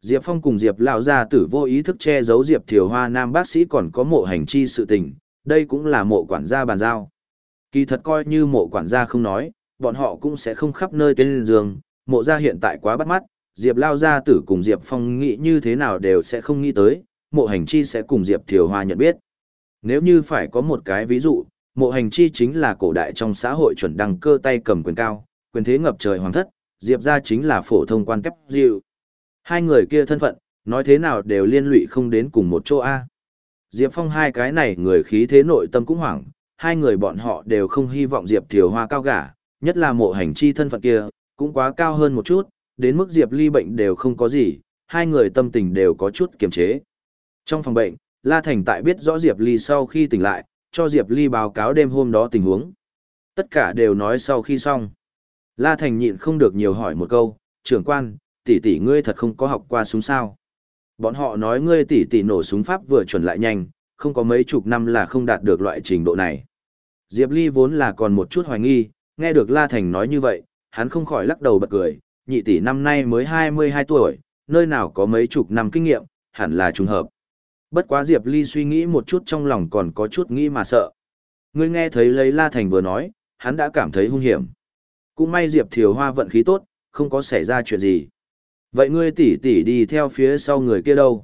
Diệp Phong cùng Diệp lão gia tử vô ý thức che giấu Diệp Thiều Hoa nam bác sĩ còn có mộ hành chi sự tình, đây cũng là mộ quản gia bàn giao. Kỳ thật coi như mộ quản gia không nói, bọn họ cũng sẽ không khắp nơi tên giường, mộ gia hiện tại quá bắt mắt, Diệp Lao Gia Tử cùng Diệp Phong nghĩ như thế nào đều sẽ không nghĩ tới, mộ hành chi sẽ cùng Diệp Thiều Hoa nhận biết. Nếu như phải có một cái ví dụ, mộ hành chi chính là cổ đại trong xã hội chuẩn đăng cơ tay cầm quyền cao, quyền thế ngập trời hoàng thất, Diệp gia chính là phổ thông quan kép diệu. Hai người kia thân phận, nói thế nào đều liên lụy không đến cùng một chỗ A. Diệp Phong hai cái này người khí thế nội tâm cũng hoảng, hai người bọn họ đều không hy vọng Diệp Thiều Hoa cao gả, nhất là mộ hành chi thân phận kia, cũng quá cao hơn một chút, đến mức Diệp Ly bệnh đều không có gì, hai người tâm tình đều có chút kiềm chế. Trong phòng bệnh, La Thành tại biết rõ Diệp Ly sau khi tỉnh lại, cho Diệp Ly báo cáo đêm hôm đó tình huống. Tất cả đều nói sau khi xong. La Thành nhịn không được nhiều hỏi một câu, trưởng quan, tỷ tỷ ngươi thật không có học qua súng sao. Bọn họ nói ngươi tỷ tỷ nổ súng pháp vừa chuẩn lại nhanh, không có mấy chục năm là không đạt được loại trình độ này. Diệp Ly vốn là còn một chút hoài nghi, nghe được La Thành nói như vậy, hắn không khỏi lắc đầu bật cười, nhị tỷ năm nay mới 22 tuổi, nơi nào có mấy chục năm kinh nghiệm, hẳn là trùng hợp. Bất quá Diệp Ly suy nghĩ một chút trong lòng còn có chút nghĩ mà sợ. Ngươi nghe thấy lấy La Thành vừa nói, hắn đã cảm thấy hung hiểm. Cũng may Diệp Thiều Hoa vận khí tốt, không có xảy ra chuyện gì. Vậy ngươi tỷ tỷ đi theo phía sau người kia đâu?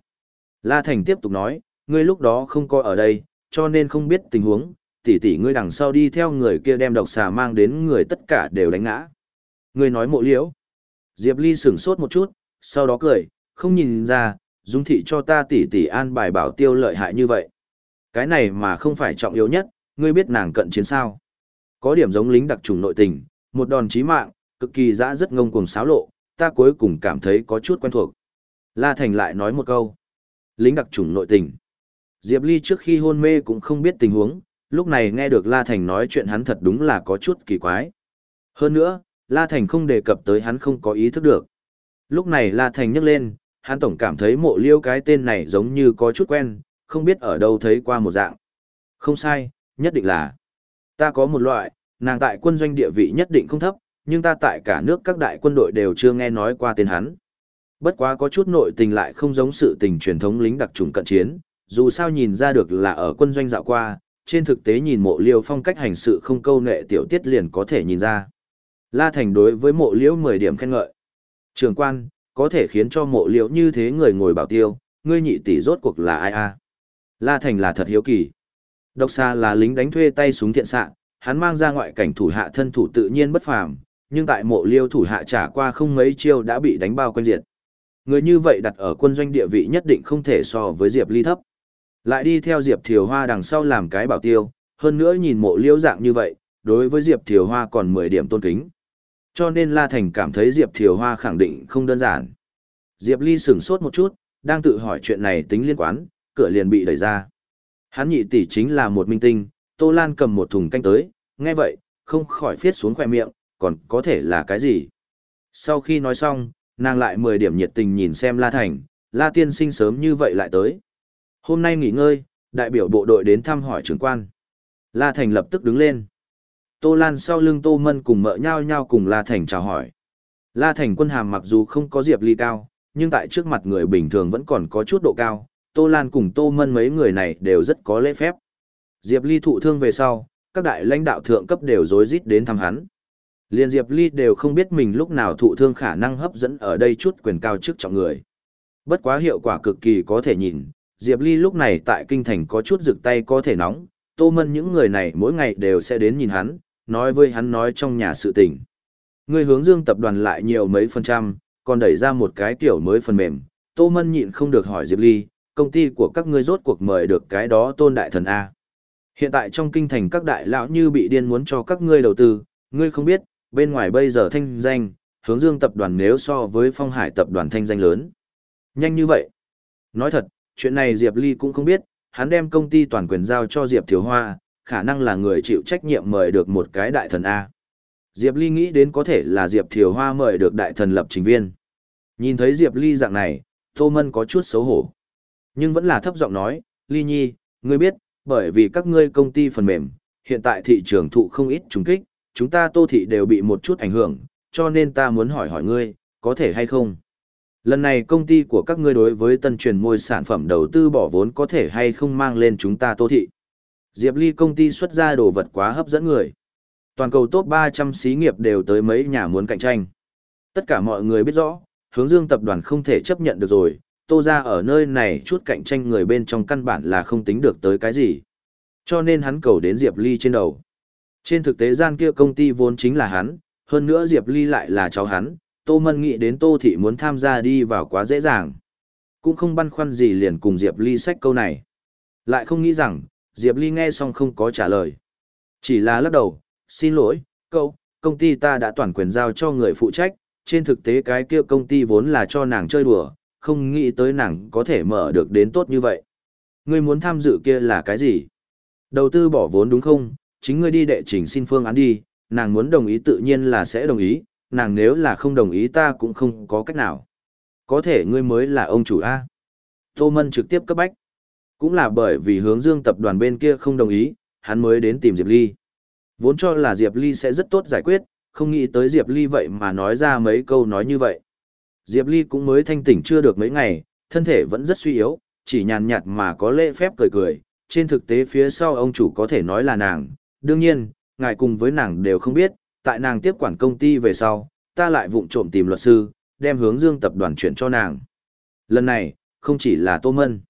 La Thành tiếp tục nói, ngươi lúc đó không có ở đây, cho nên không biết tình huống, tỷ tỷ ngươi đằng sau đi theo người kia đem độc xà mang đến người tất cả đều đánh ngã. Ngươi nói mộ liễu. Diệp Ly sửng sốt một chút, sau đó cười, không nhìn ra, Dung thị cho ta tỉ tỉ an bài bảo tiêu lợi hại như vậy. Cái này mà không phải trọng yếu nhất, ngươi biết nàng cận chiến sao. Có điểm giống lính đặc trùng nội tình, một đòn chí mạng, cực kỳ dã rất ngông cuồng xáo lộ, ta cuối cùng cảm thấy có chút quen thuộc. La Thành lại nói một câu. Lính đặc trùng nội tình. Diệp Ly trước khi hôn mê cũng không biết tình huống, lúc này nghe được La Thành nói chuyện hắn thật đúng là có chút kỳ quái. Hơn nữa, La Thành không đề cập tới hắn không có ý thức được. Lúc này La Thành nhấc lên, hắn tổng cảm thấy mộ liêu cái tên này giống như có chút quen, không biết ở đâu thấy qua một dạng. Không sai, nhất định là. Ta có một loại, nàng tại quân doanh địa vị nhất định không thấp, nhưng ta tại cả nước các đại quân đội đều chưa nghe nói qua tên hắn. Bất quá có chút nội tình lại không giống sự tình truyền thống lính đặc trùng cận chiến, dù sao nhìn ra được là ở quân doanh dạo qua, trên thực tế nhìn mộ liêu phong cách hành sự không câu nệ tiểu tiết liền có thể nhìn ra. La Thành đối với mộ liễu 10 điểm khen ngợi. Trường quan, có thể khiến cho mộ liễu như thế người ngồi bảo tiêu, ngươi nhị tỷ rốt cuộc là ai a? La Thành là thật hiếu kỳ. Độc xa là lính đánh thuê tay súng thiện xạ, hắn mang ra ngoại cảnh thủ hạ thân thủ tự nhiên bất phàm, nhưng tại mộ liêu thủ hạ trả qua không mấy chiêu đã bị đánh bao quanh diệt. Người như vậy đặt ở quân doanh địa vị nhất định không thể so với Diệp Ly thấp. Lại đi theo Diệp Thiều Hoa đằng sau làm cái bảo tiêu, hơn nữa nhìn mộ liêu dạng như vậy, đối với Diệp Thiều Hoa còn 10 điểm tôn kính. Cho nên La Thành cảm thấy Diệp Thiều Hoa khẳng định không đơn giản. Diệp Ly sửng sốt một chút, đang tự hỏi chuyện này tính liên quan, cửa liền bị đẩy ra. Hắn nhị tỷ chính là một minh tinh, Tô Lan cầm một thùng canh tới, nghe vậy, không khỏi phiết xuống khỏe miệng, còn có thể là cái gì. Sau khi nói xong, nàng lại 10 điểm nhiệt tình nhìn xem La Thành, La Tiên sinh sớm như vậy lại tới. Hôm nay nghỉ ngơi, đại biểu bộ đội đến thăm hỏi trưởng quan. La Thành lập tức đứng lên. Tô Lan sau lưng Tô Mân cùng mợ nhau nhau cùng La Thành chào hỏi. La Thành quân hàm mặc dù không có Diệp Ly cao, nhưng tại trước mặt người bình thường vẫn còn có chút độ cao. Tô Lan cùng Tô Mân mấy người này đều rất có lễ phép. Diệp Ly thụ thương về sau, các đại lãnh đạo thượng cấp đều rối rít đến thăm hắn. Liên Diệp Ly đều không biết mình lúc nào thụ thương khả năng hấp dẫn ở đây chút quyền cao chức trọng người. Bất quá hiệu quả cực kỳ có thể nhìn, Diệp Ly lúc này tại kinh thành có chút rực tay có thể nóng, Tô Mân những người này mỗi ngày đều sẽ đến nhìn hắn, nói với hắn nói trong nhà sự tình. Người hướng dương tập đoàn lại nhiều mấy phần trăm, còn đẩy ra một cái kiểu mới phần mềm. Tô Mân nhịn không được hỏi Diệp Ly, công ty của các ngươi rốt cuộc mời được cái đó tôn đại thần A. Hiện tại trong kinh thành các đại lão như bị điên muốn cho các ngươi đầu tư, ngươi không biết, bên ngoài bây giờ thanh danh, hướng dương tập đoàn nếu so với phong hải tập đoàn thanh danh lớn. Nhanh như vậy. Nói thật, chuyện này Diệp Ly cũng không biết, hắn đem công ty toàn quyền giao cho Diệp Thiếu Hoa, khả năng là người chịu trách nhiệm mời được một cái đại thần A. Diệp Ly nghĩ đến có thể là Diệp Thiều Hoa mời được đại thần lập trình viên. Nhìn thấy Diệp Ly dạng này, Tô Mân có chút xấu hổ. Nhưng vẫn là thấp giọng nói, Ly Nhi, ngươi biết, bởi vì các ngươi công ty phần mềm, hiện tại thị trường thụ không ít trùng kích, chúng ta tô thị đều bị một chút ảnh hưởng, cho nên ta muốn hỏi hỏi ngươi, có thể hay không? Lần này công ty của các ngươi đối với tân truyền môi sản phẩm đầu tư bỏ vốn có thể hay không mang lên chúng ta tô thị? Diệp Ly công ty xuất ra đồ vật quá hấp dẫn người. Toàn cầu top 300 xí nghiệp đều tới mấy nhà muốn cạnh tranh. Tất cả mọi người biết rõ, hướng dương tập đoàn không thể chấp nhận được rồi, tô ra ở nơi này chút cạnh tranh người bên trong căn bản là không tính được tới cái gì. Cho nên hắn cầu đến Diệp Ly trên đầu. Trên thực tế gian kia công ty vốn chính là hắn, hơn nữa Diệp Ly lại là cháu hắn, Tô Mân nghĩ đến Tô Thị muốn tham gia đi vào quá dễ dàng. Cũng không băn khoăn gì liền cùng Diệp Ly sách câu này. Lại không nghĩ rằng, Diệp Ly nghe xong không có trả lời. Chỉ là lắc đầu, xin lỗi, cậu, công ty ta đã toàn quyền giao cho người phụ trách, trên thực tế cái kia công ty vốn là cho nàng chơi đùa, không nghĩ tới nàng có thể mở được đến tốt như vậy. Ngươi muốn tham dự kia là cái gì? Đầu tư bỏ vốn đúng không? Chính ngươi đi đệ trình xin phương án đi, nàng muốn đồng ý tự nhiên là sẽ đồng ý, nàng nếu là không đồng ý ta cũng không có cách nào. Có thể ngươi mới là ông chủ A. Tô Mân trực tiếp cấp bách. Cũng là bởi vì hướng dương tập đoàn bên kia không đồng ý, hắn mới đến tìm Diệp Ly. Vốn cho là Diệp Ly sẽ rất tốt giải quyết, không nghĩ tới Diệp Ly vậy mà nói ra mấy câu nói như vậy. Diệp Ly cũng mới thanh tỉnh chưa được mấy ngày, thân thể vẫn rất suy yếu, chỉ nhàn nhạt mà có lễ phép cười cười, trên thực tế phía sau ông chủ có thể nói là nàng. Đương nhiên, ngài cùng với nàng đều không biết, tại nàng tiếp quản công ty về sau, ta lại vụng trộm tìm luật sư, đem hướng dương tập đoàn chuyển cho nàng. Lần này, không chỉ là Tô Mân.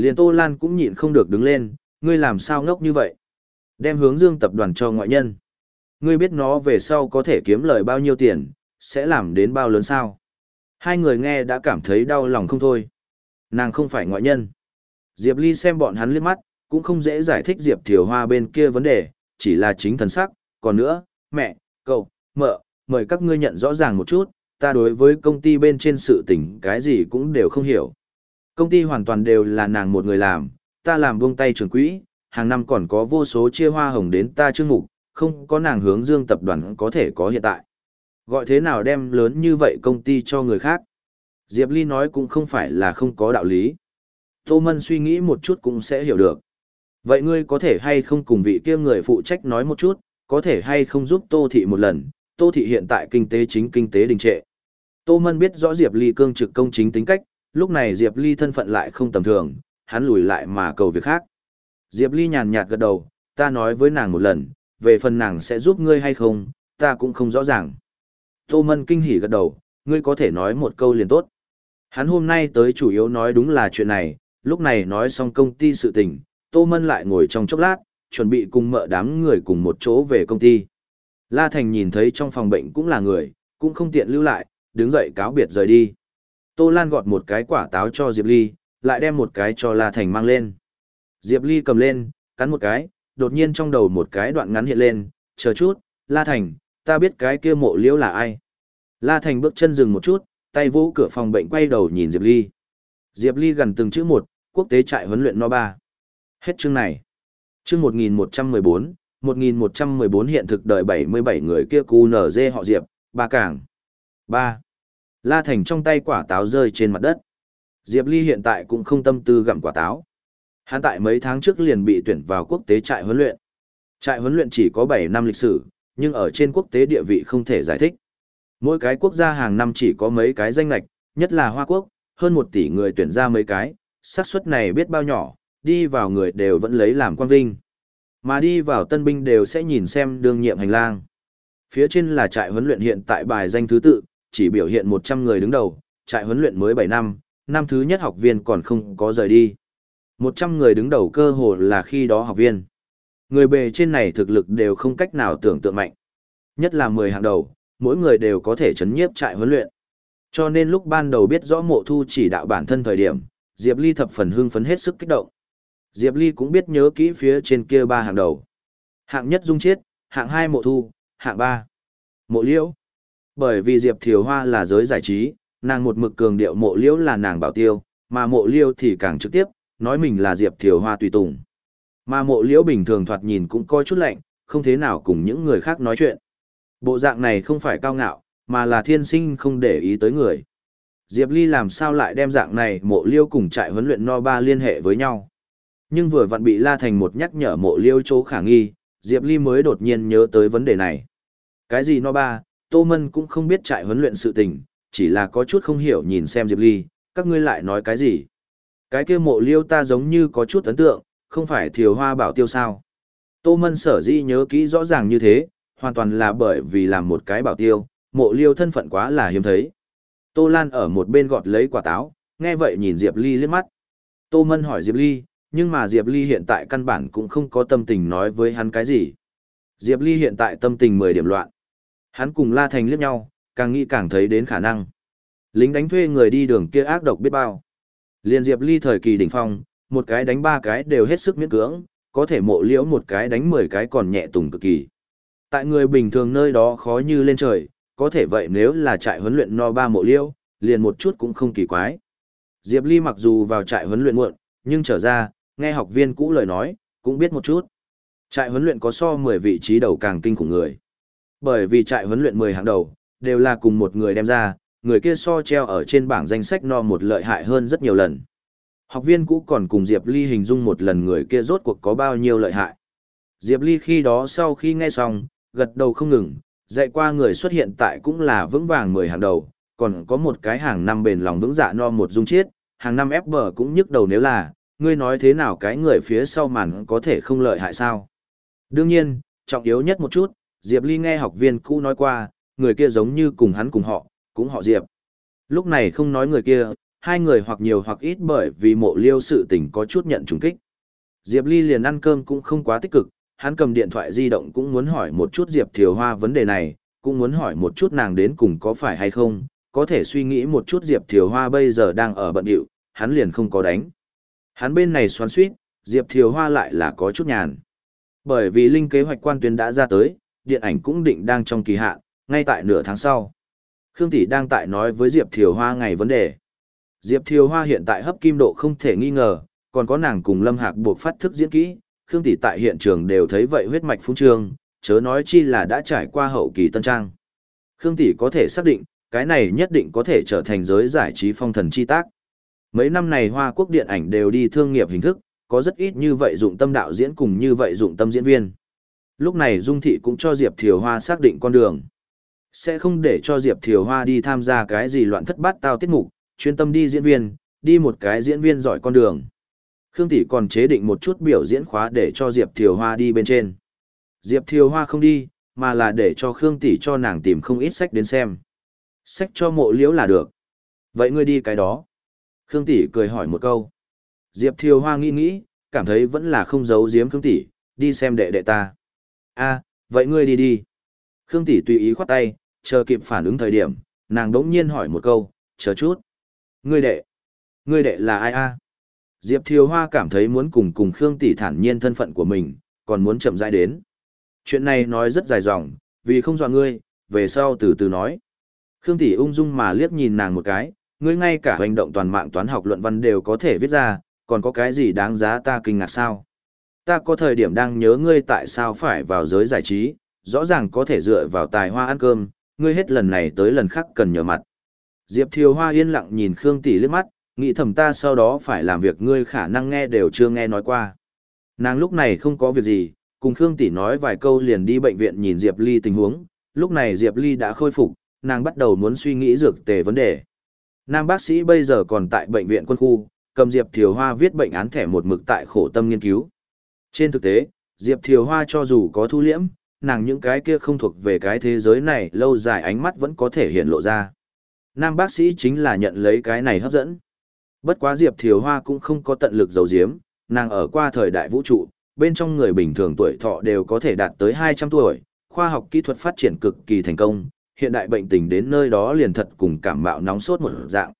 Liền Tô Lan cũng nhịn không được đứng lên, ngươi làm sao ngốc như vậy? Đem hướng dương tập đoàn cho ngoại nhân. Ngươi biết nó về sau có thể kiếm lời bao nhiêu tiền, sẽ làm đến bao lớn sao? Hai người nghe đã cảm thấy đau lòng không thôi. Nàng không phải ngoại nhân. Diệp Ly xem bọn hắn liếc mắt, cũng không dễ giải thích Diệp Thiều Hoa bên kia vấn đề, chỉ là chính thần sắc. Còn nữa, mẹ, cậu, mợ, mời các ngươi nhận rõ ràng một chút, ta đối với công ty bên trên sự tình cái gì cũng đều không hiểu. Công ty hoàn toàn đều là nàng một người làm, ta làm buông tay trường quỹ, hàng năm còn có vô số chia hoa hồng đến ta chương mục, không có nàng hướng dương tập đoàn có thể có hiện tại. Gọi thế nào đem lớn như vậy công ty cho người khác? Diệp Ly nói cũng không phải là không có đạo lý. Tô Mân suy nghĩ một chút cũng sẽ hiểu được. Vậy ngươi có thể hay không cùng vị kia người phụ trách nói một chút, có thể hay không giúp Tô Thị một lần, Tô Thị hiện tại kinh tế chính kinh tế đình trệ. Tô Mân biết rõ Diệp Ly cương trực công chính tính cách, lúc này Diệp Ly thân phận lại không tầm thường, hắn lùi lại mà cầu việc khác. Diệp Ly nhàn nhạt gật đầu, ta nói với nàng một lần, về phần nàng sẽ giúp ngươi hay không, ta cũng không rõ ràng. Tô Mân kinh hỉ gật đầu, ngươi có thể nói một câu liền tốt. Hắn hôm nay tới chủ yếu nói đúng là chuyện này, lúc này nói xong công ty sự tình, Tô Mân lại ngồi trong chốc lát, chuẩn bị cùng mợ đám người cùng một chỗ về công ty. La Thành nhìn thấy trong phòng bệnh cũng là người, cũng không tiện lưu lại, đứng dậy cáo biệt rời đi. Tô Lan gọt một cái quả táo cho Diệp Ly, lại đem một cái cho La Thành mang lên. Diệp Ly cầm lên, cắn một cái, đột nhiên trong đầu một cái đoạn ngắn hiện lên, chờ chút, La Thành, ta biết cái kia mộ liễu là ai. La Thành bước chân dừng một chút, tay vỗ cửa phòng bệnh quay đầu nhìn Diệp Ly. Diệp Ly gần từng chữ một, quốc tế trại huấn luyện no ba. Hết chương này. Chương 1114, 1114 hiện thực đời 77 người kia cu nở dê họ Diệp, ba cảng. 3. La Thành trong tay quả táo rơi trên mặt đất. Diệp Ly hiện tại cũng không tâm tư gặm quả táo. Hắn tại mấy tháng trước liền bị tuyển vào quốc tế trại huấn luyện. Trại huấn luyện chỉ có 7 năm lịch sử, nhưng ở trên quốc tế địa vị không thể giải thích. Mỗi cái quốc gia hàng năm chỉ có mấy cái danh lạch, nhất là Hoa Quốc, hơn 1 tỷ người tuyển ra mấy cái, xác suất này biết bao nhỏ, đi vào người đều vẫn lấy làm quan vinh. Mà đi vào tân binh đều sẽ nhìn xem đương nhiệm hành lang. Phía trên là trại huấn luyện hiện tại bài danh thứ tự, chỉ biểu hiện 100 người đứng đầu, trại huấn luyện mới 7 năm, năm thứ nhất học viên còn không có rời đi. 100 người đứng đầu cơ hồ là khi đó học viên. Người bề trên này thực lực đều không cách nào tưởng tượng mạnh. Nhất là 10 hàng đầu, mỗi người đều có thể chấn nhiếp trại huấn luyện. Cho nên lúc ban đầu biết rõ mộ thu chỉ đạo bản thân thời điểm, Diệp Ly thập phần hưng phấn hết sức kích động. Diệp Ly cũng biết nhớ kỹ phía trên kia ba hàng đầu. Hạng nhất dung chiết, hạng hai mộ thu, hạng ba mộ liễu. Bởi vì Diệp Thiều Hoa là giới giải trí, nàng một mực cường điệu mộ liễu là nàng bảo tiêu, mà mộ liễu thì càng trực tiếp, nói mình là Diệp Thiều Hoa tùy tùng. Mà mộ liễu bình thường thoạt nhìn cũng coi chút lạnh, không thế nào cùng những người khác nói chuyện. Bộ dạng này không phải cao ngạo, mà là thiên sinh không để ý tới người. Diệp Ly làm sao lại đem dạng này mộ liêu cùng trại huấn luyện no ba liên hệ với nhau. Nhưng vừa vặn bị La Thành một nhắc nhở mộ liêu chỗ khả nghi, Diệp Ly mới đột nhiên nhớ tới vấn đề này. Cái gì no ba, Tô Mân cũng không biết trại huấn luyện sự tình, chỉ là có chút không hiểu nhìn xem Diệp Ly, các ngươi lại nói cái gì. Cái kia mộ liêu ta giống như có chút ấn tượng, không phải thiều hoa bảo tiêu sao. Tô Mân sở dĩ nhớ kỹ rõ ràng như thế, hoàn toàn là bởi vì làm một cái bảo tiêu, mộ liêu thân phận quá là hiếm thấy. Tô Lan ở một bên gọt lấy quả táo, nghe vậy nhìn Diệp Ly liếc mắt. Tô Mân hỏi Diệp Ly, nhưng mà Diệp Ly hiện tại căn bản cũng không có tâm tình nói với hắn cái gì. Diệp Ly hiện tại tâm tình 10 điểm loạn. Hắn cùng La Thành liếc nhau, càng nghĩ càng thấy đến khả năng. Lính đánh thuê người đi đường kia ác độc biết bao. Liên Diệp Ly thời kỳ đỉnh phong, một cái đánh ba cái đều hết sức miễn cưỡng, có thể mộ liễu một cái đánh 10 cái còn nhẹ tùng cực kỳ. Tại người bình thường nơi đó khó như lên trời, có thể vậy nếu là trại huấn luyện no ba mộ liễu, liền một chút cũng không kỳ quái. Diệp Ly mặc dù vào trại huấn luyện muộn, nhưng trở ra, nghe học viên cũ lời nói, cũng biết một chút. Trại huấn luyện có so 10 vị trí đầu càng kinh khủng người. Bởi vì trại huấn luyện 10 hàng đầu, đều là cùng một người đem ra, người kia so treo ở trên bảng danh sách no một lợi hại hơn rất nhiều lần. Học viên cũ còn cùng Diệp Ly hình dung một lần người kia rốt cuộc có bao nhiêu lợi hại. Diệp Ly khi đó sau khi nghe xong, gật đầu không ngừng, dạy qua người xuất hiện tại cũng là vững vàng 10 hàng đầu, còn có một cái hàng năm bền lòng vững dạ no một dung chiết, hàng năm ép bờ cũng nhức đầu nếu là, ngươi nói thế nào cái người phía sau màn có thể không lợi hại sao? Đương nhiên, trọng yếu nhất một chút, Diệp Ly nghe học viên cũ nói qua, người kia giống như cùng hắn cùng họ, cũng họ Diệp. Lúc này không nói người kia, hai người hoặc nhiều hoặc ít bởi vì mộ liêu sự tình có chút nhận trùng kích. Diệp Ly liền ăn cơm cũng không quá tích cực, hắn cầm điện thoại di động cũng muốn hỏi một chút Diệp Thiều Hoa vấn đề này, cũng muốn hỏi một chút nàng đến cùng có phải hay không, có thể suy nghĩ một chút Diệp Thiều Hoa bây giờ đang ở bận điệu, hắn liền không có đánh. Hắn bên này xoắn suýt, Diệp Thiều Hoa lại là có chút nhàn. Bởi vì linh kế hoạch quan tuyến đã ra tới, điện ảnh cũng định đang trong kỳ hạn, ngay tại nửa tháng sau. Khương Tỷ đang tại nói với Diệp Thiều Hoa ngày vấn đề. Diệp Thiều Hoa hiện tại hấp kim độ không thể nghi ngờ, còn có nàng cùng Lâm Hạc buộc phát thức diễn kỹ, Khương Tỷ tại hiện trường đều thấy vậy huyết mạch phung trương, chớ nói chi là đã trải qua hậu kỳ tân trang. Khương Tỷ có thể xác định, cái này nhất định có thể trở thành giới giải trí phong thần chi tác. Mấy năm này Hoa Quốc điện ảnh đều đi thương nghiệp hình thức, có rất ít như vậy dụng tâm đạo diễn cùng như vậy dụng tâm diễn viên. Lúc này Dung Thị cũng cho Diệp Thiều Hoa xác định con đường. Sẽ không để cho Diệp Thiều Hoa đi tham gia cái gì loạn thất bát tao tiết mục, chuyên tâm đi diễn viên, đi một cái diễn viên giỏi con đường. Khương Tỷ còn chế định một chút biểu diễn khóa để cho Diệp Thiều Hoa đi bên trên. Diệp Thiều Hoa không đi, mà là để cho Khương Tỷ cho nàng tìm không ít sách đến xem. Sách cho mộ liễu là được. Vậy ngươi đi cái đó. Khương Tỷ cười hỏi một câu. Diệp Thiều Hoa nghĩ nghĩ, cảm thấy vẫn là không giấu giếm Khương Tỷ, đi xem đệ đệ ta a vậy ngươi đi đi. Khương Tỷ tùy ý khoát tay, chờ kịp phản ứng thời điểm, nàng đống nhiên hỏi một câu, chờ chút. Ngươi đệ, ngươi đệ là ai a? Diệp Thiều Hoa cảm thấy muốn cùng cùng Khương Tỷ thản nhiên thân phận của mình, còn muốn chậm rãi đến. Chuyện này nói rất dài dòng, vì không dọa ngươi, về sau từ từ nói. Khương Tỷ ung dung mà liếc nhìn nàng một cái, ngươi ngay cả hành động toàn mạng toán học luận văn đều có thể viết ra, còn có cái gì đáng giá ta kinh ngạc sao? Ta có thời điểm đang nhớ ngươi tại sao phải vào giới giải trí, rõ ràng có thể dựa vào tài hoa ăn cơm, ngươi hết lần này tới lần khác cần nhờ mặt. Diệp Thiều Hoa yên lặng nhìn Khương Tỷ liếc mắt, nghĩ thầm ta sau đó phải làm việc ngươi khả năng nghe đều chưa nghe nói qua. Nàng lúc này không có việc gì, cùng Khương Tỷ nói vài câu liền đi bệnh viện nhìn Diệp Ly tình huống, lúc này Diệp Ly đã khôi phục, nàng bắt đầu muốn suy nghĩ dược tề vấn đề. Nam bác sĩ bây giờ còn tại bệnh viện quân khu, cầm Diệp Thiều Hoa viết bệnh án thẻ một mực tại khổ tâm nghiên cứu. Trên thực tế, Diệp Thiều Hoa cho dù có thu liễm, nàng những cái kia không thuộc về cái thế giới này lâu dài ánh mắt vẫn có thể hiện lộ ra. Nam bác sĩ chính là nhận lấy cái này hấp dẫn. Bất quá Diệp Thiều Hoa cũng không có tận lực giấu giếm, nàng ở qua thời đại vũ trụ, bên trong người bình thường tuổi thọ đều có thể đạt tới 200 tuổi, khoa học kỹ thuật phát triển cực kỳ thành công, hiện đại bệnh tình đến nơi đó liền thật cùng cảm mạo nóng sốt một dạng.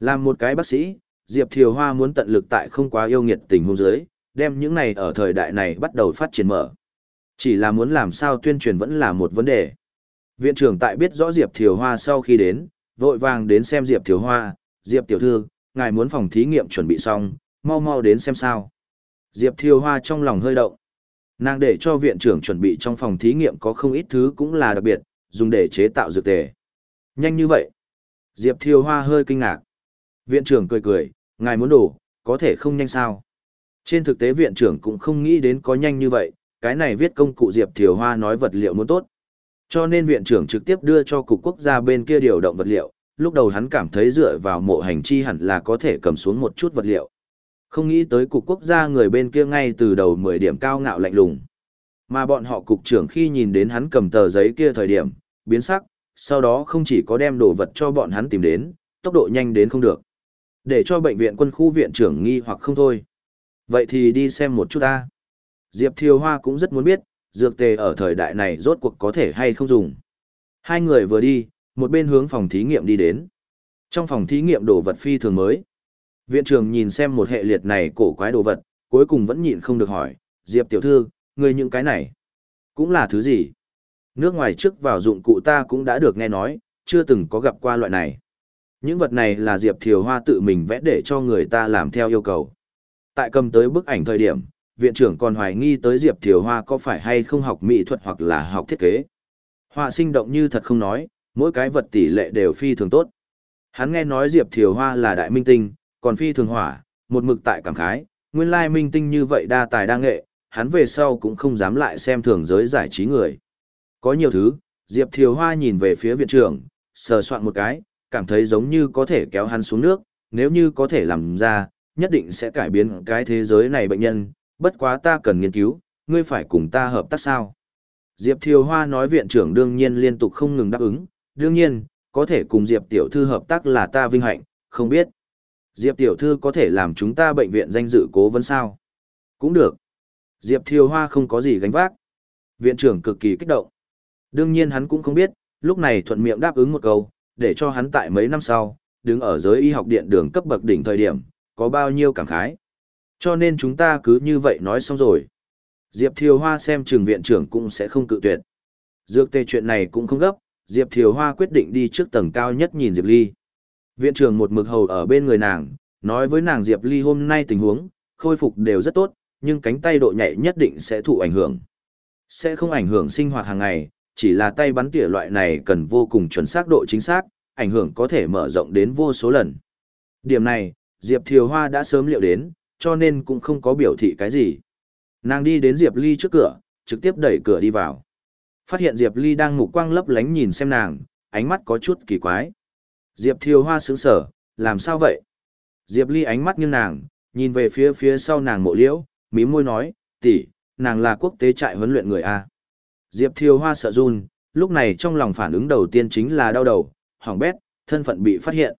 Làm một cái bác sĩ, Diệp Thiều Hoa muốn tận lực tại không quá yêu nghiệt tình huống dưới, đem những này ở thời đại này bắt đầu phát triển mở. Chỉ là muốn làm sao tuyên truyền vẫn là một vấn đề. Viện trưởng tại biết rõ Diệp Thiều Hoa sau khi đến, vội vàng đến xem Diệp Thiều Hoa, Diệp Tiểu Thư, ngài muốn phòng thí nghiệm chuẩn bị xong, mau mau đến xem sao. Diệp Thiều Hoa trong lòng hơi động. Nàng để cho viện trưởng chuẩn bị trong phòng thí nghiệm có không ít thứ cũng là đặc biệt, dùng để chế tạo dược tề. Nhanh như vậy. Diệp Thiều Hoa hơi kinh ngạc. Viện trưởng cười cười, ngài muốn đủ có thể không nhanh sao. Trên thực tế viện trưởng cũng không nghĩ đến có nhanh như vậy, cái này viết công cụ Diệp Thiều Hoa nói vật liệu muốn tốt. Cho nên viện trưởng trực tiếp đưa cho cục quốc gia bên kia điều động vật liệu, lúc đầu hắn cảm thấy dựa vào mộ hành chi hẳn là có thể cầm xuống một chút vật liệu. Không nghĩ tới cục quốc gia người bên kia ngay từ đầu 10 điểm cao ngạo lạnh lùng. Mà bọn họ cục trưởng khi nhìn đến hắn cầm tờ giấy kia thời điểm, biến sắc, sau đó không chỉ có đem đồ vật cho bọn hắn tìm đến, tốc độ nhanh đến không được. Để cho bệnh viện quân khu viện trưởng nghi hoặc không thôi. Vậy thì đi xem một chút ta. Diệp Thiều Hoa cũng rất muốn biết, dược tề ở thời đại này rốt cuộc có thể hay không dùng. Hai người vừa đi, một bên hướng phòng thí nghiệm đi đến. Trong phòng thí nghiệm đồ vật phi thường mới. Viện trưởng nhìn xem một hệ liệt này cổ quái đồ vật, cuối cùng vẫn nhịn không được hỏi, Diệp tiểu thư, người những cái này, cũng là thứ gì? Nước ngoài trước vào dụng cụ ta cũng đã được nghe nói, chưa từng có gặp qua loại này. Những vật này là Diệp Thiều Hoa tự mình vẽ để cho người ta làm theo yêu cầu. Tại cầm tới bức ảnh thời điểm, viện trưởng còn hoài nghi tới Diệp Thiều Hoa có phải hay không học mỹ thuật hoặc là học thiết kế. Họa sinh động như thật không nói, mỗi cái vật tỷ lệ đều phi thường tốt. Hắn nghe nói Diệp Thiều Hoa là đại minh tinh, còn phi thường hỏa, một mực tại cảm khái, nguyên lai minh tinh như vậy đa tài đa nghệ, hắn về sau cũng không dám lại xem thường giới giải trí người. Có nhiều thứ, Diệp Thiều Hoa nhìn về phía viện trưởng, sờ soạn một cái, cảm thấy giống như có thể kéo hắn xuống nước, nếu như có thể làm ra, nhất định sẽ cải biến cái thế giới này bệnh nhân, bất quá ta cần nghiên cứu, ngươi phải cùng ta hợp tác sao. Diệp Thiều Hoa nói viện trưởng đương nhiên liên tục không ngừng đáp ứng, đương nhiên, có thể cùng Diệp Tiểu Thư hợp tác là ta vinh hạnh, không biết. Diệp Tiểu Thư có thể làm chúng ta bệnh viện danh dự cố vấn sao? Cũng được. Diệp Thiều Hoa không có gì gánh vác. Viện trưởng cực kỳ kích động. Đương nhiên hắn cũng không biết, lúc này thuận miệng đáp ứng một câu, để cho hắn tại mấy năm sau, đứng ở giới y học điện đường cấp bậc đỉnh thời điểm, có bao nhiêu cảm khái. Cho nên chúng ta cứ như vậy nói xong rồi. Diệp Thiều Hoa xem trường viện trưởng cũng sẽ không cự tuyệt. Dược tê chuyện này cũng không gấp, Diệp Thiều Hoa quyết định đi trước tầng cao nhất nhìn Diệp Ly. Viện trưởng một mực hầu ở bên người nàng, nói với nàng Diệp Ly hôm nay tình huống, khôi phục đều rất tốt, nhưng cánh tay độ nhạy nhất định sẽ thụ ảnh hưởng. Sẽ không ảnh hưởng sinh hoạt hàng ngày, chỉ là tay bắn tỉa loại này cần vô cùng chuẩn xác độ chính xác, ảnh hưởng có thể mở rộng đến vô số lần. Điểm này, Diệp Thiều Hoa đã sớm liệu đến, cho nên cũng không có biểu thị cái gì. Nàng đi đến Diệp Ly trước cửa, trực tiếp đẩy cửa đi vào. Phát hiện Diệp Ly đang mục quang lấp lánh nhìn xem nàng, ánh mắt có chút kỳ quái. Diệp Thiều Hoa sững sở, làm sao vậy? Diệp Ly ánh mắt như nàng, nhìn về phía phía sau nàng mộ liễu, mí môi nói, tỷ, nàng là quốc tế trại huấn luyện người A. Diệp Thiều Hoa sợ run, lúc này trong lòng phản ứng đầu tiên chính là đau đầu, hỏng bét, thân phận bị phát hiện.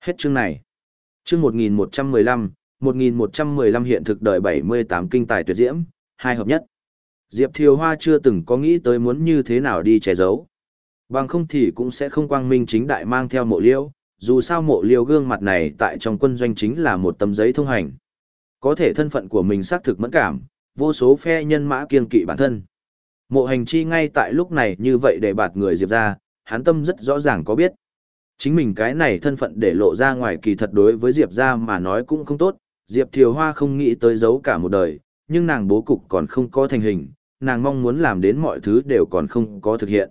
Hết chương này. Chương 1115, 1115 hiện thực đời 78 kinh tài tuyệt diễm, hai hợp nhất. Diệp Thiều Hoa chưa từng có nghĩ tới muốn như thế nào đi che giấu. Bằng không thì cũng sẽ không quang minh chính đại mang theo mộ liêu, dù sao mộ liêu gương mặt này tại trong quân doanh chính là một tấm giấy thông hành. Có thể thân phận của mình xác thực mẫn cảm, vô số phe nhân mã kiên kỵ bản thân. Mộ hành chi ngay tại lúc này như vậy để bạt người Diệp ra, hắn tâm rất rõ ràng có biết. Chính mình cái này thân phận để lộ ra ngoài kỳ thật đối với Diệp ra mà nói cũng không tốt, Diệp Thiều Hoa không nghĩ tới giấu cả một đời, nhưng nàng bố cục còn không có thành hình, nàng mong muốn làm đến mọi thứ đều còn không có thực hiện.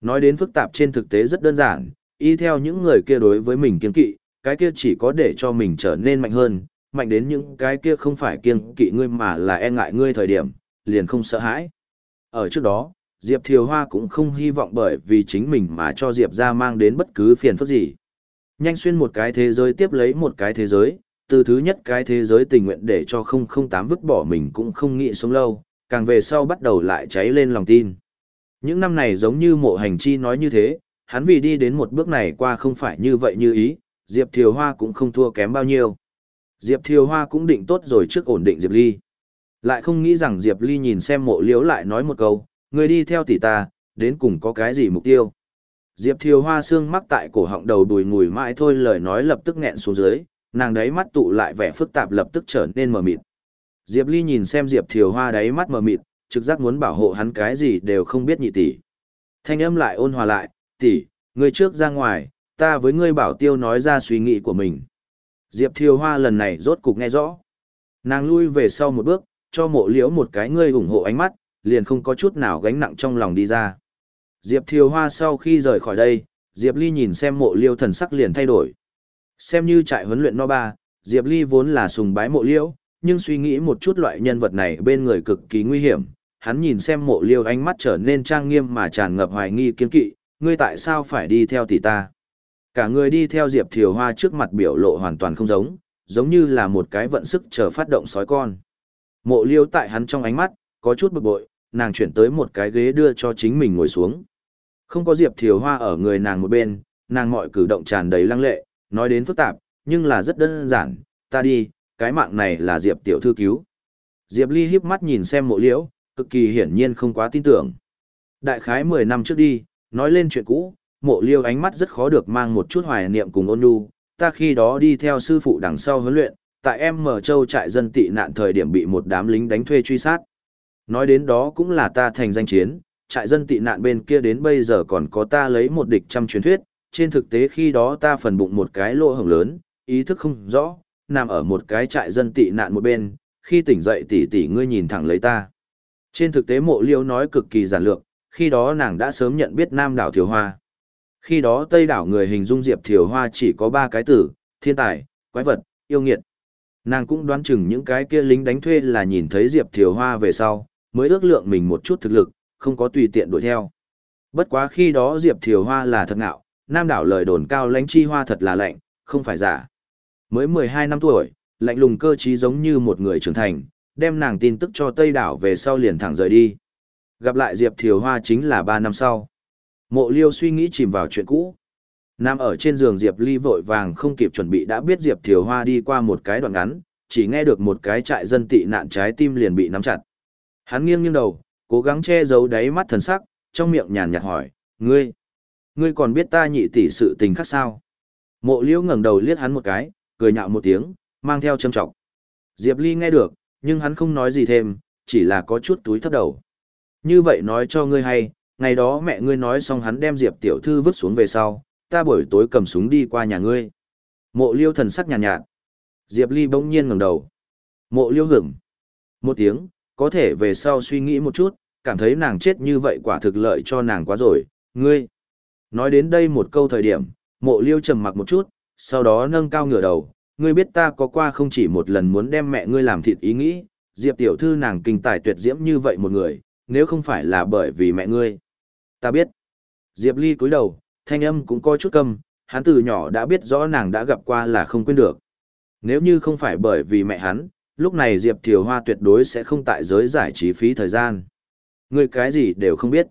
Nói đến phức tạp trên thực tế rất đơn giản, y theo những người kia đối với mình kiên kỵ, cái kia chỉ có để cho mình trở nên mạnh hơn, mạnh đến những cái kia không phải kiên kỵ ngươi mà là e ngại ngươi thời điểm, liền không sợ hãi. Ở trước đó, Diệp Thiều Hoa cũng không hy vọng bởi vì chính mình mà cho Diệp ra mang đến bất cứ phiền phức gì. Nhanh xuyên một cái thế giới tiếp lấy một cái thế giới, từ thứ nhất cái thế giới tình nguyện để cho 008 vứt bỏ mình cũng không nghĩ sống lâu, càng về sau bắt đầu lại cháy lên lòng tin. Những năm này giống như mộ hành chi nói như thế, hắn vì đi đến một bước này qua không phải như vậy như ý, Diệp Thiều Hoa cũng không thua kém bao nhiêu. Diệp Thiều Hoa cũng định tốt rồi trước ổn định Diệp Ly. Lại không nghĩ rằng Diệp Ly nhìn xem mộ liếu lại nói một câu, người đi theo tỷ ta, đến cùng có cái gì mục tiêu. Diệp Thiều Hoa xương mắc tại cổ họng đầu đùi ngùi mãi thôi lời nói lập tức nghẹn xuống dưới, nàng đấy mắt tụ lại vẻ phức tạp lập tức trở nên mờ mịt. Diệp Ly nhìn xem Diệp Thiều Hoa đáy mắt mờ mịt, trực giác muốn bảo hộ hắn cái gì đều không biết nhị tỷ. Thanh âm lại ôn hòa lại, tỷ, ngươi trước ra ngoài, ta với ngươi bảo tiêu nói ra suy nghĩ của mình. Diệp Thiều Hoa lần này rốt cục nghe rõ. Nàng lui về sau một bước, cho mộ liễu một cái ngươi ủng hộ ánh mắt, liền không có chút nào gánh nặng trong lòng đi ra. Diệp Thiều Hoa sau khi rời khỏi đây, Diệp Ly nhìn xem mộ Liêu thần sắc liền thay đổi. Xem như trại huấn luyện no ba, Diệp Ly vốn là sùng bái mộ Liêu, nhưng suy nghĩ một chút loại nhân vật này bên người cực kỳ nguy hiểm, hắn nhìn xem mộ liêu ánh mắt trở nên trang nghiêm mà tràn ngập hoài nghi kiên kỵ, ngươi tại sao phải đi theo tỷ ta? Cả người đi theo Diệp Thiều Hoa trước mặt biểu lộ hoàn toàn không giống, giống như là một cái vận sức chờ phát động sói con. Mộ liêu tại hắn trong ánh mắt, có chút bực bội, nàng chuyển tới một cái ghế đưa cho chính mình ngồi xuống. Không có Diệp Thiều Hoa ở người nàng một bên, nàng mọi cử động tràn đầy lăng lệ, nói đến phức tạp, nhưng là rất đơn giản, ta đi, cái mạng này là Diệp tiểu thư cứu. Diệp Ly híp mắt nhìn xem mộ liễu, cực kỳ hiển nhiên không quá tin tưởng. Đại khái 10 năm trước đi, nói lên chuyện cũ, mộ liêu ánh mắt rất khó được mang một chút hoài niệm cùng ôn nhu, ta khi đó đi theo sư phụ đằng sau huấn luyện, tại em mở châu trại dân tị nạn thời điểm bị một đám lính đánh thuê truy sát. Nói đến đó cũng là ta thành danh chiến, trại dân tị nạn bên kia đến bây giờ còn có ta lấy một địch trăm truyền thuyết, trên thực tế khi đó ta phần bụng một cái lỗ hổng lớn, ý thức không rõ, nằm ở một cái trại dân tị nạn một bên, khi tỉnh dậy tỷ tỷ ngươi nhìn thẳng lấy ta. Trên thực tế mộ liêu nói cực kỳ giản lược, khi đó nàng đã sớm nhận biết Nam đảo Thiều Hoa. Khi đó Tây đảo người hình dung Diệp Thiều Hoa chỉ có ba cái tử, thiên tài, quái vật, yêu nghiệt. Nàng cũng đoán chừng những cái kia lính đánh thuê là nhìn thấy Diệp Thiều Hoa về sau, mới ước lượng mình một chút thực lực, không có tùy tiện đuổi theo. Bất quá khi đó Diệp Thiều Hoa là thật ngạo, Nam đảo lời đồn cao lãnh chi hoa thật là lạnh, không phải giả. Mới 12 năm tuổi, lạnh lùng cơ trí giống như một người trưởng thành, đem nàng tin tức cho Tây đảo về sau liền thẳng rời đi. Gặp lại Diệp Thiều Hoa chính là 3 năm sau. Mộ Liêu suy nghĩ chìm vào chuyện cũ. Nam ở trên giường Diệp Ly vội vàng không kịp chuẩn bị đã biết Diệp Thiều Hoa đi qua một cái đoạn ngắn, chỉ nghe được một cái trại dân tị nạn trái tim liền bị nắm chặt. Hắn nghiêng nghiêng đầu, cố gắng che giấu đáy mắt thần sắc, trong miệng nhàn nhạt hỏi, ngươi, ngươi còn biết ta nhị tỷ sự tình khác sao? Mộ Liêu ngẩng đầu liếc hắn một cái, cười nhạo một tiếng, mang theo châm trọng. Diệp Ly nghe được, nhưng hắn không nói gì thêm, chỉ là có chút túi thấp đầu. Như vậy nói cho ngươi hay, ngày đó mẹ ngươi nói xong hắn đem Diệp tiểu thư vứt xuống về sau, ta buổi tối cầm súng đi qua nhà ngươi. Mộ liêu thần sắc nhàn nhạt, nhạt. Diệp Ly bỗng nhiên ngẩng đầu. Mộ liêu hửng. Một tiếng, có thể về sau suy nghĩ một chút, cảm thấy nàng chết như vậy quả thực lợi cho nàng quá rồi, ngươi. Nói đến đây một câu thời điểm, mộ liêu trầm mặc một chút, sau đó nâng cao ngửa đầu, ngươi biết ta có qua không chỉ một lần muốn đem mẹ ngươi làm thịt ý nghĩ, Diệp tiểu thư nàng kinh tài tuyệt diễm như vậy một người, nếu không phải là bởi vì mẹ ngươi. Ta biết. Diệp Ly cúi đầu, thanh âm cũng có chút câm, hắn từ nhỏ đã biết rõ nàng đã gặp qua là không quên được. Nếu như không phải bởi vì mẹ hắn, lúc này Diệp Thiều Hoa tuyệt đối sẽ không tại giới giải trí phí thời gian. Người cái gì đều không biết.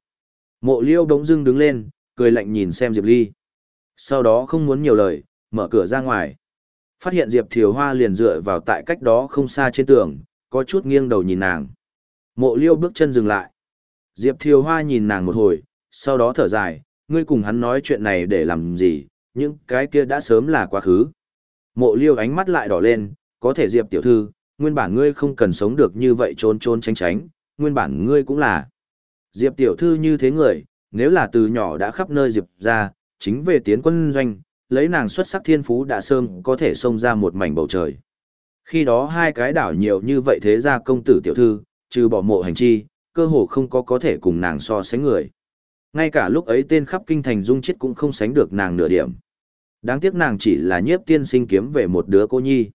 Mộ liêu đống dưng đứng lên, cười lạnh nhìn xem Diệp Ly. Sau đó không muốn nhiều lời, mở cửa ra ngoài. Phát hiện Diệp Thiều Hoa liền dựa vào tại cách đó không xa trên tường, có chút nghiêng đầu nhìn nàng. Mộ liêu bước chân dừng lại. Diệp Thiều Hoa nhìn nàng một hồi, sau đó thở dài, ngươi cùng hắn nói chuyện này để làm gì, những cái kia đã sớm là quá khứ. Mộ liêu ánh mắt lại đỏ lên, có thể Diệp tiểu thư, nguyên bản ngươi không cần sống được như vậy trốn trốn tránh tránh, nguyên bản ngươi cũng là. Diệp tiểu thư như thế người, nếu là từ nhỏ đã khắp nơi Diệp ra, chính về tiến quân doanh, lấy nàng xuất sắc thiên phú đã sơm có thể xông ra một mảnh bầu trời. Khi đó hai cái đảo nhiều như vậy thế ra công tử tiểu thư, trừ bỏ mộ hành chi, cơ hồ không có có thể cùng nàng so sánh người. Ngay cả lúc ấy tên khắp kinh thành dung chết cũng không sánh được nàng nửa điểm. Đáng tiếc nàng chỉ là nhiếp tiên sinh kiếm về một đứa cô nhi.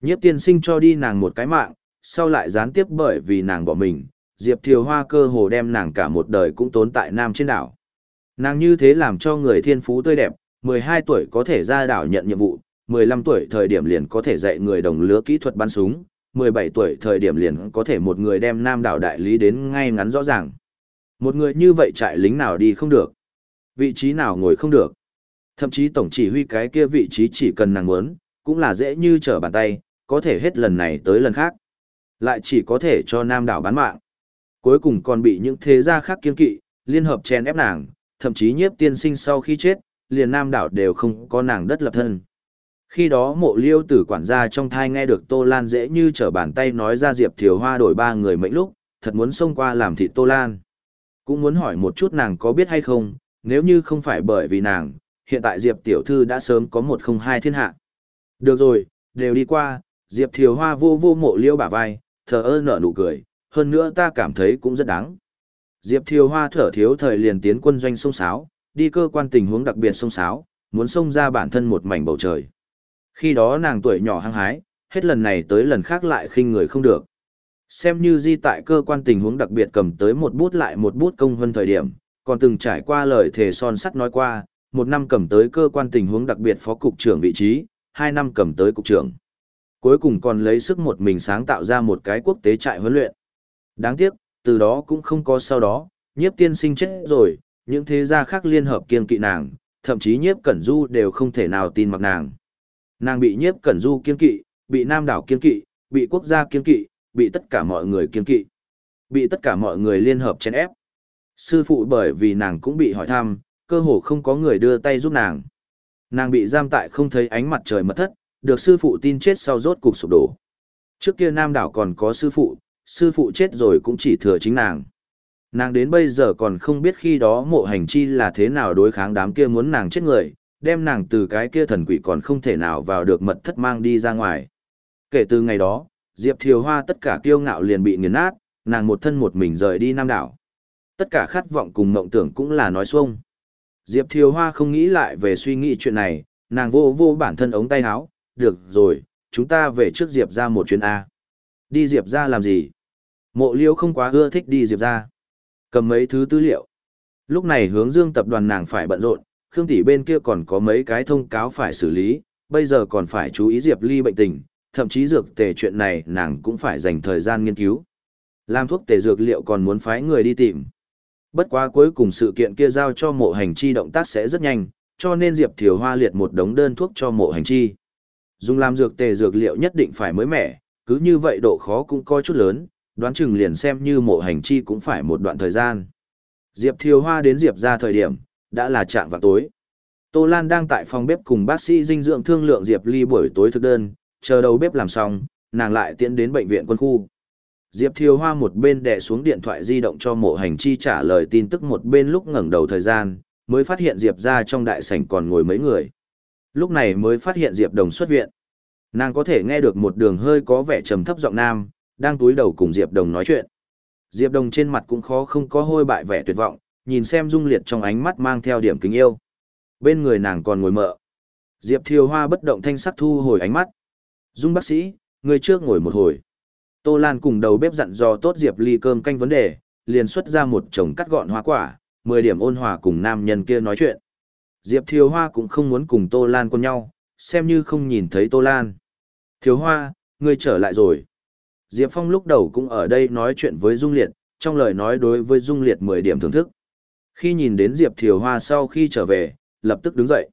Nhiếp tiên sinh cho đi nàng một cái mạng, sau lại gián tiếp bởi vì nàng bỏ mình, Diệp Thiều Hoa cơ hồ đem nàng cả một đời cũng tốn tại Nam trên đảo. Nàng như thế làm cho người thiên phú tươi đẹp, 12 tuổi có thể ra đảo nhận nhiệm vụ, 15 tuổi thời điểm liền có thể dạy người đồng lứa kỹ thuật bắn súng, 17 tuổi thời điểm liền có thể một người đem Nam đảo đại lý đến ngay ngắn rõ ràng. Một người như vậy trại lính nào đi không được, vị trí nào ngồi không được. Thậm chí tổng chỉ huy cái kia vị trí chỉ cần nàng muốn, cũng là dễ như trở bàn tay, có thể hết lần này tới lần khác. Lại chỉ có thể cho Nam đảo bán mạng. Cuối cùng còn bị những thế gia khác kiên kỵ, liên hợp chen ép nàng, thậm chí nhiếp tiên sinh sau khi chết, liền Nam đảo đều không có nàng đất lập thân. Khi đó mộ liêu tử quản gia trong thai nghe được Tô Lan dễ như trở bàn tay nói ra Diệp Thiều Hoa đổi ba người mệnh lúc, thật muốn xông qua làm thịt Tô Lan. Cũng muốn hỏi một chút nàng có biết hay không, nếu như không phải bởi vì nàng, hiện tại Diệp Tiểu Thư đã sớm có một không hai thiên hạ. Được rồi, đều đi qua, Diệp Thiều Hoa vô vô mộ liêu bả vai, thờ ơ nở nụ cười, hơn nữa ta cảm thấy cũng rất đáng. Diệp Thiều Hoa thở thiếu thời liền tiến quân doanh sông sáo, đi cơ quan tình huống đặc biệt sông sáo, muốn xông ra bản thân một mảnh bầu trời. Khi đó nàng tuổi nhỏ hăng hái, hết lần này tới lần khác lại khinh người không được. Xem như di tại cơ quan tình huống đặc biệt cầm tới một bút lại một bút công hơn thời điểm, còn từng trải qua lời thề son sắt nói qua, một năm cầm tới cơ quan tình huống đặc biệt phó cục trưởng vị trí, hai năm cầm tới cục trưởng. Cuối cùng còn lấy sức một mình sáng tạo ra một cái quốc tế trại huấn luyện. Đáng tiếc, từ đó cũng không có sau đó, nhiếp tiên sinh chết rồi, những thế gia khác liên hợp kiên kỵ nàng, thậm chí nhiếp cẩn du đều không thể nào tin mặc nàng. Nàng bị nhiếp cẩn du kiên kỵ, bị nam đảo kiên kỵ, bị quốc gia kiên kỵ, bị tất cả mọi người kiên kỵ. Bị tất cả mọi người liên hợp chèn ép. Sư phụ bởi vì nàng cũng bị hỏi thăm, cơ hồ không có người đưa tay giúp nàng. Nàng bị giam tại không thấy ánh mặt trời mất thất, được sư phụ tin chết sau rốt cục sụp đổ. Trước kia nam đảo còn có sư phụ, sư phụ chết rồi cũng chỉ thừa chính nàng. Nàng đến bây giờ còn không biết khi đó mộ hành chi là thế nào đối kháng đám kia muốn nàng chết người, đem nàng từ cái kia thần quỷ còn không thể nào vào được mật thất mang đi ra ngoài. Kể từ ngày đó, Diệp Thiều Hoa tất cả kiêu ngạo liền bị nghiền nát, nàng một thân một mình rời đi Nam đảo. Tất cả khát vọng cùng mộng tưởng cũng là nói xuông. Diệp Thiều Hoa không nghĩ lại về suy nghĩ chuyện này, nàng vô vô bản thân ống tay áo, được rồi, chúng ta về trước Diệp ra một chuyến A. Đi Diệp ra làm gì? Mộ liêu không quá ưa thích đi Diệp ra. Cầm mấy thứ tư liệu. Lúc này hướng dương tập đoàn nàng phải bận rộn, Khương Tỷ bên kia còn có mấy cái thông cáo phải xử lý, bây giờ còn phải chú ý Diệp Ly bệnh tình, thậm chí dược tề chuyện này nàng cũng phải dành thời gian nghiên cứu. Làm thuốc tề dược liệu còn muốn phái người đi tìm. Bất quá cuối cùng sự kiện kia giao cho mộ hành chi động tác sẽ rất nhanh, cho nên Diệp Thiều Hoa liệt một đống đơn thuốc cho mộ hành chi. Dùng làm dược tề dược liệu nhất định phải mới mẻ, cứ như vậy độ khó cũng coi chút lớn, đoán chừng liền xem như mộ hành chi cũng phải một đoạn thời gian. Diệp Thiều Hoa đến Diệp ra thời điểm, đã là trạng vào tối. Tô Lan đang tại phòng bếp cùng bác sĩ dinh dưỡng thương lượng Diệp Ly buổi tối thực đơn, chờ đầu bếp làm xong, nàng lại tiến đến bệnh viện quân khu. Diệp Thiều Hoa một bên đè xuống điện thoại di động cho mộ hành chi trả lời tin tức một bên lúc ngẩng đầu thời gian, mới phát hiện Diệp ra trong đại sảnh còn ngồi mấy người. Lúc này mới phát hiện Diệp Đồng xuất viện. Nàng có thể nghe được một đường hơi có vẻ trầm thấp giọng nam, đang túi đầu cùng Diệp Đồng nói chuyện. Diệp Đồng trên mặt cũng khó không có hôi bại vẻ tuyệt vọng, nhìn xem Dung Liệt trong ánh mắt mang theo điểm kính yêu. Bên người nàng còn ngồi mợ. Diệp Thiều Hoa bất động thanh sắc thu hồi ánh mắt. Dung bác sĩ, người trước ngồi một hồi. Tô Lan cùng đầu bếp dặn dò tốt Diệp Ly cơm canh vấn đề, liền xuất ra một chồng cắt gọn hoa quả, 10 điểm ôn hòa cùng nam nhân kia nói chuyện. Diệp Thiều Hoa cũng không muốn cùng Tô Lan con nhau, xem như không nhìn thấy Tô Lan. Thiếu Hoa, ngươi trở lại rồi. Diệp Phong lúc đầu cũng ở đây nói chuyện với Dung Liệt, trong lời nói đối với Dung Liệt 10 điểm thưởng thức. Khi nhìn đến Diệp Thiều Hoa sau khi trở về, lập tức đứng dậy.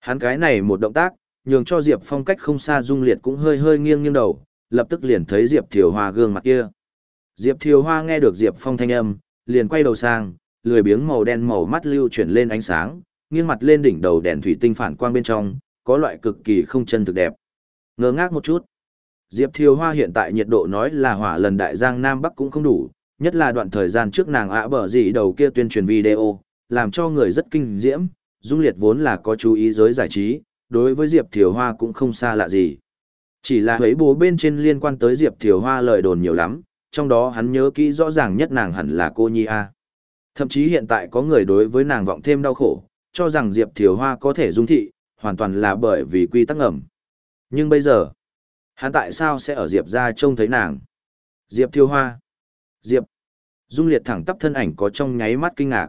Hắn cái này một động tác, nhường cho Diệp Phong cách không xa Dung Liệt cũng hơi hơi nghiêng nghiêng đầu, lập tức liền thấy Diệp Thiều Hoa gương mặt kia. Diệp Thiều Hoa nghe được Diệp Phong thanh âm, liền quay đầu sang, lười biếng màu đen màu mắt lưu chuyển lên ánh sáng, nghiêng mặt lên đỉnh đầu đèn thủy tinh phản quang bên trong, có loại cực kỳ không chân thực đẹp. Ngơ ngác một chút. Diệp Thiều Hoa hiện tại nhiệt độ nói là hỏa lần đại giang Nam Bắc cũng không đủ, nhất là đoạn thời gian trước nàng ạ bở gì đầu kia tuyên truyền video, làm cho người rất kinh diễm, Dung Liệt vốn là có chú ý giới giải trí, đối với Diệp Thiều Hoa cũng không xa lạ gì. Chỉ là ấy bố bên trên liên quan tới Diệp Thiều Hoa lời đồn nhiều lắm, trong đó hắn nhớ kỹ rõ ràng nhất nàng hẳn là cô Nhi A. Thậm chí hiện tại có người đối với nàng vọng thêm đau khổ, cho rằng Diệp Thiều Hoa có thể dung thị, hoàn toàn là bởi vì quy tắc ngầm. Nhưng bây giờ, hắn tại sao sẽ ở Diệp ra trông thấy nàng? Diệp Thiều Hoa. Diệp. Dung liệt thẳng tắp thân ảnh có trong nháy mắt kinh ngạc.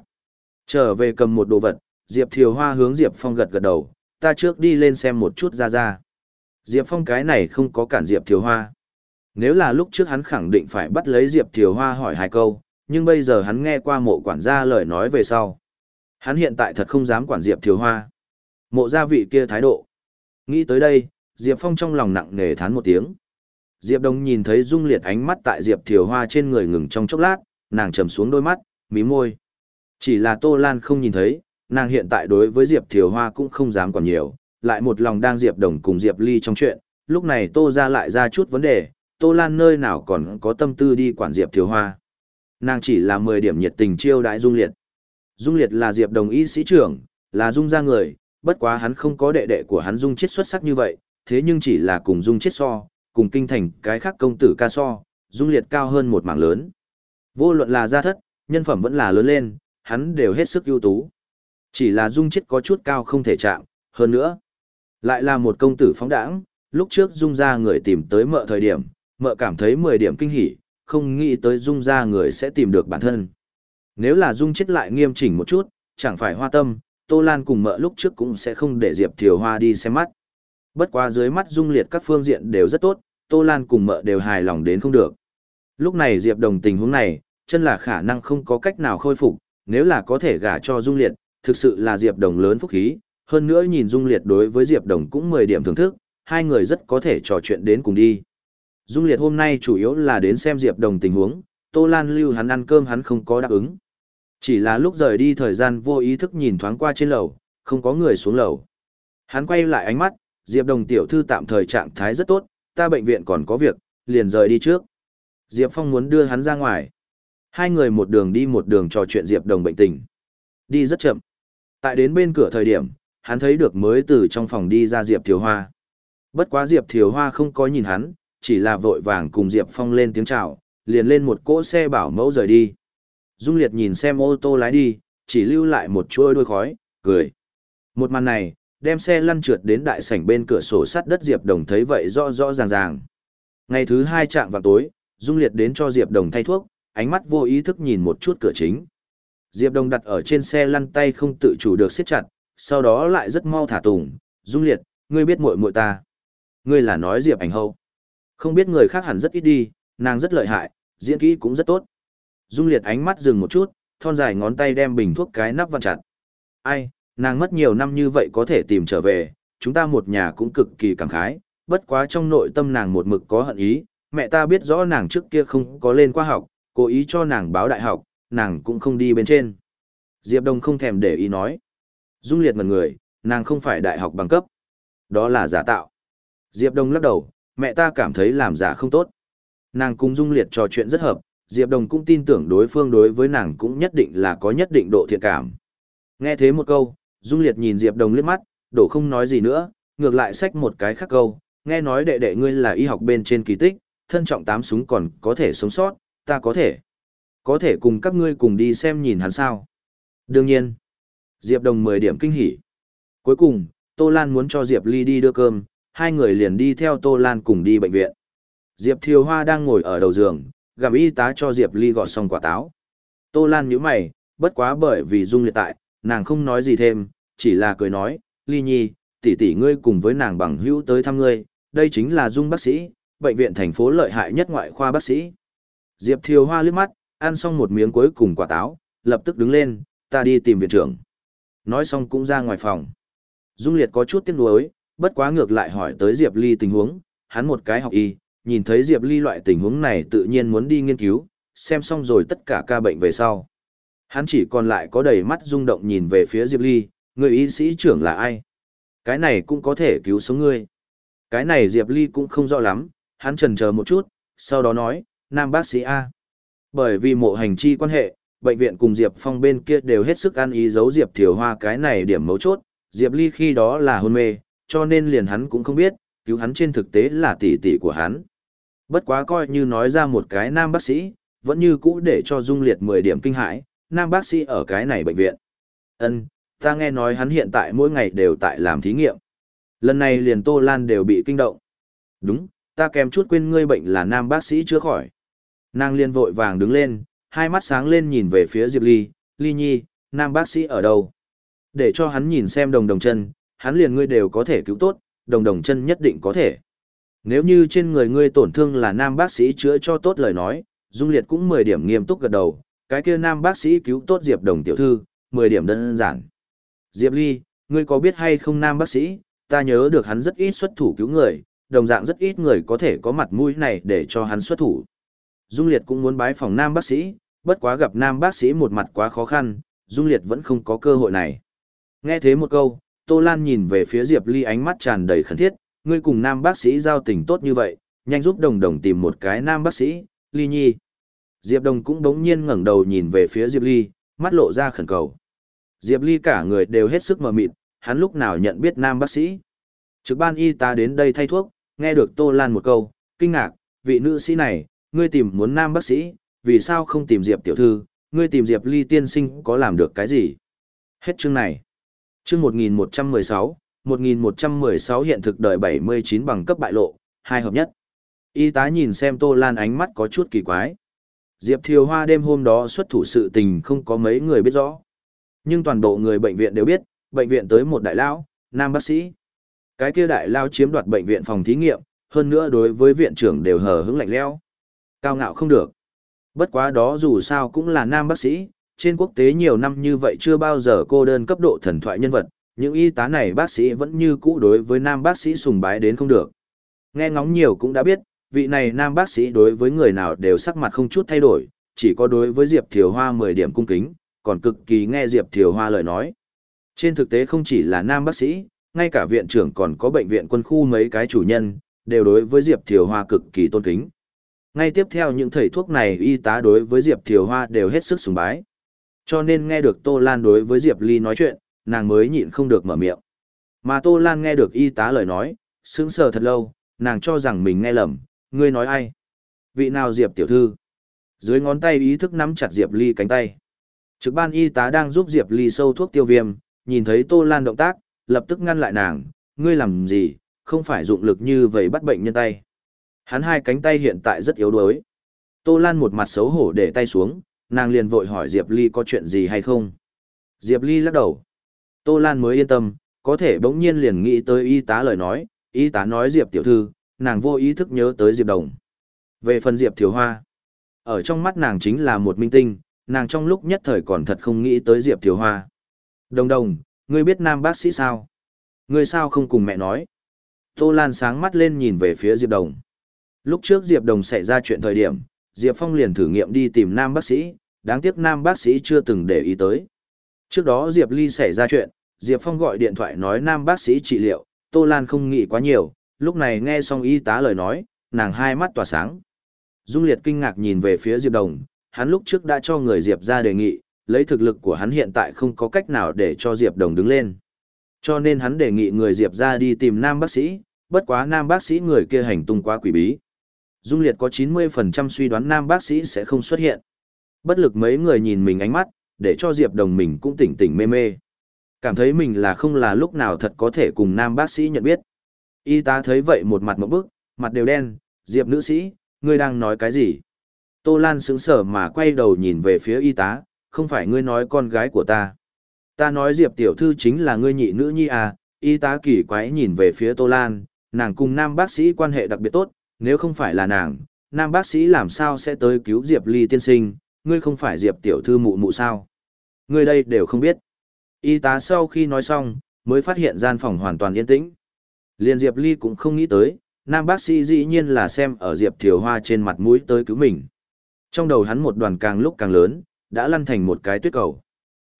Trở về cầm một đồ vật, Diệp Thiều Hoa hướng Diệp Phong gật gật đầu, ta trước đi lên xem một chút ra ra. Diệp Phong cái này không có cản Diệp Thiều Hoa. Nếu là lúc trước hắn khẳng định phải bắt lấy Diệp Thiều Hoa hỏi hai câu, nhưng bây giờ hắn nghe qua mộ quản gia lời nói về sau. Hắn hiện tại thật không dám quản Diệp Thiều Hoa. Mộ gia vị kia thái độ. Nghĩ tới đây, Diệp Phong trong lòng nặng nề thán một tiếng. Diệp Đông nhìn thấy Dung Liệt ánh mắt tại Diệp Thiều Hoa trên người ngừng trong chốc lát, nàng trầm xuống đôi mắt, mí môi. Chỉ là Tô Lan không nhìn thấy, nàng hiện tại đối với Diệp Thiều Hoa cũng không dám còn nhiều, lại một lòng đang Diệp Đồng cùng Diệp Ly trong chuyện, lúc này Tô ra lại ra chút vấn đề, Tô Lan nơi nào còn có tâm tư đi quản Diệp Thiều Hoa. Nàng chỉ là 10 điểm nhiệt tình chiêu đãi Dung Liệt. Dung Liệt là Diệp Đồng y sĩ trưởng, là Dung Gia người, bất quá hắn không có đệ đệ của hắn Dung chết xuất sắc như vậy, thế nhưng chỉ là cùng Dung chết so, cùng kinh thành cái khác công tử ca so, Dung Liệt cao hơn một mảng lớn. Vô luận là gia thất, nhân phẩm vẫn là lớn lên, hắn đều hết sức ưu tú. Chỉ là Dung chết có chút cao không thể chạm, hơn nữa. Lại là một công tử phóng đãng, lúc trước Dung Gia người tìm tới mợ thời điểm, mợ cảm thấy 10 điểm kinh hỉ, không nghĩ tới Dung Gia người sẽ tìm được bản thân. Nếu là Dung chết lại nghiêm chỉnh một chút, chẳng phải hoa tâm, Tô Lan cùng mợ lúc trước cũng sẽ không để Diệp Thiều Hoa đi xem mắt. Bất quá dưới mắt Dung liệt các phương diện đều rất tốt, Tô Lan cùng mợ đều hài lòng đến không được. Lúc này Diệp Đồng tình huống này, chân là khả năng không có cách nào khôi phục, nếu là có thể gả cho Dung liệt, thực sự là Diệp Đồng lớn phúc khí, hơn nữa nhìn Dung liệt đối với Diệp Đồng cũng 10 điểm thưởng thức, hai người rất có thể trò chuyện đến cùng đi. Dung liệt hôm nay chủ yếu là đến xem Diệp Đồng tình huống, Tô Lan lưu hắn ăn cơm hắn không có đáp ứng. Chỉ là lúc rời đi thời gian vô ý thức nhìn thoáng qua trên lầu, không có người xuống lầu. Hắn quay lại ánh mắt, Diệp Đồng tiểu thư tạm thời trạng thái rất tốt, ta bệnh viện còn có việc, liền rời đi trước. Diệp Phong muốn đưa hắn ra ngoài. Hai người một đường đi một đường trò chuyện Diệp Đồng bệnh tình. Đi rất chậm. Tại đến bên cửa thời điểm, hắn thấy được mới từ trong phòng đi ra Diệp Thiều Hoa. Bất quá Diệp Thiều Hoa không có nhìn hắn, chỉ là vội vàng cùng Diệp Phong lên tiếng chào, liền lên một cỗ xe bảo mẫu rời đi. Dung Liệt nhìn xem ô tô lái đi, chỉ lưu lại một chuôi đuôi khói, cười. Một màn này, đem xe lăn trượt đến đại sảnh bên cửa sổ sắt đất Diệp Đồng thấy vậy rõ rõ ràng ràng. Ngày thứ hai chạm vào tối, Dung Liệt đến cho Diệp Đồng thay thuốc, ánh mắt vô ý thức nhìn một chút cửa chính. Diệp Đồng đặt ở trên xe lăn tay không tự chủ được siết chặt, sau đó lại rất mau thả tùng, Dung Liệt, ngươi biết muội muội ta. Ngươi là nói Diệp ảnh hậu. Không biết người khác hẳn rất ít đi, nàng rất lợi hại, diễn kỹ cũng rất tốt. Dung Liệt ánh mắt dừng một chút, thon dài ngón tay đem bình thuốc cái nắp vặn chặt. Ai, nàng mất nhiều năm như vậy có thể tìm trở về, chúng ta một nhà cũng cực kỳ cảm khái, bất quá trong nội tâm nàng một mực có hận ý, mẹ ta biết rõ nàng trước kia không có lên qua học, cố ý cho nàng báo đại học, nàng cũng không đi bên trên. Diệp Đông không thèm để ý nói. Dung liệt ngần người, nàng không phải đại học bằng cấp. Đó là giả tạo. Diệp Đông lắc đầu, mẹ ta cảm thấy làm giả không tốt. Nàng cùng Dung liệt trò chuyện rất hợp, Diệp Đồng cũng tin tưởng đối phương đối với nàng cũng nhất định là có nhất định độ thiện cảm. Nghe thế một câu, Dung Liệt nhìn Diệp Đồng liếc mắt, đổ không nói gì nữa, ngược lại xách một cái khác câu, nghe nói đệ đệ ngươi là y học bên trên kỳ tích, thân trọng tám súng còn có thể sống sót, ta có thể. Có thể cùng các ngươi cùng đi xem nhìn hắn sao. Đương nhiên, Diệp Đồng 10 điểm kinh hỉ. Cuối cùng, Tô Lan muốn cho Diệp Ly đi đưa cơm, hai người liền đi theo Tô Lan cùng đi bệnh viện. Diệp Thiều Hoa đang ngồi ở đầu giường, gặp y tá cho Diệp Ly gọt xong quả táo. Tô Lan nhíu mày, bất quá bởi vì Dung Liệt tại, nàng không nói gì thêm, chỉ là cười nói, Ly Nhi, tỷ tỷ ngươi cùng với nàng bằng hữu tới thăm ngươi, đây chính là Dung bác sĩ, bệnh viện thành phố lợi hại nhất ngoại khoa bác sĩ. Diệp Thiều Hoa liếc mắt, ăn xong một miếng cuối cùng quả táo, lập tức đứng lên, ta đi tìm viện trưởng. Nói xong cũng ra ngoài phòng. Dung Liệt có chút tiếc nuối, bất quá ngược lại hỏi tới Diệp Ly tình huống, hắn một cái học y, nhìn thấy Diệp Ly loại tình huống này tự nhiên muốn đi nghiên cứu, xem xong rồi tất cả ca bệnh về sau. Hắn chỉ còn lại có đầy mắt rung động nhìn về phía Diệp Ly, người y sĩ trưởng là ai? Cái này cũng có thể cứu sống ngươi. Cái này Diệp Ly cũng không rõ lắm, hắn trần chờ một chút, sau đó nói, nam bác sĩ A. Bởi vì mộ hành chi quan hệ, bệnh viện cùng Diệp Phong bên kia đều hết sức ăn ý giấu Diệp Thiều Hoa cái này điểm mấu chốt, Diệp Ly khi đó là hôn mê, cho nên liền hắn cũng không biết, cứu hắn trên thực tế là tỷ tỷ của hắn. Bất quá coi như nói ra một cái nam bác sĩ, vẫn như cũ để cho Dung Liệt 10 điểm kinh hãi, nam bác sĩ ở cái này bệnh viện. Ân, ta nghe nói hắn hiện tại mỗi ngày đều tại làm thí nghiệm. Lần này liền Tô Lan đều bị kinh động. Đúng, ta kèm chút quên ngươi bệnh là nam bác sĩ chữa khỏi. Nàng liền vội vàng đứng lên, hai mắt sáng lên nhìn về phía Diệp Ly, Ly Nhi, nam bác sĩ ở đâu? Để cho hắn nhìn xem đồng đồng chân, hắn liền ngươi đều có thể cứu tốt, đồng đồng chân nhất định có thể. Nếu như trên người ngươi tổn thương là nam bác sĩ chữa cho tốt lời nói, Dung Liệt cũng 10 điểm nghiêm túc gật đầu, cái kia nam bác sĩ cứu tốt Diệp đồng tiểu thư, 10 điểm đơn giản. Diệp Ly, ngươi có biết hay không nam bác sĩ, ta nhớ được hắn rất ít xuất thủ cứu người, đồng dạng rất ít người có thể có mặt mũi này để cho hắn xuất thủ. Dung Liệt cũng muốn bái phòng nam bác sĩ, bất quá gặp nam bác sĩ một mặt quá khó khăn, Dung Liệt vẫn không có cơ hội này. Nghe thế một câu, Tô Lan nhìn về phía Diệp Ly ánh mắt tràn đầy khẩn thiết, ngươi cùng nam bác sĩ giao tình tốt như vậy, nhanh giúp đồng đồng tìm một cái nam bác sĩ, Ly Nhi. Diệp Đồng cũng đống nhiên ngẩng đầu nhìn về phía Diệp Ly, mắt lộ ra khẩn cầu. Diệp Ly cả người đều hết sức mờ mịt, hắn lúc nào nhận biết nam bác sĩ. Trực ban y tá đến đây thay thuốc, nghe được Tô Lan một câu, kinh ngạc, vị nữ sĩ này, ngươi tìm muốn nam bác sĩ, vì sao không tìm Diệp tiểu thư, ngươi tìm Diệp Ly tiên sinh có làm được cái gì? Hết chương này. Chương 1116, 1116 hiện thực đời 79 bằng cấp bại lộ, hai hợp nhất. Y tá nhìn xem Tô Lan ánh mắt có chút kỳ quái. Diệp Thiều Hoa đêm hôm đó xuất thủ sự tình không có mấy người biết rõ. Nhưng toàn bộ người bệnh viện đều biết, bệnh viện tới một đại lão, nam bác sĩ. Cái kia đại lao chiếm đoạt bệnh viện phòng thí nghiệm, hơn nữa đối với viện trưởng đều hờ hững lạnh leo. Cao ngạo không được. Bất quá đó dù sao cũng là nam bác sĩ, trên quốc tế nhiều năm như vậy chưa bao giờ cô đơn cấp độ thần thoại nhân vật, những y tá này bác sĩ vẫn như cũ đối với nam bác sĩ sùng bái đến không được. Nghe ngóng nhiều cũng đã biết, vị này nam bác sĩ đối với người nào đều sắc mặt không chút thay đổi, chỉ có đối với Diệp Thiều Hoa 10 điểm cung kính, còn cực kỳ nghe Diệp Thiều Hoa lời nói. Trên thực tế không chỉ là nam bác sĩ, ngay cả viện trưởng còn có bệnh viện quân khu mấy cái chủ nhân, đều đối với Diệp Thiều Hoa cực kỳ tôn kính. Ngay tiếp theo những thầy thuốc này y tá đối với Diệp Thiều Hoa đều hết sức sùng bái. Cho nên nghe được Tô Lan đối với Diệp Ly nói chuyện, nàng mới nhịn không được mở miệng. Mà Tô Lan nghe được y tá lời nói, sững sờ thật lâu, nàng cho rằng mình nghe lầm, ngươi nói ai? Vị nào Diệp tiểu thư? Dưới ngón tay ý thức nắm chặt Diệp Ly cánh tay. Trực ban y tá đang giúp Diệp Ly sâu thuốc tiêu viêm, nhìn thấy Tô Lan động tác, lập tức ngăn lại nàng, ngươi làm gì, không phải dụng lực như vậy bắt bệnh nhân tay. Hắn hai cánh tay hiện tại rất yếu đuối. Tô Lan một mặt xấu hổ để tay xuống, nàng liền vội hỏi Diệp Ly có chuyện gì hay không. Diệp Ly lắc đầu. Tô Lan mới yên tâm, có thể bỗng nhiên liền nghĩ tới y tá lời nói, y tá nói Diệp tiểu thư, nàng vô ý thức nhớ tới Diệp Đồng. Về phần Diệp Thiều Hoa, ở trong mắt nàng chính là một minh tinh, nàng trong lúc nhất thời còn thật không nghĩ tới Diệp Thiều Hoa. Đồng đồng, ngươi biết nam bác sĩ sao? Ngươi sao không cùng mẹ nói? Tô Lan sáng mắt lên nhìn về phía Diệp Đồng. Lúc trước Diệp Đồng xảy ra chuyện thời điểm, Diệp Phong liền thử nghiệm đi tìm nam bác sĩ, đáng tiếc nam bác sĩ chưa từng để ý tới. Trước đó Diệp Ly xảy ra chuyện, Diệp Phong gọi điện thoại nói nam bác sĩ trị liệu, Tô Lan không nghĩ quá nhiều, lúc này nghe xong y tá lời nói, nàng hai mắt tỏa sáng. Dung Liệt kinh ngạc nhìn về phía Diệp Đồng, hắn lúc trước đã cho người Diệp ra đề nghị, lấy thực lực của hắn hiện tại không có cách nào để cho Diệp Đồng đứng lên. Cho nên hắn đề nghị người Diệp ra đi tìm nam bác sĩ, bất quá nam bác sĩ người kia hành tung quá quỷ bí. Dung Liệt có 90% suy đoán nam bác sĩ sẽ không xuất hiện. Bất lực mấy người nhìn mình ánh mắt, để cho Diệp Đồng mình cũng tỉnh tỉnh mê mê. Cảm thấy mình là không là lúc nào thật có thể cùng nam bác sĩ nhận biết. Y tá thấy vậy một mặt một bức, mặt đều đen, Diệp nữ sĩ, ngươi đang nói cái gì? Tô Lan sững sờ mà quay đầu nhìn về phía y tá, không phải ngươi nói con gái của ta. Ta nói Diệp tiểu thư chính là ngươi nhị nữ nhi à, y tá kỳ quái nhìn về phía Tô Lan, nàng cùng nam bác sĩ quan hệ đặc biệt tốt, nếu không phải là nàng, nam bác sĩ làm sao sẽ tới cứu Diệp Ly tiên sinh, ngươi không phải Diệp tiểu thư mụ mụ sao. Ngươi đây đều không biết. Y tá sau khi nói xong, mới phát hiện gian phòng hoàn toàn yên tĩnh. Liên Diệp Ly cũng không nghĩ tới, nam bác sĩ dĩ nhiên là xem ở Diệp Thiều Hoa trên mặt mũi tới cứu mình. Trong đầu hắn một đoàn càng lúc càng lớn, đã lăn thành một cái tuyết cầu.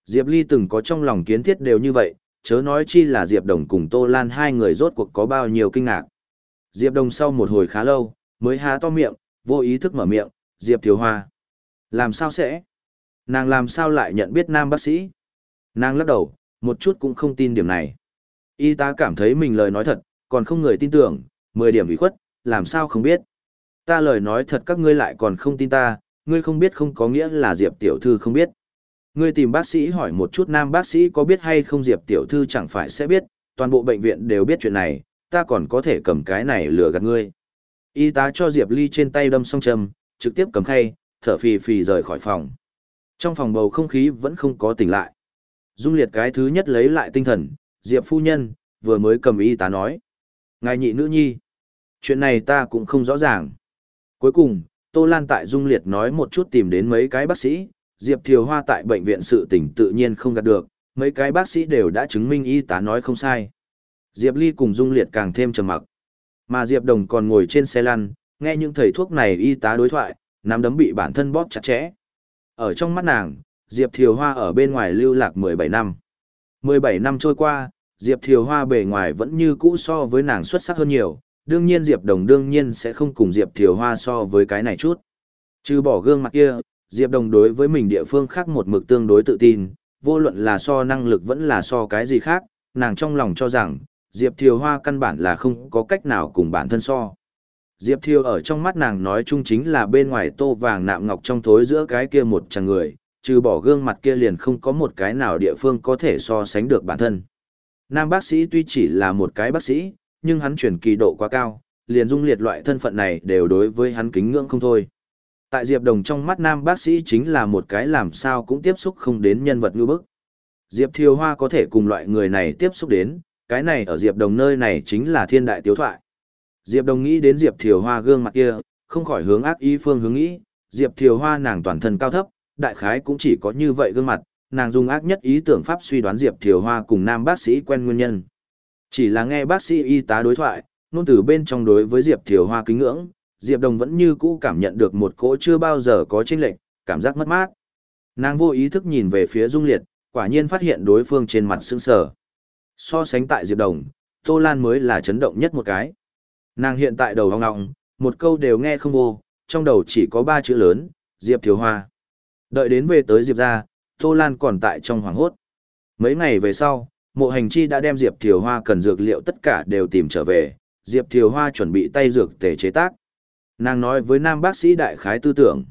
Diệp Ly từng có trong lòng kiến thiết đều như vậy, chớ nói chi là Diệp Đồng cùng Tô Lan hai người rốt cuộc có bao nhiêu kinh ngạc. Diệp Đồng sau một hồi khá lâu, mới há to miệng, vô ý thức mở miệng, Diệp Thiếu Hoa. Làm sao sẽ? Nàng làm sao lại nhận biết nam bác sĩ? Nàng lắc đầu, một chút cũng không tin điểm này. Y tá cảm thấy mình lời nói thật, còn không người tin tưởng, 10 điểm ủy khuất, làm sao không biết. Ta lời nói thật các ngươi lại còn không tin ta, ngươi không biết không có nghĩa là Diệp tiểu thư không biết. Ngươi tìm bác sĩ hỏi một chút nam bác sĩ có biết hay không Diệp tiểu thư chẳng phải sẽ biết, toàn bộ bệnh viện đều biết chuyện này, ta còn có thể cầm cái này lừa gạt ngươi. Y tá cho Diệp Ly trên tay đâm song châm, trực tiếp cầm khay, thở phì phì rời khỏi phòng. Trong phòng bầu không khí vẫn không có tỉnh lại. Dung liệt cái thứ nhất lấy lại tinh thần, Diệp phu nhân, vừa mới cầm y tá nói. Ngài nhị nữ nhi. Chuyện này ta cũng không rõ ràng. Cuối cùng, Tô Lan tại Dung liệt nói một chút tìm đến mấy cái bác sĩ, Diệp Thiều Hoa tại bệnh viện sự tỉnh tự nhiên không gạt được, mấy cái bác sĩ đều đã chứng minh y tá nói không sai. Diệp Ly cùng Dung liệt càng thêm trầm mặc. Mà Diệp Đồng còn ngồi trên xe lăn, nghe những thầy thuốc này y tá đối thoại, nắm đấm bị bản thân bóp chặt chẽ. Ở trong mắt nàng, Diệp Thiều Hoa ở bên ngoài lưu lạc 17 năm. 17 năm trôi qua, Diệp Thiều Hoa bề ngoài vẫn như cũ so với nàng xuất sắc hơn nhiều, đương nhiên Diệp Đồng đương nhiên sẽ không cùng Diệp Thiều Hoa so với cái này chút. Trừ bỏ gương mặt kia, Diệp Đồng đối với mình địa phương khác một mực tương đối tự tin, vô luận là so năng lực vẫn là so cái gì khác, nàng trong lòng cho rằng, Diệp Thiều Hoa căn bản là không có cách nào cùng bản thân so. Diệp Thiều ở trong mắt nàng nói chung chính là bên ngoài tô vàng nạm ngọc trong thối giữa cái kia một chàng người, trừ bỏ gương mặt kia liền không có một cái nào địa phương có thể so sánh được bản thân. Nam bác sĩ tuy chỉ là một cái bác sĩ, nhưng hắn chuyển kỳ độ quá cao, liền dung liệt loại thân phận này đều đối với hắn kính ngưỡng không thôi. Tại Diệp Đồng trong mắt nam bác sĩ chính là một cái làm sao cũng tiếp xúc không đến nhân vật ngư bức. Diệp Thiều Hoa có thể cùng loại người này tiếp xúc đến, cái này ở Diệp Đồng nơi này chính là thiên đại tiếu thoại. Diệp Đồng nghĩ đến Diệp Thiều Hoa gương mặt kia, không khỏi hướng ác ý phương hướng nghĩ, Diệp Thiều Hoa nàng toàn thân cao thấp, đại khái cũng chỉ có như vậy gương mặt, nàng dùng ác nhất ý tưởng pháp suy đoán Diệp Thiều Hoa cùng nam bác sĩ quen nguyên nhân. Chỉ là nghe bác sĩ y tá đối thoại, nôn từ bên trong đối với Diệp Thiều Hoa kính ngưỡng, Diệp Đồng vẫn như cũ cảm nhận được một cỗ chưa bao giờ có chênh lệch, cảm giác mất mát. Nàng vô ý thức nhìn về phía Dung Liệt, quả nhiên phát hiện đối phương trên mặt sững sờ. So sánh tại Diệp Đồng, Tô Lan mới là chấn động nhất một cái. Nàng hiện tại đầu hoang ngọng, một câu đều nghe không vô, trong đầu chỉ có ba chữ lớn, Diệp Thiếu Hoa. Đợi đến về tới Diệp ra, Tô Lan còn tại trong hoàng hốt. Mấy ngày về sau, mộ hành chi đã đem Diệp Thiều Hoa cần dược liệu tất cả đều tìm trở về, Diệp Thiều Hoa chuẩn bị tay dược tề chế tác. Nàng nói với nam bác sĩ đại khái tư tưởng.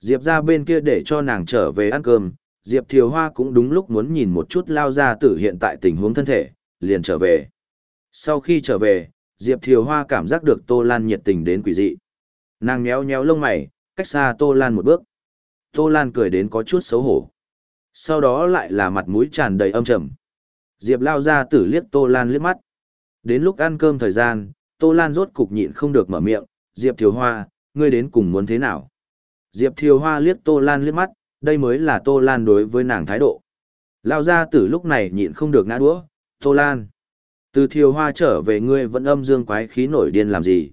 Diệp ra bên kia để cho nàng trở về ăn cơm, Diệp Thiều Hoa cũng đúng lúc muốn nhìn một chút lao ra tử hiện tại tình huống thân thể, liền trở về. Sau khi trở về, Diệp Thiều Hoa cảm giác được Tô Lan nhiệt tình đến quỷ dị. Nàng méo méo lông mày, cách xa Tô Lan một bước. Tô Lan cười đến có chút xấu hổ. Sau đó lại là mặt mũi tràn đầy âm trầm. Diệp lao ra tử liếc Tô Lan liếc mắt. Đến lúc ăn cơm thời gian, Tô Lan rốt cục nhịn không được mở miệng, Diệp Thiều Hoa, ngươi đến cùng muốn thế nào? Diệp Thiều Hoa liếc Tô Lan liếc mắt, đây mới là Tô Lan đối với nàng thái độ. Lao ra tử lúc này nhịn không được ngã đũa, Tô Lan. Từ Thiều Hoa trở về ngươi vẫn âm dương quái khí nổi điên làm gì?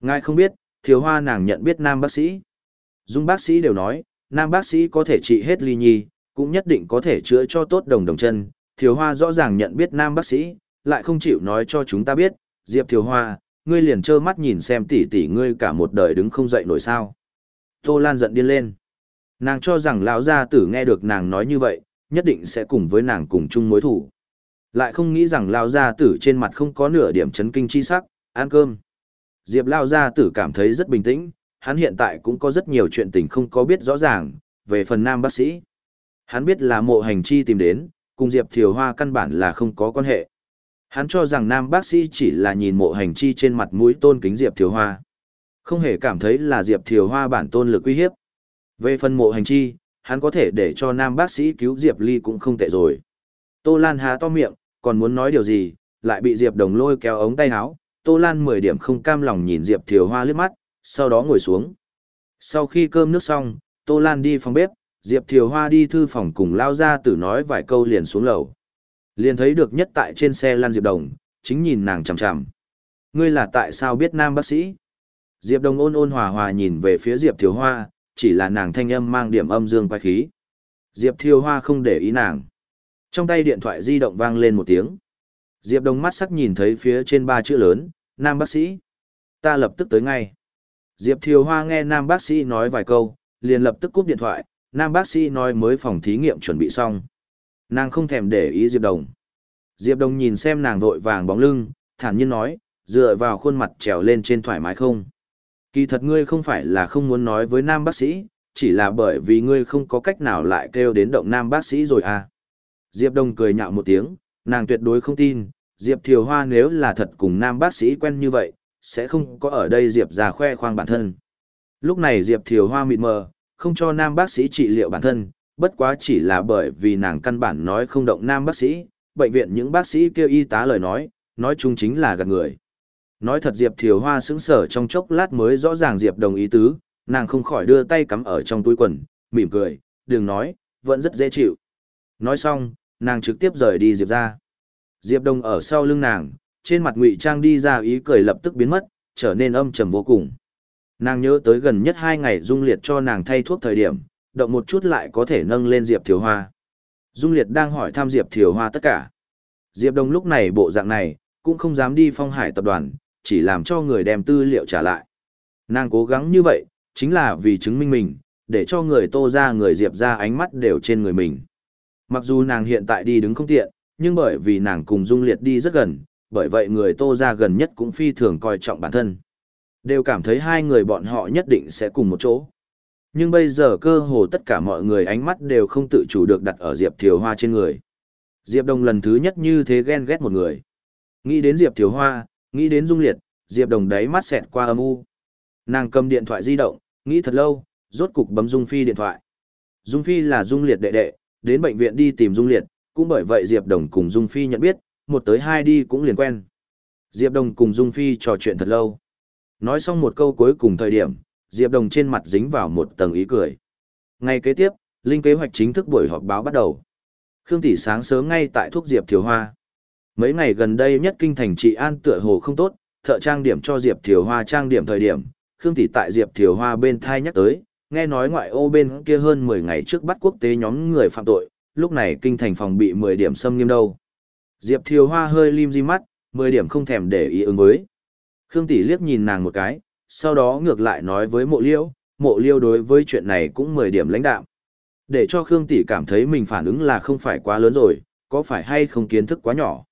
Ngài không biết, Thiều Hoa nàng nhận biết nam bác sĩ. Dung bác sĩ đều nói, nam bác sĩ có thể trị hết ly nhi, cũng nhất định có thể chữa cho tốt đồng đồng chân. Thiều Hoa rõ ràng nhận biết nam bác sĩ, lại không chịu nói cho chúng ta biết, Diệp Thiều Hoa, ngươi liền trơ mắt nhìn xem tỷ tỷ ngươi cả một đời đứng không dậy nổi sao. Tô Lan giận điên lên. Nàng cho rằng lão gia tử nghe được nàng nói như vậy, nhất định sẽ cùng với nàng cùng chung mối thủ. Lại không nghĩ rằng lão gia tử trên mặt không có nửa điểm chấn kinh chi sắc, ăn cơm. Diệp lão gia tử cảm thấy rất bình tĩnh, hắn hiện tại cũng có rất nhiều chuyện tình không có biết rõ ràng, về phần nam bác sĩ. Hắn biết là mộ hành chi tìm đến, cùng Diệp Thiều Hoa căn bản là không có quan hệ. Hắn cho rằng nam bác sĩ chỉ là nhìn mộ hành chi trên mặt mũi tôn kính Diệp Thiều Hoa. Không hề cảm thấy là Diệp Thiều Hoa bản tôn lực uy hiếp. Về phần mộ hành chi, hắn có thể để cho nam bác sĩ cứu Diệp Ly cũng không tệ rồi. Tô Lan há to miệng, còn muốn nói điều gì, lại bị Diệp Đồng lôi kéo ống tay áo. Tô Lan 10 điểm không cam lòng nhìn Diệp Thiều Hoa liếc mắt, sau đó ngồi xuống. Sau khi cơm nước xong, Tô Lan đi phòng bếp, Diệp Thiều Hoa đi thư phòng cùng lao ra tử nói vài câu liền xuống lầu. Liền thấy được nhất tại trên xe Lan Diệp Đồng, chính nhìn nàng chằm chằm. Ngươi là tại sao biết nam bác sĩ? Diệp Đồng ôn ôn hòa hòa nhìn về phía Diệp Thiều Hoa, chỉ là nàng thanh âm mang điểm âm dương quay khí. Diệp Thiêu Hoa không để ý nàng. Trong tay điện thoại di động vang lên một tiếng. Diệp Đồng mắt sắc nhìn thấy phía trên ba chữ lớn, nam bác sĩ. Ta lập tức tới ngay. Diệp Thiều Hoa nghe nam bác sĩ nói vài câu, liền lập tức cúp điện thoại, nam bác sĩ nói mới phòng thí nghiệm chuẩn bị xong. Nàng không thèm để ý Diệp Đồng. Diệp Đồng nhìn xem nàng vội vàng bóng lưng, thản nhiên nói, dựa vào khuôn mặt trèo lên trên thoải mái không. Kỳ thật ngươi không phải là không muốn nói với nam bác sĩ, chỉ là bởi vì ngươi không có cách nào lại kêu đến động nam bác sĩ rồi à. Diệp Đông cười nhạo một tiếng, nàng tuyệt đối không tin, Diệp Thiều Hoa nếu là thật cùng nam bác sĩ quen như vậy, sẽ không có ở đây Diệp ra khoe khoang bản thân. Lúc này Diệp Thiều Hoa mịt mờ, không cho nam bác sĩ trị liệu bản thân, bất quá chỉ là bởi vì nàng căn bản nói không động nam bác sĩ, bệnh viện những bác sĩ kêu y tá lời nói, nói chung chính là gạt người. Nói thật Diệp Thiều Hoa sững sở trong chốc lát mới rõ ràng Diệp đồng ý tứ, nàng không khỏi đưa tay cắm ở trong túi quần, mỉm cười, đừng nói, vẫn rất dễ chịu. Nói xong, nàng trực tiếp rời đi Diệp ra. Diệp đồng ở sau lưng nàng, trên mặt ngụy trang đi ra ý cười lập tức biến mất, trở nên âm trầm vô cùng. Nàng nhớ tới gần nhất hai ngày Dung Liệt cho nàng thay thuốc thời điểm, động một chút lại có thể nâng lên Diệp Thiều Hoa. Dung Liệt đang hỏi thăm Diệp Thiều Hoa tất cả. Diệp Đông lúc này bộ dạng này, cũng không dám đi phong hải tập đoàn, chỉ làm cho người đem tư liệu trả lại. Nàng cố gắng như vậy, chính là vì chứng minh mình, để cho người tô ra người Diệp ra ánh mắt đều trên người mình. Mặc dù nàng hiện tại đi đứng không tiện, nhưng bởi vì nàng cùng Dung Liệt đi rất gần, bởi vậy người tô ra gần nhất cũng phi thường coi trọng bản thân. Đều cảm thấy hai người bọn họ nhất định sẽ cùng một chỗ. Nhưng bây giờ cơ hồ tất cả mọi người ánh mắt đều không tự chủ được đặt ở Diệp Thiều Hoa trên người. Diệp Đông lần thứ nhất như thế ghen ghét một người. Nghĩ đến Diệp Thiều Hoa, nghĩ đến Dung Liệt, Diệp Đồng đáy mắt xẹt qua âm u. Nàng cầm điện thoại di động, nghĩ thật lâu, rốt cục bấm Dung Phi điện thoại. Dung Phi là Dung Liệt đệ đệ, đến bệnh viện đi tìm Dung Liệt, cũng bởi vậy Diệp Đồng cùng Dung Phi nhận biết, một tới hai đi cũng liền quen. Diệp Đồng cùng Dung Phi trò chuyện thật lâu. Nói xong một câu cuối cùng thời điểm, Diệp Đồng trên mặt dính vào một tầng ý cười. Ngày kế tiếp, Linh kế hoạch chính thức buổi họp báo bắt đầu. Khương Tỷ sáng sớm ngay tại thuốc Diệp Thiều Hoa. Mấy ngày gần đây nhất kinh thành trị an tựa hồ không tốt, thợ trang điểm cho Diệp Thiều Hoa trang điểm thời điểm, Khương Tỷ tại Diệp Thiều Hoa bên thai nhắc tới, nghe nói ngoại ô bên kia hơn 10 ngày trước bắt quốc tế nhóm người phạm tội, lúc này kinh thành phòng bị 10 điểm xâm nghiêm đâu. Diệp Thiều Hoa hơi lim di mắt, 10 điểm không thèm để ý ứng với. Khương Tỷ liếc nhìn nàng một cái, sau đó ngược lại nói với mộ liêu, mộ liêu đối với chuyện này cũng 10 điểm lãnh đạo. Để cho Khương Tỷ cảm thấy mình phản ứng là không phải quá lớn rồi, có phải hay không kiến thức quá nhỏ.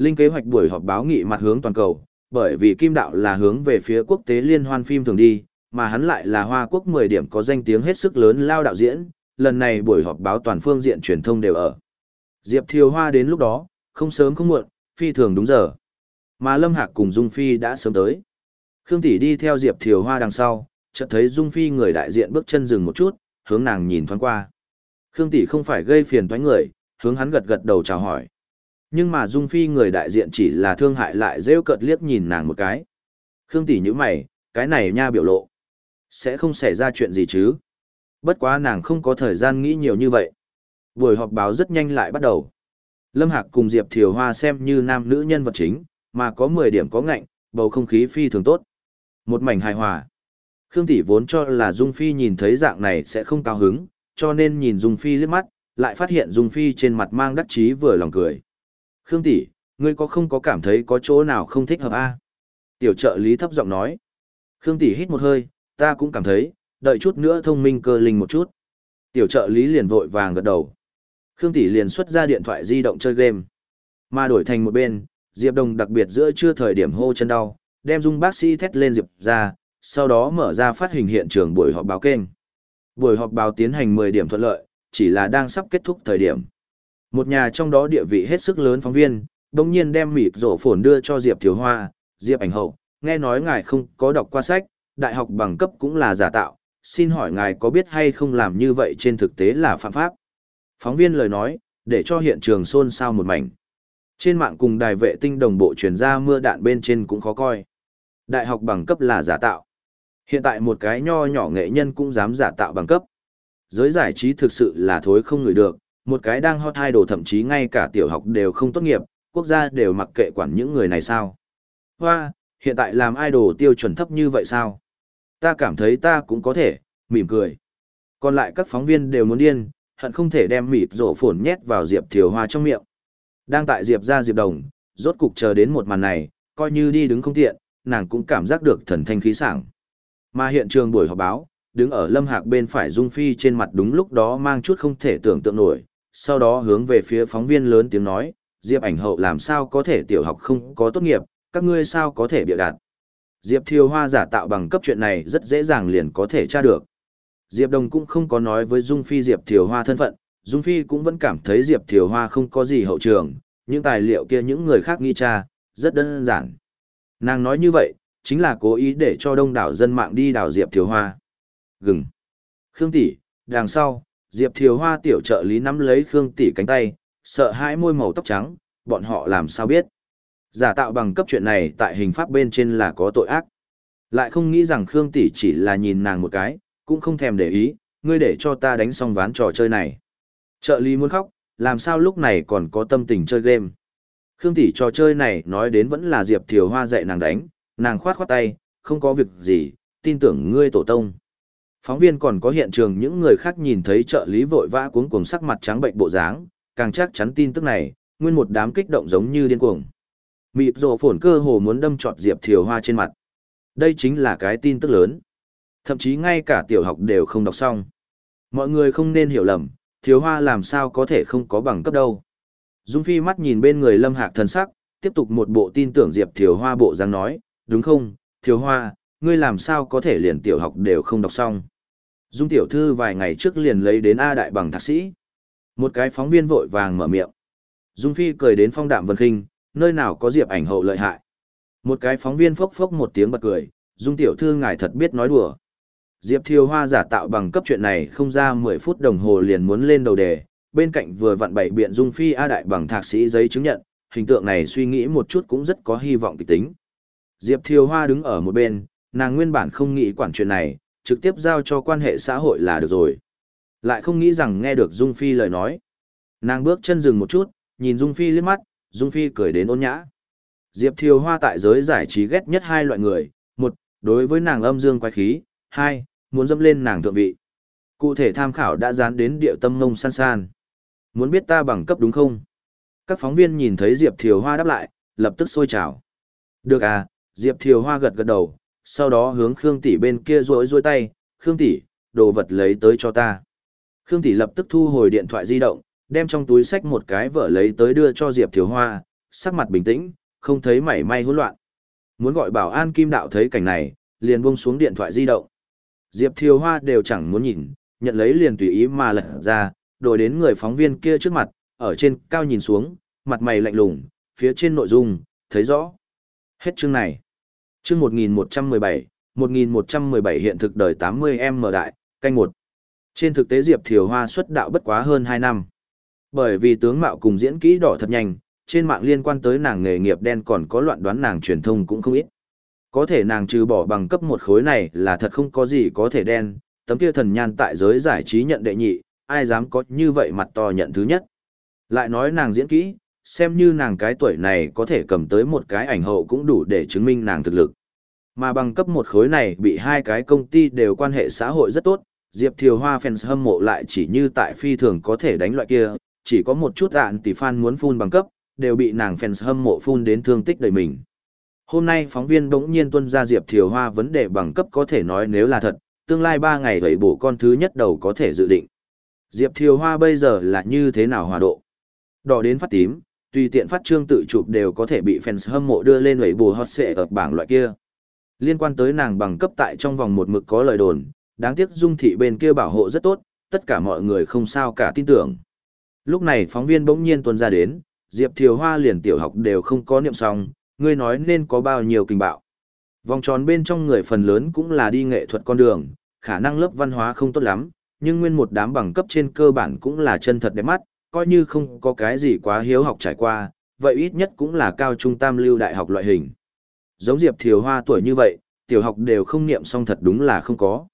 Linh kế hoạch buổi họp báo nghị mặt hướng toàn cầu, bởi vì Kim Đạo là hướng về phía quốc tế liên hoan phim thường đi, mà hắn lại là Hoa Quốc 10 điểm có danh tiếng hết sức lớn lao đạo diễn, lần này buổi họp báo toàn phương diện truyền thông đều ở. Diệp Thiều Hoa đến lúc đó, không sớm không muộn, phi thường đúng giờ. Mà Lâm Hạc cùng Dung Phi đã sớm tới. Khương Tỷ đi theo Diệp Thiều Hoa đằng sau, chợt thấy Dung Phi người đại diện bước chân dừng một chút, hướng nàng nhìn thoáng qua. Khương Tỷ không phải gây phiền toái người, hướng hắn gật gật đầu chào hỏi. Nhưng mà Dung Phi người đại diện chỉ là thương hại lại rêu cợt liếc nhìn nàng một cái. Khương Tỷ như mày, cái này nha biểu lộ. Sẽ không xảy ra chuyện gì chứ. Bất quá nàng không có thời gian nghĩ nhiều như vậy. Buổi họp báo rất nhanh lại bắt đầu. Lâm Hạc cùng Diệp Thiều Hoa xem như nam nữ nhân vật chính, mà có 10 điểm có ngạnh, bầu không khí phi thường tốt. Một mảnh hài hòa. Khương Tỷ vốn cho là Dung Phi nhìn thấy dạng này sẽ không cao hứng, cho nên nhìn Dung Phi liếc mắt, lại phát hiện Dung Phi trên mặt mang đắc chí vừa lòng cười. Khương tỷ, ngươi có không có cảm thấy có chỗ nào không thích hợp a? Tiểu trợ lý thấp giọng nói. Khương tỷ hít một hơi, ta cũng cảm thấy, đợi chút nữa thông minh cơ linh một chút. Tiểu trợ lý liền vội vàng gật đầu. Khương tỷ liền xuất ra điện thoại di động chơi game. Mà đổi thành một bên, Diệp Đồng đặc biệt giữa trưa thời điểm hô chân đau, đem dung bác sĩ thét lên Diệp ra, sau đó mở ra phát hình hiện trường buổi họp báo kênh. Buổi họp báo tiến hành 10 điểm thuận lợi, chỉ là đang sắp kết thúc thời điểm. Một nhà trong đó địa vị hết sức lớn phóng viên, đồng nhiên đem mịt rổ phồn đưa cho Diệp Thiếu Hoa, Diệp ảnh hậu, nghe nói ngài không có đọc qua sách, đại học bằng cấp cũng là giả tạo, xin hỏi ngài có biết hay không làm như vậy trên thực tế là phạm pháp? Phóng viên lời nói, để cho hiện trường xôn xao một mảnh. Trên mạng cùng đài vệ tinh đồng bộ truyền ra mưa đạn bên trên cũng khó coi. Đại học bằng cấp là giả tạo. Hiện tại một cái nho nhỏ nghệ nhân cũng dám giả tạo bằng cấp. Giới giải trí thực sự là thối không người được, một cái đang hot idol thậm chí ngay cả tiểu học đều không tốt nghiệp, quốc gia đều mặc kệ quản những người này sao. Hoa, hiện tại làm idol tiêu chuẩn thấp như vậy sao? Ta cảm thấy ta cũng có thể, mỉm cười. Còn lại các phóng viên đều muốn điên, hận không thể đem mịt rổ phồn nhét vào Diệp Thiều Hoa trong miệng. Đang tại Diệp ra Diệp Đồng, rốt cục chờ đến một màn này, coi như đi đứng không tiện, nàng cũng cảm giác được thần thanh khí sảng. Mà hiện trường buổi họp báo, đứng ở Lâm Hạc bên phải Dung Phi trên mặt đúng lúc đó mang chút không thể tưởng tượng nổi, sau đó hướng về phía phóng viên lớn tiếng nói, Diệp ảnh hậu làm sao có thể tiểu học không có tốt nghiệp, các ngươi sao có thể bịa đặt. Diệp Thiều Hoa giả tạo bằng cấp chuyện này rất dễ dàng liền có thể tra được. Diệp Đồng cũng không có nói với Dung Phi Diệp Thiều Hoa thân phận, Dung Phi cũng vẫn cảm thấy Diệp Thiều Hoa không có gì hậu trường, những tài liệu kia những người khác nghi tra, rất đơn giản. Nàng nói như vậy, chính là cố ý để cho đông đảo dân mạng đi đào Diệp Thiều Hoa. Gừng. Khương Tỷ, đằng sau, Diệp Thiều Hoa tiểu trợ lý nắm lấy Khương Tỷ cánh tay, sợ hãi môi màu tóc trắng, bọn họ làm sao biết. Giả tạo bằng cấp chuyện này tại hình pháp bên trên là có tội ác. Lại không nghĩ rằng Khương Tỷ chỉ là nhìn nàng một cái, cũng không thèm để ý, ngươi để cho ta đánh xong ván trò chơi này. Trợ lý muốn khóc, làm sao lúc này còn có tâm tình chơi game. Khương Tỷ trò chơi này nói đến vẫn là Diệp Thiều Hoa dạy nàng đánh, nàng khoát khoát tay, không có việc gì, tin tưởng ngươi tổ tông. Phóng viên còn có hiện trường những người khác nhìn thấy trợ lý vội vã cuống cuồng sắc mặt trắng bệnh bộ dáng, càng chắc chắn tin tức này, nguyên một đám kích động giống như điên cuồng. Mịp rồ phổn cơ hồ muốn đâm trọt Diệp Thiều Hoa trên mặt. Đây chính là cái tin tức lớn. Thậm chí ngay cả tiểu học đều không đọc xong. Mọi người không nên hiểu lầm, Thiều Hoa làm sao có thể không có bằng cấp đâu. Dung Phi mắt nhìn bên người Lâm Hạc thần sắc, tiếp tục một bộ tin tưởng Diệp Thiều Hoa bộ dáng nói, đúng không, Thiều Hoa, ngươi làm sao có thể liền tiểu học đều không đọc xong. Dung tiểu thư vài ngày trước liền lấy đến A đại bằng thạc sĩ. Một cái phóng viên vội vàng mở miệng. Dung Phi cười đến phong đạm vân khinh, nơi nào có Diệp ảnh hậu lợi hại. Một cái phóng viên phốc phốc một tiếng bật cười, Dung tiểu thư ngài thật biết nói đùa. Diệp Thiều Hoa giả tạo bằng cấp chuyện này không ra 10 phút đồng hồ liền muốn lên đầu đề, bên cạnh vừa vặn bảy biện Dung Phi A đại bằng thạc sĩ giấy chứng nhận, hình tượng này suy nghĩ một chút cũng rất có hy vọng kịch tính. Diệp Thiều Hoa đứng ở một bên, nàng nguyên bản không nghĩ quản chuyện này, trực tiếp giao cho quan hệ xã hội là được rồi. Lại không nghĩ rằng nghe được Dung Phi lời nói. Nàng bước chân dừng một chút, nhìn Dung Phi liếc mắt, Dung Phi cười đến ôn nhã. Diệp Thiều Hoa tại giới giải trí ghét nhất hai loại người, một, đối với nàng âm dương quái khí, hai, muốn dâm lên nàng thượng vị. Cụ thể tham khảo đã dán đến địa tâm ngông san san. Muốn biết ta bằng cấp đúng không? Các phóng viên nhìn thấy Diệp Thiều Hoa đáp lại, lập tức sôi trào. Được à, Diệp Thiều Hoa gật gật đầu, sau đó hướng Khương Tỷ bên kia rối rối tay, Khương Tỷ, đồ vật lấy tới cho ta. Khương Tỷ lập tức thu hồi điện thoại di động, đem trong túi sách một cái vợ lấy tới đưa cho Diệp Thiếu Hoa, sắc mặt bình tĩnh, không thấy mảy may hỗn loạn. Muốn gọi bảo an Kim Đạo thấy cảnh này, liền buông xuống điện thoại di động. Diệp Thiều Hoa đều chẳng muốn nhìn, nhận lấy liền tùy ý mà lật ra, đổi đến người phóng viên kia trước mặt, ở trên cao nhìn xuống, mặt mày lạnh lùng, phía trên nội dung, thấy rõ. Hết chương này. Chương 1117, 1117 hiện thực đời 80M đại, canh một. Trên thực tế Diệp Thiều Hoa xuất đạo bất quá hơn 2 năm. Bởi vì tướng mạo cùng diễn kỹ đỏ thật nhanh, trên mạng liên quan tới nàng nghề nghiệp đen còn có loạn đoán nàng truyền thông cũng không ít. Có thể nàng trừ bỏ bằng cấp một khối này là thật không có gì có thể đen, tấm kia thần nhan tại giới giải trí nhận đệ nhị, ai dám có như vậy mặt to nhận thứ nhất. Lại nói nàng diễn kỹ, xem như nàng cái tuổi này có thể cầm tới một cái ảnh hậu cũng đủ để chứng minh nàng thực lực. Mà bằng cấp một khối này bị hai cái công ty đều quan hệ xã hội rất tốt, Diệp Thiều Hoa fans hâm mộ lại chỉ như tại phi thường có thể đánh loại kia, chỉ có một chút dạn tỷ fan muốn phun bằng cấp, đều bị nàng fans hâm mộ phun đến thương tích đời mình. Hôm nay phóng viên bỗng nhiên tuân ra Diệp Thiều Hoa vấn đề bằng cấp có thể nói nếu là thật, tương lai 3 ngày vậy bổ con thứ nhất đầu có thể dự định. Diệp Thiều Hoa bây giờ là như thế nào hòa độ? Đỏ đến phát tím, tùy tiện phát trương tự chụp đều có thể bị fans hâm mộ đưa lên lưỡi bù hot xệ ở bảng loại kia. Liên quan tới nàng bằng cấp tại trong vòng một mực có lời đồn, đáng tiếc dung thị bên kia bảo hộ rất tốt, tất cả mọi người không sao cả tin tưởng. Lúc này phóng viên bỗng nhiên tuần ra đến, Diệp Thiều Hoa liền tiểu học đều không có niệm xong, ngươi nói nên có bao nhiêu kinh bạo. Vòng tròn bên trong người phần lớn cũng là đi nghệ thuật con đường, khả năng lớp văn hóa không tốt lắm, nhưng nguyên một đám bằng cấp trên cơ bản cũng là chân thật đẹp mắt, coi như không có cái gì quá hiếu học trải qua, vậy ít nhất cũng là cao trung tam lưu đại học loại hình. Giống Diệp Thiều Hoa tuổi như vậy, tiểu học đều không niệm xong thật đúng là không có.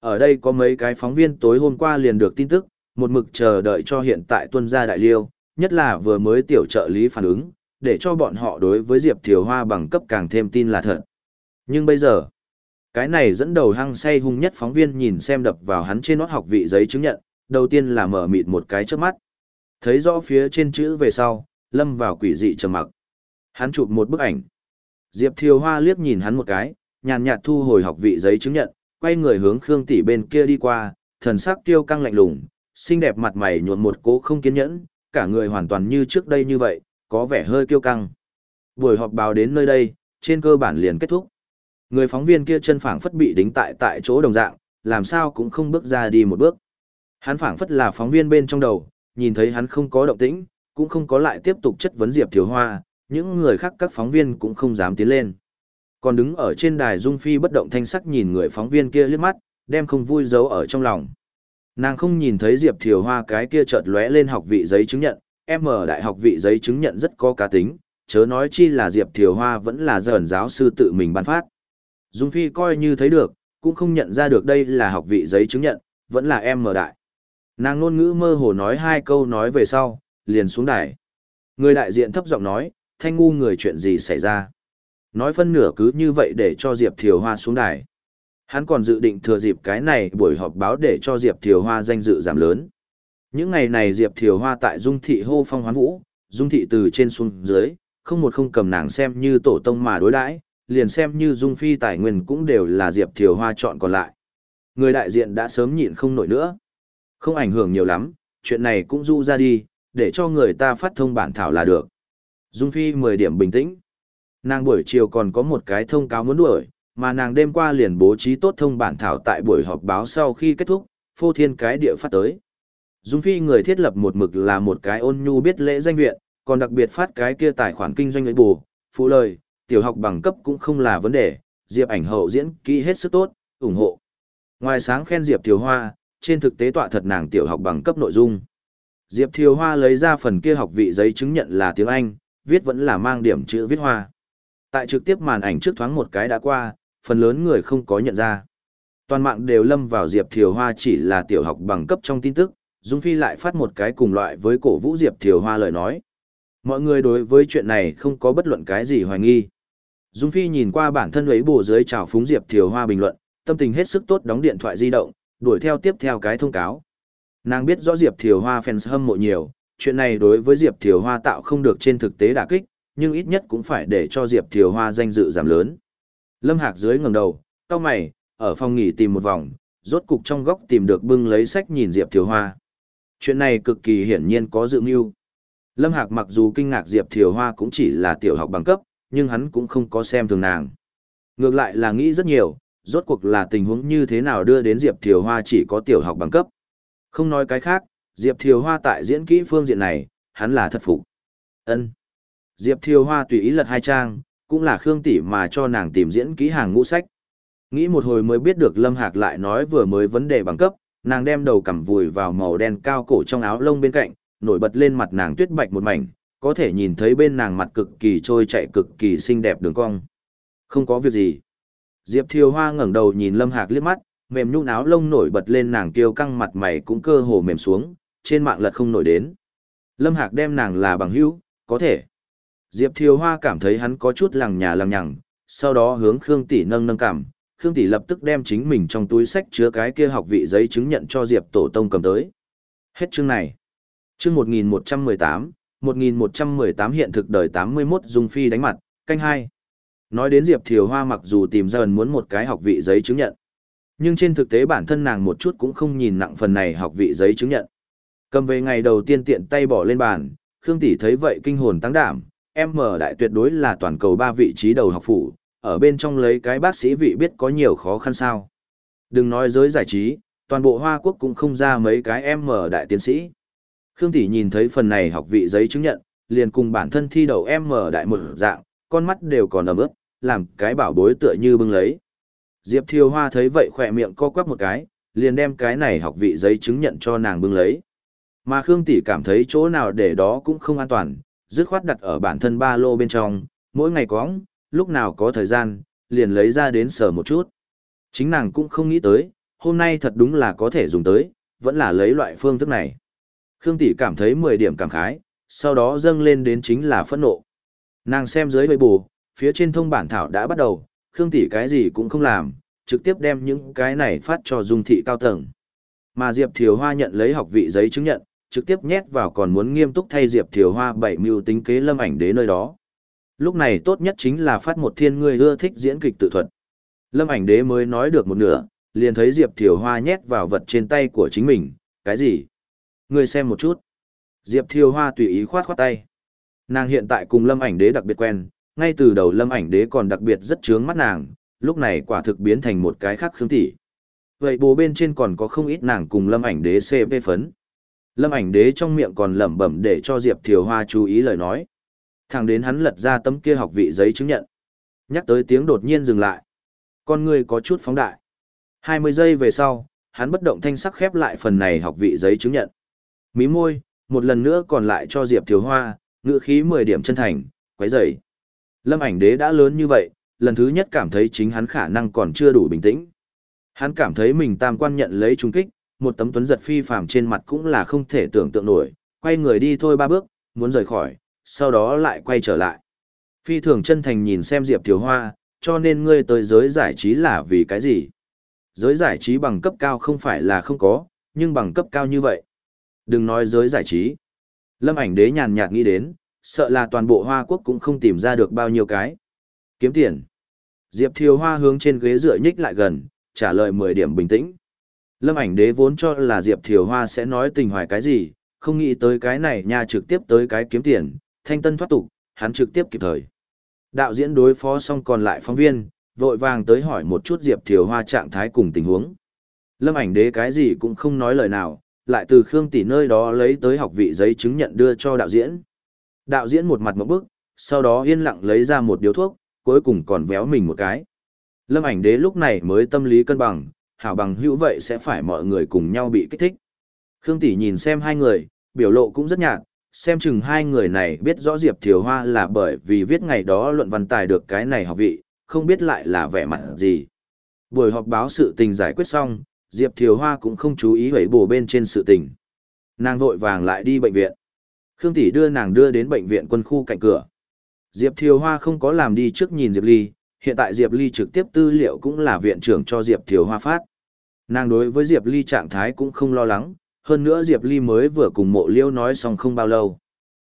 Ở đây có mấy cái phóng viên tối hôm qua liền được tin tức, một mực chờ đợi cho hiện tại tuân gia đại liêu, nhất là vừa mới tiểu trợ lý phản ứng, để cho bọn họ đối với Diệp Thiều Hoa bằng cấp càng thêm tin là thật. Nhưng bây giờ, cái này dẫn đầu hăng say hung nhất phóng viên nhìn xem đập vào hắn trên nót học vị giấy chứng nhận, đầu tiên là mở mịt một cái trước mắt. Thấy rõ phía trên chữ về sau, lâm vào quỷ dị trầm mặc. Hắn chụp một bức ảnh. Diệp Thiều Hoa liếc nhìn hắn một cái, nhàn nhạt thu hồi học vị giấy chứng nhận, quay người hướng Khương tỷ bên kia đi qua, thần sắc tiêu căng lạnh lùng, xinh đẹp mặt mày nhuộm một cố không kiên nhẫn, cả người hoàn toàn như trước đây như vậy, có vẻ hơi kiêu căng. Buổi họp báo đến nơi đây, trên cơ bản liền kết thúc. Người phóng viên kia chân phảng phất bị đính tại tại chỗ đồng dạng, làm sao cũng không bước ra đi một bước. Hắn phảng phất là phóng viên bên trong đầu, nhìn thấy hắn không có động tĩnh, cũng không có lại tiếp tục chất vấn Diệp Thiếu Hoa, những người khác các phóng viên cũng không dám tiến lên. Còn đứng ở trên đài Dung Phi bất động thanh sắc nhìn người phóng viên kia liếc mắt, đem không vui giấu ở trong lòng. Nàng không nhìn thấy Diệp Thiều Hoa cái kia chợt lóe lên học vị giấy chứng nhận, em ở đại học vị giấy chứng nhận rất có cá tính, chớ nói chi là Diệp Thiều Hoa vẫn là dởn giáo sư tự mình ban phát. Dung Phi coi như thấy được, cũng không nhận ra được đây là học vị giấy chứng nhận, vẫn là em mở đại. Nàng ngôn ngữ mơ hồ nói hai câu nói về sau, liền xuống đài. Người đại diện thấp giọng nói, thanh ngu người chuyện gì xảy ra. Nói phân nửa cứ như vậy để cho Diệp Thiều Hoa xuống đài. Hắn còn dự định thừa dịp cái này buổi họp báo để cho Diệp Thiều Hoa danh dự giảm lớn. Những ngày này Diệp Thiều Hoa tại Dung Thị hô phong hoán vũ, Dung Thị từ trên xuống dưới, không một không cầm nàng xem như tổ tông mà đối đãi, liền xem như Dung Phi tài nguyên cũng đều là Diệp Thiều Hoa chọn còn lại. Người đại diện đã sớm nhịn không nổi nữa. Không ảnh hưởng nhiều lắm, chuyện này cũng du ra đi, để cho người ta phát thông bản thảo là được. Dung Phi 10 điểm bình tĩnh. Nàng buổi chiều còn có một cái thông cáo muốn đuổi, mà nàng đêm qua liền bố trí tốt thông bản thảo tại buổi họp báo sau khi kết thúc, phô thiên cái địa phát tới. Dung Phi người thiết lập một mực là một cái ôn nhu biết lễ danh viện, còn đặc biệt phát cái kia tài khoản kinh doanh lấy bù, phụ lời, tiểu học bằng cấp cũng không là vấn đề, Diệp ảnh hậu diễn kỹ hết sức tốt, ủng hộ. Ngoài sáng khen Diệp Tiểu Hoa, trên thực tế tọa thật nàng tiểu học bằng cấp nội dung. Diệp Thiều Hoa lấy ra phần kia học vị giấy chứng nhận là tiếng Anh, viết vẫn là mang điểm chữ viết hoa. Tại trực tiếp màn ảnh trước thoáng một cái đã qua, phần lớn người không có nhận ra. Toàn mạng đều lâm vào Diệp Thiều Hoa chỉ là tiểu học bằng cấp trong tin tức, Dung Phi lại phát một cái cùng loại với cổ vũ Diệp Thiều Hoa lời nói. Mọi người đối với chuyện này không có bất luận cái gì hoài nghi. Dung Phi nhìn qua bản thân ấy bổ dưới chào phúng Diệp Thiều Hoa bình luận, tâm tình hết sức tốt đóng điện thoại di động, đuổi theo tiếp theo cái thông cáo. Nàng biết rõ Diệp Thiều Hoa fans hâm mộ nhiều, chuyện này đối với Diệp Thiều Hoa tạo không được trên thực tế đả kích, nhưng ít nhất cũng phải để cho Diệp Thiều Hoa danh dự giảm lớn. Lâm Hạc dưới ngẩng đầu, cau mày, ở phòng nghỉ tìm một vòng, rốt cục trong góc tìm được bưng lấy sách nhìn Diệp Thiều Hoa. Chuyện này cực kỳ hiển nhiên có dự mưu. Lâm Hạc mặc dù kinh ngạc Diệp Thiều Hoa cũng chỉ là tiểu học bằng cấp, nhưng hắn cũng không có xem thường nàng. Ngược lại là nghĩ rất nhiều, rốt cuộc là tình huống như thế nào đưa đến Diệp Thiều Hoa chỉ có tiểu học bằng cấp. Không nói cái khác, Diệp Thiều Hoa tại diễn kỹ phương diện này, hắn là thật phục. Ân. Diệp Thiều Hoa tùy ý lật hai trang, cũng là Khương Tỷ mà cho nàng tìm diễn kỹ hàng ngũ sách. Nghĩ một hồi mới biết được Lâm Hạc lại nói vừa mới vấn đề bằng cấp, nàng đem đầu cằm vùi vào màu đen cao cổ trong áo lông bên cạnh, nổi bật lên mặt nàng tuyết bạch một mảnh, có thể nhìn thấy bên nàng mặt cực kỳ trôi chạy cực kỳ xinh đẹp đường cong. Không có việc gì. Diệp Thiều Hoa ngẩng đầu nhìn Lâm Hạc liếc mắt, mềm nhũn áo lông nổi bật lên nàng kiêu căng mặt mày cũng cơ hồ mềm xuống, trên mạng lật không nổi đến. Lâm Hạc đem nàng là bằng hữu, có thể. Diệp Thiều Hoa cảm thấy hắn có chút lằng nhà lằng nhằng, sau đó hướng Khương Tỷ nâng nâng cảm, Khương Tỷ lập tức đem chính mình trong túi sách chứa cái kia học vị giấy chứng nhận cho Diệp Tổ Tông cầm tới. Hết chương này. Chương 1118, 1118 hiện thực đời 81 Dung Phi đánh mặt, canh hai. Nói đến Diệp Thiều Hoa mặc dù tìm dần muốn một cái học vị giấy chứng nhận. Nhưng trên thực tế bản thân nàng một chút cũng không nhìn nặng phần này học vị giấy chứng nhận. Cầm về ngày đầu tiên tiện tay bỏ lên bàn, Khương Tỷ thấy vậy kinh hồn tăng đảm, em mở đại tuyệt đối là toàn cầu ba vị trí đầu học phủ, ở bên trong lấy cái bác sĩ vị biết có nhiều khó khăn sao. Đừng nói giới giải trí, toàn bộ Hoa Quốc cũng không ra mấy cái em mở đại tiến sĩ. Khương Tỷ nhìn thấy phần này học vị giấy chứng nhận, liền cùng bản thân thi đầu em mở đại một dạng, con mắt đều còn ấm ướt, làm cái bảo bối tựa như bưng lấy. Diệp Thiều Hoa thấy vậy khỏe miệng co quắp một cái, liền đem cái này học vị giấy chứng nhận cho nàng bưng lấy. Mà Khương Tỷ cảm thấy chỗ nào để đó cũng không an toàn, dứt khoát đặt ở bản thân ba lô bên trong, mỗi ngày có, lúc nào có thời gian, liền lấy ra đến sờ một chút. Chính nàng cũng không nghĩ tới, hôm nay thật đúng là có thể dùng tới, vẫn là lấy loại phương thức này. Khương Tỷ cảm thấy 10 điểm cảm khái, sau đó dâng lên đến chính là phẫn nộ. Nàng xem dưới bầy bù, phía trên thông bản thảo đã bắt đầu, Khương Tỷ cái gì cũng không làm, trực tiếp đem những cái này phát cho dung thị cao tầng. Mà Diệp Thiều Hoa nhận lấy học vị giấy chứng nhận, trực tiếp nhét vào còn muốn nghiêm túc thay Diệp Thiều Hoa bảy mưu tính kế lâm ảnh đế nơi đó. Lúc này tốt nhất chính là phát một thiên người ưa thích diễn kịch tự thuật. Lâm ảnh đế mới nói được một nửa, liền thấy Diệp Thiều Hoa nhét vào vật trên tay của chính mình, cái gì? Người xem một chút. Diệp Thiều Hoa tùy ý khoát khoát tay. Nàng hiện tại cùng lâm ảnh đế đặc biệt quen, ngay từ đầu lâm ảnh đế còn đặc biệt rất chướng mắt nàng, lúc này quả thực biến thành một cái khác khương tỷ. Vậy bố bên trên còn có không ít nàng cùng lâm ảnh đế CV phấn. Lâm ảnh đế trong miệng còn lẩm bẩm để cho Diệp Thiều Hoa chú ý lời nói. Thẳng đến hắn lật ra tấm kia học vị giấy chứng nhận. Nhắc tới tiếng đột nhiên dừng lại. Con người có chút phóng đại. 20 giây về sau, hắn bất động thanh sắc khép lại phần này học vị giấy chứng nhận. Mí môi, một lần nữa còn lại cho Diệp Thiều Hoa, ngựa khí 10 điểm chân thành, quấy rầy. Lâm ảnh đế đã lớn như vậy, lần thứ nhất cảm thấy chính hắn khả năng còn chưa đủ bình tĩnh. Hắn cảm thấy mình tam quan nhận lấy trung kích, một tấm tuấn giật phi phàm trên mặt cũng là không thể tưởng tượng nổi, quay người đi thôi ba bước, muốn rời khỏi, sau đó lại quay trở lại. Phi thường chân thành nhìn xem Diệp Thiều Hoa, cho nên ngươi tới giới giải trí là vì cái gì? Giới giải trí bằng cấp cao không phải là không có, nhưng bằng cấp cao như vậy. Đừng nói giới giải trí. Lâm ảnh đế nhàn nhạt nghĩ đến, sợ là toàn bộ Hoa Quốc cũng không tìm ra được bao nhiêu cái. Kiếm tiền. Diệp Thiều Hoa hướng trên ghế dựa nhích lại gần, trả lời 10 điểm bình tĩnh. Lâm ảnh đế vốn cho là Diệp Thiều Hoa sẽ nói tình hoài cái gì, không nghĩ tới cái này nha trực tiếp tới cái kiếm tiền, thanh tân thoát tục, hắn trực tiếp kịp thời. Đạo diễn đối phó xong còn lại phóng viên, vội vàng tới hỏi một chút Diệp Thiều Hoa trạng thái cùng tình huống. Lâm ảnh đế cái gì cũng không nói lời nào, lại từ Khương Tỷ nơi đó lấy tới học vị giấy chứng nhận đưa cho đạo diễn. Đạo diễn một mặt một bức, sau đó yên lặng lấy ra một điếu thuốc, cuối cùng còn véo mình một cái. Lâm ảnh đế lúc này mới tâm lý cân bằng, hảo bằng hữu vậy sẽ phải mọi người cùng nhau bị kích thích. Khương Tỷ nhìn xem hai người, biểu lộ cũng rất nhạt, xem chừng hai người này biết rõ Diệp Thiều Hoa là bởi vì viết ngày đó luận văn tài được cái này học vị, không biết lại là vẻ mặt gì. Buổi họp báo sự tình giải quyết xong, Diệp Thiều Hoa cũng không chú ý hủy bổ bên trên sự tình. Nàng vội vàng lại đi bệnh viện. Khương Tỷ đưa nàng đưa đến bệnh viện quân khu cạnh cửa. Diệp Thiều Hoa không có làm đi trước nhìn Diệp Ly, hiện tại Diệp Ly trực tiếp tư liệu cũng là viện trưởng cho Diệp Thiều Hoa phát. Nàng đối với Diệp Ly trạng thái cũng không lo lắng, hơn nữa Diệp Ly mới vừa cùng mộ liêu nói xong không bao lâu.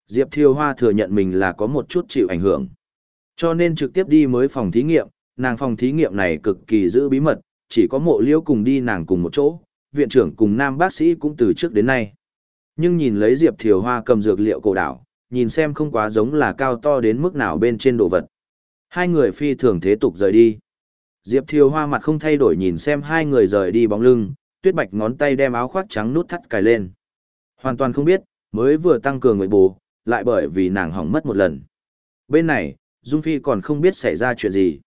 Diệp Thiều Hoa thừa nhận mình là có một chút chịu ảnh hưởng. Cho nên trực tiếp đi mới phòng thí nghiệm, nàng phòng thí nghiệm này cực kỳ giữ bí mật, chỉ có mộ liêu cùng đi nàng cùng một chỗ, viện trưởng cùng nam bác sĩ cũng từ trước đến nay. Nhưng nhìn lấy Diệp Thiều Hoa cầm dược liệu cổ đảo, nhìn xem không quá giống là cao to đến mức nào bên trên đồ vật. Hai người phi thường thế tục rời đi. Diệp Thiều Hoa mặt không thay đổi nhìn xem hai người rời đi bóng lưng, tuyết bạch ngón tay đem áo khoác trắng nút thắt cài lên. Hoàn toàn không biết, mới vừa tăng cường người bù, lại bởi vì nàng hỏng mất một lần. Bên này, Dung Phi còn không biết xảy ra chuyện gì.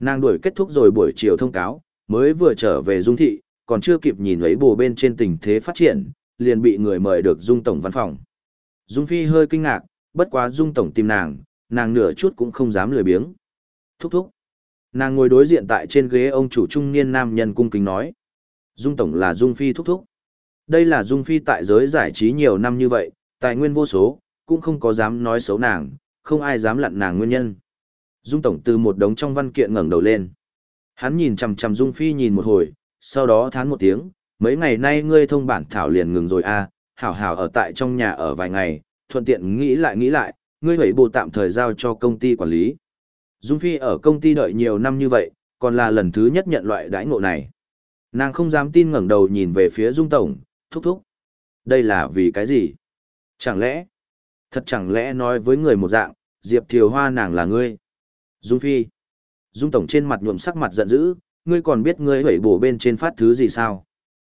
Nàng đuổi kết thúc rồi buổi chiều thông cáo, mới vừa trở về Dung Thị, còn chưa kịp nhìn lấy bù bên trên tình thế phát triển, liền bị người mời được Dung Tổng văn phòng. Dung Phi hơi kinh ngạc, bất quá Dung Tổng tìm nàng, nàng nửa chút cũng không dám lười biếng. Thúc thúc. Nàng ngồi đối diện tại trên ghế ông chủ trung niên nam nhân cung kính nói. Dung Tổng là Dung Phi thúc thúc. Đây là Dung Phi tại giới giải trí nhiều năm như vậy, tài nguyên vô số, cũng không có dám nói xấu nàng, không ai dám lặn nàng nguyên nhân. Dung Tổng từ một đống trong văn kiện ngẩng đầu lên. Hắn nhìn chằm chằm Dung Phi nhìn một hồi, sau đó thán một tiếng, mấy ngày nay ngươi thông bản thảo liền ngừng rồi à, hảo hảo ở tại trong nhà ở vài ngày, thuận tiện nghĩ lại nghĩ lại, ngươi hãy bộ tạm thời giao cho công ty quản lý. Dung Phi ở công ty đợi nhiều năm như vậy, còn là lần thứ nhất nhận loại đãi ngộ này. Nàng không dám tin ngẩng đầu nhìn về phía Dung Tổng, thúc thúc. Đây là vì cái gì? Chẳng lẽ, thật chẳng lẽ nói với người một dạng, Diệp Thiều Hoa nàng là ngươi? Dung Phi. Dung Tổng trên mặt nhuộm sắc mặt giận dữ, ngươi còn biết ngươi hủy bổ bên trên phát thứ gì sao?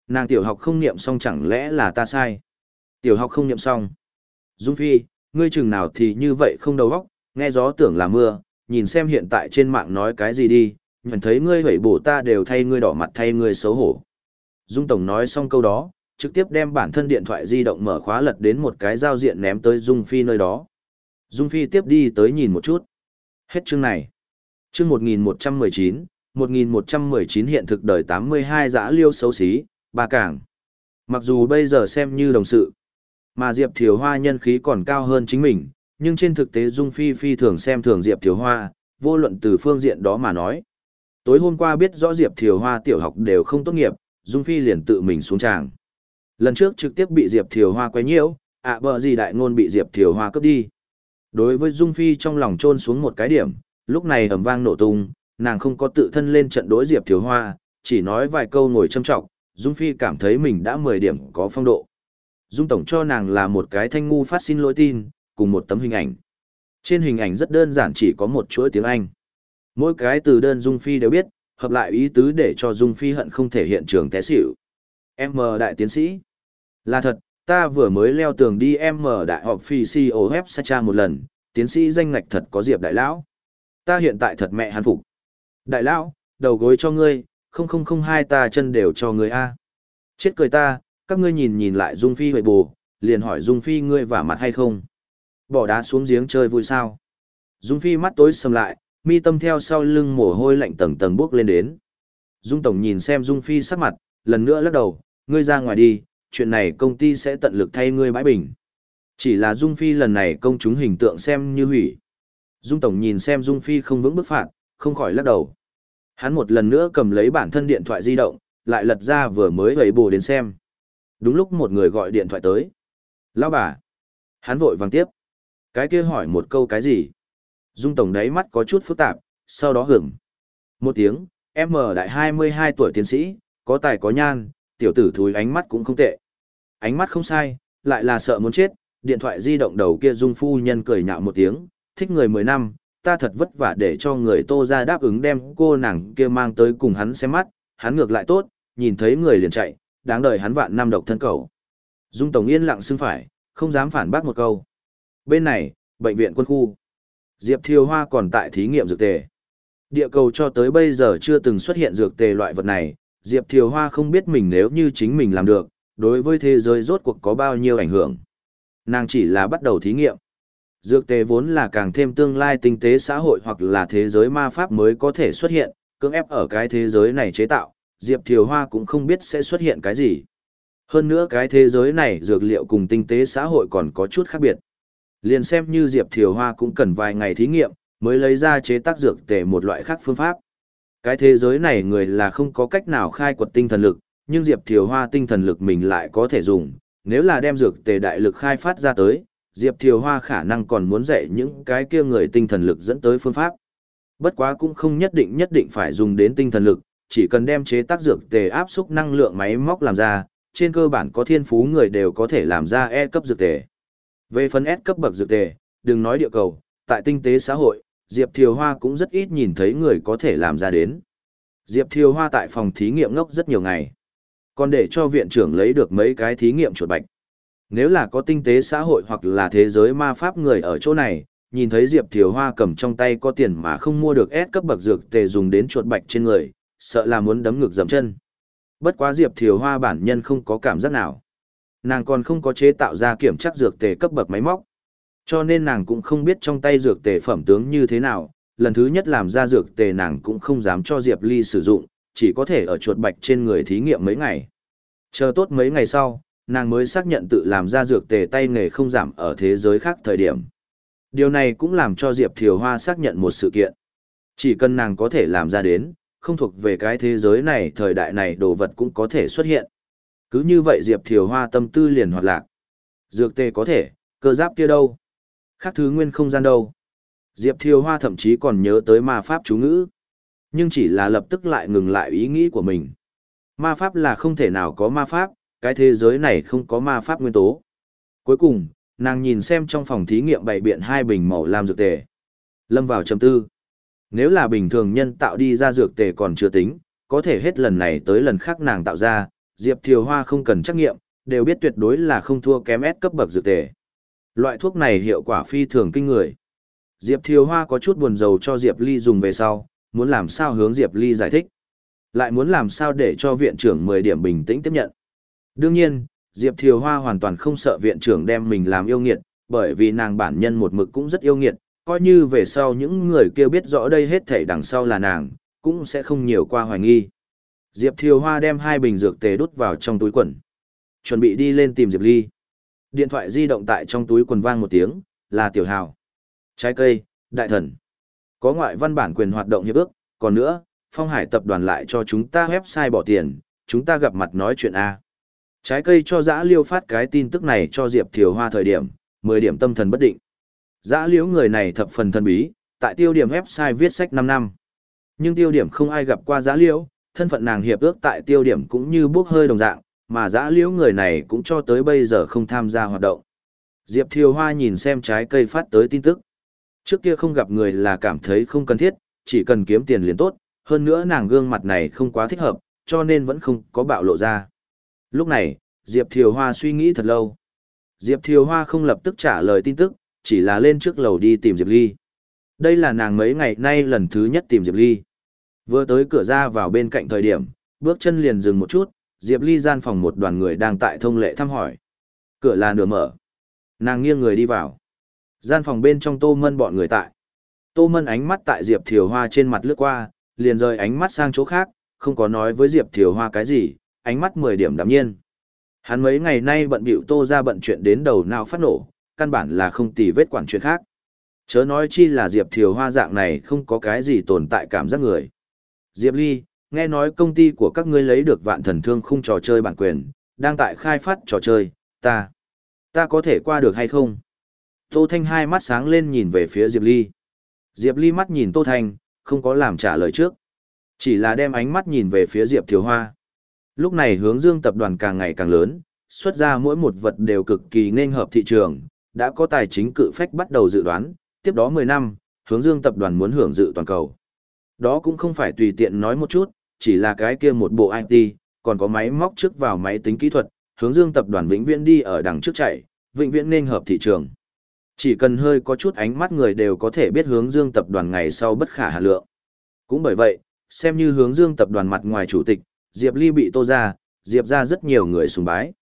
Nàng tiểu học không niệm xong chẳng lẽ là ta sai? Tiểu học không niệm xong. Dung Phi, ngươi chừng nào thì như vậy không đầu óc, nghe gió tưởng là mưa, nhìn xem hiện tại trên mạng nói cái gì đi, nhận thấy ngươi hủy bổ ta đều thay ngươi đỏ mặt thay ngươi xấu hổ. Dung Tổng nói xong câu đó, trực tiếp đem bản thân điện thoại di động mở khóa lật đến một cái giao diện ném tới Dung Phi nơi đó. Dung Phi tiếp đi tới nhìn một chút. Hết chương này. Chương 1119, 1119 hiện thực đời 82 giã liêu xấu xí, ba cảng. Mặc dù bây giờ xem như đồng sự, mà Diệp Thiều Hoa nhân khí còn cao hơn chính mình, nhưng trên thực tế Dung Phi Phi thường xem thường Diệp Thiều Hoa, vô luận từ phương diện đó mà nói. Tối hôm qua biết rõ Diệp Thiều Hoa tiểu học đều không tốt nghiệp, Dung Phi liền tự mình xuống tràng. Lần trước trực tiếp bị Diệp Thiều Hoa quấy nhiễu, ạ à bờ gì đại ngôn bị Diệp Thiều Hoa cướp đi. Đối với Dung Phi trong lòng trôn xuống một cái điểm, lúc này ầm vang nổ tung, nàng không có tự thân lên trận đối Diệp Thiều Hoa, chỉ nói vài câu ngồi châm trọng, Dung Phi cảm thấy mình đã 10 điểm có phong độ. Dung Tổng cho nàng là một cái thanh ngu phát xin lỗi tin, cùng một tấm hình ảnh. Trên hình ảnh rất đơn giản chỉ có một chuỗi tiếng Anh. Mỗi cái từ đơn Dung Phi đều biết, hợp lại ý tứ để cho Dung Phi hận không thể hiện trường té xỉu. M đại tiến sĩ. Là thật, ta vừa mới leo tường đi M đại họp phi CEO Sacha một lần, tiến sĩ danh ngạch thật có Diệp đại lão. Ta hiện tại thật mẹ hắn phục. Đại lão, đầu gối cho ngươi, không không không hai ta chân đều cho người a. Chết cười ta, các ngươi nhìn nhìn lại Dung Phi huệ bù, liền hỏi Dung Phi ngươi vả mặt hay không. Bỏ đá xuống giếng chơi vui sao. Dung Phi mắt tối sầm lại, mi tâm theo sau lưng mồ hôi lạnh tầng tầng bước lên đến. Dung Tổng nhìn xem Dung Phi sắc mặt, lần nữa lắc đầu, ngươi ra ngoài đi, chuyện này công ty sẽ tận lực thay ngươi bãi bình. Chỉ là Dung Phi lần này công chúng hình tượng xem như hủy. Dung Tổng nhìn xem Dung Phi không vững bức phạt, không khỏi lắc đầu. Hắn một lần nữa cầm lấy bản thân điện thoại di động, lại lật ra vừa mới gầy bù đến xem. Đúng lúc một người gọi điện thoại tới. Lão bà. Hắn vội vàng tiếp. Cái kia hỏi một câu cái gì? Dung Tổng đáy mắt có chút phức tạp, sau đó hưởng. Một tiếng, em mở đại 22 tuổi tiến sĩ, có tài có nhan, tiểu tử thúi ánh mắt cũng không tệ. Ánh mắt không sai, lại là sợ muốn chết, điện thoại di động đầu kia Dung phu nhân cười nhạo một tiếng, thích người 10 năm, ta thật vất vả để cho người tô ra đáp ứng đem cô nàng kia mang tới cùng hắn xem mắt, hắn ngược lại tốt, nhìn thấy người liền chạy, đáng đời hắn vạn năm độc thân cầu. Dung Tổng yên lặng xưng phải, không dám phản bác một câu. Bên này, bệnh viện quân khu. Diệp Thiều Hoa còn tại thí nghiệm dược tề. Địa cầu cho tới bây giờ chưa từng xuất hiện dược tề loại vật này, Diệp Thiều Hoa không biết mình nếu như chính mình làm được, đối với thế giới rốt cuộc có bao nhiêu ảnh hưởng. Nàng chỉ là bắt đầu thí nghiệm. Dược tề vốn là càng thêm tương lai tinh tế xã hội hoặc là thế giới ma pháp mới có thể xuất hiện, cưỡng ép ở cái thế giới này chế tạo, Diệp Thiều Hoa cũng không biết sẽ xuất hiện cái gì. Hơn nữa cái thế giới này dược liệu cùng tinh tế xã hội còn có chút khác biệt. Liền xem như Diệp Thiều Hoa cũng cần vài ngày thí nghiệm, mới lấy ra chế tác dược tề một loại khác phương pháp. Cái thế giới này người là không có cách nào khai quật tinh thần lực, nhưng Diệp Thiều Hoa tinh thần lực mình lại có thể dùng, nếu là đem dược tề đại lực khai phát ra tới, Diệp Thiều Hoa khả năng còn muốn dạy những cái kia người tinh thần lực dẫn tới phương pháp. Bất quá cũng không nhất định nhất định phải dùng đến tinh thần lực, chỉ cần đem chế tác dược tề áp xúc năng lượng máy móc làm ra, trên cơ bản có thiên phú người đều có thể làm ra E cấp dược tề. Về phần S cấp bậc dược tề, đừng nói địa cầu, tại tinh tế xã hội, Diệp Thiều Hoa cũng rất ít nhìn thấy người có thể làm ra đến. Diệp Thiều Hoa tại phòng thí nghiệm ngốc rất nhiều ngày. Còn để cho viện trưởng lấy được mấy cái thí nghiệm chuột bạch. Nếu là có tinh tế xã hội hoặc là thế giới ma pháp người ở chỗ này, nhìn thấy Diệp Thiều Hoa cầm trong tay có tiền mà không mua được S cấp bậc dược tề dùng đến chuột bạch trên người, sợ là muốn đấm ngực dầm chân. Bất quá Diệp Thiều Hoa bản nhân không có cảm giác nào. Nàng còn không có chế tạo ra kiểm chắc dược tề cấp bậc máy móc. Cho nên nàng cũng không biết trong tay dược tề phẩm tướng như thế nào, lần thứ nhất làm ra dược tề nàng cũng không dám cho Diệp Ly sử dụng, chỉ có thể ở chuột bạch trên người thí nghiệm mấy ngày. Chờ tốt mấy ngày sau, nàng mới xác nhận tự làm ra dược tề tay nghề không giảm ở thế giới khác thời điểm. Điều này cũng làm cho Diệp Thiều Hoa xác nhận một sự kiện. Chỉ cần nàng có thể làm ra đến, không thuộc về cái thế giới này thời đại này đồ vật cũng có thể xuất hiện. Cứ như vậy Diệp Thiều Hoa tâm tư liền hoạt lạc. Dược tề có thể, cơ giáp kia đâu? Khác thứ nguyên không gian đâu? Diệp Thiều Hoa thậm chí còn nhớ tới ma pháp chú ngữ. Nhưng chỉ là lập tức lại ngừng lại ý nghĩ của mình. Ma pháp là không thể nào có ma pháp, cái thế giới này không có ma pháp nguyên tố. Cuối cùng, nàng nhìn xem trong phòng thí nghiệm bày biện hai bình màu lam dược tề. Lâm vào trầm tư. Nếu là bình thường nhân tạo đi ra dược tề còn chưa tính, có thể hết lần này tới lần khác nàng tạo ra, Diệp Thiều Hoa không cần trắc nghiệm, đều biết tuyệt đối là không thua kém S cấp bậc dược tề. Loại thuốc này hiệu quả phi thường kinh người. Diệp Thiều Hoa có chút buồn rầu cho Diệp Ly dùng về sau, muốn làm sao hướng Diệp Ly giải thích. Lại muốn làm sao để cho viện trưởng 10 điểm bình tĩnh tiếp nhận. Đương nhiên, Diệp Thiều Hoa hoàn toàn không sợ viện trưởng đem mình làm yêu nghiệt, bởi vì nàng bản nhân một mực cũng rất yêu nghiệt, coi như về sau những người kia biết rõ đây hết thảy đằng sau là nàng, cũng sẽ không nhiều qua hoài nghi. Diệp Thiều Hoa đem hai bình dược tề đút vào trong túi quần. Chuẩn bị đi lên tìm Diệp Ly. Điện thoại di động tại trong túi quần vang một tiếng, là Tiểu Hào. Trái cây, đại thần. Có ngoại văn bản quyền hoạt động hiệp ước, còn nữa, Phong Hải tập đoàn lại cho chúng ta website bỏ tiền, chúng ta gặp mặt nói chuyện A. Trái cây cho dã liêu phát cái tin tức này cho Diệp Thiều Hoa thời điểm, 10 điểm tâm thần bất định. Dã liễu người này thập phần thần bí, tại tiêu điểm website viết sách 5 năm. Nhưng tiêu điểm không ai gặp qua dã liễu, thân phận nàng hiệp ước tại tiêu điểm cũng như bước hơi đồng dạng, mà dã liễu người này cũng cho tới bây giờ không tham gia hoạt động. Diệp Thiều Hoa nhìn xem trái cây phát tới tin tức. Trước kia không gặp người là cảm thấy không cần thiết, chỉ cần kiếm tiền liền tốt, hơn nữa nàng gương mặt này không quá thích hợp, cho nên vẫn không có bạo lộ ra. Lúc này, Diệp Thiều Hoa suy nghĩ thật lâu. Diệp Thiều Hoa không lập tức trả lời tin tức, chỉ là lên trước lầu đi tìm Diệp Ly. Đây là nàng mấy ngày nay lần thứ nhất tìm Diệp Ly. Vừa tới cửa ra vào bên cạnh thời điểm, bước chân liền dừng một chút, Diệp Ly gian phòng một đoàn người đang tại thông lệ thăm hỏi. Cửa là nửa mở. Nàng nghiêng người đi vào. Gian phòng bên trong Tô Mân bọn người tại. Tô Mân ánh mắt tại Diệp Thiều Hoa trên mặt lướt qua, liền rời ánh mắt sang chỗ khác, không có nói với Diệp Thiều Hoa cái gì, ánh mắt mười điểm đạm nhiên. Hắn mấy ngày nay bận bịu Tô ra bận chuyện đến đầu nào phát nổ, căn bản là không tì vết quản chuyện khác. Chớ nói chi là Diệp Thiều Hoa dạng này không có cái gì tồn tại cảm giác người. Diệp Ly, nghe nói công ty của các ngươi lấy được vạn thần thương khung trò chơi bản quyền, đang tại khai phát trò chơi, ta, ta có thể qua được hay không? Tô Thanh hai mắt sáng lên nhìn về phía Diệp Ly. Diệp Ly mắt nhìn Tô Thanh, không có làm trả lời trước. Chỉ là đem ánh mắt nhìn về phía Diệp Thiều Hoa. Lúc này hướng dương tập đoàn càng ngày càng lớn, xuất ra mỗi một vật đều cực kỳ nên hợp thị trường, đã có tài chính cự phách bắt đầu dự đoán, tiếp đó 10 năm, hướng dương tập đoàn muốn hưởng dự toàn cầu. Đó cũng không phải tùy tiện nói một chút, chỉ là cái kia một bộ IT, còn có máy móc trước vào máy tính kỹ thuật, hướng dương tập đoàn vĩnh viễn đi ở đằng trước chạy, vĩnh viễn nên hợp thị trường. Chỉ cần hơi có chút ánh mắt người đều có thể biết hướng dương tập đoàn ngày sau bất khả hạ lượng. Cũng bởi vậy, xem như hướng dương tập đoàn mặt ngoài chủ tịch, Diệp Ly bị tô ra, Diệp ra rất nhiều người sùng bái.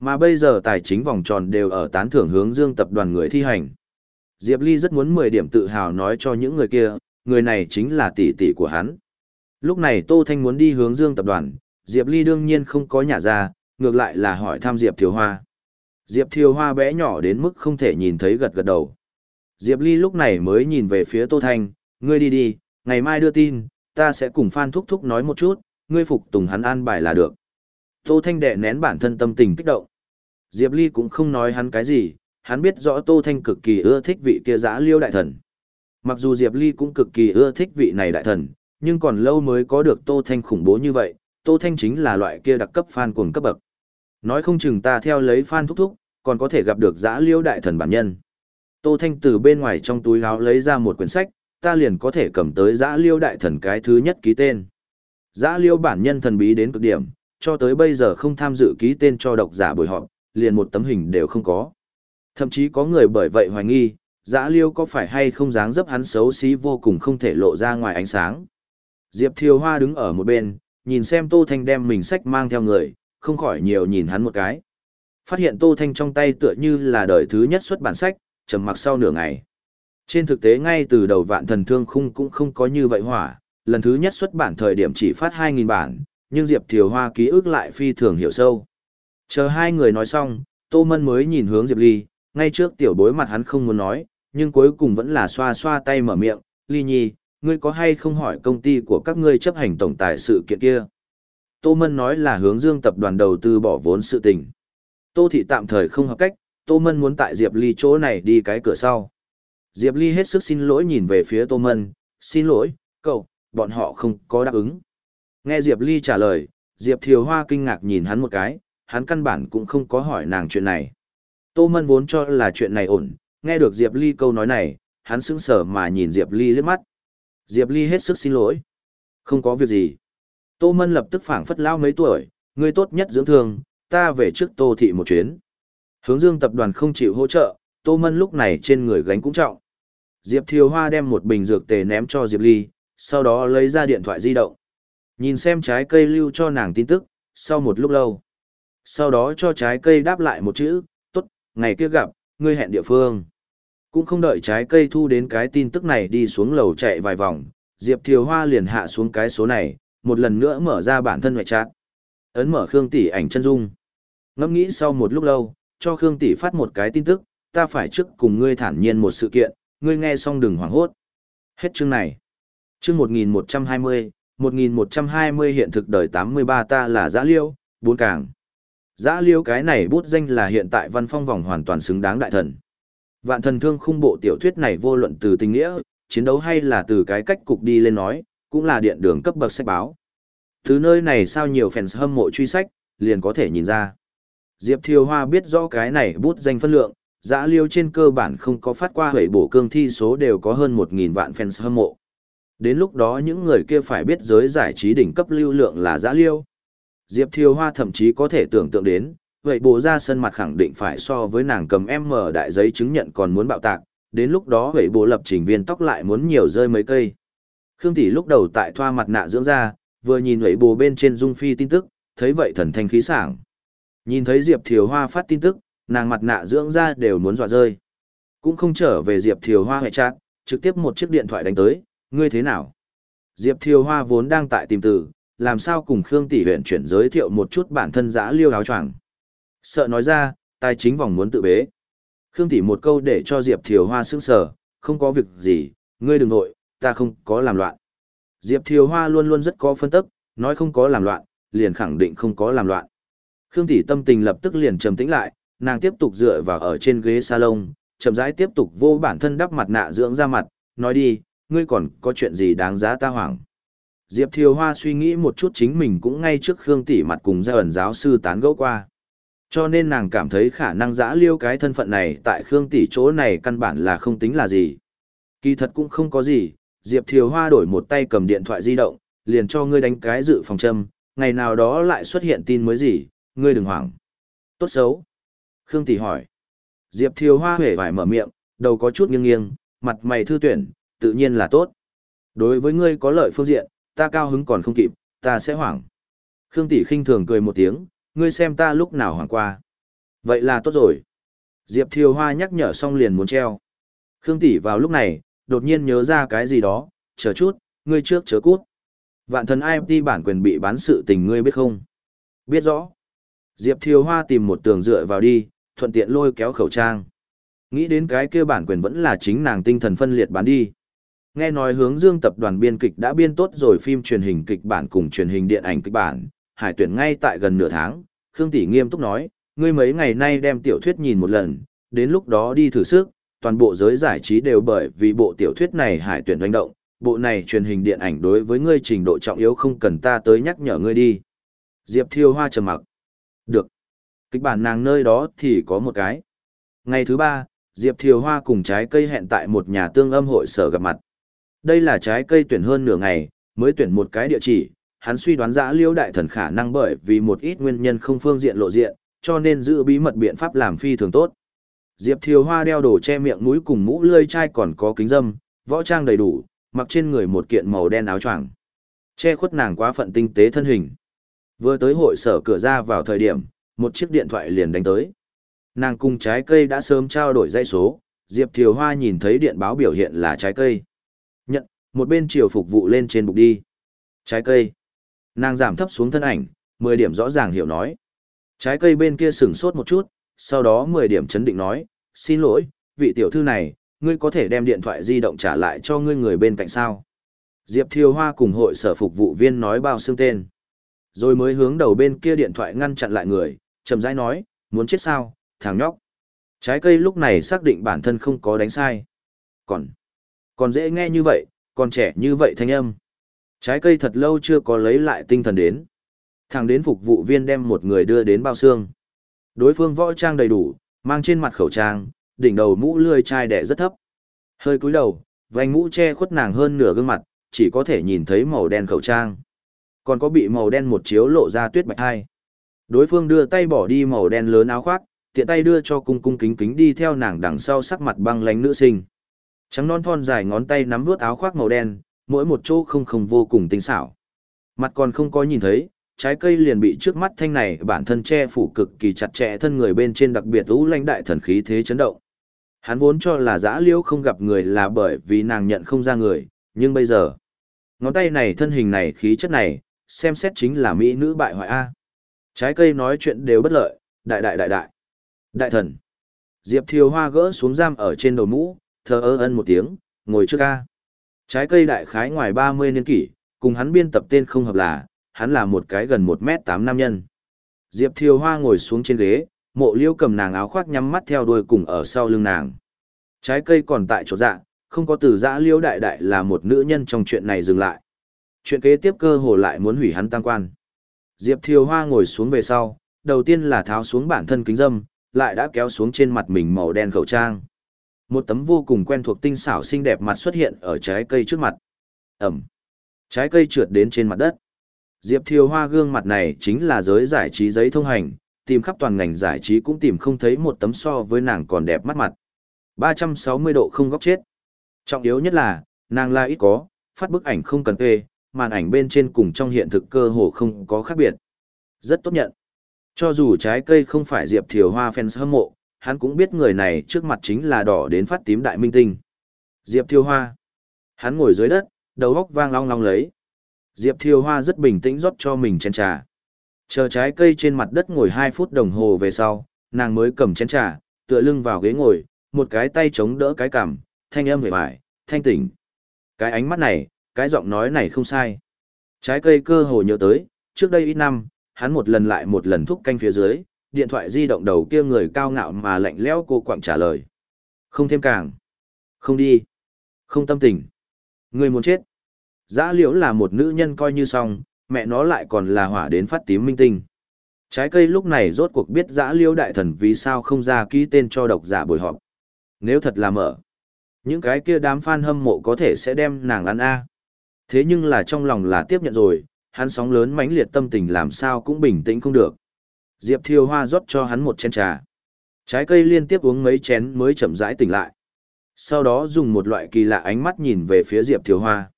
Mà bây giờ tài chính vòng tròn đều ở tán thưởng hướng dương tập đoàn người thi hành. Diệp Ly rất muốn 10 điểm tự hào nói cho những người kia, người này chính là tỷ tỷ của hắn. Lúc này Tô Thanh muốn đi hướng dương tập đoàn, Diệp Ly đương nhiên không có nhà ra, ngược lại là hỏi thăm Diệp Thiều Hoa. Diệp Thiều Hoa bé nhỏ đến mức không thể nhìn thấy gật gật đầu. Diệp Ly lúc này mới nhìn về phía Tô Thanh, ngươi đi đi, ngày mai đưa tin, ta sẽ cùng Phan Thúc Thúc nói một chút, ngươi phục tùng hắn an bài là được. Tô Thanh đệ nén bản thân tâm tình kích động. Diệp Ly cũng không nói hắn cái gì, hắn biết rõ Tô Thanh cực kỳ ưa thích vị kia giã liêu đại thần. Mặc dù Diệp Ly cũng cực kỳ ưa thích vị này đại thần, nhưng còn lâu mới có được Tô Thanh khủng bố như vậy, Tô Thanh chính là loại kia đặc cấp fan cuồng cấp bậc. Nói không chừng ta theo lấy fan thúc thúc, còn có thể gặp được giã liêu đại thần bản nhân. Tô Thanh từ bên ngoài trong túi áo lấy ra một quyển sách, ta liền có thể cầm tới giã liêu đại thần cái thứ nhất ký tên. Giã liêu bản nhân thần bí đến cực điểm, cho tới bây giờ không tham dự ký tên cho độc giả buổi họp, liền một tấm hình đều không có. Thậm chí có người bởi vậy hoài nghi, giã liêu có phải hay không dáng dấp hắn xấu xí vô cùng không thể lộ ra ngoài ánh sáng. Diệp Thiều Hoa đứng ở một bên, nhìn xem Tô Thanh đem mình sách mang theo người, không khỏi nhiều nhìn hắn một cái. Phát hiện Tô Thanh trong tay tựa như là đời thứ nhất xuất bản sách, trầm mặc sau nửa ngày. Trên thực tế ngay từ đầu vạn thần thương khung cũng không có như vậy hỏa, lần thứ nhất xuất bản thời điểm chỉ phát 2.000 bản, nhưng Diệp Thiều Hoa ký ức lại phi thường hiểu sâu. Chờ hai người nói xong, Tô Mân mới nhìn hướng Diệp Ly, ngay trước tiểu bối mặt hắn không muốn nói, nhưng cuối cùng vẫn là xoa xoa tay mở miệng, Ly Nhi, ngươi có hay không hỏi công ty của các ngươi chấp hành tổng tài sự kiện kia? Tô Mân nói là hướng dương tập đoàn đầu tư bỏ vốn sự tình. Tô Thị tạm thời không hợp cách, Tô Mân muốn tại Diệp Ly chỗ này đi cái cửa sau. Diệp Ly hết sức xin lỗi nhìn về phía Tô Mân, xin lỗi, cậu, bọn họ không có đáp ứng. Nghe Diệp Ly trả lời, Diệp Thiều Hoa kinh ngạc nhìn hắn một cái, hắn căn bản cũng không có hỏi nàng chuyện này. Tô Mân vốn cho là chuyện này ổn, nghe được Diệp Ly câu nói này, hắn sững sờ mà nhìn Diệp Ly liếc mắt. Diệp Ly hết sức xin lỗi. Không có việc gì. Tô Mân lập tức phảng phất lao mấy tuổi, người tốt nhất dưỡng thương, ta về trước Tô Thị một chuyến. Hướng dương tập đoàn không chịu hỗ trợ, Tô Mân lúc này trên người gánh cũng trọng. Diệp Thiều Hoa đem một bình dược tề ném cho Diệp Ly, sau đó lấy ra điện thoại di động. Nhìn xem trái cây lưu cho nàng tin tức, sau một lúc lâu. Sau đó cho trái cây đáp lại một chữ, tốt, ngày kia gặp, ngươi hẹn địa phương. Cũng không đợi trái cây thu đến cái tin tức này đi xuống lầu chạy vài vòng, Diệp Thiều Hoa liền hạ xuống cái số này, một lần nữa mở ra bản thân ngoại trạng. Ấn mở Khương Tỷ ảnh chân dung. Ngẫm nghĩ sau một lúc lâu, cho Khương Tỷ phát một cái tin tức, ta phải trước cùng ngươi thản nhiên một sự kiện, ngươi nghe xong đừng hoảng hốt. Hết chương này. Chương 1120, 1120 hiện thực đời 83 ta là Giã Liêu, bốn càng. Giã Liêu cái này bút danh là hiện tại văn phong vòng hoàn toàn xứng đáng đại thần. Vạn thần thương khung bộ tiểu thuyết này vô luận từ tình nghĩa, chiến đấu hay là từ cái cách cục đi lên nói, cũng là điện đường cấp bậc sách báo. Từ nơi này sao nhiều fans hâm mộ truy sách, liền có thể nhìn ra. Diệp Thiều Hoa biết rõ cái này bút danh phân lượng, giã liêu trên cơ bản không có phát qua hủy bổ cương thi số đều có hơn 1.000 vạn fans hâm mộ. Đến lúc đó những người kia phải biết giới giải trí đỉnh cấp lưu lượng là giã liêu. Diệp Thiều Hoa thậm chí có thể tưởng tượng đến, vậy bố ra sân mặt khẳng định phải so với nàng cầm M đại giấy chứng nhận còn muốn bạo tạc, đến lúc đó vậy bố lập trình viên tóc lại muốn nhiều rơi mấy cây. Khương Tỷ lúc đầu tại thoa mặt nạ dưỡng ra, vừa nhìn vậy bố bên trên dung phi tin tức, thấy vậy thần thanh khí sảng. Nhìn thấy Diệp Thiều Hoa phát tin tức, nàng mặt nạ dưỡng ra đều muốn dọa rơi. Cũng không trở về Diệp Thiều Hoa hệ chát, trực tiếp một chiếc điện thoại đánh tới, ngươi thế nào? Diệp Thiều Hoa vốn đang tại tìm từ, làm sao cùng Khương Tỷ huyện chuyển giới thiệu một chút bản thân giã liêu áo choàng. Sợ nói ra, tài chính vòng muốn tự bế. Khương Tỷ một câu để cho Diệp Thiều Hoa sững sờ, không có việc gì, ngươi đừng nội, ta không có làm loạn. Diệp Thiều Hoa luôn luôn rất có phân tức, nói không có làm loạn, liền khẳng định không có làm loạn. Khương Tỷ tâm tình lập tức liền trầm tĩnh lại, nàng tiếp tục dựa vào ở trên ghế salon, chậm rãi tiếp tục vô bản thân đắp mặt nạ dưỡng ra mặt, nói đi, ngươi còn có chuyện gì đáng giá ta hoảng. Diệp Thiều Hoa suy nghĩ một chút chính mình cũng ngay trước Khương Tỷ mặt cùng ra ẩn giáo sư tán gẫu qua. Cho nên nàng cảm thấy khả năng giã liêu cái thân phận này tại Khương Tỷ chỗ này căn bản là không tính là gì. Kỳ thật cũng không có gì, Diệp Thiều Hoa đổi một tay cầm điện thoại di động, liền cho ngươi đánh cái dự phòng châm, ngày nào đó lại xuất hiện tin mới gì, ngươi đừng hoảng. Tốt xấu. Khương Tỷ hỏi. Diệp Thiều Hoa hề vải mở miệng, đầu có chút nghiêng nghiêng, mặt mày thư tuyển, tự nhiên là tốt. Đối với ngươi có lợi phương diện, ta cao hứng còn không kịp, ta sẽ hoảng. Khương Tỷ khinh thường cười một tiếng, ngươi xem ta lúc nào hoảng qua. Vậy là tốt rồi. Diệp Thiều Hoa nhắc nhở xong liền muốn treo. Khương Tỷ vào lúc này, đột nhiên nhớ ra cái gì đó, chờ chút, ngươi trước chớ cút. Vạn thần IMT bản quyền bị bán sự tình ngươi biết không? Biết rõ. Diệp Thiều Hoa tìm một tường dựa vào đi, thuận tiện lôi kéo khẩu trang. Nghĩ đến cái kia bản quyền vẫn là chính nàng tinh thần phân liệt bán đi. Nghe nói hướng dương tập đoàn biên kịch đã biên tốt rồi phim truyền hình kịch bản cùng truyền hình điện ảnh kịch bản, hải tuyển ngay tại gần nửa tháng, Khương Tỷ nghiêm túc nói, ngươi mấy ngày nay đem tiểu thuyết nhìn một lần, đến lúc đó đi thử sức, toàn bộ giới giải trí đều bởi vì bộ tiểu thuyết này hải tuyển doanh động, bộ này truyền hình điện ảnh đối với ngươi trình độ trọng yếu không cần ta tới nhắc nhở ngươi đi. Diệp Thiêu Hoa trầm mặc. Được. Kịch bản nàng nơi đó thì có một cái. Ngày thứ ba, Diệp Thiều Hoa cùng trái cây hẹn tại một nhà tương âm hội sở gặp mặt. Đây là trái cây tuyển hơn nửa ngày, mới tuyển một cái địa chỉ, hắn suy đoán giã liêu đại thần khả năng bởi vì một ít nguyên nhân không phương diện lộ diện, cho nên giữ bí mật biện pháp làm phi thường tốt. Diệp Thiều Hoa đeo đồ che miệng mũi cùng mũ lươi chai còn có kính dâm, võ trang đầy đủ, mặc trên người một kiện màu đen áo choàng, che khuất nàng quá phận tinh tế thân hình. Vừa tới hội sở cửa ra vào thời điểm, một chiếc điện thoại liền đánh tới. Nàng cùng trái cây đã sớm trao đổi dây số, Diệp Thiều Hoa nhìn thấy điện báo biểu hiện là trái cây. Một bên chiều phục vụ lên trên bục đi. Trái cây. Nàng giảm thấp xuống thân ảnh, 10 điểm rõ ràng hiểu nói. Trái cây bên kia sửng sốt một chút, sau đó 10 điểm chấn định nói, xin lỗi, vị tiểu thư này, ngươi có thể đem điện thoại di động trả lại cho ngươi người bên cạnh sao. Diệp Thiều Hoa cùng hội sở phục vụ viên nói bao xương tên. Rồi mới hướng đầu bên kia điện thoại ngăn chặn lại người, chậm rãi nói, muốn chết sao, thằng nhóc. Trái cây lúc này xác định bản thân không có đánh sai. Còn, còn dễ nghe như vậy, còn trẻ như vậy thanh âm. Trái cây thật lâu chưa có lấy lại tinh thần đến. Thằng đến phục vụ viên đem một người đưa đến bao xương. Đối phương võ trang đầy đủ, mang trên mặt khẩu trang, đỉnh đầu mũ lươi chai đẻ rất thấp. Hơi cúi đầu, vành mũ che khuất nàng hơn nửa gương mặt, chỉ có thể nhìn thấy màu đen khẩu trang. Còn có bị màu đen một chiếu lộ ra tuyết bạch hai. Đối phương đưa tay bỏ đi màu đen lớn áo khoác, tiện tay đưa cho cung cung kính kính đi theo nàng đằng sau sắc mặt băng lánh nữ sinh. Trắng non thon dài ngón tay nắm vướt áo khoác màu đen, mỗi một chỗ không không vô cùng tinh xảo. Mặt còn không có nhìn thấy, trái cây liền bị trước mắt thanh này bản thân che phủ cực kỳ chặt chẽ thân người bên trên đặc biệt ú lãnh đại thần khí thế chấn động. Hắn vốn cho là dã liễu không gặp người là bởi vì nàng nhận không ra người, nhưng bây giờ, ngón tay này thân hình này khí chất này, xem xét chính là mỹ nữ bại hoại A. Trái cây nói chuyện đều bất lợi, đại đại đại đại. Đại thần. Diệp Thiều Hoa gỡ xuống giam ở trên đầu mũ, thờ ơ ân một tiếng, ngồi trước ca. Trái cây đại khái ngoài 30 niên kỷ, cùng hắn biên tập tên không hợp là, hắn là một cái gần 1 mét 8 nam nhân. Diệp Thiều Hoa ngồi xuống trên ghế, mộ liêu cầm nàng áo khoác nhắm mắt theo đuôi cùng ở sau lưng nàng. Trái cây còn tại chỗ dạ, không có từ dã liêu đại đại là một nữ nhân trong chuyện này dừng lại. Chuyện kế tiếp cơ hồ lại muốn hủy hắn tăng quan. Diệp Thiều Hoa ngồi xuống về sau, đầu tiên là tháo xuống bản thân kính dâm, lại đã kéo xuống trên mặt mình màu đen khẩu trang. Một tấm vô cùng quen thuộc tinh xảo xinh đẹp mặt xuất hiện ở trái cây trước mặt. Ẩm. Trái cây trượt đến trên mặt đất. Diệp Thiều Hoa gương mặt này chính là giới giải trí giấy thông hành, tìm khắp toàn ngành giải trí cũng tìm không thấy một tấm so với nàng còn đẹp mắt mặt. 360 độ không góc chết. Trọng yếu nhất là, nàng là ít có, phát bức ảnh không cần thuê màn ảnh bên trên cùng trong hiện thực cơ hồ không có khác biệt. Rất tốt nhận. Cho dù trái cây không phải Diệp Thiều Hoa fans hâm mộ, hắn cũng biết người này trước mặt chính là đỏ đến phát tím đại minh tinh. Diệp thiêu Hoa. Hắn ngồi dưới đất, đầu góc vang long long lấy. Diệp thiêu Hoa rất bình tĩnh rót cho mình chén trà. Chờ trái cây trên mặt đất ngồi 2 phút đồng hồ về sau, nàng mới cầm chén trà, tựa lưng vào ghế ngồi, một cái tay chống đỡ cái cằm, thanh âm hề bại, thanh tỉnh. Cái ánh mắt này, cái giọng nói này không sai. Trái cây cơ hồ nhớ tới, trước đây ít năm, hắn một lần lại một lần thúc canh phía dưới, điện thoại di động đầu kia người cao ngạo mà lạnh lẽo cô quặng trả lời. Không thêm càng. Không đi. Không tâm tình. Người muốn chết. Giã liễu là một nữ nhân coi như xong, mẹ nó lại còn là hỏa đến phát tím minh tinh. Trái cây lúc này rốt cuộc biết giã liễu đại thần vì sao không ra ký tên cho độc giả buổi họp. Nếu thật là mở, những cái kia đám fan hâm mộ có thể sẽ đem nàng ăn a. Thế nhưng là trong lòng là tiếp nhận rồi, hắn sóng lớn mãnh liệt tâm tình làm sao cũng bình tĩnh không được. Diệp Thiều Hoa rót cho hắn một chén trà. Trái cây liên tiếp uống mấy chén mới chậm rãi tỉnh lại. Sau đó dùng một loại kỳ lạ ánh mắt nhìn về phía Diệp Thiều Hoa.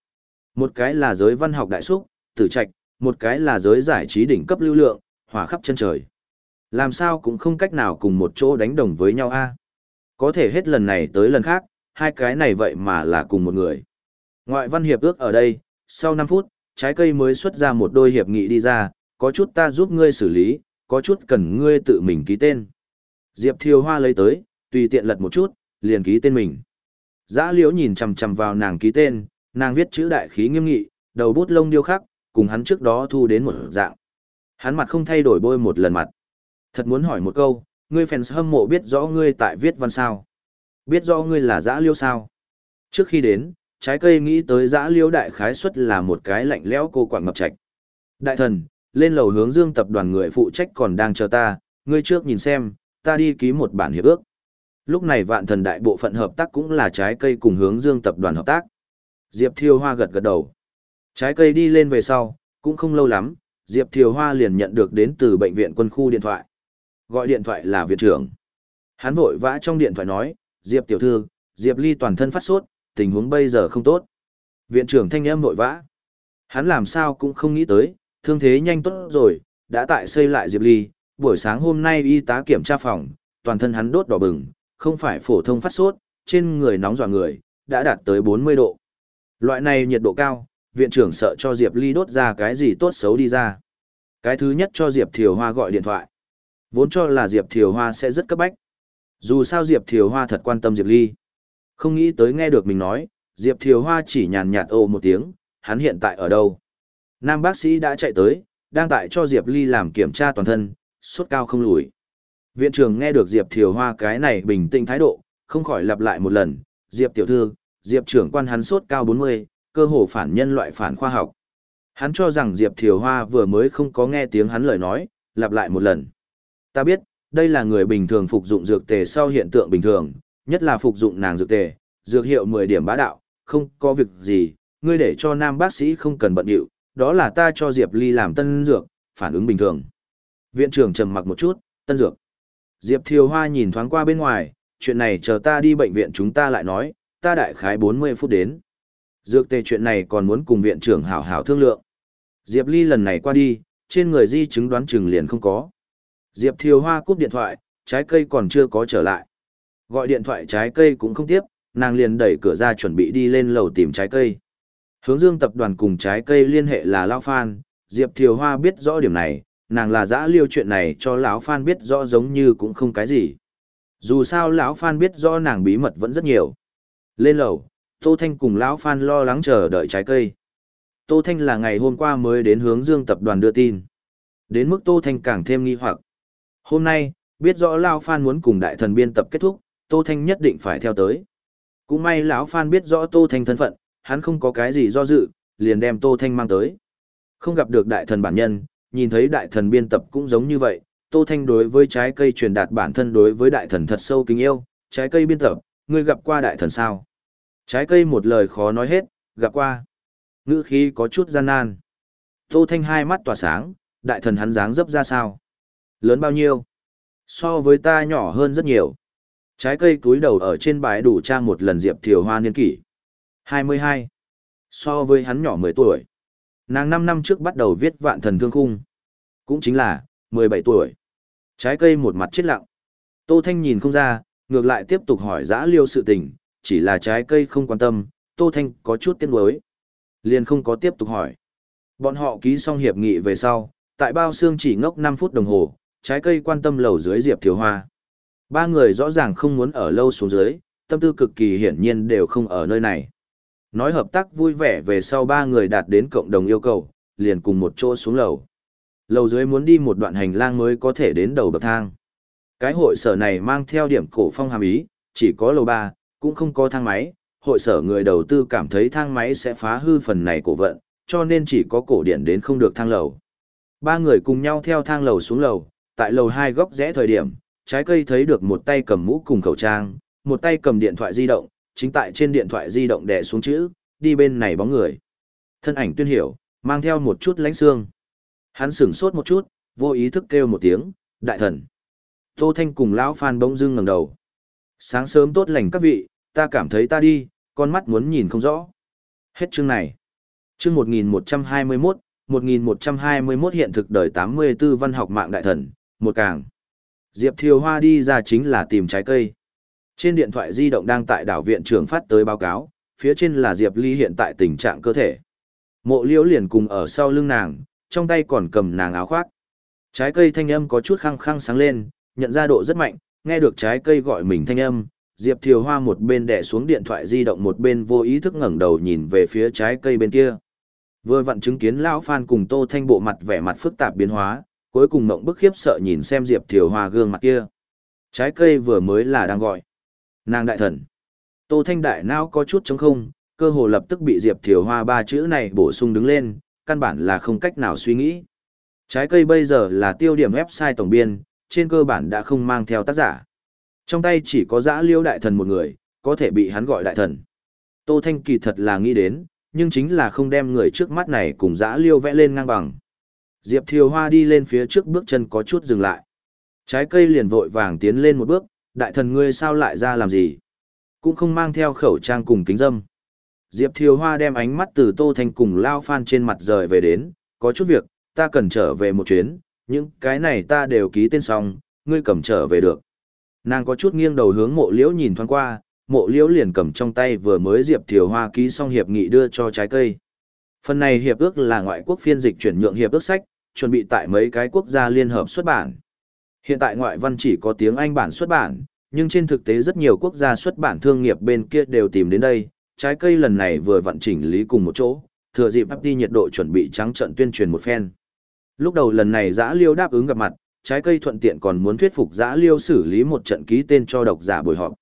Một cái là giới văn học đại súc, tử trạch, một cái là giới giải trí đỉnh cấp lưu lượng, hỏa khắp chân trời. Làm sao cũng không cách nào cùng một chỗ đánh đồng với nhau a. Có thể hết lần này tới lần khác, hai cái này vậy mà là cùng một người. Ngoại văn hiệp ước ở đây, sau 5 phút, trái cây mới xuất ra một đôi hiệp nghị đi ra, có chút ta giúp ngươi xử lý, có chút cần ngươi tự mình ký tên. Diệp Thiều Hoa lấy tới, tùy tiện lật một chút, liền ký tên mình. Giã liễu nhìn chằm chằm vào nàng ký tên, nàng viết chữ đại khí nghiêm nghị, đầu bút lông điêu khắc, cùng hắn trước đó thu đến một dạng. Hắn mặt không thay đổi bôi một lần mặt. Thật muốn hỏi một câu, ngươi fans hâm mộ biết rõ ngươi tại viết văn sao? Biết rõ ngươi là giã liêu sao? Trước khi đến, trái cây nghĩ tới giã liêu đại khái suất là một cái lạnh lẽo cô quạng ngập trạch. Đại thần, lên lầu hướng dương tập đoàn người phụ trách còn đang chờ ta, ngươi trước nhìn xem, ta đi ký một bản hiệp ước. Lúc này vạn thần đại bộ phận hợp tác cũng là trái cây cùng hướng dương tập đoàn hợp tác. Diệp Thiều Hoa gật gật đầu. Trái cây đi lên về sau, cũng không lâu lắm, Diệp Thiều Hoa liền nhận được đến từ bệnh viện quân khu điện thoại. Gọi điện thoại là viện trưởng. Hắn vội vã trong điện thoại nói, Diệp tiểu thư, Diệp Ly toàn thân phát sốt, tình huống bây giờ không tốt. Viện trưởng thanh âm vội vã. Hắn làm sao cũng không nghĩ tới, thương thế nhanh tốt rồi, đã tại xây lại Diệp Ly, buổi sáng hôm nay y tá kiểm tra phòng, toàn thân hắn đốt đỏ bừng, không phải phổ thông phát sốt, trên người nóng dọa người, đã đạt tới 40 độ. Loại này nhiệt độ cao, viện trưởng sợ cho Diệp Ly đốt ra cái gì tốt xấu đi ra. Cái thứ nhất cho Diệp Thiều Hoa gọi điện thoại. Vốn cho là Diệp Thiều Hoa sẽ rất cấp bách. Dù sao Diệp Thiều Hoa thật quan tâm Diệp Ly. Không nghĩ tới nghe được mình nói, Diệp Thiều Hoa chỉ nhàn nhạt ồ một tiếng, hắn hiện tại ở đâu. Nam bác sĩ đã chạy tới, đang tại cho Diệp Ly làm kiểm tra toàn thân, sốt cao không lùi. Viện trưởng nghe được Diệp Thiều Hoa cái này bình tĩnh thái độ, không khỏi lặp lại một lần, Diệp tiểu thư, Diệp trưởng quan hắn sốt cao 40, cơ hồ phản nhân loại phản khoa học. Hắn cho rằng Diệp Thiều Hoa vừa mới không có nghe tiếng hắn lời nói, lặp lại một lần. Ta biết, đây là người bình thường phục dụng dược tề sau hiện tượng bình thường, nhất là phục dụng nàng dược tề, dược hiệu 10 điểm bá đạo, không có việc gì, ngươi để cho nam bác sĩ không cần bận điệu, đó là ta cho Diệp Ly làm tân dược, phản ứng bình thường. Viện trưởng trầm mặc một chút, tân dược. Diệp Thiều Hoa nhìn thoáng qua bên ngoài, chuyện này chờ ta đi bệnh viện chúng ta lại nói, ta đại khái 40 phút đến. Dược tề chuyện này còn muốn cùng viện trưởng hảo hảo thương lượng. Diệp Ly lần này qua đi, trên người di chứng đoán chừng liền không có. Diệp Thiều Hoa cúp điện thoại, trái cây còn chưa có trở lại. Gọi điện thoại trái cây cũng không tiếp, nàng liền đẩy cửa ra chuẩn bị đi lên lầu tìm trái cây. Hướng dương tập đoàn cùng trái cây liên hệ là Lao Phan, Diệp Thiều Hoa biết rõ điểm này, nàng là giã liêu chuyện này cho lão Phan biết rõ giống như cũng không cái gì. Dù sao lão Phan biết rõ nàng bí mật vẫn rất nhiều. Lên lầu, Tô Thanh cùng lão Phan lo lắng chờ đợi trái cây. Tô Thanh là ngày hôm qua mới đến hướng dương tập đoàn đưa tin. Đến mức Tô Thanh càng thêm nghi hoặc. Hôm nay, biết rõ Lão Phan muốn cùng đại thần biên tập kết thúc, Tô Thanh nhất định phải theo tới. Cũng may lão Phan biết rõ Tô Thanh thân phận, hắn không có cái gì do dự, liền đem Tô Thanh mang tới. Không gặp được đại thần bản nhân, nhìn thấy đại thần biên tập cũng giống như vậy, Tô Thanh đối với trái cây truyền đạt bản thân đối với đại thần thật sâu kính yêu, trái cây biên tập, ngươi gặp qua đại thần sao? Trái cây một lời khó nói hết, gặp qua. Ngữ khí có chút gian nan. Tô Thanh hai mắt tỏa sáng, đại thần hắn dáng dấp ra sao? Lớn bao nhiêu? So với ta nhỏ hơn rất nhiều. Trái cây túi đầu ở trên bài đủ trang một lần Diệp Thiều Hoa niên kỷ. 22. So với hắn nhỏ 10 tuổi. Nàng 5 năm trước bắt đầu viết vạn thần thương khung. Cũng chính là, 17 tuổi. Trái cây một mặt chết lặng. Tô Thanh nhìn không ra, ngược lại tiếp tục hỏi giã liêu sự tình, chỉ là trái cây không quan tâm, Tô Thanh có chút tiếc nuối. Liền không có tiếp tục hỏi. Bọn họ ký xong hiệp nghị về sau, tại bao xương chỉ ngốc 5 phút đồng hồ, trái cây quan tâm lầu dưới Diệp Thiếu Hoa. Ba người rõ ràng không muốn ở lâu xuống dưới, tâm tư cực kỳ hiển nhiên đều không ở nơi này. Nói hợp tác vui vẻ về sau ba người đạt đến cộng đồng yêu cầu, liền cùng một chỗ xuống lầu. Lầu dưới muốn đi một đoạn hành lang mới có thể đến đầu bậc thang. Cái hội sở này mang theo điểm cổ phong hàm ý, chỉ có lầu ba cũng không có thang máy. Hội sở người đầu tư cảm thấy thang máy sẽ phá hư phần này cổ vận, cho nên chỉ có cổ điện đến không được thang lầu. Ba người cùng nhau theo thang lầu xuống lầu, tại lầu hai góc rẽ thời điểm, trái cây thấy được một tay cầm mũ cùng khẩu trang, một tay cầm điện thoại di động, chính tại trên điện thoại di động đè xuống chữ, đi bên này bóng người. Thân ảnh tuyên hiểu, mang theo một chút lánh xương. Hắn sửng sốt một chút, vô ý thức kêu một tiếng, đại thần. Tô Thanh cùng lão Phan bỗng dưng ngẩng đầu. Sáng sớm tốt lành các vị, ta cảm thấy ta đi, con mắt muốn nhìn không rõ. Hết chương này. Chương 1121, 1121 hiện thực đời 84 văn học mạng đại thần, một càng. Diệp Thiều Hoa đi ra chính là tìm trái cây. Trên điện thoại di động đang tại đảo viện trưởng phát tới báo cáo, phía trên là Diệp Ly hiện tại tình trạng cơ thể. Mộ liễu liền cùng ở sau lưng nàng, trong tay còn cầm nàng áo khoác. Trái cây thanh âm có chút khăng khăng sáng lên, nhận ra độ rất mạnh, nghe được trái cây gọi mình thanh âm, Diệp Thiều Hoa một bên đè xuống điện thoại di động một bên vô ý thức ngẩng đầu nhìn về phía trái cây bên kia. Vừa vặn chứng kiến lão Phan cùng Tô Thanh bộ mặt vẻ mặt phức tạp biến hóa, cuối cùng mộng bức khiếp sợ nhìn xem Diệp Thiều Hoa gương mặt kia. Trái cây vừa mới là đang gọi. Nàng đại thần. Tô Thanh đại não có chút trống không, cơ hồ lập tức bị Diệp Thiều Hoa ba chữ này bổ sung đứng lên, căn bản là không cách nào suy nghĩ. Trái cây bây giờ là tiêu điểm website tổng biên, trên cơ bản đã không mang theo tác giả. Trong tay chỉ có giã liêu đại thần một người, có thể bị hắn gọi đại thần. Tô Thanh kỳ thật là nghĩ đến, nhưng chính là không đem người trước mắt này cùng giã liêu vẽ lên ngang bằng. Diệp Thiều Hoa đi lên phía trước bước chân có chút dừng lại. Trái cây liền vội vàng tiến lên một bước, đại thần ngươi sao lại ra làm gì? Cũng không mang theo khẩu trang cùng kính dâm. Diệp Thiều Hoa đem ánh mắt từ Tô Thanh cùng Lao Phan trên mặt rời về đến, có chút việc, ta cần trở về một chuyến, những cái này ta đều ký tên xong, ngươi cầm trở về được. Nàng có chút nghiêng đầu hướng mộ liễu nhìn thoáng qua, mộ liễu liền cầm trong tay vừa mới Diệp Thiều Hoa ký xong hiệp nghị đưa cho trái cây. Phần này hiệp ước là ngoại quốc phiên dịch chuyển nhượng hiệp ước sách, chuẩn bị tại mấy cái quốc gia liên hợp xuất bản. Hiện tại ngoại văn chỉ có tiếng Anh bản xuất bản, nhưng trên thực tế rất nhiều quốc gia xuất bản thương nghiệp bên kia đều tìm đến đây, trái cây lần này vừa vận chỉnh lý cùng một chỗ, thừa dịp áp đi nhiệt độ chuẩn bị trắng trận tuyên truyền một phen. Lúc đầu lần này giã liêu đáp ứng gặp mặt, trái cây thuận tiện còn muốn thuyết phục giã liêu xử lý một trận ký tên cho độc giả buổi họp.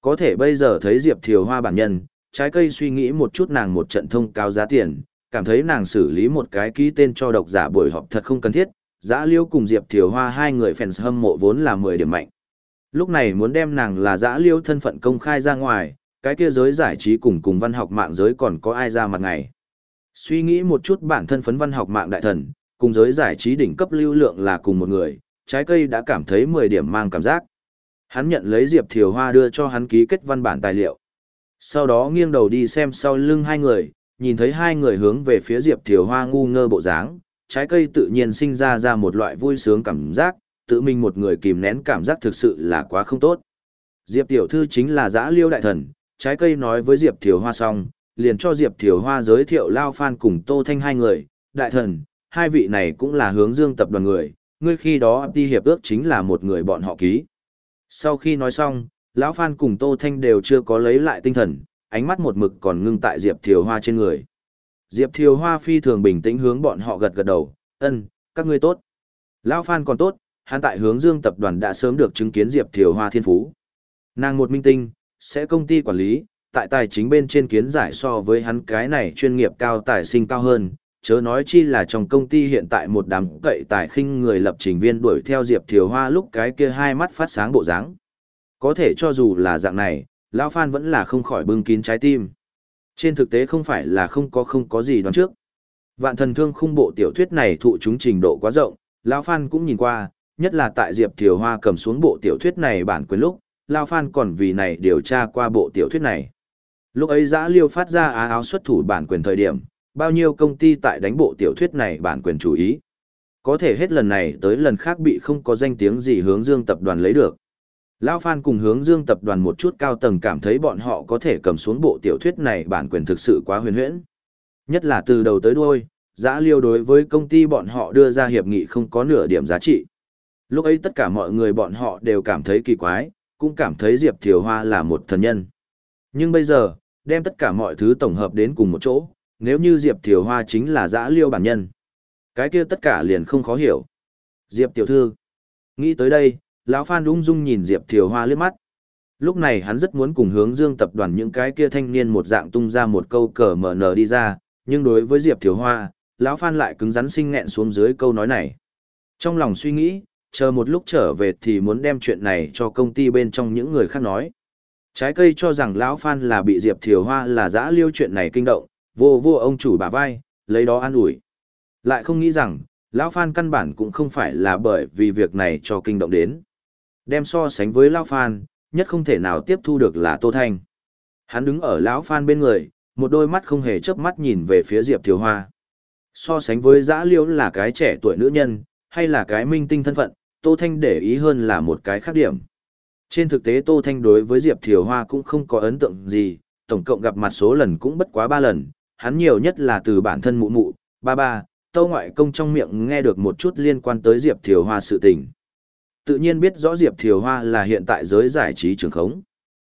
Có thể bây giờ thấy Diệp Thiều Hoa bản nhân, trái cây suy nghĩ một chút nàng một trận thông cao giá tiền, cảm thấy nàng xử lý một cái ký tên cho độc giả buổi họp thật không cần thiết, giã liêu cùng Diệp Thiều Hoa hai người fans hâm mộ vốn là 10 điểm mạnh. Lúc này muốn đem nàng là giã liêu thân phận công khai ra ngoài, cái kia giới giải trí cùng cùng văn học mạng giới còn có ai ra mặt ngày. Suy nghĩ một chút bản thân phấn văn học mạng đại thần, cùng giới giải trí đỉnh cấp lưu lượng là cùng một người, trái cây đã cảm thấy 10 điểm mang cảm giác. Hắn nhận lấy Diệp Thiều Hoa đưa cho hắn ký kết văn bản tài liệu. Sau đó nghiêng đầu đi xem sau lưng hai người, nhìn thấy hai người hướng về phía Diệp Thiều Hoa ngu ngơ bộ dáng, trái cây tự nhiên sinh ra ra một loại vui sướng cảm giác, tự mình một người kìm nén cảm giác thực sự là quá không tốt. Diệp Tiểu Thư chính là giã liêu đại thần, trái cây nói với Diệp Thiều Hoa xong, liền cho Diệp Thiều Hoa giới thiệu Lao Phan cùng Tô Thanh hai người, đại thần, hai vị này cũng là hướng dương tập đoàn người, ngươi khi đó đi hiệp ước chính là một người bọn họ ký. Sau khi nói xong, lão Phan cùng Tô Thanh đều chưa có lấy lại tinh thần, ánh mắt một mực còn ngưng tại Diệp Thiều Hoa trên người. Diệp Thiều Hoa phi thường bình tĩnh hướng bọn họ gật gật đầu, ân, các ngươi tốt. Lão Phan còn tốt, hắn tại hướng dương tập đoàn đã sớm được chứng kiến Diệp Thiều Hoa thiên phú. Nàng một minh tinh, sẽ công ty quản lý, tại tài chính bên trên kiến giải so với hắn cái này chuyên nghiệp cao tài sinh cao hơn, chớ nói chi là trong công ty hiện tại một đám cậy tài khinh người lập trình viên đuổi theo Diệp Thiều Hoa lúc cái kia hai mắt phát sáng bộ dáng. Có thể cho dù là dạng này, Lão Phan vẫn là không khỏi bưng kín trái tim. Trên thực tế không phải là không có không có gì đoán trước. Vạn thần thương khung bộ tiểu thuyết này thụ chúng trình độ quá rộng, Lão Phan cũng nhìn qua, nhất là tại Diệp Thiều Hoa cầm xuống bộ tiểu thuyết này bản quyền lúc, Lão Phan còn vì này điều tra qua bộ tiểu thuyết này. Lúc ấy giã liêu phát ra á áo xuất thủ bản quyền thời điểm, bao nhiêu công ty tại đánh bộ tiểu thuyết này bản quyền chủ ý. Có thể hết lần này tới lần khác bị không có danh tiếng gì hướng dương tập đoàn lấy được. Lão Phan cùng hướng dương tập đoàn một chút cao tầng cảm thấy bọn họ có thể cầm xuống bộ tiểu thuyết này bản quyền thực sự quá huyền huyễn. Nhất là từ đầu tới đuôi, giã liêu đối với công ty bọn họ đưa ra hiệp nghị không có nửa điểm giá trị. Lúc ấy tất cả mọi người bọn họ đều cảm thấy kỳ quái, cũng cảm thấy Diệp Thiều Hoa là một thần nhân. Nhưng bây giờ, đem tất cả mọi thứ tổng hợp đến cùng một chỗ, nếu như Diệp Thiều Hoa chính là giã liêu bản nhân. Cái kia tất cả liền không khó hiểu. Diệp tiểu thư. Nghĩ tới đây, lão Phan ung dung nhìn Diệp Thiều Hoa liếc mắt. Lúc này hắn rất muốn cùng hướng dương tập đoàn những cái kia thanh niên một dạng tung ra một câu cờ mở nở đi ra, nhưng đối với Diệp Thiều Hoa, lão Phan lại cứng rắn sinh nghẹn xuống dưới câu nói này. Trong lòng suy nghĩ, chờ một lúc trở về thì muốn đem chuyện này cho công ty bên trong những người khác nói. Trái cây cho rằng lão Phan là bị Diệp Thiều Hoa là dã liêu chuyện này kinh động, vô vô ông chủ bà vai, lấy đó an ủi. Lại không nghĩ rằng, lão Phan căn bản cũng không phải là bởi vì việc này cho kinh động đến. Đem so sánh với lão Phan, nhất không thể nào tiếp thu được là Tô Thanh. Hắn đứng ở lão Phan bên người, một đôi mắt không hề chớp mắt nhìn về phía Diệp Thiều Hoa. So sánh với dã liễu là cái trẻ tuổi nữ nhân, hay là cái minh tinh thân phận, Tô Thanh để ý hơn là một cái khác điểm. Trên thực tế Tô Thanh đối với Diệp Thiều Hoa cũng không có ấn tượng gì, tổng cộng gặp mặt số lần cũng bất quá ba lần, hắn nhiều nhất là từ bản thân mụ mụ, ba ba, tâu ngoại công trong miệng nghe được một chút liên quan tới Diệp Thiều Hoa sự tình. Tự nhiên biết rõ Diệp Thiều Hoa là hiện tại giới giải trí trường khống.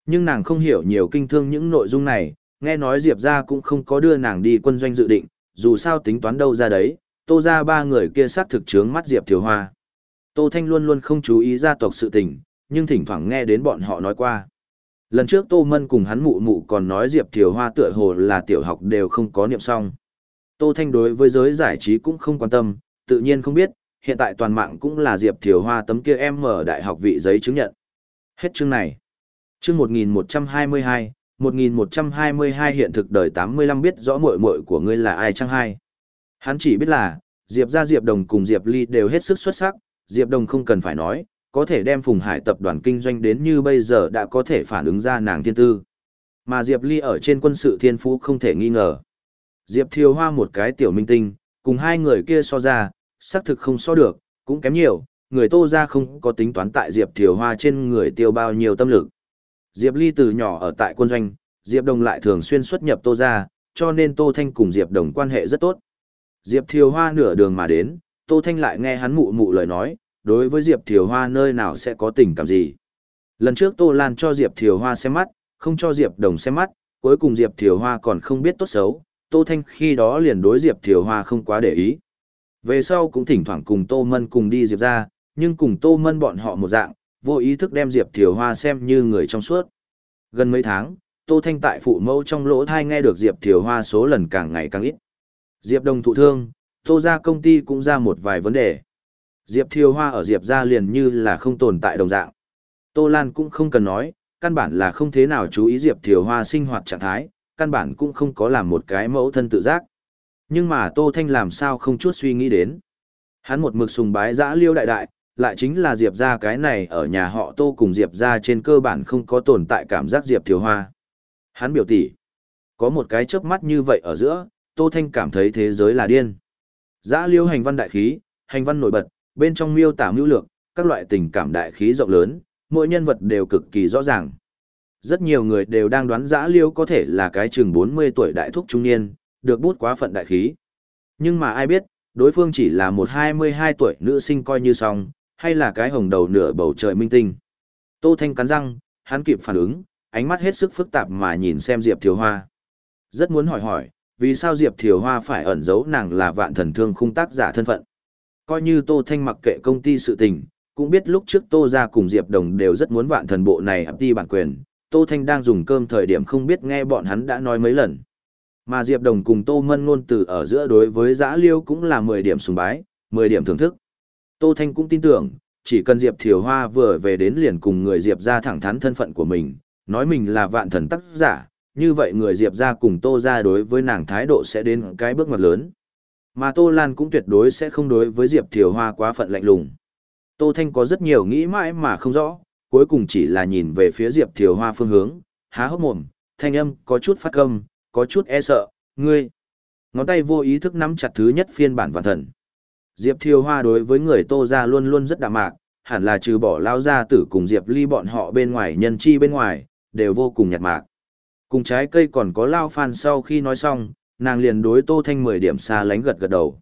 Nhưng nàng không hiểu nhiều kinh thương những nội dung này, nghe nói Diệp ra cũng không có đưa nàng đi quân doanh dự định, dù sao tính toán đâu ra đấy, tô ra ba người kia sát thực trướng mắt Diệp Thiều Hoa. Tô Thanh luôn luôn không chú ý gia tộc sự tình, nhưng thỉnh thoảng nghe đến bọn họ nói qua. Lần trước Tô Mân cùng hắn mụ mụ còn nói Diệp Thiều Hoa tựa hồ là tiểu học đều không có niệm xong. Tô Thanh đối với giới giải trí cũng không quan tâm, tự nhiên không biết, hiện tại toàn mạng cũng là Diệp Thiều Hoa tấm kia em mở đại học vị giấy chứng nhận. Hết chương này. Chương 1122, 1122 hiện thực đời 85 biết rõ muội muội của ngươi là ai chăng hai. Hắn chỉ biết là, Diệp gia Diệp Đồng cùng Diệp Ly đều hết sức xuất sắc, Diệp Đồng không cần phải nói, có thể đem Phùng Hải tập đoàn kinh doanh đến như bây giờ đã có thể phản ứng ra nàng thiên tư. Mà Diệp Ly ở trên quân sự thiên phú không thể nghi ngờ. Diệp Thiều Hoa một cái tiểu minh tinh, cùng hai người kia so ra, xác thực không so được, cũng kém nhiều, người tô ra không có tính toán tại Diệp Thiều Hoa trên người tiêu bao nhiêu tâm lực. Diệp Ly từ nhỏ ở tại quân doanh, Diệp Đồng lại thường xuyên xuất nhập tô ra, cho nên Tô Thanh cùng Diệp Đồng quan hệ rất tốt. Diệp Thiều Hoa nửa đường mà đến, Tô Thanh lại nghe hắn mụ mụ lời nói, đối với Diệp Thiều Hoa nơi nào sẽ có tình cảm gì. Lần trước Tô Lan cho Diệp Thiều Hoa xem mắt, không cho Diệp Đồng xem mắt, cuối cùng Diệp Thiều Hoa còn không biết tốt xấu, Tô Thanh khi đó liền đối Diệp Thiều Hoa không quá để ý. Về sau cũng thỉnh thoảng cùng Tô Mân cùng đi Diệp ra, nhưng cùng Tô Mân bọn họ một dạng, vô ý thức đem Diệp Thiều Hoa xem như người trong suốt. Gần mấy tháng, Tô Thanh tại phụ mẫu trong lỗ thai nghe được Diệp Thiều Hoa số lần càng ngày càng ít. Diệp Đồng thụ thương, Tô ra công ty cũng ra một vài vấn đề. Diệp Thiều Hoa ở Diệp ra liền như là không tồn tại đồng dạng. Tô Lan cũng không cần nói, căn bản là không thế nào chú ý Diệp Thiều Hoa sinh hoạt trạng thái, căn bản cũng không có làm một cái mẫu thân tự giác. Nhưng mà Tô Thanh làm sao không chút suy nghĩ đến. Hắn một mực sùng bái dã liêu đại đại, lại chính là Diệp ra cái này ở nhà họ Tô cùng Diệp ra trên cơ bản không có tồn tại cảm giác Diệp Thiều Hoa. Hắn biểu tỷ. Có một cái chớp mắt như vậy ở giữa, Tô Thanh cảm thấy thế giới là điên. Giã liêu hành văn đại khí, hành văn nổi bật, bên trong miêu tả mưu lược, các loại tình cảm đại khí rộng lớn, mỗi nhân vật đều cực kỳ rõ ràng. Rất nhiều người đều đang đoán giã liêu có thể là cái chừng 40 tuổi đại thúc trung niên, được bút quá phận đại khí. Nhưng mà ai biết, đối phương chỉ là một 22 tuổi nữ sinh coi như xong, hay là cái hồng đầu nửa bầu trời minh tinh. Tô Thanh cắn răng, hắn kịp phản ứng, ánh mắt hết sức phức tạp mà nhìn xem Diệp Thiều Hoa. Rất muốn hỏi hỏi, vì sao Diệp Thiều Hoa phải ẩn giấu nàng là vạn thần thương khung tác giả thân phận. Coi như Tô Thanh mặc kệ công ty sự tình, cũng biết lúc trước Tô ra cùng Diệp Đồng đều rất muốn vạn thần bộ này ập đi bản quyền, Tô Thanh đang dùng cơm thời điểm không biết nghe bọn hắn đã nói mấy lần. Mà Diệp Đồng cùng Tô Mân ngôn từ ở giữa đối với giã liêu cũng là 10 điểm sùng bái, 10 điểm thưởng thức. Tô Thanh cũng tin tưởng, chỉ cần Diệp Thiều Hoa vừa về đến liền cùng người Diệp ra thẳng thắn thân phận của mình, nói mình là vạn thần tác giả, như vậy người Diệp ra cùng Tô ra đối với nàng thái độ sẽ đến cái bước ngoặt lớn. Mà Tô Lan cũng tuyệt đối sẽ không đối với Diệp Thiều Hoa quá phận lạnh lùng. Tô Thanh có rất nhiều nghĩ mãi mà không rõ, cuối cùng chỉ là nhìn về phía Diệp Thiều Hoa phương hướng, há hốc mồm, thanh âm có chút phát câm, có chút e sợ, ngươi. Ngón tay vô ý thức nắm chặt thứ nhất phiên bản vạn thần. Diệp Thiều Hoa đối với người Tô gia luôn luôn rất đạm mạc, hẳn là trừ bỏ lao gia tử cùng Diệp Ly bọn họ bên ngoài nhân chi bên ngoài, đều vô cùng nhạt mạc. Cùng trái cây còn có lao phan sau khi nói xong, nàng liền đối Tô Thanh 10 điểm xa lánh gật gật đầu.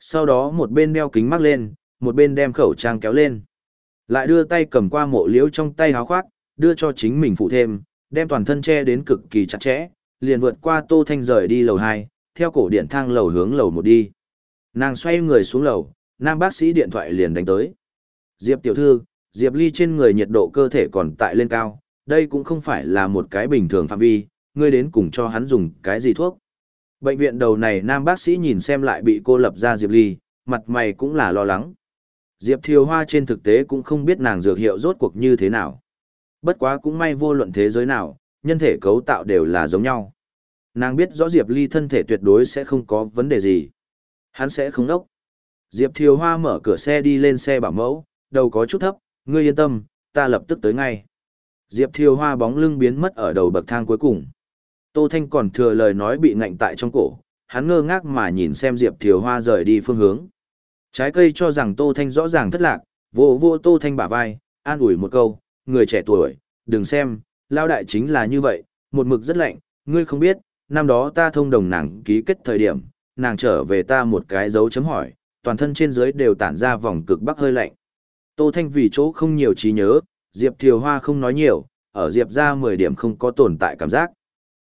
Sau đó một bên đeo kính mắc lên, một bên đem khẩu trang kéo lên. Lại đưa tay cầm qua mộ liễu trong tay háo khoác, đưa cho chính mình phụ thêm, đem toàn thân che đến cực kỳ chặt chẽ, liền vượt qua Tô Thanh rời đi lầu 2, theo cổ điện thang lầu hướng lầu 1 đi. Nàng xoay người xuống lầu, nam bác sĩ điện thoại liền đánh tới. Diệp tiểu thư, Diệp Ly trên người nhiệt độ cơ thể còn tại lên cao, đây cũng không phải là một cái bình thường phạm vi, ngươi đến cùng cho hắn dùng cái gì thuốc. Bệnh viện đầu này nam bác sĩ nhìn xem lại bị cô lập ra Diệp Ly, mặt mày cũng là lo lắng. Diệp Thiều Hoa trên thực tế cũng không biết nàng dược hiệu rốt cuộc như thế nào. Bất quá cũng may vô luận thế giới nào, nhân thể cấu tạo đều là giống nhau. Nàng biết rõ Diệp Ly thân thể tuyệt đối sẽ không có vấn đề gì. Hắn sẽ không đốc. Diệp Thiều Hoa mở cửa xe đi lên xe bảo mẫu, đầu có chút thấp, ngươi yên tâm, ta lập tức tới ngay. Diệp Thiều Hoa bóng lưng biến mất ở đầu bậc thang cuối cùng. Tô Thanh còn thừa lời nói bị ngạnh tại trong cổ, hắn ngơ ngác mà nhìn xem Diệp Thiều Hoa rời đi phương hướng. Trái cây cho rằng Tô Thanh rõ ràng thất lạc, vô vô Tô Thanh bả vai, an ủi một câu, người trẻ tuổi, đừng xem, lao đại chính là như vậy, một mực rất lạnh, ngươi không biết, năm đó ta thông đồng nàng ký kết thời điểm, nàng trở về ta một cái dấu chấm hỏi, toàn thân trên dưới đều tản ra vòng cực bắc hơi lạnh. Tô Thanh vì chỗ không nhiều trí nhớ, Diệp Thiều Hoa không nói nhiều, ở Diệp ra 10 điểm không có tồn tại cảm giác.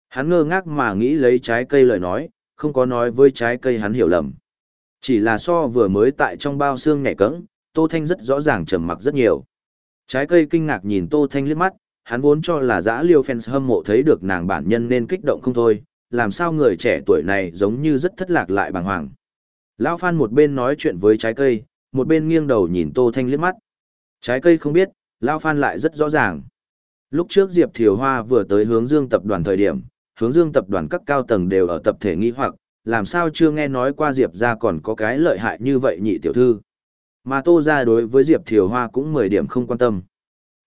Hắn ngơ ngác mà nghĩ lấy trái cây lời nói, không có nói với trái cây hắn hiểu lầm. Chỉ là so vừa mới tại trong bao xương nhảy cẫng, Tô Thanh rất rõ ràng trầm mặc rất nhiều. Trái cây kinh ngạc nhìn Tô Thanh liếc mắt, hắn vốn cho là dã liêu fans hâm mộ thấy được nàng bản nhân nên kích động không thôi, làm sao người trẻ tuổi này giống như rất thất lạc lại bàng hoàng. Lão Phan một bên nói chuyện với trái cây, một bên nghiêng đầu nhìn Tô Thanh liếc mắt. Trái cây không biết, Lão Phan lại rất rõ ràng. Lúc trước Diệp Thiều Hoa vừa tới hướng dương tập đoàn thời điểm, hướng dương tập đoàn các cao tầng đều ở tập thể nghi hoặc, làm sao chưa nghe nói qua Diệp ra còn có cái lợi hại như vậy nhị tiểu thư. Mà Tô ra đối với Diệp Thiều Hoa cũng 10 điểm không quan tâm.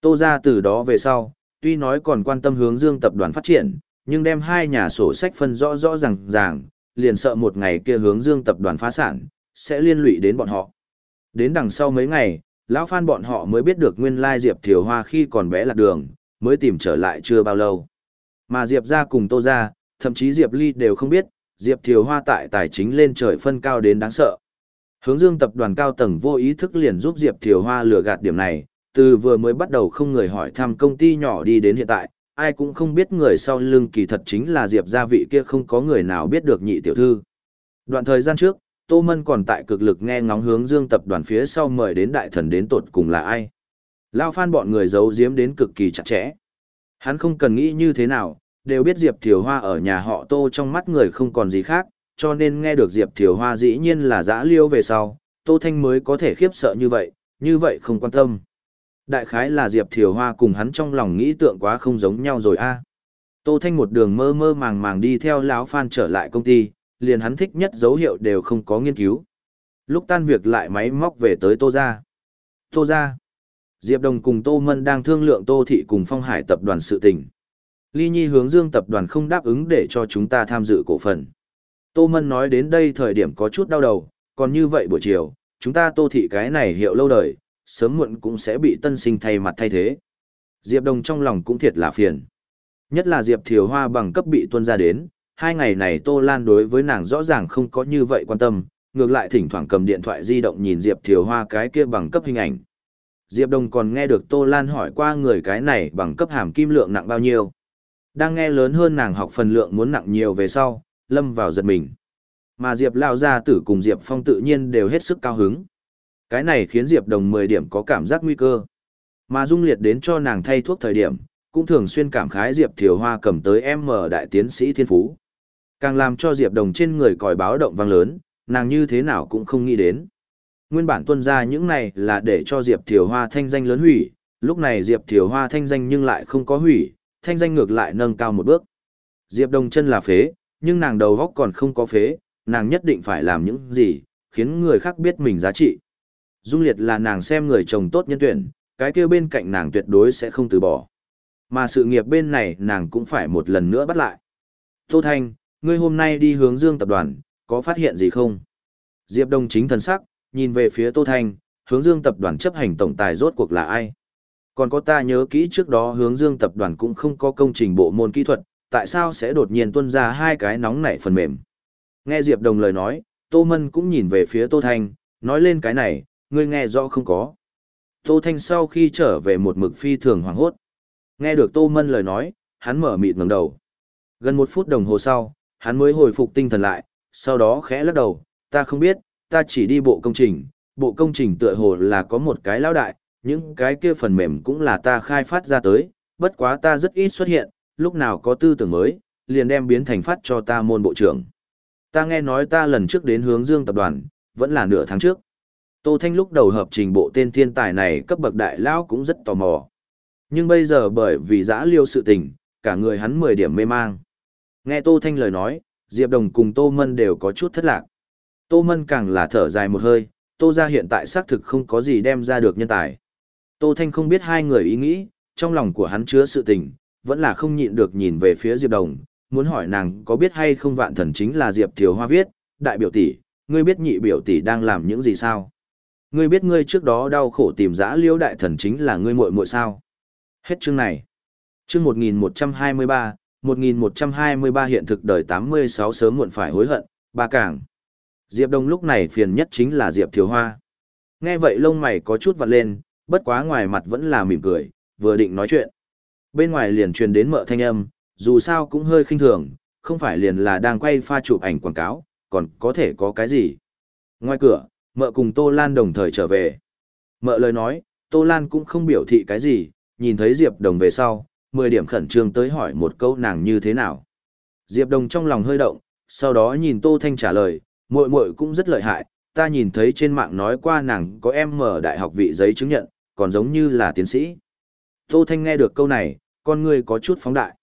Tô ra từ đó về sau, tuy nói còn quan tâm hướng dương tập đoàn phát triển, nhưng đem hai nhà sổ sách phân rõ rõ ràng ràng, liền sợ một ngày kia hướng dương tập đoàn phá sản, sẽ liên lụy đến bọn họ. Đến đằng sau mấy ngày, lão phan bọn họ mới biết được nguyên lai Diệp Thiều Hoa khi còn bé lạc đường, mới tìm trở lại chưa bao lâu. Mà Diệp ra cùng Tô ra, thậm chí Diệp Ly đều không biết, Diệp Thiều Hoa tại tài chính lên trời phân cao đến đáng sợ. Hướng dương tập đoàn cao tầng vô ý thức liền giúp Diệp Thiều Hoa lừa gạt điểm này, từ vừa mới bắt đầu không người hỏi thăm công ty nhỏ đi đến hiện tại, ai cũng không biết người sau lưng kỳ thật chính là Diệp gia vị kia không có người nào biết được nhị tiểu thư. Đoạn thời gian trước, Tô Mân còn tại cực lực nghe ngóng hướng dương tập đoàn phía sau mời đến đại thần đến tột cùng là ai. Lao phan bọn người giấu giếm đến cực kỳ chặt chẽ. Hắn không cần nghĩ như thế nào, đều biết Diệp Thiều Hoa ở nhà họ Tô trong mắt người không còn gì khác, cho nên nghe được Diệp Thiều Hoa dĩ nhiên là dã liêu về sau, Tô Thanh mới có thể khiếp sợ như vậy, như vậy không quan tâm. Đại khái là Diệp Thiều Hoa cùng hắn trong lòng nghĩ tượng quá không giống nhau rồi a. À. Tô Thanh một đường mơ mơ màng màng đi theo lão Phan trở lại công ty, liền hắn thích nhất dấu hiệu đều không có nghiên cứu. Lúc tan việc lại máy móc về tới Tô gia. Tô gia. Diệp Đồng cùng Tô Mân đang thương lượng Tô Thị cùng Phong Hải tập đoàn sự tình. Ly Nhi hướng dương tập đoàn không đáp ứng để cho chúng ta tham dự cổ phần. Tô Mân nói đến đây thời điểm có chút đau đầu, còn như vậy buổi chiều, chúng ta tô thị cái này hiệu lâu đời, sớm muộn cũng sẽ bị tân sinh thay mặt thay thế. Diệp Đồng trong lòng cũng thiệt là phiền. Nhất là Diệp Thiều Hoa bằng cấp bị tuân ra đến, hai ngày này Tô Lan đối với nàng rõ ràng không có như vậy quan tâm, ngược lại thỉnh thoảng cầm điện thoại di động nhìn Diệp Thiều Hoa cái kia bằng cấp hình ảnh. Diệp Đồng còn nghe được Tô Lan hỏi qua người cái này bằng cấp hàm kim lượng nặng bao nhiêu. Đang nghe lớn hơn nàng học phần lượng muốn nặng nhiều về sau, lâm vào giật mình. Mà Diệp Lao Gia Tử cùng Diệp Phong tự nhiên đều hết sức cao hứng. Cái này khiến Diệp Đồng 10 điểm có cảm giác nguy cơ. Mà Dung Liệt đến cho nàng thay thuốc thời điểm, cũng thường xuyên cảm khái Diệp Thiều Hoa cầm tới em mở đại tiến sĩ thiên phú. Càng làm cho Diệp Đồng trên người còi báo động vang lớn, nàng như thế nào cũng không nghĩ đến. Nguyên bản tuân ra những này là để cho Diệp Thiều Hoa thanh danh lớn hủy, lúc này Diệp Thiều Hoa thanh danh nhưng lại không có hủy, thanh danh ngược lại nâng cao một bước. Diệp Đồng chân là phế, nhưng nàng đầu góc còn không có phế, nàng nhất định phải làm những gì, khiến người khác biết mình giá trị. Dung Liệt là nàng xem người chồng tốt nhân tuyển, cái kia bên cạnh nàng tuyệt đối sẽ không từ bỏ. Mà sự nghiệp bên này nàng cũng phải một lần nữa bắt lại. Tô Thanh, ngươi hôm nay đi hướng dương tập đoàn, có phát hiện gì không? Diệp Đông chính thần sắc, nhìn về phía Tô Thanh, hướng dương tập đoàn chấp hành tổng tài rốt cuộc là ai? Còn có ta nhớ kỹ trước đó hướng dương tập đoàn cũng không có công trình bộ môn kỹ thuật, tại sao sẽ đột nhiên tuân ra hai cái nóng nảy phần mềm? Nghe Diệp Đồng lời nói, Tô Mân cũng nhìn về phía Tô Thanh, nói lên cái này, ngươi nghe rõ không có. Tô Thanh sau khi trở về một mực phi thường hoảng hốt. Nghe được Tô Mân lời nói, hắn mở mịt ngẩng đầu. Gần một phút đồng hồ sau, hắn mới hồi phục tinh thần lại, sau đó khẽ lắc đầu, ta không biết, ta chỉ đi bộ công trình, bộ công trình tựa hồ là có một cái lão đại, những cái kia phần mềm cũng là ta khai phát ra tới, bất quá ta rất ít xuất hiện, lúc nào có tư tưởng mới, liền đem biến thành phát cho ta môn bộ trưởng. Ta nghe nói ta lần trước đến hướng dương tập đoàn, vẫn là nửa tháng trước. Tô Thanh lúc đầu hợp trình bộ tên thiên tài này cấp bậc đại lão cũng rất tò mò. Nhưng bây giờ bởi vì giã liêu sự tình, cả người hắn 10 điểm mê mang. Nghe Tô Thanh lời nói, Diệp Đồng cùng Tô Mân đều có chút thất lạc. Tô Mân càng là thở dài một hơi, Tô ra hiện tại xác thực không có gì đem ra được nhân tài. Tô Thanh không biết hai người ý nghĩ, trong lòng của hắn chứa sự tình, vẫn là không nhịn được nhìn về phía Diệp Đồng, muốn hỏi nàng có biết hay không vạn thần chính là Diệp Thiều Hoa viết, đại biểu tỷ, ngươi biết nhị biểu tỷ đang làm những gì sao? Ngươi biết ngươi trước đó đau khổ tìm dã liễu đại thần chính là ngươi muội muội sao? Hết chương này. Chương 1123, 1123 hiện thực đời 86 sớm muộn phải hối hận, ba cảng. Diệp Đông lúc này phiền nhất chính là Diệp Thiều Hoa. Nghe vậy lông mày có chút vặn lên, bất quá ngoài mặt vẫn là mỉm cười, vừa định nói chuyện. Bên ngoài liền truyền đến mợ thanh âm, dù sao cũng hơi khinh thường, không phải liền là đang quay pha chụp ảnh quảng cáo, còn có thể có cái gì. Ngoài cửa, mợ cùng Tô Lan đồng thời trở về. Mợ lời nói, Tô Lan cũng không biểu thị cái gì, nhìn thấy Diệp Đồng về sau, 10 điểm khẩn trương tới hỏi một câu nàng như thế nào. Diệp Đồng trong lòng hơi động, sau đó nhìn Tô Thanh trả lời, muội muội cũng rất lợi hại, ta nhìn thấy trên mạng nói qua nàng có em mở đại học vị giấy chứng nhận, còn giống như là tiến sĩ. Tô Thanh nghe được câu này, con người có chút phóng đại.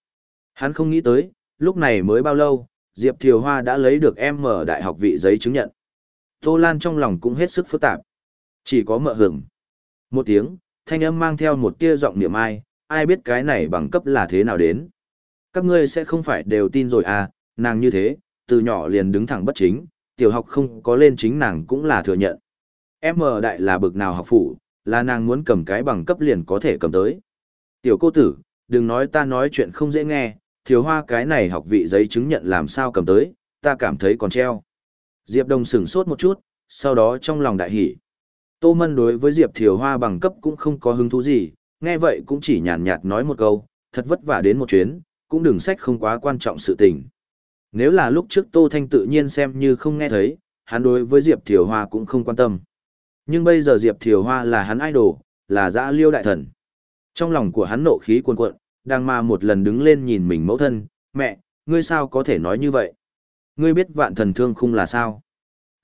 Hắn không nghĩ tới, lúc này mới bao lâu, Diệp Thiều Hoa đã lấy được em mở đại học vị giấy chứng nhận. Tô Lan trong lòng cũng hết sức phức tạp. Chỉ có mợ hưởng. Một tiếng, thanh âm mang theo một tia giọng niệm ai, ai biết cái này bằng cấp là thế nào đến. Các ngươi sẽ không phải đều tin rồi à, nàng như thế, từ nhỏ liền đứng thẳng bất chính, tiểu học không có lên chính nàng cũng là thừa nhận. Em mờ đại là bực nào học phủ, là nàng muốn cầm cái bằng cấp liền có thể cầm tới. Tiểu cô tử, đừng nói ta nói chuyện không dễ nghe, thiếu hoa cái này học vị giấy chứng nhận làm sao cầm tới, ta cảm thấy còn treo. Diệp Đông sửng sốt một chút, sau đó trong lòng đại hỉ. Tô Mân đối với Diệp Thiều Hoa bằng cấp cũng không có hứng thú gì, nghe vậy cũng chỉ nhàn nhạt nói một câu, thật vất vả đến một chuyến, cũng đừng sách không quá quan trọng sự tình. Nếu là lúc trước Tô Thanh tự nhiên xem như không nghe thấy, hắn đối với Diệp Thiều Hoa cũng không quan tâm. Nhưng bây giờ Diệp Thiều Hoa là hắn idol, là dã liêu đại thần. Trong lòng của hắn nộ khí cuồn cuộn, đang mà một lần đứng lên nhìn mình mẫu thân, mẹ, ngươi sao có thể nói như vậy? Ngươi biết vạn thần thương khung là sao?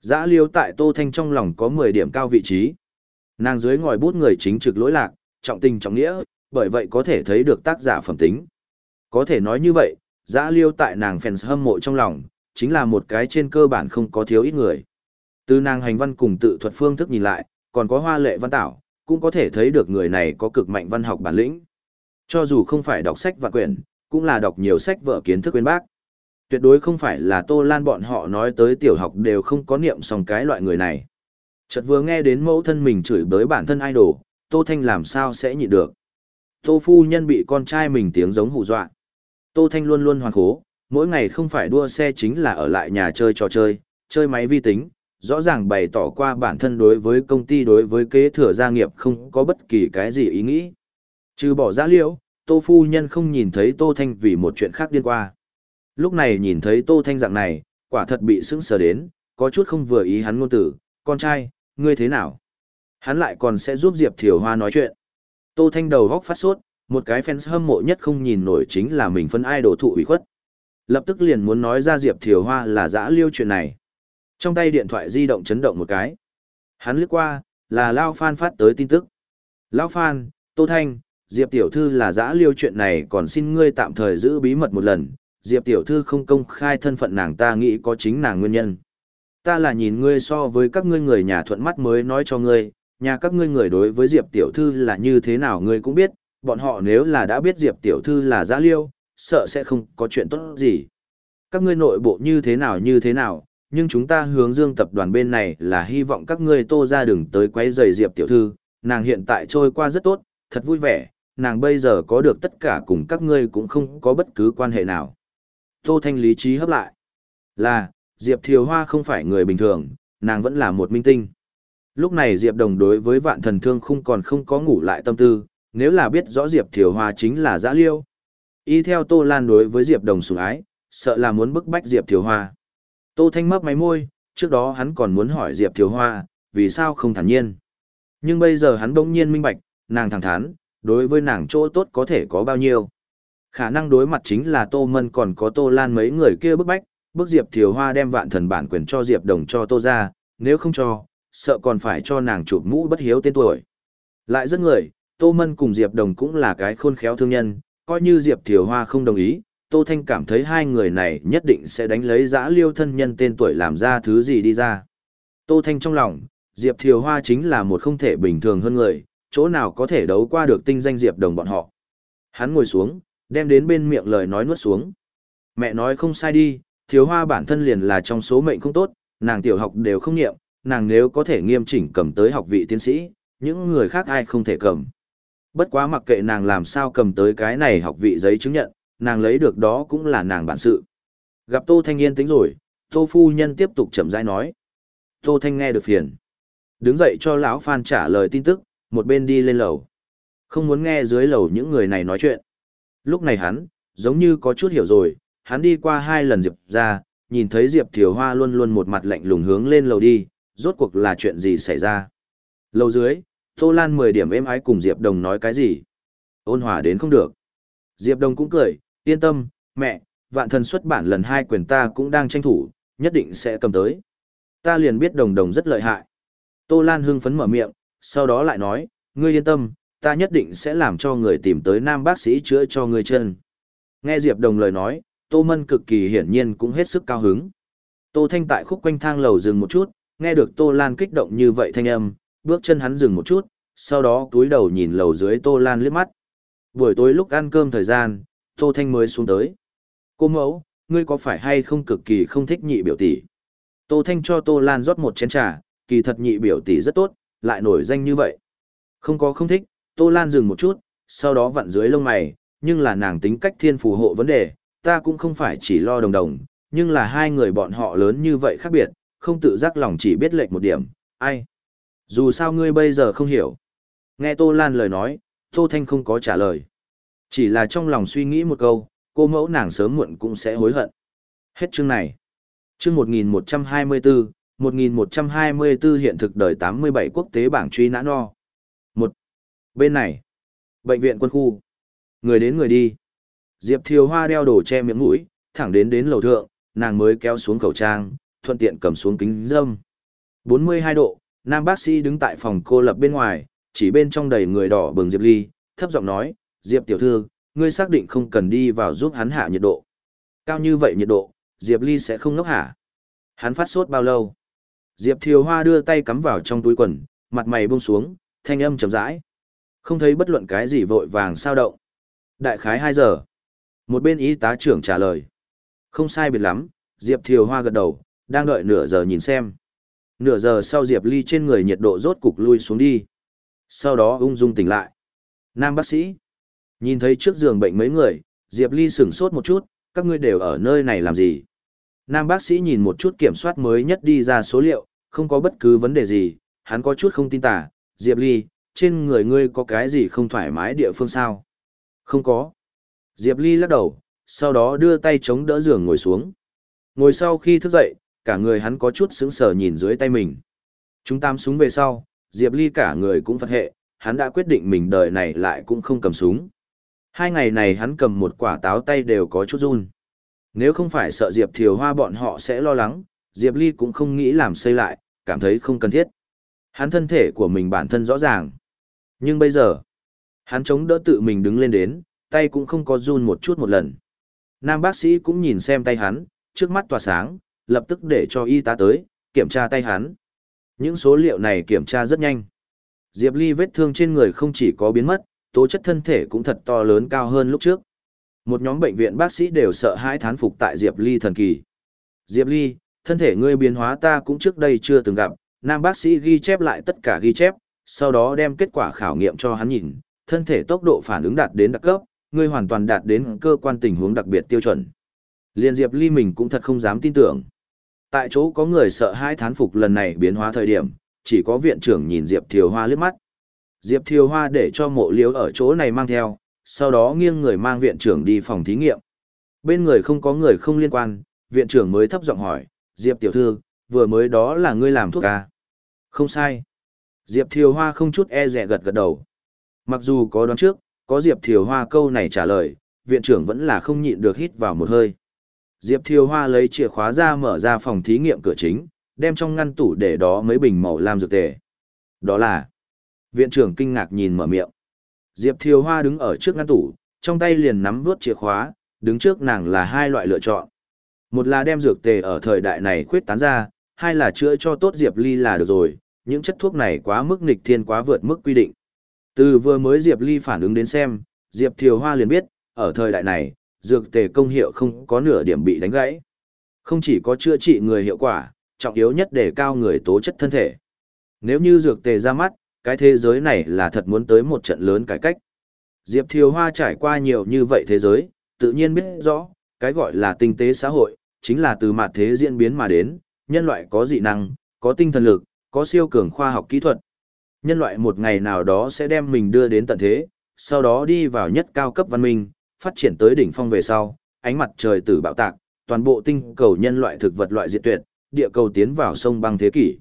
Giã liêu tại Tô Thanh trong lòng có 10 điểm cao vị trí. Nàng dưới ngòi bút người chính trực lỗi lạc, trọng tình trọng nghĩa, bởi vậy có thể thấy được tác giả phẩm tính. Có thể nói như vậy, giã liêu tại nàng fans hâm mộ trong lòng, chính là một cái trên cơ bản không có thiếu ít người. Từ nàng hành văn cùng tự thuật phương thức nhìn lại, còn có hoa lệ văn tảo, cũng có thể thấy được người này có cực mạnh văn học bản lĩnh. Cho dù không phải đọc sách và quyển, cũng là đọc nhiều sách vở kiến thức quên bác. Tuyệt đối không phải là Tô Lan bọn họ nói tới tiểu học đều không có niệm xong cái loại người này. Chợt vừa nghe đến mẫu thân mình chửi bới bản thân idol, Tô Thanh làm sao sẽ nhịn được. Tô phu nhân bị con trai mình tiếng giống hù dọa. Tô Thanh luôn luôn hoàn khố, mỗi ngày không phải đua xe chính là ở lại nhà chơi trò chơi, chơi máy vi tính, rõ ràng bày tỏ qua bản thân đối với công ty đối với kế thừa gia nghiệp không có bất kỳ cái gì ý nghĩ. Trừ bỏ giá liễu, Tô phu nhân không nhìn thấy Tô Thanh vì một chuyện khác điên qua. Lúc này nhìn thấy Tô Thanh dạng này, quả thật bị sững sờ đến, có chút không vừa ý hắn ngôn tử, con trai, ngươi thế nào? Hắn lại còn sẽ giúp Diệp Thiều Hoa nói chuyện. Tô Thanh đầu góc phát sốt, một cái fans hâm mộ nhất không nhìn nổi chính là mình phân ai đổ thụ ủy khuất. Lập tức liền muốn nói ra Diệp Thiều Hoa là dã liêu chuyện này. Trong tay điện thoại di động chấn động một cái. Hắn lướt qua, là Lao Phan phát tới tin tức. Lao Phan, Tô Thanh, Diệp Tiểu Thư là dã liêu chuyện này còn xin ngươi tạm thời giữ bí mật một lần. Diệp Tiểu Thư không công khai thân phận nàng ta nghĩ có chính nàng nguyên nhân. Ta là nhìn ngươi so với các ngươi người nhà thuận mắt mới nói cho ngươi, nhà các ngươi người đối với Diệp Tiểu Thư là như thế nào ngươi cũng biết, bọn họ nếu là đã biết Diệp Tiểu Thư là giã liêu, sợ sẽ không có chuyện tốt gì. Các ngươi nội bộ như thế nào như thế nào, nhưng chúng ta hướng dương tập đoàn bên này là hy vọng các ngươi tô ra đừng tới quấy rầy Diệp Tiểu Thư, nàng hiện tại trôi qua rất tốt, thật vui vẻ, nàng bây giờ có được tất cả cùng các ngươi cũng không có bất cứ quan hệ nào. Tô Thanh lý trí hấp lại. Là, Diệp Thiều Hoa không phải người bình thường, nàng vẫn là một minh tinh. Lúc này Diệp Đồng đối với vạn thần thương không còn không có ngủ lại tâm tư, nếu là biết rõ Diệp Thiều Hoa chính là giã liêu. Y theo Tô Lan đối với Diệp Đồng sủng ái, sợ là muốn bức bách Diệp Thiều Hoa. Tô Thanh mấp máy môi, trước đó hắn còn muốn hỏi Diệp Thiều Hoa, vì sao không thản nhiên. Nhưng bây giờ hắn bỗng nhiên minh bạch, nàng thẳng thắn, đối với nàng chỗ tốt có thể có bao nhiêu. Khả năng đối mặt chính là Tô Mân còn có Tô Lan mấy người kia bức bách, bức Diệp Thiều Hoa đem vạn thần bản quyền cho Diệp Đồng cho Tô ra, nếu không cho, sợ còn phải cho nàng chụp mũ bất hiếu tên tuổi. Lại rất người, Tô Mân cùng Diệp Đồng cũng là cái khôn khéo thương nhân, coi như Diệp Thiều Hoa không đồng ý, Tô Thanh cảm thấy hai người này nhất định sẽ đánh lấy giã liêu thân nhân tên tuổi làm ra thứ gì đi ra. Tô Thanh trong lòng, Diệp Thiều Hoa chính là một không thể bình thường hơn người, chỗ nào có thể đấu qua được tinh danh Diệp Đồng bọn họ. Hắn ngồi xuống, đem đến bên miệng lời nói nuốt xuống. Mẹ nói không sai đi, thiếu Hoa bản thân liền là trong số mệnh không tốt, nàng tiểu học đều không nghiệm, nàng nếu có thể nghiêm chỉnh cầm tới học vị tiến sĩ, những người khác ai không thể cầm. Bất quá mặc kệ nàng làm sao cầm tới cái này học vị giấy chứng nhận, nàng lấy được đó cũng là nàng bản sự. Gặp Tô Thanh Yên tính rồi, Tô Phu Nhân tiếp tục chậm rãi nói. Tô Thanh nghe được phiền. Đứng dậy cho lão Phan trả lời tin tức, một bên đi lên lầu. Không muốn nghe dưới lầu những người này nói chuyện. Lúc này hắn, giống như có chút hiểu rồi, hắn đi qua hai lần Diệp ra, nhìn thấy Diệp Thiều Hoa luôn luôn một mặt lạnh lùng hướng lên lầu đi, rốt cuộc là chuyện gì xảy ra. Lầu dưới, Tô Lan 10 điểm êm ái cùng Diệp Đồng nói cái gì? Ôn hòa đến không được. Diệp Đồng cũng cười, yên tâm, mẹ, vạn thần xuất bản lần hai quyền ta cũng đang tranh thủ, nhất định sẽ cầm tới. Ta liền biết Đồng Đồng rất lợi hại. Tô Lan hưng phấn mở miệng, sau đó lại nói, ngươi yên tâm, ta nhất định sẽ làm cho người tìm tới nam bác sĩ chữa cho ngươi chân. Nghe Diệp Đồng lời nói, Tô Mân cực kỳ hiển nhiên cũng hết sức cao hứng. Tô Thanh tại khúc quanh thang lầu dừng một chút, nghe được Tô Lan kích động như vậy thanh âm, bước chân hắn dừng một chút, sau đó túi đầu nhìn lầu dưới Tô Lan liếc mắt. Buổi tối lúc ăn cơm thời gian, Tô Thanh mới xuống tới. Cô mẫu, ngươi có phải hay không cực kỳ không thích nhị biểu tỷ? Tô Thanh cho Tô Lan rót một chén trà, kỳ thật nhị biểu tỷ rất tốt, lại nổi danh như vậy. Không có không thích, Tô Lan dừng một chút, sau đó vặn dưới lông mày, nhưng là nàng tính cách thiên phù hộ vấn đề, ta cũng không phải chỉ lo đồng đồng, nhưng là hai người bọn họ lớn như vậy khác biệt, không tự giác lòng chỉ biết lệch một điểm, ai? Dù sao ngươi bây giờ không hiểu. Nghe Tô Lan lời nói, Tô Thanh không có trả lời. Chỉ là trong lòng suy nghĩ một câu, cô mẫu nàng sớm muộn cũng sẽ hối hận. Hết chương này. Chương 1124, 1124 hiện thực đời 87 quốc tế bảng truy nã no. Bên này. Bệnh viện quân khu. Người đến người đi. Diệp Thiều Hoa đeo đồ che miệng mũi, thẳng đến đến lầu thượng, nàng mới kéo xuống khẩu trang, thuận tiện cầm xuống kính dâm. 42 độ, nam bác sĩ đứng tại phòng cô lập bên ngoài, chỉ bên trong đầy người đỏ bừng Diệp Ly, thấp giọng nói, Diệp tiểu thư, ngươi xác định không cần đi vào giúp hắn hạ nhiệt độ. Cao như vậy nhiệt độ, Diệp Ly sẽ không ngốc hả. Hắn phát sốt bao lâu? Diệp Thiều Hoa đưa tay cắm vào trong túi quần, mặt mày buông xuống, thanh âm chậm rãi. Không thấy bất luận cái gì vội vàng sao động. Đại khái 2 giờ. Một bên y tá trưởng trả lời. Không sai biệt lắm, Diệp Thiều Hoa gật đầu, đang đợi nửa giờ nhìn xem. Nửa giờ sau Diệp Ly trên người nhiệt độ rốt cục lui xuống đi. Sau đó ung dung tỉnh lại. Nam bác sĩ. Nhìn thấy trước giường bệnh mấy người, Diệp Ly sửng sốt một chút, các ngươi đều ở nơi này làm gì? Nam bác sĩ nhìn một chút kiểm soát mới nhất đi ra số liệu, không có bất cứ vấn đề gì, hắn có chút không tin tả. Diệp Ly, trên người ngươi có cái gì không thoải mái địa phương sao? Không có. Diệp Ly lắc đầu, sau đó đưa tay chống đỡ giường ngồi xuống. Ngồi sau khi thức dậy, cả người hắn có chút sững sờ nhìn dưới tay mình. Chúng tam súng về sau, Diệp Ly cả người cũng phật hệ, hắn đã quyết định mình đời này lại cũng không cầm súng. Hai ngày này hắn cầm một quả táo tay đều có chút run. Nếu không phải sợ Diệp Thiều Hoa bọn họ sẽ lo lắng, Diệp Ly cũng không nghĩ làm xây lại, cảm thấy không cần thiết. Hắn thân thể của mình bản thân rõ ràng. Nhưng bây giờ, hắn chống đỡ tự mình đứng lên đến, tay cũng không có run một chút một lần. Nam bác sĩ cũng nhìn xem tay hắn, trước mắt tỏa sáng, lập tức để cho y tá tới, kiểm tra tay hắn. Những số liệu này kiểm tra rất nhanh. Diệp Ly vết thương trên người không chỉ có biến mất, tố chất thân thể cũng thật to lớn cao hơn lúc trước. Một nhóm bệnh viện bác sĩ đều sợ hãi thán phục tại Diệp Ly thần kỳ. Diệp Ly, thân thể ngươi biến hóa ta cũng trước đây chưa từng gặp, nam bác sĩ ghi chép lại tất cả ghi chép, sau đó đem kết quả khảo nghiệm cho hắn nhìn, thân thể tốc độ phản ứng đạt đến đặc cấp, ngươi hoàn toàn đạt đến cơ quan tình huống đặc biệt tiêu chuẩn. Liên Diệp Ly mình cũng thật không dám tin tưởng. Tại chỗ có người sợ hai thán phục lần này biến hóa thời điểm, chỉ có viện trưởng nhìn Diệp Thiều Hoa liếc mắt. Diệp Thiều Hoa để cho mộ liếu ở chỗ này mang theo, sau đó nghiêng người mang viện trưởng đi phòng thí nghiệm. Bên người không có người không liên quan, viện trưởng mới thấp giọng hỏi, Diệp tiểu thư, vừa mới đó là ngươi làm thuốc à? Không sai. Diệp Thiều Hoa không chút e rẻ gật gật đầu. Mặc dù có đoán trước, có Diệp Thiều Hoa câu này trả lời, viện trưởng vẫn là không nhịn được hít vào một hơi. Diệp Thiều Hoa lấy chìa khóa ra mở ra phòng thí nghiệm cửa chính, đem trong ngăn tủ để đó mấy bình màu lam dược tề. Đó là... Viện trưởng kinh ngạc nhìn mở miệng. Diệp Thiều Hoa đứng ở trước ngăn tủ, trong tay liền nắm vướt chìa khóa, đứng trước nàng là hai loại lựa chọn. Một là đem dược tề ở thời đại này khuyết tán ra, hai là chữa cho tốt Diệp Ly là được rồi, những chất thuốc này quá mức nghịch thiên quá vượt mức quy định. Từ vừa mới Diệp Ly phản ứng đến xem, Diệp Thiều Hoa liền biết, ở thời đại này, dược tề công hiệu không có nửa điểm bị đánh gãy. Không chỉ có chữa trị người hiệu quả, trọng yếu nhất để cao người tố chất thân thể. Nếu như dược tề ra mắt, cái thế giới này là thật muốn tới một trận lớn cải cách. Diệp Thiều Hoa trải qua nhiều như vậy thế giới, tự nhiên biết rõ, cái gọi là tinh tế xã hội, chính là từ mặt thế diễn biến mà đến, nhân loại có dị năng, có tinh thần lực, có siêu cường khoa học kỹ thuật. Nhân loại một ngày nào đó sẽ đem mình đưa đến tận thế, sau đó đi vào nhất cao cấp văn minh, phát triển tới đỉnh phong về sau, ánh mặt trời tử bạo tạc, toàn bộ tinh cầu nhân loại thực vật loại diệt tuyệt, địa cầu tiến vào sông băng thế kỷ.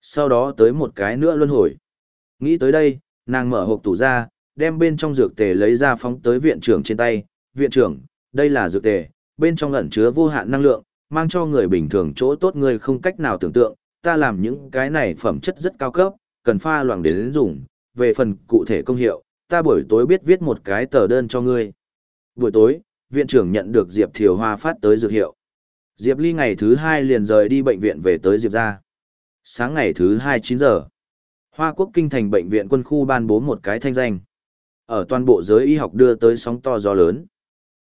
Sau đó tới một cái nữa luân hồi. Nghĩ tới đây, nàng mở hộp tủ ra, đem bên trong dược tề lấy ra phóng tới viện trưởng trên tay. Viện trưởng, đây là dược tề, bên trong ẩn chứa vô hạn năng lượng, mang cho người bình thường chỗ tốt người không cách nào tưởng tượng. Ta làm những cái này phẩm chất rất cao cấp, cần pha loãng đến dùng. Về phần cụ thể công hiệu, ta buổi tối biết viết một cái tờ đơn cho ngươi. Buổi tối, viện trưởng nhận được Diệp Thiều Hoa phát tới dược hiệu. Diệp Ly ngày thứ hai liền rời đi bệnh viện về tới Diệp ra. Sáng ngày thứ hai chín giờ, Hoa Quốc Kinh thành bệnh viện quân khu ban bố một cái thanh danh. Ở toàn bộ giới y học đưa tới sóng to gió lớn.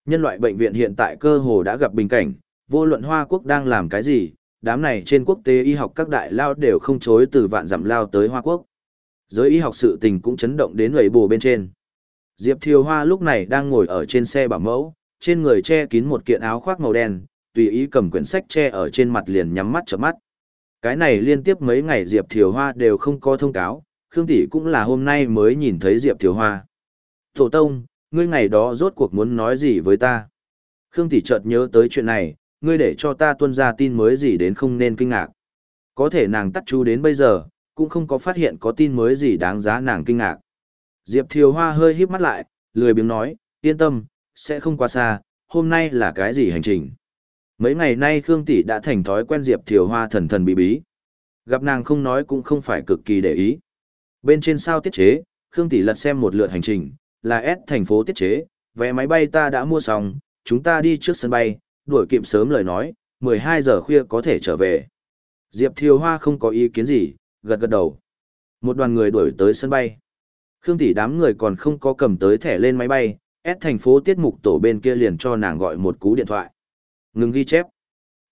Nhân loại bệnh viện hiện tại cơ hồ đã gặp bình cảnh, vô luận Hoa Quốc đang làm cái gì, đám này trên quốc tế y học các đại lao đều không chối từ vạn dặm lao tới Hoa Quốc. Giới y học sự tình cũng chấn động đến người bù bên trên. Diệp Thiều Hoa lúc này đang ngồi ở trên xe bảo mẫu, trên người che kín một kiện áo khoác màu đen, tùy ý cầm quyển sách che ở trên mặt liền nhắm mắt chợp mắt. Cái này liên tiếp mấy ngày Diệp Thiều Hoa đều không có thông cáo, Khương Tỷ cũng là hôm nay mới nhìn thấy Diệp Thiều Hoa. Tổ tông, ngươi ngày đó rốt cuộc muốn nói gì với ta? Khương Tỷ chợt nhớ tới chuyện này, ngươi để cho ta tuân ra tin mới gì đến không nên kinh ngạc. Có thể nàng tắt chú đến bây giờ, cũng không có phát hiện có tin mới gì đáng giá nàng kinh ngạc. Diệp Thiều Hoa hơi híp mắt lại, lười biếng nói, yên tâm, sẽ không quá xa, hôm nay là cái gì hành trình. Mấy ngày nay Khương Tỷ đã thành thói quen Diệp Thiều Hoa thần thần bí bí. Gặp nàng không nói cũng không phải cực kỳ để ý. Bên trên sao tiết chế, Khương Tỷ lật xem một lượt hành trình, là S thành phố tiết chế, vé máy bay ta đã mua xong, chúng ta đi trước sân bay, đuổi kịp sớm lời nói, 12 giờ khuya có thể trở về. Diệp Thiều Hoa không có ý kiến gì, gật gật đầu. Một đoàn người đuổi tới sân bay. Khương tỷ đám người còn không có cầm tới thẻ lên máy bay, S thành phố tiết mục tổ bên kia liền cho nàng gọi một cú điện thoại. Ngừng ghi chép.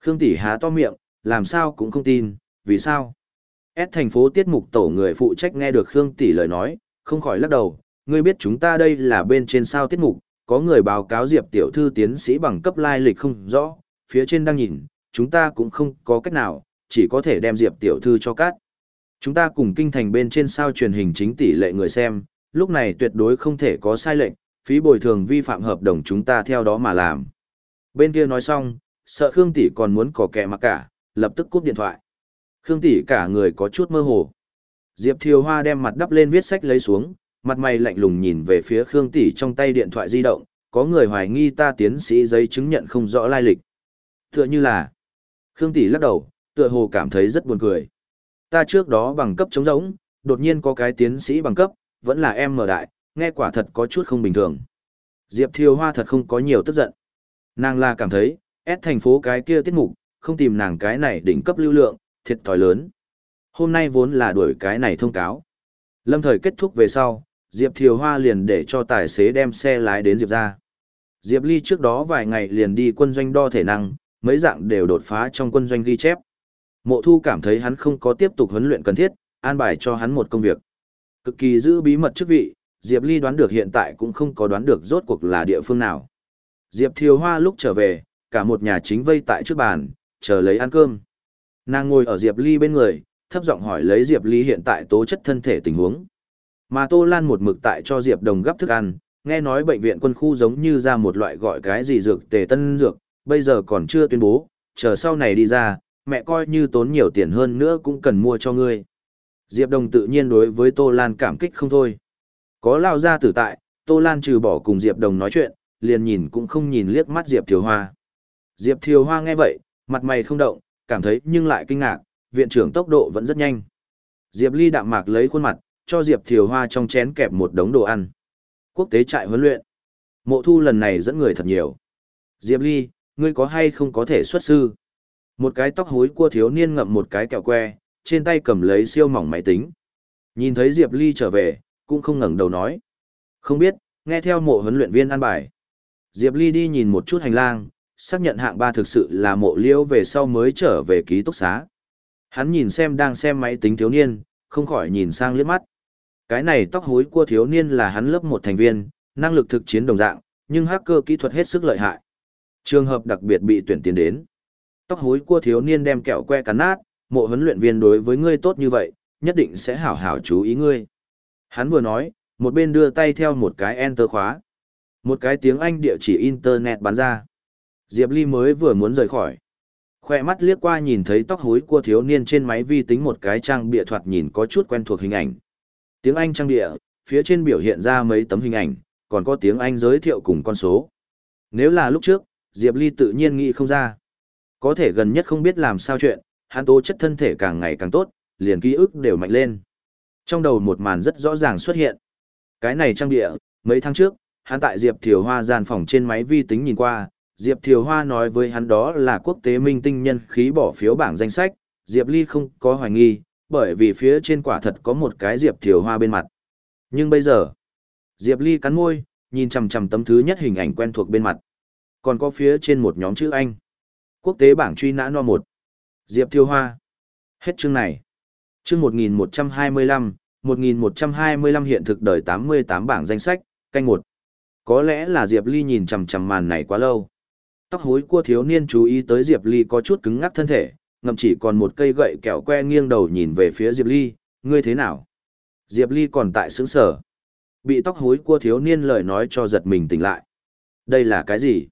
Khương Tỷ há to miệng, làm sao cũng không tin, vì sao? S thành phố tiết mục tổ người phụ trách nghe được Khương Tỷ lời nói, không khỏi lắc đầu, ngươi biết chúng ta đây là bên trên sao tiết mục, có người báo cáo Diệp tiểu thư tiến sĩ bằng cấp lai lịch không rõ, phía trên đang nhìn, chúng ta cũng không có cách nào, chỉ có thể đem Diệp tiểu thư cho cát. Chúng ta cùng kinh thành bên trên sao truyền hình chính tỷ lệ người xem, lúc này tuyệt đối không thể có sai lệch, phí bồi thường vi phạm hợp đồng chúng ta theo đó mà làm. Bên kia nói xong, sợ Khương tỷ còn muốn có kẻ mặc cả, lập tức cúp điện thoại. Khương tỷ cả người có chút mơ hồ. Diệp Thiều Hoa đem mặt đắp lên viết sách lấy xuống, mặt mày lạnh lùng nhìn về phía Khương tỷ trong tay điện thoại di động, có người hoài nghi ta tiến sĩ giấy chứng nhận không rõ lai lịch. Tựa như là, Khương tỷ lắc đầu, tựa hồ cảm thấy rất buồn cười. Ta trước đó bằng cấp chống rỗng, đột nhiên có cái tiến sĩ bằng cấp, vẫn là em mở đại, nghe quả thật có chút không bình thường. Diệp Thiều Hoa thật không có nhiều tức giận. Nàng là cảm thấy, ép thành phố cái kia tiết mục, không tìm nàng cái này đỉnh cấp lưu lượng, thiệt thòi lớn. Hôm nay vốn là đuổi cái này thông cáo. Lâm thời kết thúc về sau, Diệp Thiều Hoa liền để cho tài xế đem xe lái đến Diệp ra. Diệp Ly trước đó vài ngày liền đi quân doanh đo thể năng, mấy dạng đều đột phá trong quân doanh ghi chép. Mộ thu cảm thấy hắn không có tiếp tục huấn luyện cần thiết, an bài cho hắn một công việc. Cực kỳ giữ bí mật chức vị, Diệp Ly đoán được hiện tại cũng không có đoán được rốt cuộc là địa phương nào. Diệp Thiều Hoa lúc trở về, cả một nhà chính vây tại trước bàn, chờ lấy ăn cơm. Nàng ngồi ở Diệp Ly bên người, thấp giọng hỏi lấy Diệp Ly hiện tại tố chất thân thể tình huống. Mà Tô Lan một mực tại cho Diệp Đồng gấp thức ăn, nghe nói bệnh viện quân khu giống như ra một loại gọi cái gì dược tề tân dược, bây giờ còn chưa tuyên bố, chờ sau này đi ra, mẹ coi như tốn nhiều tiền hơn nữa cũng cần mua cho ngươi. Diệp Đồng tự nhiên đối với Tô Lan cảm kích không thôi. Có lao ra tử tại, Tô Lan trừ bỏ cùng Diệp Đồng nói chuyện, liền nhìn cũng không nhìn liếc mắt Diệp Thiều Hoa. Diệp Thiều Hoa nghe vậy, mặt mày không động, cảm thấy nhưng lại kinh ngạc, viện trưởng tốc độ vẫn rất nhanh. Diệp Ly đạm mạc lấy khuôn mặt, cho Diệp Thiều Hoa trong chén kẹp một đống đồ ăn. Quốc tế trại huấn luyện. Mộ thu lần này dẫn người thật nhiều. Diệp Ly, ngươi có hay không có thể xuất sư? Một cái tóc hối cua thiếu niên ngậm một cái kẹo que, trên tay cầm lấy siêu mỏng máy tính. Nhìn thấy Diệp Ly trở về, cũng không ngẩng đầu nói. Không biết, nghe theo mộ huấn luyện viên an bài. Diệp Ly đi nhìn một chút hành lang, xác nhận hạng ba thực sự là mộ liễu về sau mới trở về ký túc xá. Hắn nhìn xem đang xem máy tính thiếu niên, không khỏi nhìn sang liếc mắt. Cái này tóc hối cua thiếu niên là hắn lớp một thành viên, năng lực thực chiến đồng dạng, nhưng hacker kỹ thuật hết sức lợi hại. Trường hợp đặc biệt bị tuyển tiến đến. Tóc hối cua thiếu niên đem kẹo que cắn nát, mộ huấn luyện viên đối với ngươi tốt như vậy, nhất định sẽ hảo hảo chú ý ngươi. Hắn vừa nói, một bên đưa tay theo một cái enter khóa. Một cái tiếng Anh địa chỉ internet bắn ra. Diệp Ly mới vừa muốn rời khỏi. Khoe mắt liếc qua nhìn thấy tóc hối của thiếu niên trên máy vi tính một cái trang bịa thoạt nhìn có chút quen thuộc hình ảnh. Tiếng Anh trang địa, phía trên biểu hiện ra mấy tấm hình ảnh, còn có tiếng Anh giới thiệu cùng con số. Nếu là lúc trước, Diệp Ly tự nhiên nghĩ không ra. Có thể gần nhất không biết làm sao chuyện, hắn tố chất thân thể càng ngày càng tốt, liền ký ức đều mạnh lên. Trong đầu một màn rất rõ ràng xuất hiện. Cái này trang địa, mấy tháng trước, hắn tại Diệp Thiều Hoa gian phòng trên máy vi tính nhìn qua, Diệp Thiều Hoa nói với hắn đó là quốc tế minh tinh nhân khí bỏ phiếu bảng danh sách, Diệp Ly không có hoài nghi, bởi vì phía trên quả thật có một cái Diệp Thiều Hoa bên mặt. Nhưng bây giờ, Diệp Ly cắn môi, nhìn chằm chằm tấm thứ nhất hình ảnh quen thuộc bên mặt. Còn có phía trên một nhóm chữ Anh. Quốc tế bảng truy nã no 1. Diệp Thiêu Hoa. Hết chương này. Chương 1125, 1125 hiện thực đời 88 bảng danh sách, canh 1. Có lẽ là Diệp Ly nhìn chằm chằm màn này quá lâu. Tóc hối cua thiếu niên chú ý tới Diệp Ly có chút cứng ngắc thân thể, ngậm chỉ còn một cây gậy kẹo que nghiêng đầu nhìn về phía Diệp Ly, ngươi thế nào? Diệp Ly còn tại sướng sở. Bị tóc hối cua thiếu niên lời nói cho giật mình tỉnh lại. Đây là cái gì?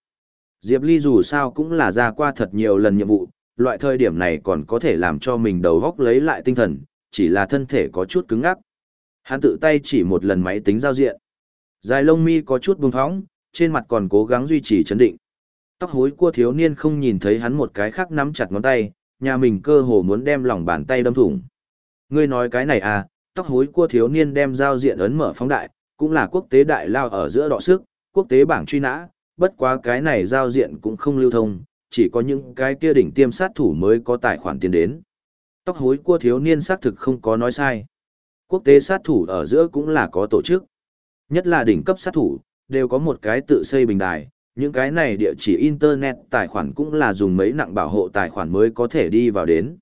Diệp Ly dù sao cũng là ra qua thật nhiều lần nhiệm vụ, loại thời điểm này còn có thể làm cho mình đầu góc lấy lại tinh thần, chỉ là thân thể có chút cứng ngắc. Hắn tự tay chỉ một lần máy tính giao diện. Dài lông mi có chút buông phóng, trên mặt còn cố gắng duy trì chấn định. Tóc hối cua thiếu niên không nhìn thấy hắn một cái khác nắm chặt ngón tay, nhà mình cơ hồ muốn đem lòng bàn tay đâm thủng. Ngươi nói cái này à, tóc hối cua thiếu niên đem giao diện ấn mở phóng đại, cũng là quốc tế đại lao ở giữa đọ sức, quốc tế bảng truy nã, bất quá cái này giao diện cũng không lưu thông, chỉ có những cái kia đỉnh tiêm sát thủ mới có tài khoản tiền đến. Tóc hối cua thiếu niên xác thực không có nói sai. Quốc tế sát thủ ở giữa cũng là có tổ chức. Nhất là đỉnh cấp sát thủ, đều có một cái tự xây bình đài, những cái này địa chỉ internet tài khoản cũng là dùng mấy nặng bảo hộ tài khoản mới có thể đi vào đến.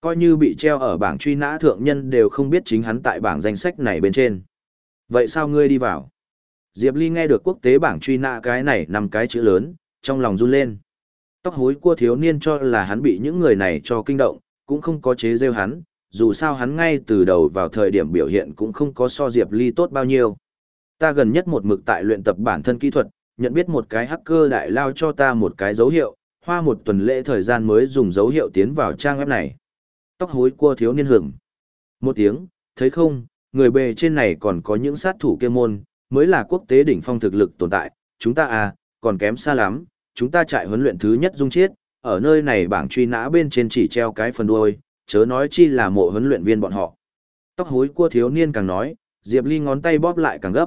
Coi như bị treo ở bảng truy nã thượng nhân đều không biết chính hắn tại bảng danh sách này bên trên. Vậy sao ngươi đi vào? Diệp Ly nghe được quốc tế bảng truy nã cái này nằm cái chữ lớn, trong lòng run lên. Tóc hối cua thiếu niên cho là hắn bị những người này cho kinh động, cũng không có chế rêu hắn, dù sao hắn ngay từ đầu vào thời điểm biểu hiện cũng không có so Diệp Ly tốt bao nhiêu. Ta gần nhất một mực tại luyện tập bản thân kỹ thuật, nhận biết một cái hacker đại lao cho ta một cái dấu hiệu, hoa một tuần lễ thời gian mới dùng dấu hiệu tiến vào trang web này. Tóc hối cua thiếu niên hưởng. Một tiếng, thấy không, người bề trên này còn có những sát thủ kê môn, mới là quốc tế đỉnh phong thực lực tồn tại, chúng ta à, còn kém xa lắm, chúng ta chạy huấn luyện thứ nhất dung chiết, ở nơi này bảng truy nã bên trên chỉ treo cái phần đuôi, chớ nói chi là mộ huấn luyện viên bọn họ. Tóc hối cua thiếu niên càng nói, Diệp Ly ngón tay bóp lại càng gấp.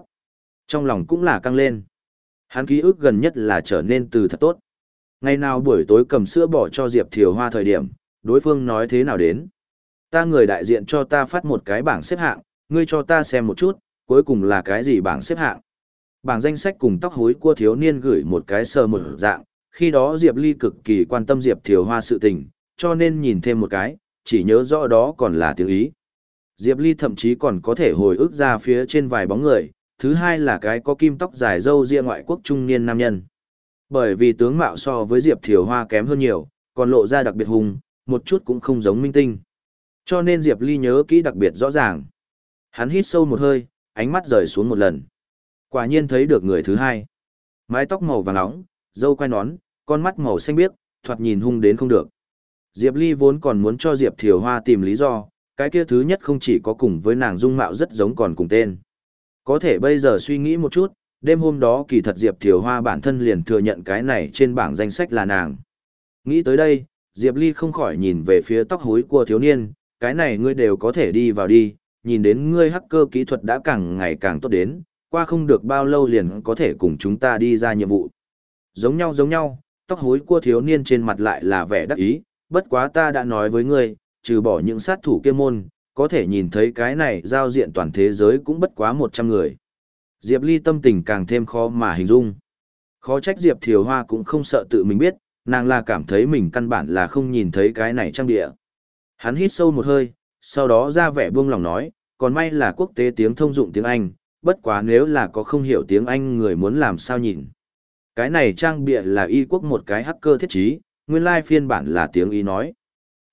Trong lòng cũng là căng lên. Hắn ký ức gần nhất là trở nên từ thật tốt. Ngày nào buổi tối cầm sữa bỏ cho Diệp Thiều Hoa thời điểm, đối phương nói thế nào đến. Ta người đại diện cho ta phát một cái bảng xếp hạng, ngươi cho ta xem một chút, cuối cùng là cái gì bảng xếp hạng. Bảng danh sách cùng tóc hối cua thiếu niên gửi một cái sờ một dạng, khi đó Diệp Ly cực kỳ quan tâm Diệp Thiều Hoa sự tình, cho nên nhìn thêm một cái, chỉ nhớ rõ đó còn là tiếng Ý. Diệp Ly thậm chí còn có thể hồi ức ra phía trên vài bóng người, thứ hai là cái có kim tóc dài râu ria ngoại quốc trung niên nam nhân. Bởi vì tướng mạo so với Diệp Thiều Hoa kém hơn nhiều, còn lộ ra đặc biệt hùng, một chút cũng không giống minh tinh. Cho nên Diệp Ly nhớ kỹ đặc biệt rõ ràng. Hắn hít sâu một hơi, ánh mắt rời xuống một lần. Quả nhiên thấy được người thứ hai. Mái tóc màu vàng nóng, dâu quai nón, con mắt màu xanh biếc, thoạt nhìn hung đến không được. Diệp Ly vốn còn muốn cho Diệp Thiều Hoa tìm lý do, cái kia thứ nhất không chỉ có cùng với nàng dung mạo rất giống còn cùng tên. Có thể bây giờ suy nghĩ một chút, đêm hôm đó kỳ thật Diệp Thiều Hoa bản thân liền thừa nhận cái này trên bảng danh sách là nàng. Nghĩ tới đây, Diệp Ly không khỏi nhìn về phía tóc hối của thiếu niên, cái này ngươi đều có thể đi vào đi, nhìn đến ngươi hacker kỹ thuật đã càng ngày càng tốt đến, qua không được bao lâu liền có thể cùng chúng ta đi ra nhiệm vụ. Giống nhau giống nhau, tóc hối của thiếu niên trên mặt lại là vẻ đắc ý, bất quá ta đã nói với ngươi, trừ bỏ những sát thủ kia môn, có thể nhìn thấy cái này giao diện toàn thế giới cũng bất quá 100 người. Diệp Ly tâm tình càng thêm khó mà hình dung. Khó trách Diệp Thiều Hoa cũng không sợ tự mình biết, nàng là cảm thấy mình căn bản là không nhìn thấy cái này trang địa. Hắn hít sâu một hơi, sau đó ra vẻ buông lòng nói, còn may là quốc tế tiếng thông dụng tiếng Anh, bất quá nếu là có không hiểu tiếng Anh người muốn làm sao nhìn. Cái này trang bịa là y quốc một cái hacker thiết trí, nguyên lai phiên bản là tiếng ý nói.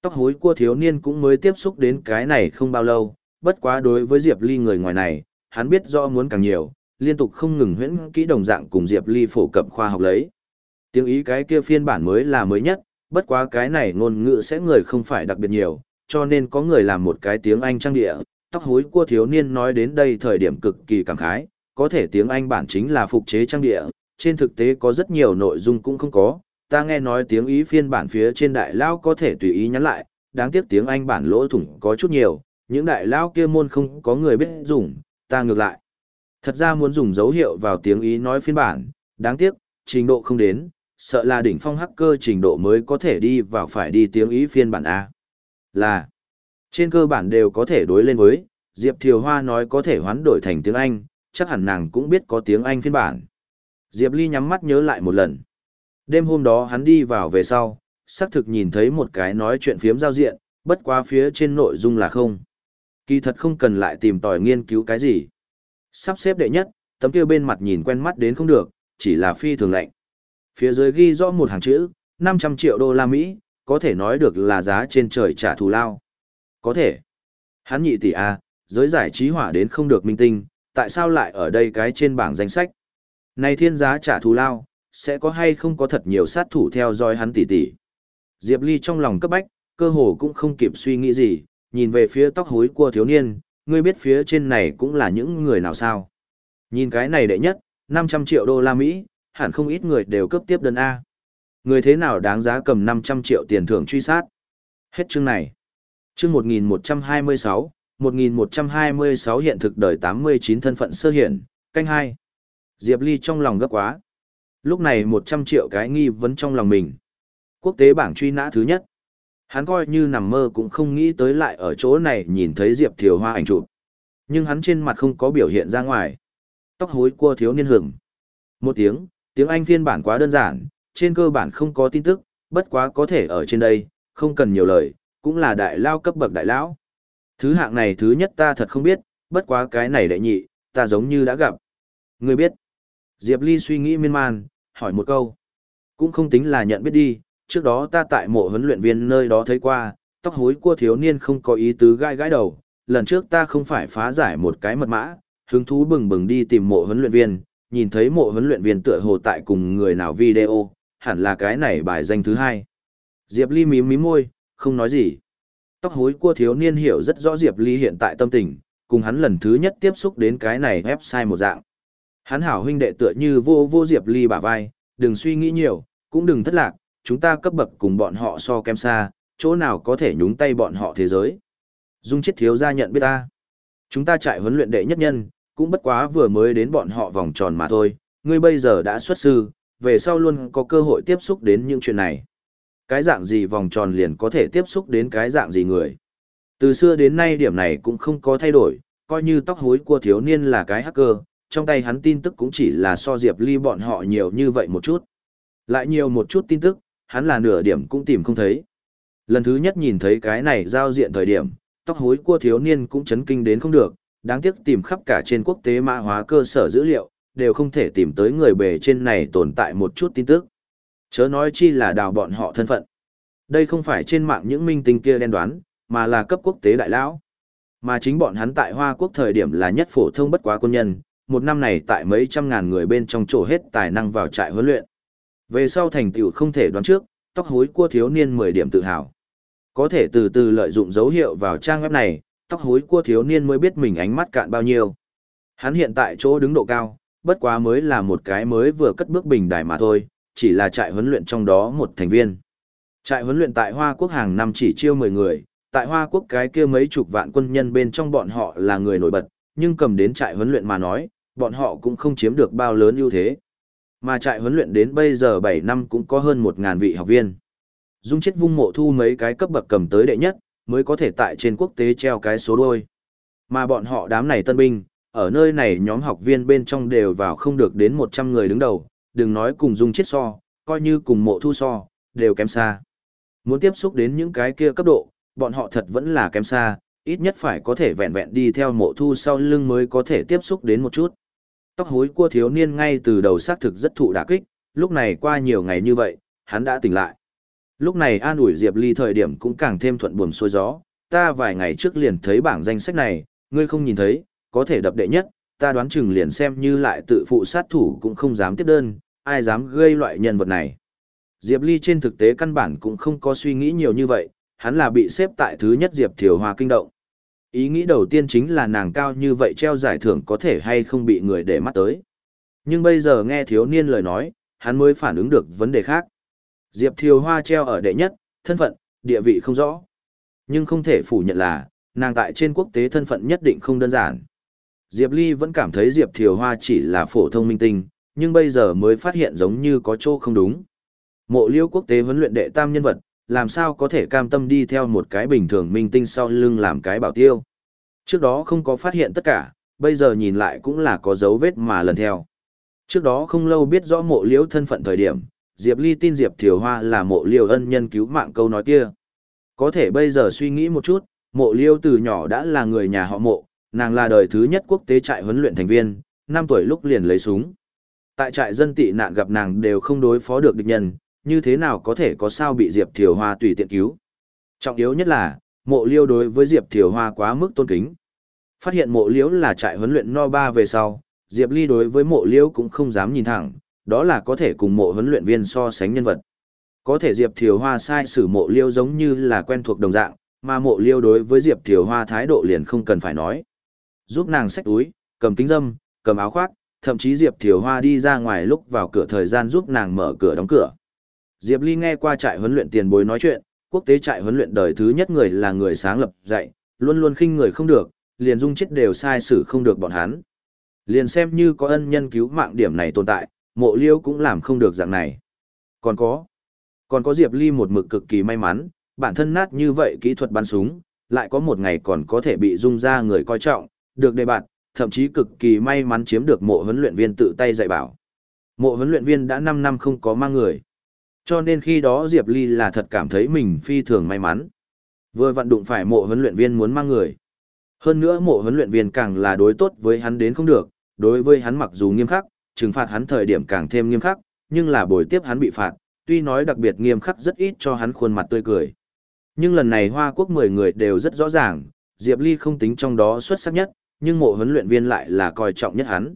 Tóc hối cua thiếu niên cũng mới tiếp xúc đến cái này không bao lâu, bất quá đối với Diệp Ly người ngoài này, hắn biết rõ muốn càng nhiều, liên tục không ngừng huyễn kỹ đồng dạng cùng Diệp Ly phổ cập khoa học lấy. Tiếng ý cái kia phiên bản mới là mới nhất, bất quá cái này ngôn ngữ sẽ người không phải đặc biệt nhiều, cho nên có người làm một cái tiếng Anh trang địa. Tóc hối cua thiếu niên nói đến đây thời điểm cực kỳ cảm khái, có thể tiếng Anh bản chính là phục chế trang địa, trên thực tế có rất nhiều nội dung cũng không có, ta nghe nói tiếng ý phiên bản phía trên đại lao có thể tùy ý nhắn lại, đáng tiếc tiếng Anh bản lỗ thủng có chút nhiều, những đại lao kia môn không có người biết dùng, ta ngược lại. Thật ra muốn dùng dấu hiệu vào tiếng ý nói phiên bản, đáng tiếc, trình độ không đến, sợ là đỉnh phong hacker trình độ mới có thể đi vào phải đi tiếng ý phiên bản A. Là, trên cơ bản đều có thể đối lên với, Diệp Thiều Hoa nói có thể hoán đổi thành tiếng Anh, chắc hẳn nàng cũng biết có tiếng Anh phiên bản. Diệp Ly nhắm mắt nhớ lại một lần. Đêm hôm đó hắn đi vào về sau, xác thực nhìn thấy một cái nói chuyện phiếm giao diện, bất quá phía trên nội dung là không. Kỳ thật không cần lại tìm tòi nghiên cứu cái gì. Sắp xếp đệ nhất, tấm kia bên mặt nhìn quen mắt đến không được, chỉ là phi thường lạnh. Phía dưới ghi rõ một hàng chữ, 500 triệu đô la Mỹ, có thể nói được là giá trên trời trả thù lao. Có thể. Hắn nhị tỷ A, giới giải trí hỏa đến không được minh tinh, tại sao lại ở đây cái trên bảng danh sách? Này thiên giá trả thù lao, sẽ có hay không có thật nhiều sát thủ theo dõi hắn tỉ tỉ. Diệp Ly trong lòng cấp bách, cơ hồ cũng không kịp suy nghĩ gì, nhìn về phía tóc hối của thiếu niên, ngươi biết phía trên này cũng là những người nào sao. Nhìn cái này đệ nhất, 500 triệu đô la Mỹ, hẳn không ít người đều cấp tiếp đơn A. Người thế nào đáng giá cầm 500 triệu tiền thưởng truy sát. Hết chương này. Chương 1126, 1126 hiện thực đời 89 thân phận sơ hiển, canh 2. Diệp Ly trong lòng gấp quá. Lúc này 100 triệu cái nghi vấn trong lòng mình. Quốc tế bảng truy nã thứ nhất. Hắn coi như nằm mơ cũng không nghĩ tới lại ở chỗ này nhìn thấy Diệp Thiều Hoa ảnh chụp. Nhưng hắn trên mặt không có biểu hiện ra ngoài. Tóc hối cua thiếu niên hưởng. Một tiếng, tiếng Anh phiên bản quá đơn giản, trên cơ bản không có tin tức, bất quá có thể ở trên đây, không cần nhiều lời, cũng là đại lao cấp bậc đại lão. Thứ hạng này thứ nhất ta thật không biết, bất quá cái này đệ nhị, ta giống như đã gặp. Ngươi biết. Diệp Ly suy nghĩ miên man, hỏi một câu. Cũng không tính là nhận biết đi, trước đó ta tại mộ huấn luyện viên nơi đó thấy qua, tóc hối của thiếu niên không có ý tứ gai gãi đầu. Lần trước ta không phải phá giải một cái mật mã, hứng thú bừng bừng đi tìm mộ huấn luyện viên, nhìn thấy mộ huấn luyện viên tựa hồ tại cùng người nào video, hẳn là cái này bài danh thứ hai. Diệp Ly mím mím môi, không nói gì. Tóc hối của thiếu niên hiểu rất rõ Diệp Ly hiện tại tâm tình, cùng hắn lần thứ nhất tiếp xúc đến cái này website một dạng. Hắn hảo huynh đệ tựa như vô vô Diệp Ly bả vai, đừng suy nghĩ nhiều, cũng đừng thất lạc, chúng ta cấp bậc cùng bọn họ so kém xa, chỗ nào có thể nhúng tay bọn họ thế giới. Dung chết thiếu gia nhận biết ta. Chúng ta chạy huấn luyện đệ nhất nhân, cũng bất quá vừa mới đến bọn họ vòng tròn mà thôi, ngươi bây giờ đã xuất sư, về sau luôn có cơ hội tiếp xúc đến những chuyện này. Cái dạng gì vòng tròn liền có thể tiếp xúc đến cái dạng gì người. Từ xưa đến nay điểm này cũng không có thay đổi, coi như tóc hối của thiếu niên là cái hacker, trong tay hắn tin tức cũng chỉ là so Diệp Ly bọn họ nhiều như vậy một chút. Lại nhiều một chút tin tức, hắn là nửa điểm cũng tìm không thấy. Lần thứ nhất nhìn thấy cái này giao diện thời điểm, tóc hối cua thiếu niên cũng chấn kinh đến không được, đáng tiếc tìm khắp cả trên quốc tế mã hóa cơ sở dữ liệu, đều không thể tìm tới người bề trên này tồn tại một chút tin tức. Chớ nói chi là đào bọn họ thân phận. Đây không phải trên mạng những minh tinh kia đen đoán, mà là cấp quốc tế đại lão. Mà chính bọn hắn tại Hoa Quốc thời điểm là nhất phổ thông bất quá quân nhân, một năm này tại mấy trăm ngàn người bên trong chỗ hết tài năng vào trại huấn luyện. Về sau thành tựu không thể đoán trước, tóc hối cua thiếu niên 10 điểm tự hào. Có thể từ từ lợi dụng dấu hiệu vào trang web này, tóc hối cua thiếu niên mới biết mình ánh mắt cạn bao nhiêu. Hắn hiện tại chỗ đứng độ cao, bất quá mới là một cái mới vừa cất bước bình đài mà thôi, chỉ là trại huấn luyện trong đó một thành viên. Trại huấn luyện tại Hoa Quốc hàng năm chỉ chiêu 10 người, tại Hoa Quốc cái kia mấy chục vạn quân nhân bên trong bọn họ là người nổi bật, nhưng cầm đến trại huấn luyện mà nói, bọn họ cũng không chiếm được bao lớn ưu thế. Mà trại huấn luyện đến bây giờ 7 năm cũng có hơn 1.000 vị học viên. Dung chết vung mộ thu mấy cái cấp bậc cầm tới đệ nhất, mới có thể tại trên quốc tế treo cái số đôi. Mà bọn họ đám này tân binh, ở nơi này nhóm học viên bên trong đều vào không được đến 100 người đứng đầu, đừng nói cùng dung chết so, coi như cùng mộ thu so, đều kém xa. Muốn tiếp xúc đến những cái kia cấp độ, bọn họ thật vẫn là kém xa, ít nhất phải có thể vẹn vẹn đi theo mộ thu sau lưng mới có thể tiếp xúc đến một chút. Tóc hối cua thiếu niên ngay từ đầu xác thực rất thụ đả kích, lúc này qua nhiều ngày như vậy, hắn đã tỉnh lại. Lúc này an ủi Diệp Ly thời điểm cũng càng thêm thuận buồm xuôi gió, ta vài ngày trước liền thấy bảng danh sách này, ngươi không nhìn thấy, có thể đập đệ nhất, ta đoán chừng liền xem như lại tự phụ sát thủ cũng không dám tiếp đơn, ai dám gây loại nhân vật này. Diệp Ly trên thực tế căn bản cũng không có suy nghĩ nhiều như vậy, hắn là bị xếp tại thứ nhất Diệp Thiều Hoa kinh động. Ý nghĩ đầu tiên chính là nàng cao như vậy treo giải thưởng có thể hay không bị người để mắt tới. Nhưng bây giờ nghe thiếu niên lời nói, hắn mới phản ứng được vấn đề khác. Diệp Thiều Hoa treo ở đệ nhất, thân phận, địa vị không rõ. Nhưng không thể phủ nhận là, nàng tại trên quốc tế thân phận nhất định không đơn giản. Diệp Ly vẫn cảm thấy Diệp Thiều Hoa chỉ là phổ thông minh tinh, nhưng bây giờ mới phát hiện giống như có chỗ không đúng. Mộ liêu quốc tế huấn luyện đệ tam nhân vật, làm sao có thể cam tâm đi theo một cái bình thường minh tinh sau lưng làm cái bảo tiêu. Trước đó không có phát hiện tất cả, bây giờ nhìn lại cũng là có dấu vết mà lần theo. Trước đó không lâu biết rõ mộ liễu thân phận thời điểm, Diệp Ly tin Diệp Thiều Hoa là mộ liêu ân nhân cứu mạng câu nói kia. Có thể bây giờ suy nghĩ một chút, mộ liêu từ nhỏ đã là người nhà họ mộ, nàng là đời thứ nhất quốc tế trại huấn luyện thành viên, năm tuổi lúc liền lấy súng. Tại trại dân tị nạn gặp nàng đều không đối phó được địch nhân, như thế nào có thể có sao bị Diệp Thiều Hoa tùy tiện cứu. Trọng yếu nhất là, mộ liêu đối với Diệp Thiều Hoa quá mức tôn kính. Phát hiện mộ liễu là trại huấn luyện no ba về sau, Diệp Ly đối với mộ liễu cũng không dám nhìn thẳng, đó là có thể cùng mộ huấn luyện viên so sánh nhân vật. Có thể Diệp Thiều Hoa sai sử mộ liêu giống như là quen thuộc đồng dạng, mà mộ liêu đối với Diệp Thiều Hoa thái độ liền không cần phải nói. Giúp nàng xách túi, cầm kính dâm, cầm áo khoác, thậm chí Diệp Thiều Hoa đi ra ngoài lúc vào cửa thời gian giúp nàng mở cửa đóng cửa. Diệp Ly nghe qua trại huấn luyện tiền bối nói chuyện, quốc tế trại huấn luyện đời thứ nhất người là người sáng lập dạy, luôn luôn khinh người không được, liền dung chết đều sai xử không được bọn hắn. Liền xem như có ân nhân cứu mạng điểm này tồn tại, mộ liêu cũng làm không được dạng này. Còn có, còn có Diệp Ly một mực cực kỳ may mắn, bản thân nát như vậy kỹ thuật bắn súng, lại có một ngày còn có thể bị dung ra người coi trọng, được đề bạn, thậm chí cực kỳ may mắn chiếm được mộ huấn luyện viên tự tay dạy bảo. Mộ huấn luyện viên đã 5 năm không có mang người. Cho nên khi đó Diệp Ly là thật cảm thấy mình phi thường may mắn. Vừa vận đụng phải mộ huấn luyện viên muốn mang người. Hơn nữa mộ huấn luyện viên càng là đối tốt với hắn đến không được, đối với hắn mặc dù nghiêm khắc, trừng phạt hắn thời điểm càng thêm nghiêm khắc, nhưng là buổi tiếp hắn bị phạt, tuy nói đặc biệt nghiêm khắc rất ít cho hắn khuôn mặt tươi cười. Nhưng lần này Hoa Quốc 10 người đều rất rõ ràng, Diệp Ly không tính trong đó xuất sắc nhất, nhưng mộ huấn luyện viên lại là coi trọng nhất hắn.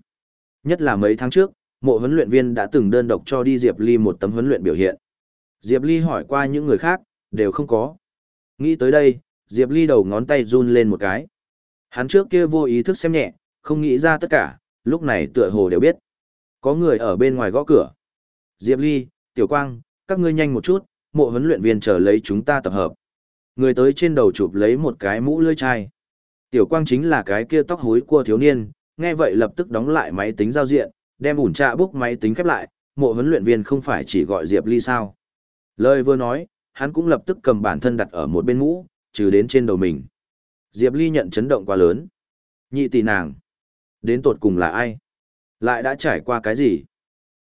Nhất là mấy tháng trước, mộ huấn luyện viên đã từng đơn độc cho đi Diệp Ly một tấm huấn luyện biểu hiện. Diệp Ly hỏi qua những người khác, đều không có. Nghĩ tới đây, Diệp Ly đầu ngón tay run lên một cái. Hắn trước kia vô ý thức xem nhẹ, không nghĩ ra tất cả, lúc này tựa hồ đều biết. Có người ở bên ngoài gõ cửa. Diệp Ly, Tiểu Quang, các ngươi nhanh một chút, mộ huấn luyện viên chờ lấy chúng ta tập hợp. Người tới trên đầu chụp lấy một cái mũ lưỡi chai. Tiểu Quang chính là cái kia tóc hối của thiếu niên, nghe vậy lập tức đóng lại máy tính giao diện, đem ủn trạ bút máy tính khép lại, mộ huấn luyện viên không phải chỉ gọi Diệp Ly sao. Lời vừa nói, hắn cũng lập tức cầm bản thân đặt ở một bên mũ, trừ đến trên đầu mình. Diệp Ly nhận chấn động quá lớn. Nhị tỷ nàng. Đến tột cùng là ai? Lại đã trải qua cái gì?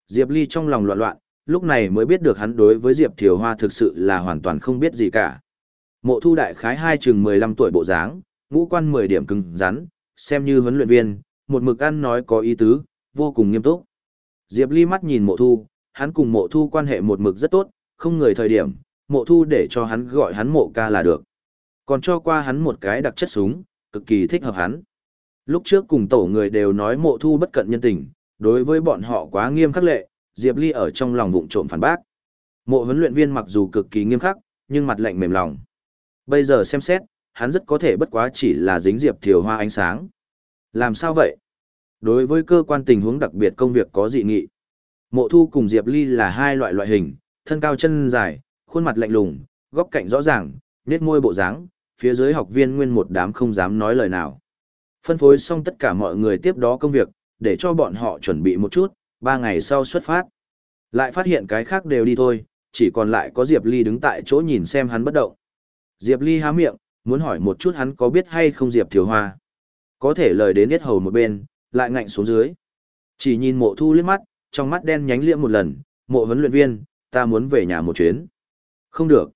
Diệp Ly trong lòng loạn loạn, lúc này mới biết được hắn đối với Diệp Thiều Hoa thực sự là hoàn toàn không biết gì cả. Mộ thu đại khái hai chừng 15 tuổi bộ dáng, ngũ quan 10 điểm cứng rắn, xem như huấn luyện viên, một mực ăn nói có ý tứ, vô cùng nghiêm túc. Diệp Ly mắt nhìn mộ thu, hắn cùng mộ thu quan hệ một mực rất tốt, không người thời điểm, mộ thu để cho hắn gọi hắn mộ ca là được. Còn cho qua hắn một cái đặc chất súng, cực kỳ thích hợp hắn. Lúc trước cùng tổ người đều nói mộ thu bất cận nhân tình, đối với bọn họ quá nghiêm khắc lệ, Diệp Ly ở trong lòng vụng trộm phản bác. Mộ huấn luyện viên mặc dù cực kỳ nghiêm khắc, nhưng mặt lạnh mềm lòng. Bây giờ xem xét, hắn rất có thể bất quá chỉ là dính Diệp Thiều Hoa ánh sáng. Làm sao vậy? Đối với cơ quan tình huống đặc biệt công việc có dị nghị. Mộ thu cùng Diệp Ly là hai loại loại hình, thân cao chân dài, khuôn mặt lạnh lùng, góc cạnh rõ ràng, nét môi bộ dáng, phía dưới học viên nguyên một đám không dám nói lời nào. Phân phối xong tất cả mọi người tiếp đó công việc, để cho bọn họ chuẩn bị một chút, ba ngày sau xuất phát. Lại phát hiện cái khác đều đi thôi, chỉ còn lại có Diệp Ly đứng tại chỗ nhìn xem hắn bất động. Diệp Ly há miệng, muốn hỏi một chút hắn có biết hay không Diệp Thiều Hoa. Có thể lời đến hết hầu một bên, lại ngạnh xuống dưới. Chỉ nhìn mộ thu liếc mắt, trong mắt đen nhánh liệm một lần, mộ huấn luyện viên, ta muốn về nhà một chuyến. Không được.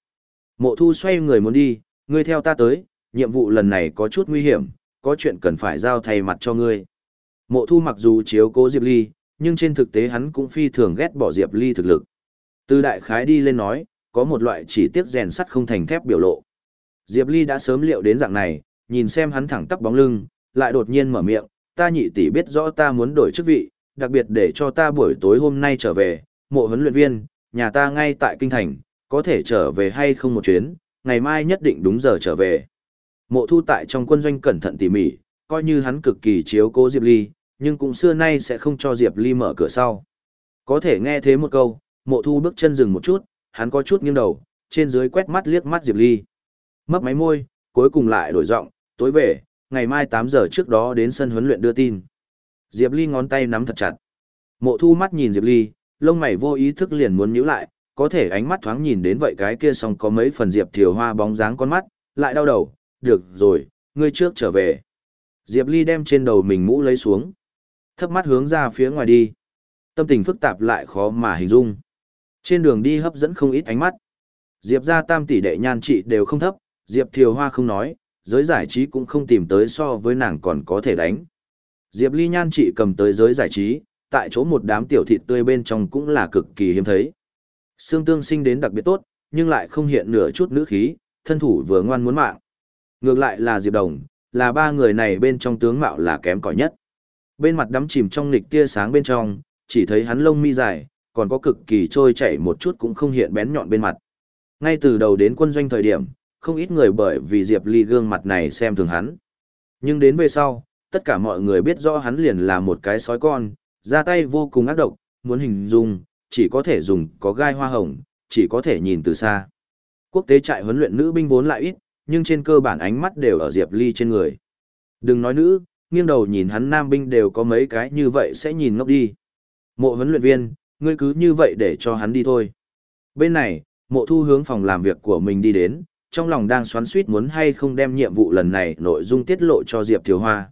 Mộ thu xoay người muốn đi, ngươi theo ta tới, nhiệm vụ lần này có chút nguy hiểm, có chuyện cần phải giao thay mặt cho ngươi. Mộ thu mặc dù chiếu cố Diệp Ly, nhưng trên thực tế hắn cũng phi thường ghét bỏ Diệp Ly thực lực. Từ đại khái đi lên nói, có một loại chỉ tiếc rèn sắt không thành thép biểu lộ. Diệp Ly đã sớm liệu đến dạng này, nhìn xem hắn thẳng tắp bóng lưng, lại đột nhiên mở miệng, ta nhị tỷ biết rõ ta muốn đổi chức vị, đặc biệt để cho ta buổi tối hôm nay trở về, mộ huấn luyện viên, nhà ta ngay tại kinh thành, có thể trở về hay không một chuyến, ngày mai nhất định đúng giờ trở về. Mộ thu tại trong quân doanh cẩn thận tỉ mỉ, coi như hắn cực kỳ chiếu cố Diệp Ly, nhưng cũng xưa nay sẽ không cho Diệp Ly mở cửa sau. Có thể nghe thế một câu, mộ thu bước chân dừng một chút, hắn có chút nghiêng đầu, trên dưới quét mắt liếc mắt Diệp Ly. Mấp máy môi, cuối cùng lại đổi giọng, tối về, ngày mai 8 giờ trước đó đến sân huấn luyện đưa tin. Diệp Ly ngón tay nắm thật chặt. Mộ thu mắt nhìn Diệp Ly, lông mày vô ý thức liền muốn nhíu lại, có thể ánh mắt thoáng nhìn đến vậy cái kia xong có mấy phần Diệp Thiều Hoa bóng dáng con mắt, lại đau đầu, được rồi, ngươi trước trở về. Diệp Ly đem trên đầu mình mũ lấy xuống, thấp mắt hướng ra phía ngoài đi. Tâm tình phức tạp lại khó mà hình dung. Trên đường đi hấp dẫn không ít ánh mắt. Diệp ra tam tỷ đệ nhan trị đều không thấp, Diệp Thiều Hoa không nói, giới giải trí cũng không tìm tới so với nàng còn có thể đánh. Diệp Ly nhan trị cầm tới giới giải trí, tại chỗ một đám tiểu thịt tươi bên trong cũng là cực kỳ hiếm thấy. Sương tương sinh đến đặc biệt tốt, nhưng lại không hiện nửa chút nữ khí, thân thủ vừa ngoan muốn mạng. Ngược lại là Diệp Đồng, là ba người này bên trong tướng mạo là kém cỏi nhất. Bên mặt đắm chìm trong nghịch tia sáng bên trong, chỉ thấy hắn lông mi dài, còn có cực kỳ trôi chảy một chút cũng không hiện bén nhọn bên mặt. Ngay từ đầu đến quân doanh thời điểm, không ít người bởi vì Diệp Ly gương mặt này xem thường hắn. Nhưng đến về sau, tất cả mọi người biết rõ hắn liền là một cái sói con, ra tay vô cùng ác độc, muốn hình dung, chỉ có thể dùng có gai hoa hồng, chỉ có thể nhìn từ xa. Quốc tế trại huấn luyện nữ binh vốn lại ít, nhưng trên cơ bản ánh mắt đều ở Diệp Ly trên người. Đừng nói nữ, nghiêng đầu nhìn hắn nam binh đều có mấy cái như vậy sẽ nhìn ngốc đi. Mộ huấn luyện viên, ngươi cứ như vậy để cho hắn đi thôi. Bên này, mộ thu hướng phòng làm việc của mình đi đến, trong lòng đang xoắn suýt muốn hay không đem nhiệm vụ lần này nội dung tiết lộ cho Diệp Thiếu Hoa.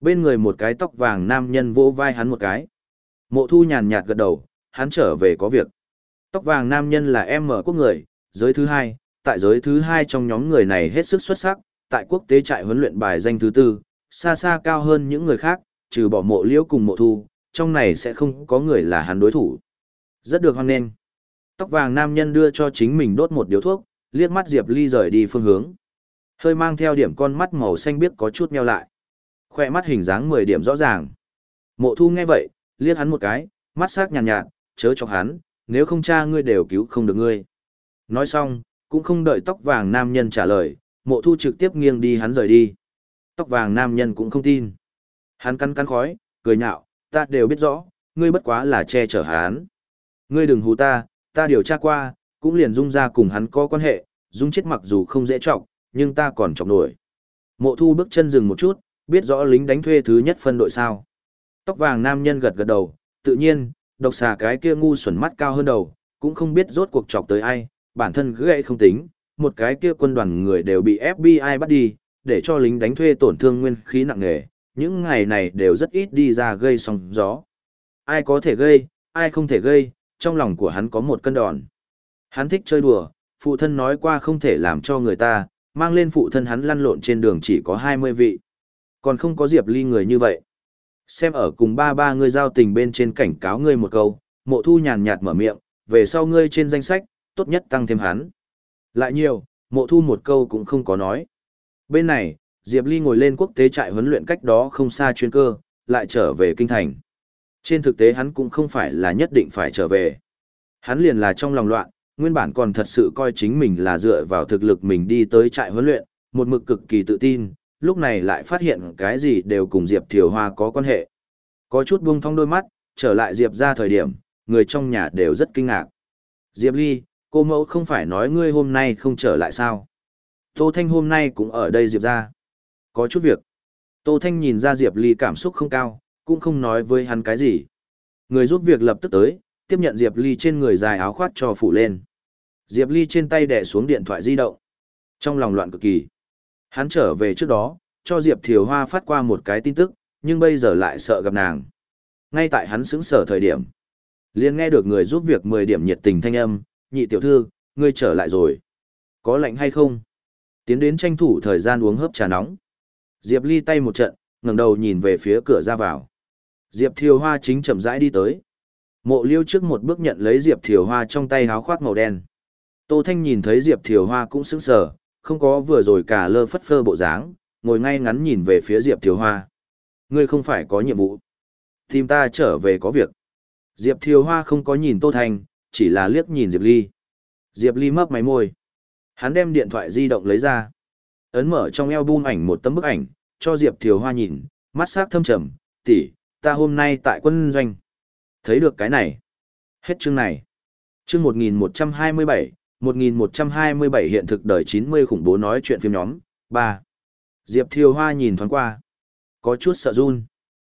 Bên người một cái tóc vàng nam nhân vỗ vai hắn một cái. Mộ thu nhàn nhạt gật đầu, hắn trở về có việc. Tóc vàng nam nhân là em mở quốc người, giới thứ hai, tại giới thứ hai trong nhóm người này hết sức xuất sắc, tại quốc tế trại huấn luyện bài danh thứ tư, xa xa cao hơn những người khác, trừ bỏ mộ liễu cùng mộ thu, trong này sẽ không có người là hắn đối thủ. Rất được hoan nghênh. Tóc vàng nam nhân đưa cho chính mình đốt một điếu thuốc, liếc mắt Diệp Ly rời đi phương hướng. Hơi mang theo điểm con mắt màu xanh biếc có chút meo lại. Khoe mắt hình dáng 10 điểm rõ ràng. Mộ thu nghe vậy, liếc hắn một cái, mắt sắc nhàn nhạt, nhạt, chớ chọc hắn, nếu không cha ngươi đều cứu không được ngươi. Nói xong, cũng không đợi tóc vàng nam nhân trả lời, mộ thu trực tiếp nghiêng đi hắn rời đi. Tóc vàng nam nhân cũng không tin. Hắn cắn cắn khói, cười nhạo, ta đều biết rõ, ngươi bất quá là che chở hắn. Ngươi đừng hù ta, ta điều tra qua, cũng liền dung ra cùng hắn có quan hệ, dung chết mặc dù không dễ trọng, nhưng ta còn trọng nổi. Mộ thu bước chân dừng một chút, biết rõ lính đánh thuê thứ nhất phân đội sao. Tóc vàng nam nhân gật gật đầu, tự nhiên, độc xà cái kia ngu xuẩn mắt cao hơn đầu, cũng không biết rốt cuộc chọc tới ai, bản thân gãy không tính, một cái kia quân đoàn người đều bị FBI bắt đi, để cho lính đánh thuê tổn thương nguyên khí nặng nề, những ngày này đều rất ít đi ra gây sóng gió. Ai có thể gây, ai không thể gây, trong lòng của hắn có một cân đòn. Hắn thích chơi đùa, phụ thân nói qua không thể làm cho người ta, mang lên phụ thân hắn lăn lộn trên đường chỉ có 20 vị. Còn không có Diệp Ly người như vậy. Xem ở cùng ba ba ngươi giao tình bên trên cảnh cáo ngươi một câu, mộ thu nhàn nhạt mở miệng, về sau ngươi trên danh sách, tốt nhất tăng thêm hắn. Lại nhiều, mộ thu một câu cũng không có nói. Bên này, Diệp Ly ngồi lên quốc tế trại huấn luyện cách đó không xa chuyên cơ, lại trở về kinh thành. Trên thực tế hắn cũng không phải là nhất định phải trở về. Hắn liền là trong lòng loạn, nguyên bản còn thật sự coi chính mình là dựa vào thực lực mình đi tới trại huấn luyện, một mực cực kỳ tự tin, lúc này lại phát hiện cái gì đều cùng Diệp Thiều Hoa có quan hệ. Có chút buông thong đôi mắt, trở lại Diệp ra thời điểm, người trong nhà đều rất kinh ngạc. Diệp Ly, cô mẫu không phải nói ngươi hôm nay không trở lại sao? Tô Thanh hôm nay cũng ở đây Diệp ra. Có chút việc. Tô Thanh nhìn ra Diệp Ly cảm xúc không cao, cũng không nói với hắn cái gì. Người giúp việc lập tức tới, tiếp nhận Diệp Ly trên người dài áo khoác cho phủ lên. Diệp Ly trên tay đè xuống điện thoại di động. Trong lòng loạn cực kỳ. Hắn trở về trước đó, cho Diệp Thiều Hoa phát qua một cái tin tức, nhưng bây giờ lại sợ gặp nàng. Ngay tại hắn xứng sở thời điểm. liền nghe được người giúp việc 10 điểm nhiệt tình thanh âm, nhị tiểu thư, ngươi trở lại rồi. Có lạnh hay không? Tiến đến tranh thủ thời gian uống hớp trà nóng. Diệp Ly tay một trận, ngẩng đầu nhìn về phía cửa ra vào. Diệp Thiều Hoa chính chậm rãi đi tới. Mộ Liêu trước một bước nhận lấy Diệp Thiều Hoa trong tay háo khoác màu đen. Tô Thanh nhìn thấy Diệp Thiều Hoa cũng sững sờ, không có vừa rồi cả lơ phất phơ bộ dáng, ngồi ngay ngắn nhìn về phía Diệp Thiều Hoa. Ngươi không phải có nhiệm vụ. Tìm ta trở về có việc. Diệp Thiều Hoa không có nhìn Tô Thanh, chỉ là liếc nhìn Diệp Ly. Diệp Ly mấp máy môi. Hắn đem điện thoại di động lấy ra. Ấn mở trong album ảnh một tấm bức ảnh, cho Diệp Thiều Hoa nhìn, mắt sắc thâm trầm, tỷ, ta hôm nay tại quân doanh. Thấy được cái này. Hết chương này. Chương 1127, 1127 hiện thực đời 90 khủng bố nói chuyện phim nhóm, 3. Diệp Thiều Hoa nhìn thoáng qua. Có chút sợ run.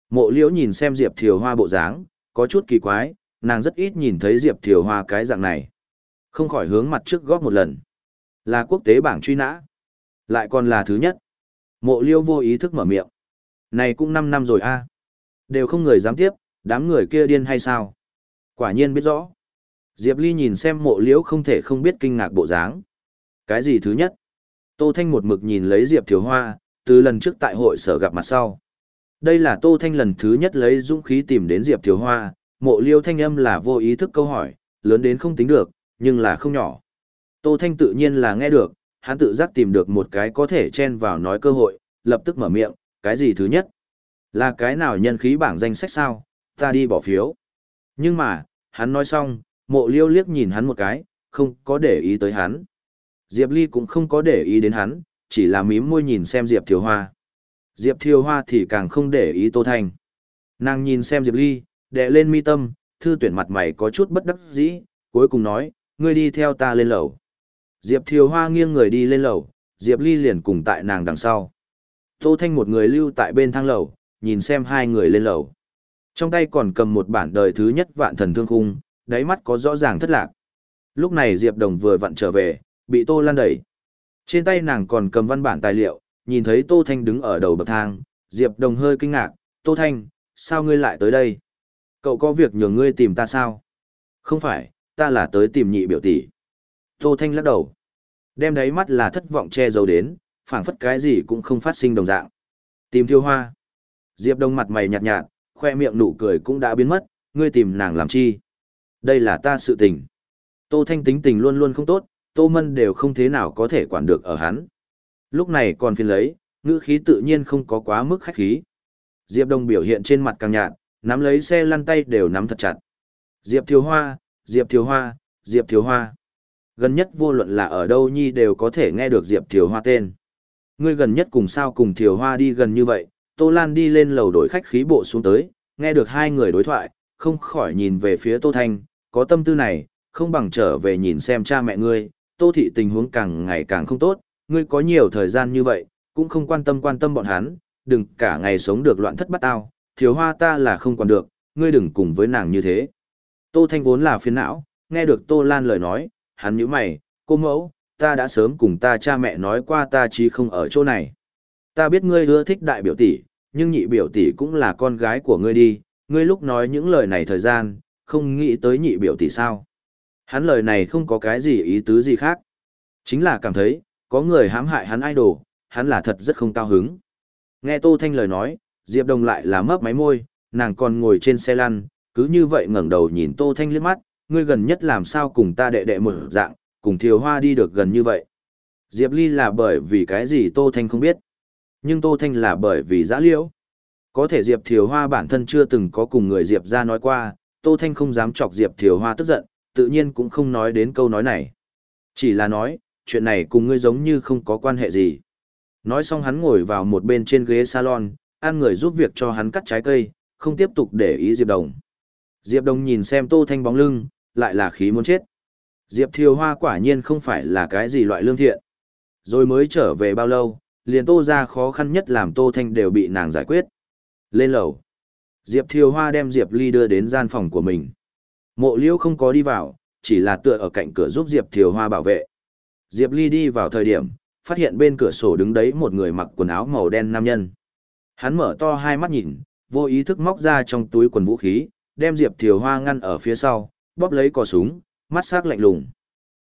Mộ liễu nhìn xem Diệp Thiều Hoa bộ dáng, có chút kỳ quái, nàng rất ít nhìn thấy Diệp Thiều Hoa cái dạng này. Không khỏi hướng mặt trước góp một lần. Là quốc tế bảng truy nã. Lại còn là thứ nhất. Mộ liêu vô ý thức mở miệng. Này cũng 5 năm rồi a Đều không người dám tiếp, đám người kia điên hay sao? Quả nhiên biết rõ. Diệp Ly nhìn xem mộ liễu không thể không biết kinh ngạc bộ dáng. Cái gì thứ nhất? Tô Thanh một mực nhìn lấy Diệp Thiếu Hoa, từ lần trước tại hội sở gặp mặt sau. Đây là Tô Thanh lần thứ nhất lấy dũng khí tìm đến Diệp Thiếu Hoa, mộ liêu thanh âm là vô ý thức câu hỏi, lớn đến không tính được, nhưng là không nhỏ. Tô Thanh tự nhiên là nghe được, hắn tự giác tìm được một cái có thể chen vào nói cơ hội, lập tức mở miệng, cái gì thứ nhất? Là cái nào nhân khí bảng danh sách sao, ta đi bỏ phiếu. Nhưng mà, hắn nói xong, mộ liêu liếc nhìn hắn một cái, không có để ý tới hắn. Diệp Ly cũng không có để ý đến hắn, chỉ là mím môi nhìn xem Diệp Thiều Hoa. Diệp Thiều Hoa thì càng không để ý Tô Thanh. Nàng nhìn xem Diệp Ly, đệ lên mi tâm, thư tuyển mặt mày có chút bất đắc dĩ, cuối cùng nói, ngươi đi theo ta lên lầu. Diệp Thiều Hoa nghiêng người đi lên lầu, Diệp Ly liền cùng tại nàng đằng sau. Tô Thanh một người lưu tại bên thang lầu, nhìn xem hai người lên lầu. Trong tay còn cầm một bản đời thứ nhất vạn thần thương khung, đáy mắt có rõ ràng thất lạc. Lúc này Diệp Đồng vừa vặn trở về, bị Tô Lan đẩy. Trên tay nàng còn cầm văn bản tài liệu, nhìn thấy Tô Thanh đứng ở đầu bậc thang, Diệp Đồng hơi kinh ngạc, Tô Thanh, sao ngươi lại tới đây? Cậu có việc nhờ ngươi tìm ta sao? Không phải, ta là tới tìm nhị biểu tỷ. Tô Thanh lắc đầu. Đem đáy mắt là thất vọng che giấu đến, phảng phất cái gì cũng không phát sinh đồng dạng. Tìm thiêu hoa. Diệp Đông mặt mày nhạt nhạt, khoe miệng nụ cười cũng đã biến mất, ngươi tìm nàng làm chi? Đây là ta sự tình. Tô Thanh tính tình luôn luôn không tốt, Tô Mân đều không thế nào có thể quản được ở hắn. Lúc này còn phiền lấy, ngữ khí tự nhiên không có quá mức khách khí. Diệp Đông biểu hiện trên mặt càng nhạt, nắm lấy xe lăn tay đều nắm thật chặt. Diệp Thiếu Hoa, Diệp Thiếu Hoa, Diệp Thiếu Hoa. Gần nhất vô luận là ở đâu nhi đều có thể nghe được Diệp Thiếu Hoa tên. Ngươi gần nhất cùng sao cùng Thiếu Hoa đi gần như vậy, Tô Lan đi lên lầu đổi khách khí bộ xuống tới, nghe được hai người đối thoại, không khỏi nhìn về phía Tô Thanh, có tâm tư này, không bằng trở về nhìn xem cha mẹ ngươi, Tô Thị tình huống càng ngày càng không tốt, ngươi có nhiều thời gian như vậy, cũng không quan tâm quan tâm bọn hắn, đừng cả ngày sống được loạn thất bắt tao, thiếu hoa ta là không còn được, ngươi đừng cùng với nàng như thế. Tô Thanh vốn là phiền não, nghe được Tô Lan lời nói, hắn nhíu mày, cô mẫu, ta đã sớm cùng ta cha mẹ nói qua ta chỉ không ở chỗ này. Ta biết ngươi ưa thích đại biểu tỷ, nhưng nhị biểu tỷ cũng là con gái của ngươi đi, ngươi lúc nói những lời này thời gian, không nghĩ tới nhị biểu tỷ sao. Hắn lời này không có cái gì ý tứ gì khác. Chính là cảm thấy, có người hãm hại hắn idol, hắn là thật rất không cao hứng. Nghe Tô Thanh lời nói, Diệp Đồng lại là mấp máy môi, nàng còn ngồi trên xe lăn, cứ như vậy ngẩng đầu nhìn Tô Thanh liếc mắt, ngươi gần nhất làm sao cùng ta đệ đệ một dạng, cùng Thiều Hoa đi được gần như vậy. Diệp Ly là bởi vì cái gì Tô Thanh không biết. Nhưng Tô Thanh là bởi vì giã liễu. Có thể Diệp Thiều Hoa bản thân chưa từng có cùng người Diệp ra nói qua, Tô Thanh không dám chọc Diệp Thiều Hoa tức giận, tự nhiên cũng không nói đến câu nói này. Chỉ là nói, chuyện này cùng ngươi giống như không có quan hệ gì. Nói xong hắn ngồi vào một bên trên ghế salon, ăn người giúp việc cho hắn cắt trái cây, không tiếp tục để ý Diệp Đồng. Diệp Đồng nhìn xem Tô Thanh bóng lưng, lại là khí muốn chết. Diệp Thiều Hoa quả nhiên không phải là cái gì loại lương thiện. Rồi mới trở về bao lâu, liền Tô ra khó khăn nhất làm Tô Thanh đều bị nàng giải quyết. Lên lầu. Diệp Thiều Hoa đem Diệp Ly đưa đến gian phòng của mình. Mộ liễu không có đi vào, chỉ là tựa ở cạnh cửa giúp Diệp Thiều Hoa bảo vệ. Diệp Ly đi vào thời điểm, phát hiện bên cửa sổ đứng đấy một người mặc quần áo màu đen nam nhân. Hắn mở to hai mắt nhìn, vô ý thức móc ra trong túi quần vũ khí, đem Diệp Thiều Hoa ngăn ở phía sau, bóp lấy cò súng, mắt sắc lạnh lùng.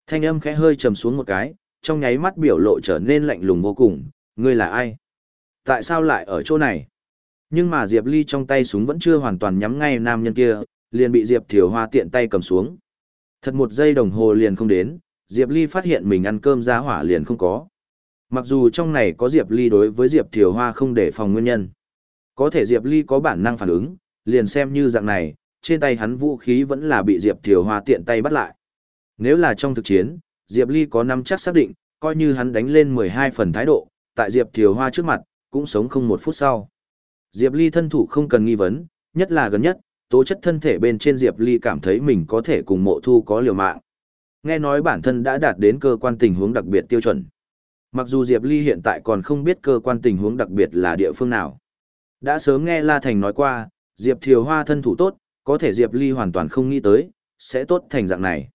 Thanh âm khẽ hơi trầm xuống một cái, trong nháy mắt biểu lộ trở nên lạnh lùng vô cùng, ngươi là ai? Tại sao lại ở chỗ này? Nhưng mà Diệp Ly trong tay súng vẫn chưa hoàn toàn nhắm ngay nam nhân kia, liền bị Diệp Thiều Hoa tiện tay cầm xuống. Thật một giây đồng hồ liền không đến, Diệp Ly phát hiện mình ăn cơm ra hỏa liền không có. Mặc dù trong này có Diệp Ly đối với Diệp Thiều Hoa không để phòng nguyên nhân. Có thể Diệp Ly có bản năng phản ứng, liền xem như dạng này, trên tay hắn vũ khí vẫn là bị Diệp Thiều Hoa tiện tay bắt lại. Nếu là trong thực chiến, Diệp Ly có năm chắc xác định, coi như hắn đánh lên 12 phần thái độ, tại Diệp Thiều Hoa trước mặt, cũng sống không một phút sau. Diệp Ly thân thủ không cần nghi vấn, nhất là gần nhất, tố chất thân thể bên trên Diệp Ly cảm thấy mình có thể cùng mộ thu có liều mạng. Nghe nói bản thân đã đạt đến cơ quan tình huống đặc biệt tiêu chuẩn. Mặc dù Diệp Ly hiện tại còn không biết cơ quan tình huống đặc biệt là địa phương nào. Đã sớm nghe La Thành nói qua, Diệp Thiều Hoa thân thủ tốt, có thể Diệp Ly hoàn toàn không nghĩ tới, sẽ tốt thành dạng này.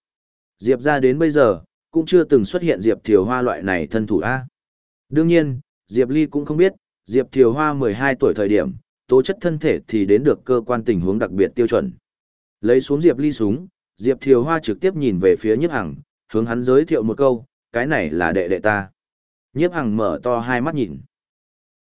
Diệp ra đến bây giờ, cũng chưa từng xuất hiện Diệp Thiều Hoa loại này thân thủ A. Đương nhiên, Diệp Ly cũng không biết, Diệp Thiều Hoa 12 tuổi thời điểm, tố chất thân thể thì đến được cơ quan tình huống đặc biệt tiêu chuẩn. Lấy xuống Diệp Ly súng, Diệp Thiều Hoa trực tiếp nhìn về phía Nhiếp Hằng, hướng hắn giới thiệu một câu, cái này là đệ đệ ta. Nhiếp Hằng mở to hai mắt nhìn.